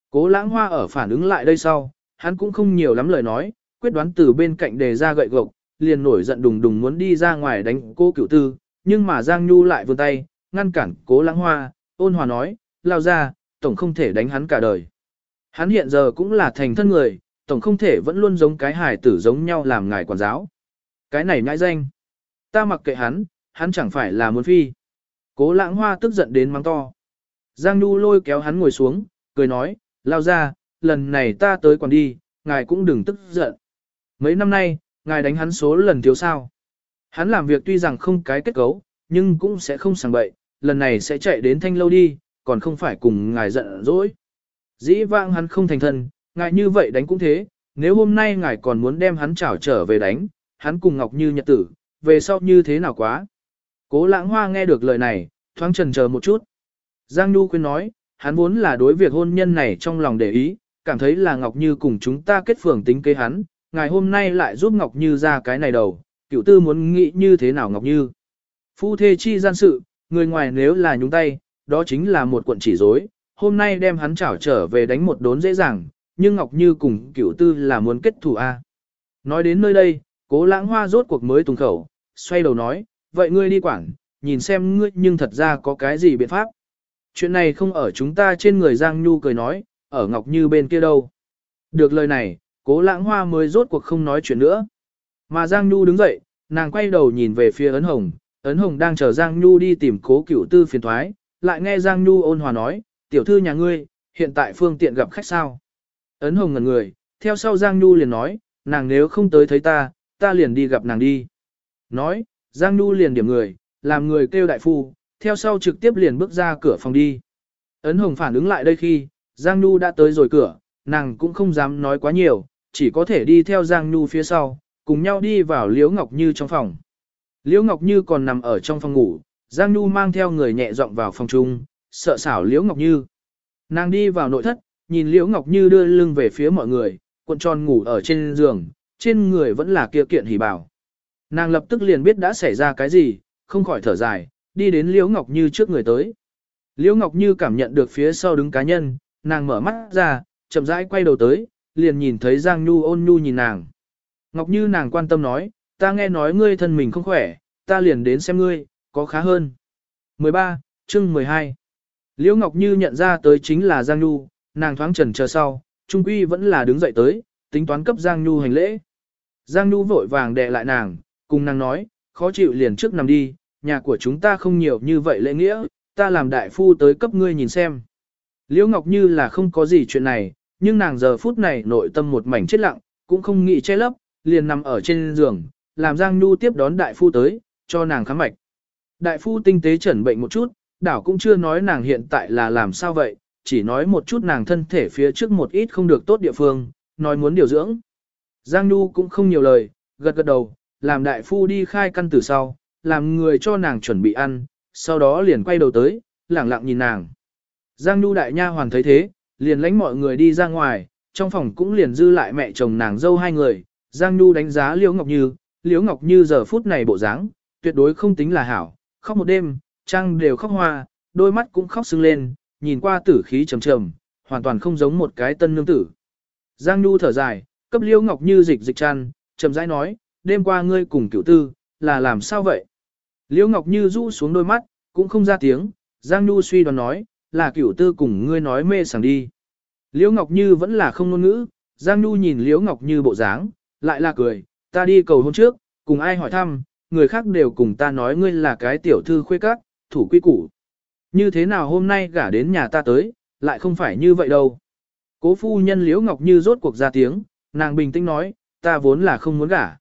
Cố lãng hoa ở phản ứng lại đây sau, hắn cũng không nhiều lắm lời nói, quyết đoán từ bên cạnh đề ra gậy gộc, liền nổi giận đùng đùng muốn đi ra ngoài đánh cô cửu tư, nhưng mà Giang Nhu lại vươn tay, ngăn cản cố lãng hoa, ôn hòa nói, lao ra, tổng không thể đánh hắn cả đời. Hắn hiện giờ cũng là thành thân người, tổng không thể vẫn luôn giống cái hài tử giống nhau làm ngài quản giáo. Cái này nhãi danh. Ta mặc kệ hắn, hắn chẳng phải là muốn phi. Cố lãng hoa tức giận đến mắng to. Giang Nhu lôi kéo hắn ngồi xuống, cười nói, lao ra, lần này ta tới còn đi, ngài cũng đừng tức giận. Mấy năm nay, ngài đánh hắn số lần thiếu sao. Hắn làm việc tuy rằng không cái kết cấu, nhưng cũng sẽ không sàng bậy, lần này sẽ chạy đến thanh lâu đi, còn không phải cùng ngài giận dỗi. Dĩ vãng hắn không thành thân, ngài như vậy đánh cũng thế, nếu hôm nay ngài còn muốn đem hắn trảo trở về đánh, hắn cùng Ngọc Như nhật tử, về sau như thế nào quá. Cố lãng hoa nghe được lời này, thoáng trần chờ một chút. Giang Nhu khuyên nói, hắn vốn là đối việc hôn nhân này trong lòng để ý, cảm thấy là Ngọc Như cùng chúng ta kết phường tính kế hắn, ngài hôm nay lại giúp Ngọc Như ra cái này đầu, cựu tư muốn nghĩ như thế nào Ngọc Như. Phu thê chi gian sự, người ngoài nếu là nhúng tay, đó chính là một cuộn chỉ rối. hôm nay đem hắn chảo trở về đánh một đốn dễ dàng, nhưng Ngọc Như cùng cựu tư là muốn kết thù A. Nói đến nơi đây, cố lãng hoa rốt cuộc mới tùng khẩu, xoay đầu nói, vậy ngươi đi quảng, nhìn xem ngươi nhưng thật ra có cái gì biện pháp. Chuyện này không ở chúng ta trên người Giang Nhu cười nói, ở Ngọc Như bên kia đâu. Được lời này, cố lãng hoa mới rốt cuộc không nói chuyện nữa. Mà Giang Nhu đứng dậy, nàng quay đầu nhìn về phía ấn hồng, ấn hồng đang chờ Giang Nhu đi tìm cố cửu tư phiền thoái, lại nghe Giang Nhu ôn hòa nói, tiểu thư nhà ngươi, hiện tại phương tiện gặp khách sao. Ấn hồng ngẩn người, theo sau Giang Nhu liền nói, nàng nếu không tới thấy ta, ta liền đi gặp nàng đi. Nói, Giang Nhu liền điểm người, làm người kêu đại phu, theo sau trực tiếp liền bước ra cửa phòng đi. Ấn hồng phản ứng lại đây khi, Giang Nhu đã tới rồi cửa, nàng cũng không dám nói quá nhiều, chỉ có thể đi theo Giang Nhu phía sau, cùng nhau đi vào Liễu Ngọc Như trong phòng. Liễu Ngọc Như còn nằm ở trong phòng ngủ, Giang Nhu mang theo người nhẹ giọng vào phòng chung, sợ xảo Liễu Ngọc Như. Nàng đi vào nội thất, nhìn Liễu Ngọc Như đưa lưng về phía mọi người, cuộn tròn ngủ ở trên giường, trên người vẫn là kia kiện hỉ bảo. Nàng lập tức liền biết đã xảy ra cái gì, không khỏi thở dài, đi đến Liễu Ngọc Như trước người tới. Liễu Ngọc Như cảm nhận được phía sau đứng cá nhân, nàng mở mắt ra, chậm rãi quay đầu tới, liền nhìn thấy Giang Nhu ôn nhu nhìn nàng. Ngọc Như nàng quan tâm nói, ta nghe nói ngươi thân mình không khỏe, ta liền đến xem ngươi, có khá hơn. 13, chương 12 Liễu Ngọc Như nhận ra tới chính là Giang Nhu, nàng thoáng trần chờ sau, trung quy vẫn là đứng dậy tới, tính toán cấp Giang Nhu hành lễ. Giang Nhu vội vàng đè lại nàng, cùng nàng nói, khó chịu liền trước nằm đi, nhà của chúng ta không nhiều như vậy lễ nghĩa, ta làm đại phu tới cấp ngươi nhìn xem. Liễu Ngọc Như là không có gì chuyện này, nhưng nàng giờ phút này nội tâm một mảnh chết lặng, cũng không nghĩ che lấp, liền nằm ở trên giường, làm Giang Nhu tiếp đón đại phu tới, cho nàng khám mạch. Đại phu tinh tế chẩn bệnh một chút, đảo cũng chưa nói nàng hiện tại là làm sao vậy, chỉ nói một chút nàng thân thể phía trước một ít không được tốt địa phương, nói muốn điều dưỡng. Giang Nhu cũng không nhiều lời, gật gật đầu, làm đại phu đi khai căn từ sau, làm người cho nàng chuẩn bị ăn, sau đó liền quay đầu tới, lẳng lặng nhìn nàng. Giang Nhu đại nha hoàn thấy thế, liền lãnh mọi người đi ra ngoài, trong phòng cũng liền dư lại mẹ chồng nàng dâu hai người. Giang Nhu đánh giá Liễu Ngọc Như, Liễu Ngọc Như giờ phút này bộ dáng, tuyệt đối không tính là hảo, khóc một đêm, trăng đều khóc hoa, đôi mắt cũng khóc sưng lên, nhìn qua tử khí trầm trầm, hoàn toàn không giống một cái tân nương tử. Giang Nhu thở dài, cấp Liễu Ngọc Như dịch dịch chăn, trầm rãi nói, đêm qua ngươi cùng cửu tư, là làm sao vậy? Liễu Ngọc Như rũ xuống đôi mắt, cũng không ra tiếng, Giang Nhu suy đoán nói, là cửu tư cùng ngươi nói mê sảng đi. Liễu Ngọc Như vẫn là không ngôn ngữ, Giang Nhu nhìn Liễu Ngọc Như bộ dáng, lại là cười, ta đi cầu hôn trước, cùng ai hỏi thăm, người khác đều cùng ta nói ngươi là cái tiểu thư khuê các, thủ quy củ. Như thế nào hôm nay gả đến nhà ta tới, lại không phải như vậy đâu. Cố phu nhân Liễu Ngọc Như rốt cuộc ra tiếng, nàng bình tĩnh nói, ta vốn là không muốn gả.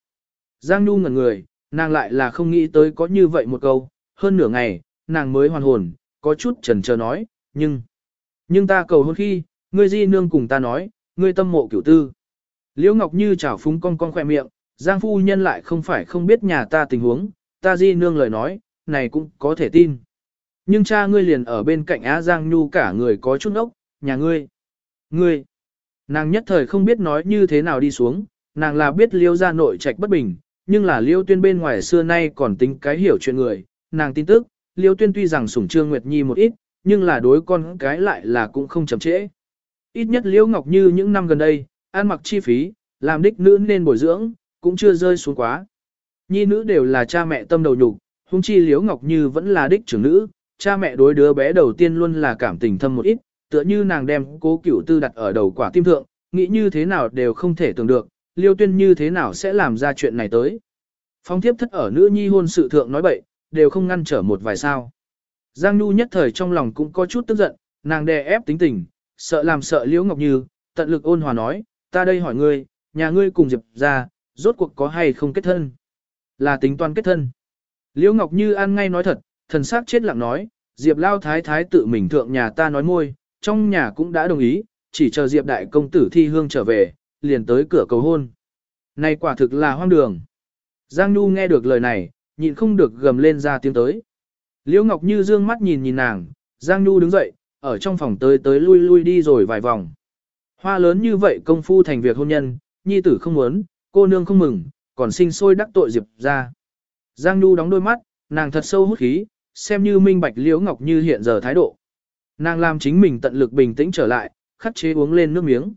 Giang Nhu ngẩn người, nàng lại là không nghĩ tới có như vậy một câu, hơn nửa ngày, nàng mới hoàn hồn, có chút chần chờ nói, nhưng, nhưng ta cầu hôn khi, ngươi di nương cùng ta nói, ngươi tâm mộ cửu tư. Liễu Ngọc Như chảo phúng con con khỏe miệng, Giang phu nhân lại không phải không biết nhà ta tình huống, ta di nương lời nói, này cũng có thể tin. Nhưng cha ngươi liền ở bên cạnh Á Giang Nhu cả người có chút ốc, nhà ngươi. Ngươi. Nàng nhất thời không biết nói như thế nào đi xuống, nàng là biết liêu ra nội trạch bất bình, nhưng là liêu tuyên bên ngoài xưa nay còn tính cái hiểu chuyện người, nàng tin tức, liêu tuyên tuy rằng sủng trương Nguyệt Nhi một ít, nhưng là đối con cái lại là cũng không chậm trễ. Ít nhất liễu ngọc như những năm gần đây, ăn mặc chi phí, làm đích nữ nên bồi dưỡng, cũng chưa rơi xuống quá. Nhi nữ đều là cha mẹ tâm đầu nhục, hung chi liễu ngọc như vẫn là đích trưởng nữ, cha mẹ đối đứa bé đầu tiên luôn là cảm tình thâm một ít, tựa như nàng đem cố cửu tư đặt ở đầu quả tim thượng, nghĩ như thế nào đều không thể tưởng được, liêu tuyên như thế nào sẽ làm ra chuyện này tới. Phong thiếp thất ở nữ nhi hôn sự thượng nói bậy, đều không ngăn trở một vài sao. Giang Nhu nhất thời trong lòng cũng có chút tức giận, nàng đè ép tính tình, sợ làm sợ Liễu Ngọc Như, tận lực ôn hòa nói, ta đây hỏi ngươi, nhà ngươi cùng Diệp ra, rốt cuộc có hay không kết thân? Là tính toán kết thân. Liễu Ngọc Như ăn ngay nói thật, thần sắc chết lặng nói, Diệp Lao Thái Thái tự mình thượng nhà ta nói môi, trong nhà cũng đã đồng ý, chỉ chờ Diệp Đại Công Tử thi hương trở về, liền tới cửa cầu hôn. Này quả thực là hoang đường. Giang Nhu nghe được lời này, nhịn không được gầm lên ra tiếng tới. Liễu Ngọc Như dương mắt nhìn nhìn nàng, Giang Nhu đứng dậy, ở trong phòng tới tới lui lui đi rồi vài vòng. Hoa lớn như vậy công phu thành việc hôn nhân, nhi tử không muốn, cô nương không mừng, còn sinh sôi đắc tội Diệp ra. Giang Nhu đóng đôi mắt, nàng thật sâu hút khí, xem như minh bạch Liễu Ngọc Như hiện giờ thái độ. Nàng làm chính mình tận lực bình tĩnh trở lại, khắc chế uống lên nước miếng.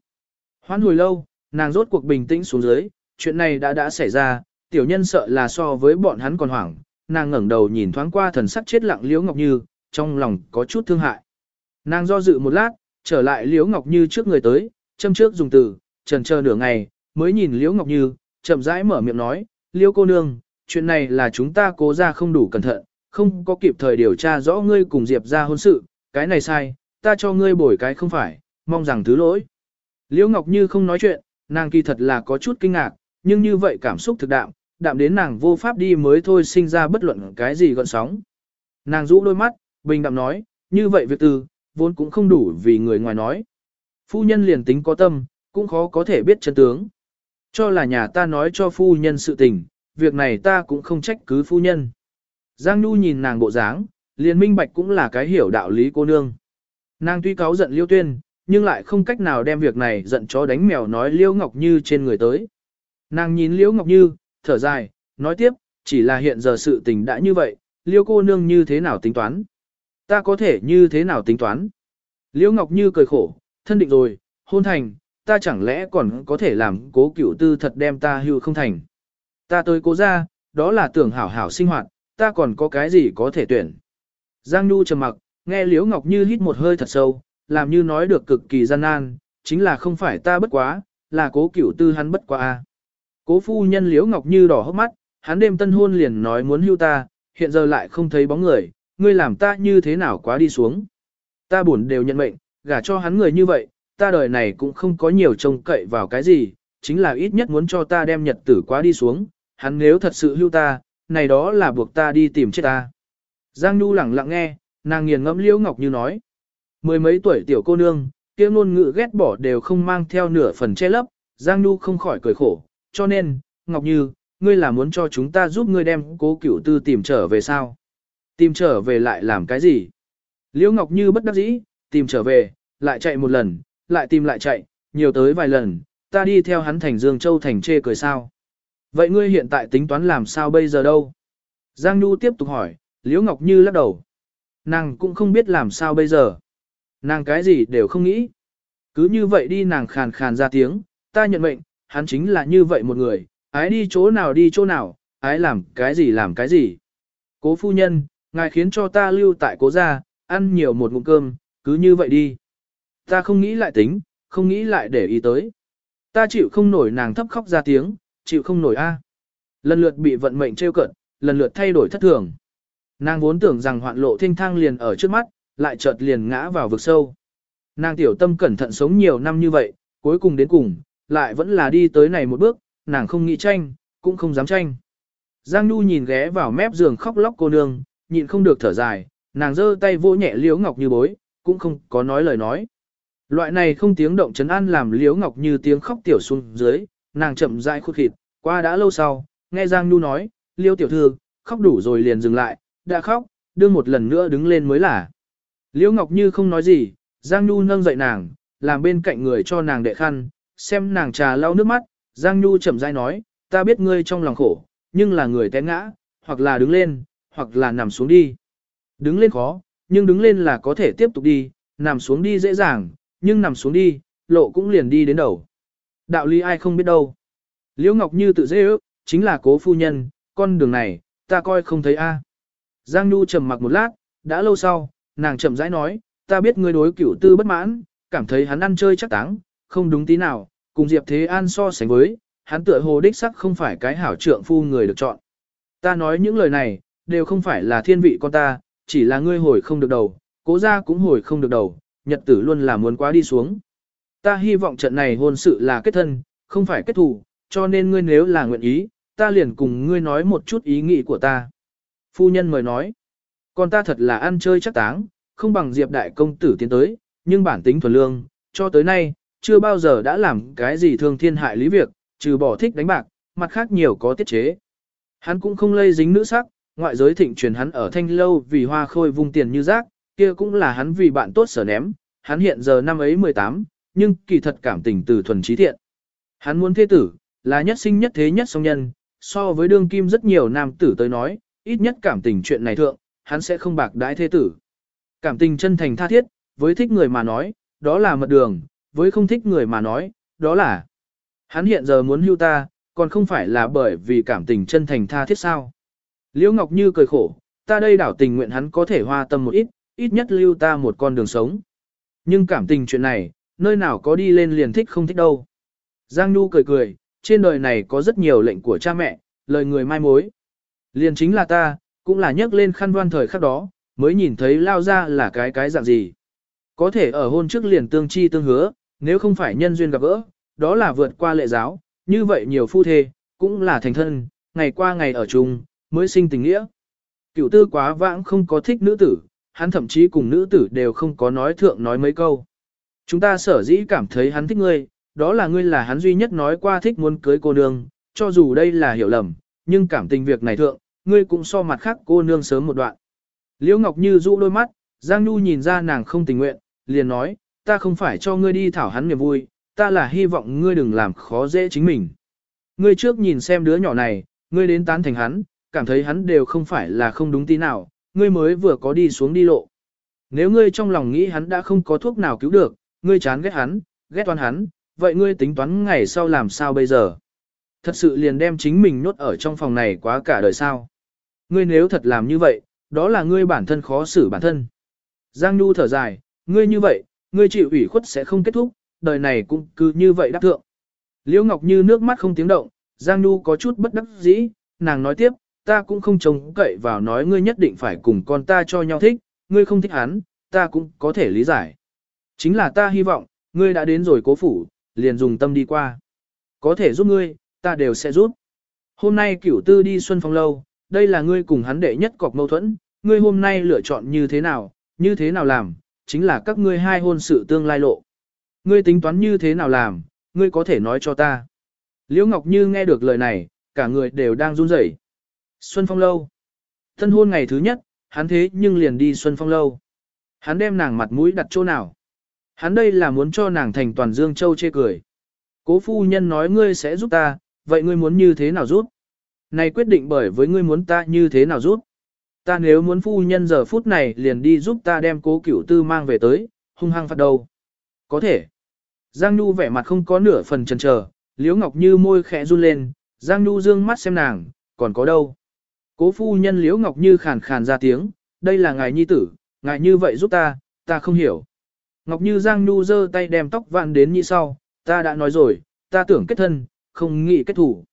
Hoãn hồi lâu, nàng rốt cuộc bình tĩnh xuống dưới, chuyện này đã đã xảy ra, tiểu nhân sợ là so với bọn hắn còn hoảng, nàng ngẩng đầu nhìn thoáng qua thần sắc chết lặng Liễu Ngọc Như, trong lòng có chút thương hại. Nàng do dự một lát, trở lại Liễu Ngọc Như trước người tới, châm trước dùng từ, trần chờ nửa ngày, mới nhìn Liễu Ngọc Như, chậm rãi mở miệng nói, Liễu cô nương, chuyện này là chúng ta cố ra không đủ cẩn thận, không có kịp thời điều tra rõ ngươi cùng Diệp ra hôn sự, cái này sai, ta cho ngươi bồi cái không phải, mong rằng thứ lỗi. Liễu Ngọc Như không nói chuyện, nàng kỳ thật là có chút kinh ngạc, nhưng như vậy cảm xúc thực đạm, đạm đến nàng vô pháp đi mới thôi sinh ra bất luận cái gì gọn sóng. Nàng rũ đôi mắt, bình đạm nói, như vậy việc từ, vốn cũng không đủ vì người ngoài nói. Phu nhân liền tính có tâm, cũng khó có thể biết chân tướng. Cho là nhà ta nói cho phu nhân sự tình, việc này ta cũng không trách cứ phu nhân. Giang Nhu nhìn nàng bộ dáng, liền minh bạch cũng là cái hiểu đạo lý cô nương. Nàng tuy cáo giận liêu tuyên, nhưng lại không cách nào đem việc này giận chó đánh mèo nói liêu ngọc như trên người tới. Nàng nhìn liêu ngọc như, thở dài, nói tiếp, chỉ là hiện giờ sự tình đã như vậy, liêu cô nương như thế nào tính toán? Ta có thể như thế nào tính toán? Liễu ngọc như cười khổ, thân định rồi, hôn thành, ta chẳng lẽ còn có thể làm cố cửu tư thật đem ta hưu không thành? Ta tới cố ra, đó là tưởng hảo hảo sinh hoạt, ta còn có cái gì có thể tuyển? Giang Nhu trầm mặc, nghe Liễu Ngọc Như hít một hơi thật sâu, làm như nói được cực kỳ gian nan, chính là không phải ta bất quá, là cố cửu tư hắn bất quá a. Cố phu nhân Liễu Ngọc Như đỏ hốc mắt, Hắn đêm tân hôn liền nói muốn hưu ta, hiện giờ lại không thấy bóng người, ngươi làm ta như thế nào quá đi xuống. Ta buồn đều nhận mệnh, gả cho hắn người như vậy, ta đời này cũng không có nhiều trông cậy vào cái gì, chính là ít nhất muốn cho ta đem nhật tử quá đi xuống, hắn nếu thật sự hưu ta, này đó là buộc ta đi tìm chết ta. Giang Nhu lẳng lặng nghe, nàng nghiền ngẫm Liễu Ngọc Như nói. Mười mấy tuổi tiểu cô nương, kia ngôn ngữ ghét bỏ đều không mang theo nửa phần che lấp, Giang Nhu không khỏi cười khổ, cho nên, Ngọc Như, ngươi là muốn cho chúng ta giúp ngươi đem cố cửu tư tìm trở về sao? Tìm trở về lại làm cái gì? Liễu Ngọc Như bất đắc dĩ, tìm trở về, lại chạy một lần, lại tìm lại chạy, nhiều tới vài lần, ta đi theo hắn thành Dương Châu thành chê cười sao? Vậy ngươi hiện tại tính toán làm sao bây giờ đâu? Giang Nhu tiếp tục hỏi, Liễu Ngọc Như lắc đầu. Nàng cũng không biết làm sao bây giờ. Nàng cái gì đều không nghĩ. Cứ như vậy đi nàng khàn khàn ra tiếng, ta nhận mệnh, hắn chính là như vậy một người, ái đi chỗ nào đi chỗ nào, ái làm cái gì làm cái gì. Cố phu nhân, ngài khiến cho ta lưu tại cố gia, ăn nhiều một ngụm cơm, cứ như vậy đi. Ta không nghĩ lại tính, không nghĩ lại để ý tới. Ta chịu không nổi nàng thấp khóc ra tiếng, chịu không nổi a. Lần lượt bị vận mệnh trêu cận, lần lượt thay đổi thất thường. Nàng vốn tưởng rằng hoạn lộ thanh thang liền ở trước mắt, lại chợt liền ngã vào vực sâu. Nàng tiểu tâm cẩn thận sống nhiều năm như vậy, cuối cùng đến cùng, lại vẫn là đi tới này một bước, nàng không nghĩ tranh, cũng không dám tranh. Giang Nhu nhìn ghé vào mép giường khóc lóc cô nương, nhịn không được thở dài, nàng giơ tay vỗ nhẹ Liễu Ngọc Như bối, cũng không có nói lời nói. Loại này không tiếng động chấn an làm Liễu Ngọc Như tiếng khóc tiểu xuống dưới, nàng chậm rãi khuất khịt, qua đã lâu sau, nghe Giang Nhu nói, Liễu tiểu thư, khóc đủ rồi liền dừng lại, đã khóc, đưa một lần nữa đứng lên mới là. Liễu Ngọc Như không nói gì, Giang Nhu nâng dậy nàng, làm bên cạnh người cho nàng đệ khăn, xem nàng trà lau nước mắt, Giang Nhu chậm rãi nói, ta biết ngươi trong lòng khổ, nhưng là người té ngã, hoặc là đứng lên, hoặc là nằm xuống đi. Đứng lên khó, nhưng đứng lên là có thể tiếp tục đi, nằm xuống đi dễ dàng, nhưng nằm xuống đi, lộ cũng liền đi đến đầu. Đạo lý ai không biết đâu. Liễu Ngọc Như tự dễ ước, chính là cố phu nhân, con đường này, ta coi không thấy a. Giang Nhu trầm mặc một lát, đã lâu sau, nàng chậm rãi nói, ta biết ngươi đối cửu tư bất mãn, cảm thấy hắn ăn chơi chắc táng, không đúng tí nào, cùng Diệp Thế An so sánh với, hắn tựa hồ đích sắc không phải cái hảo trượng phu người được chọn. Ta nói những lời này, đều không phải là thiên vị con ta, chỉ là ngươi hồi không được đầu, cố ra cũng hồi không được đầu, nhật tử luôn là muốn quá đi xuống. Ta hy vọng trận này hôn sự là kết thân, không phải kết thù, cho nên ngươi nếu là nguyện ý, ta liền cùng ngươi nói một chút ý nghĩ của ta. Phu nhân mời nói, con ta thật là ăn chơi chắc táng, không bằng Diệp đại công tử tiến tới, nhưng bản tính thuần lương, cho tới nay, chưa bao giờ đã làm cái gì thương thiên hại lý việc, trừ bỏ thích đánh bạc, mặt khác nhiều có tiết chế. Hắn cũng không lây dính nữ sắc, ngoại giới thịnh truyền hắn ở thanh lâu vì hoa khôi vung tiền như rác, kia cũng là hắn vì bạn tốt sở ném, hắn hiện giờ năm ấy 18, nhưng kỳ thật cảm tình từ thuần trí thiện. Hắn muốn thế tử, là nhất sinh nhất thế nhất song nhân, so với đương kim rất nhiều nam tử tới nói, ít nhất cảm tình chuyện này thượng, hắn sẽ không bạc đãi thế tử. Cảm tình chân thành tha thiết, với thích người mà nói, đó là mật đường, với không thích người mà nói, đó là hắn hiện giờ muốn hưu ta, còn không phải là bởi vì cảm tình chân thành tha thiết sao. Liễu Ngọc Như cười khổ, ta đây đảo tình nguyện hắn có thể hoa tâm một ít, ít nhất lưu ta một con đường sống. Nhưng cảm tình chuyện này, nơi nào có đi lên liền thích không thích đâu. Giang Nhu cười cười, trên đời này có rất nhiều lệnh của cha mẹ, lời người mai mối. Liền chính là ta, cũng là nhắc lên khăn đoan thời khắc đó, mới nhìn thấy lao ra là cái cái dạng gì. Có thể ở hôn trước liền tương chi tương hứa, nếu không phải nhân duyên gặp gỡ, đó là vượt qua lệ giáo, như vậy nhiều phu thê, cũng là thành thân, ngày qua ngày ở chung, mới sinh tình nghĩa. Cựu tư quá vãng không có thích nữ tử, hắn thậm chí cùng nữ tử đều không có nói thượng nói mấy câu. Chúng ta sở dĩ cảm thấy hắn thích ngươi, đó là ngươi là hắn duy nhất nói qua thích muốn cưới cô nương, cho dù đây là hiểu lầm, nhưng cảm tình việc này thượng, ngươi cũng so mặt khác cô nương sớm một đoạn. Liễu Ngọc Như rũ đôi mắt, Giang Nhu nhìn ra nàng không tình nguyện, liền nói, ta không phải cho ngươi đi thảo hắn niềm vui, ta là hy vọng ngươi đừng làm khó dễ chính mình. Ngươi trước nhìn xem đứa nhỏ này, ngươi đến tán thành hắn, cảm thấy hắn đều không phải là không đúng tí nào, ngươi mới vừa có đi xuống đi lộ. Nếu ngươi trong lòng nghĩ hắn đã không có thuốc nào cứu được, ngươi chán ghét hắn, ghét toán hắn, vậy ngươi tính toán ngày sau làm sao bây giờ? Thật sự liền đem chính mình nhốt ở trong phòng này quá cả đời sao? Ngươi nếu thật làm như vậy, đó là ngươi bản thân khó xử bản thân. Giang Nhu thở dài, ngươi như vậy, ngươi chịu ủy khuất sẽ không kết thúc, đời này cũng cứ như vậy đắc thượng. Liễu Ngọc Như nước mắt không tiếng động, Giang Nhu có chút bất đắc dĩ, nàng nói tiếp, ta cũng không trông cậy vào nói ngươi nhất định phải cùng con ta cho nhau thích, ngươi không thích hắn, ta cũng có thể lý giải. Chính là ta hy vọng, ngươi đã đến rồi cố phủ, liền dùng tâm đi qua. Có thể giúp ngươi, ta đều sẽ giúp. Hôm nay cửu tư đi xuân phong lâu, đây là ngươi cùng hắn đệ nhất cọc mâu thuẫn, ngươi hôm nay lựa chọn như thế nào, như thế nào làm, chính là các ngươi hai hôn sự tương lai lộ. Ngươi tính toán như thế nào làm, ngươi có thể nói cho ta. Liễu Ngọc Như nghe được lời này, cả người đều đang run rẩy. Xuân Phong Lâu. Thân hôn ngày thứ nhất, hắn thế nhưng liền đi Xuân Phong Lâu. Hắn đem nàng mặt mũi đặt chỗ nào. Hắn đây là muốn cho nàng thành toàn Dương Châu chê cười. Cố phu nhân nói ngươi sẽ giúp ta, vậy ngươi muốn như thế nào giúp? Này quyết định bởi với ngươi muốn ta như thế nào giúp? Ta nếu muốn phu nhân giờ phút này liền đi giúp ta đem cố cửu tư mang về tới, hung hăng phạt đầu. Có thể. Giang Nhu vẻ mặt không có nửa phần chần chờ, Liễu Ngọc Như môi khẽ run lên, Giang Nhu dương mắt xem nàng, còn có đâu. Cố phu nhân Liễu Ngọc Như khàn khàn ra tiếng, đây là ngài nhi tử, ngài như vậy giúp ta, ta không hiểu. Ngọc Như Giang Nhu giơ tay đem tóc vạn đến như sau, ta đã nói rồi, ta tưởng kết thân, không nghĩ kết thủ.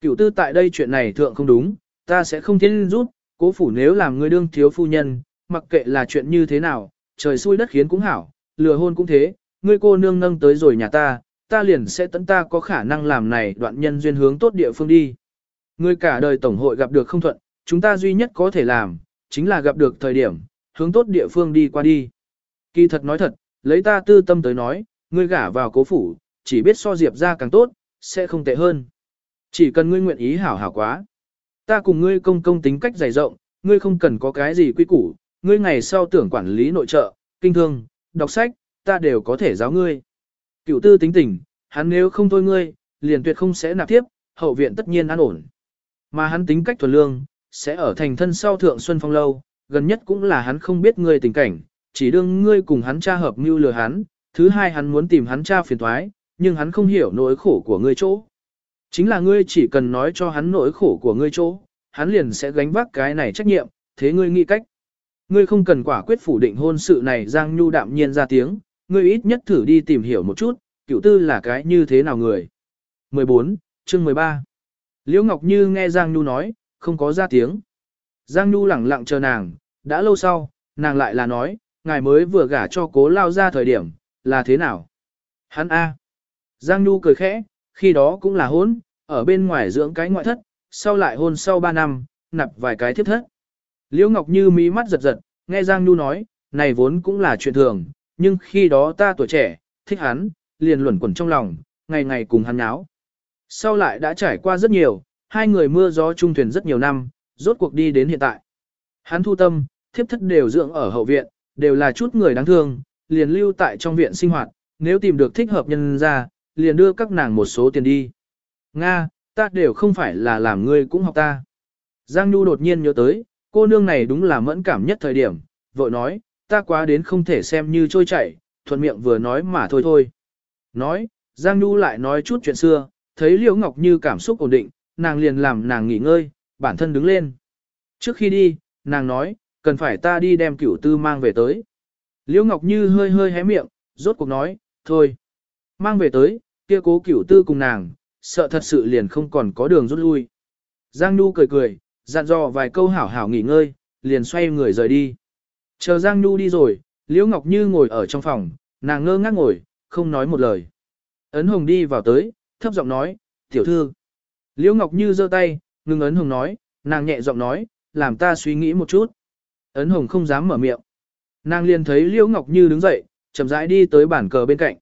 Cựu tư tại đây chuyện này thượng không đúng, ta sẽ không thiên rút, cố phủ nếu làm người đương thiếu phu nhân, mặc kệ là chuyện như thế nào, trời xui đất khiến cũng hảo, lừa hôn cũng thế, ngươi cô nương nâng tới rồi nhà ta, ta liền sẽ tận ta có khả năng làm này đoạn nhân duyên hướng tốt địa phương đi. Ngươi cả đời tổng hội gặp được không thuận, chúng ta duy nhất có thể làm, chính là gặp được thời điểm, hướng tốt địa phương đi qua đi. Kỳ thật nói thật, lấy ta tư tâm tới nói, ngươi gả vào cố phủ, chỉ biết so diệp ra càng tốt, sẽ không tệ hơn. Chỉ cần ngươi nguyện ý hảo hảo quá. Ta cùng ngươi công công tính cách dày rộng, ngươi không cần có cái gì quy củ, ngươi ngày sau tưởng quản lý nội trợ, kinh thương, đọc sách, ta đều có thể giáo ngươi. Cựu tư tính tình, hắn nếu không thôi ngươi, liền tuyệt không sẽ nạp tiếp, hậu viện tất nhiên an ổn. Mà hắn tính cách thuần lương, sẽ ở thành thân sau thượng xuân phong lâu, gần nhất cũng là hắn không biết ngươi tình cảnh, chỉ đương ngươi cùng hắn cha hợp mưu lừa hắn, thứ hai hắn muốn tìm hắn cha phiền thoái, nhưng hắn không hiểu nỗi khổ của ngươi chỗ. Chính là ngươi chỉ cần nói cho hắn nỗi khổ của ngươi chỗ, hắn liền sẽ gánh vác cái này trách nhiệm, thế ngươi nghĩ cách. Ngươi không cần quả quyết phủ định hôn sự này Giang Nhu đạm nhiên ra tiếng, ngươi ít nhất thử đi tìm hiểu một chút, cựu tư là cái như thế nào người. 14, chương 13 Liễu Ngọc Như nghe Giang Nhu nói, không có ra tiếng. Giang Nhu lẳng lặng chờ nàng, đã lâu sau, nàng lại là nói, ngài mới vừa gả cho cố lao ra thời điểm, là thế nào? Hắn A. Giang Nhu cười khẽ, khi đó cũng là hôn, ở bên ngoài dưỡng cái ngoại thất, sau lại hôn sau 3 năm, nạp vài cái thiếp thất. Liễu Ngọc Như mí mắt giật giật, nghe Giang Nhu nói, này vốn cũng là chuyện thường, nhưng khi đó ta tuổi trẻ, thích hắn, liền luẩn quẩn trong lòng, ngày ngày cùng hắn nháo. Sau lại đã trải qua rất nhiều, hai người mưa gió chung thuyền rất nhiều năm, rốt cuộc đi đến hiện tại. Hắn thu tâm, thiếp thất đều dưỡng ở hậu viện, đều là chút người đáng thương, liền lưu tại trong viện sinh hoạt, nếu tìm được thích hợp nhân ra, liền đưa các nàng một số tiền đi. Nga, ta đều không phải là làm ngươi cũng học ta. Giang Nhu đột nhiên nhớ tới, cô nương này đúng là mẫn cảm nhất thời điểm, vội nói, ta quá đến không thể xem như trôi chảy, thuận miệng vừa nói mà thôi thôi. Nói, Giang Nhu lại nói chút chuyện xưa, thấy Liễu Ngọc Như cảm xúc ổn định, nàng liền làm nàng nghỉ ngơi, bản thân đứng lên. Trước khi đi, nàng nói, cần phải ta đi đem cửu tư mang về tới. Liễu Ngọc Như hơi hơi hé miệng, rốt cuộc nói, thôi. Mang về tới, kia cố cửu tư cùng nàng, sợ thật sự liền không còn có đường rút lui. Giang Nhu cười cười, dặn dò vài câu hảo hảo nghỉ ngơi, liền xoay người rời đi. Chờ Giang Nhu đi rồi, Liễu Ngọc Như ngồi ở trong phòng, nàng ngơ ngác ngồi, không nói một lời. Ấn Hồng đi vào tới, thấp giọng nói, tiểu thư. Liễu Ngọc Như giơ tay, ngừng Ấn Hồng nói, nàng nhẹ giọng nói, làm ta suy nghĩ một chút. Ấn Hồng không dám mở miệng. Nàng liền thấy Liễu Ngọc Như đứng dậy, chậm rãi đi tới bàn cờ bên cạnh.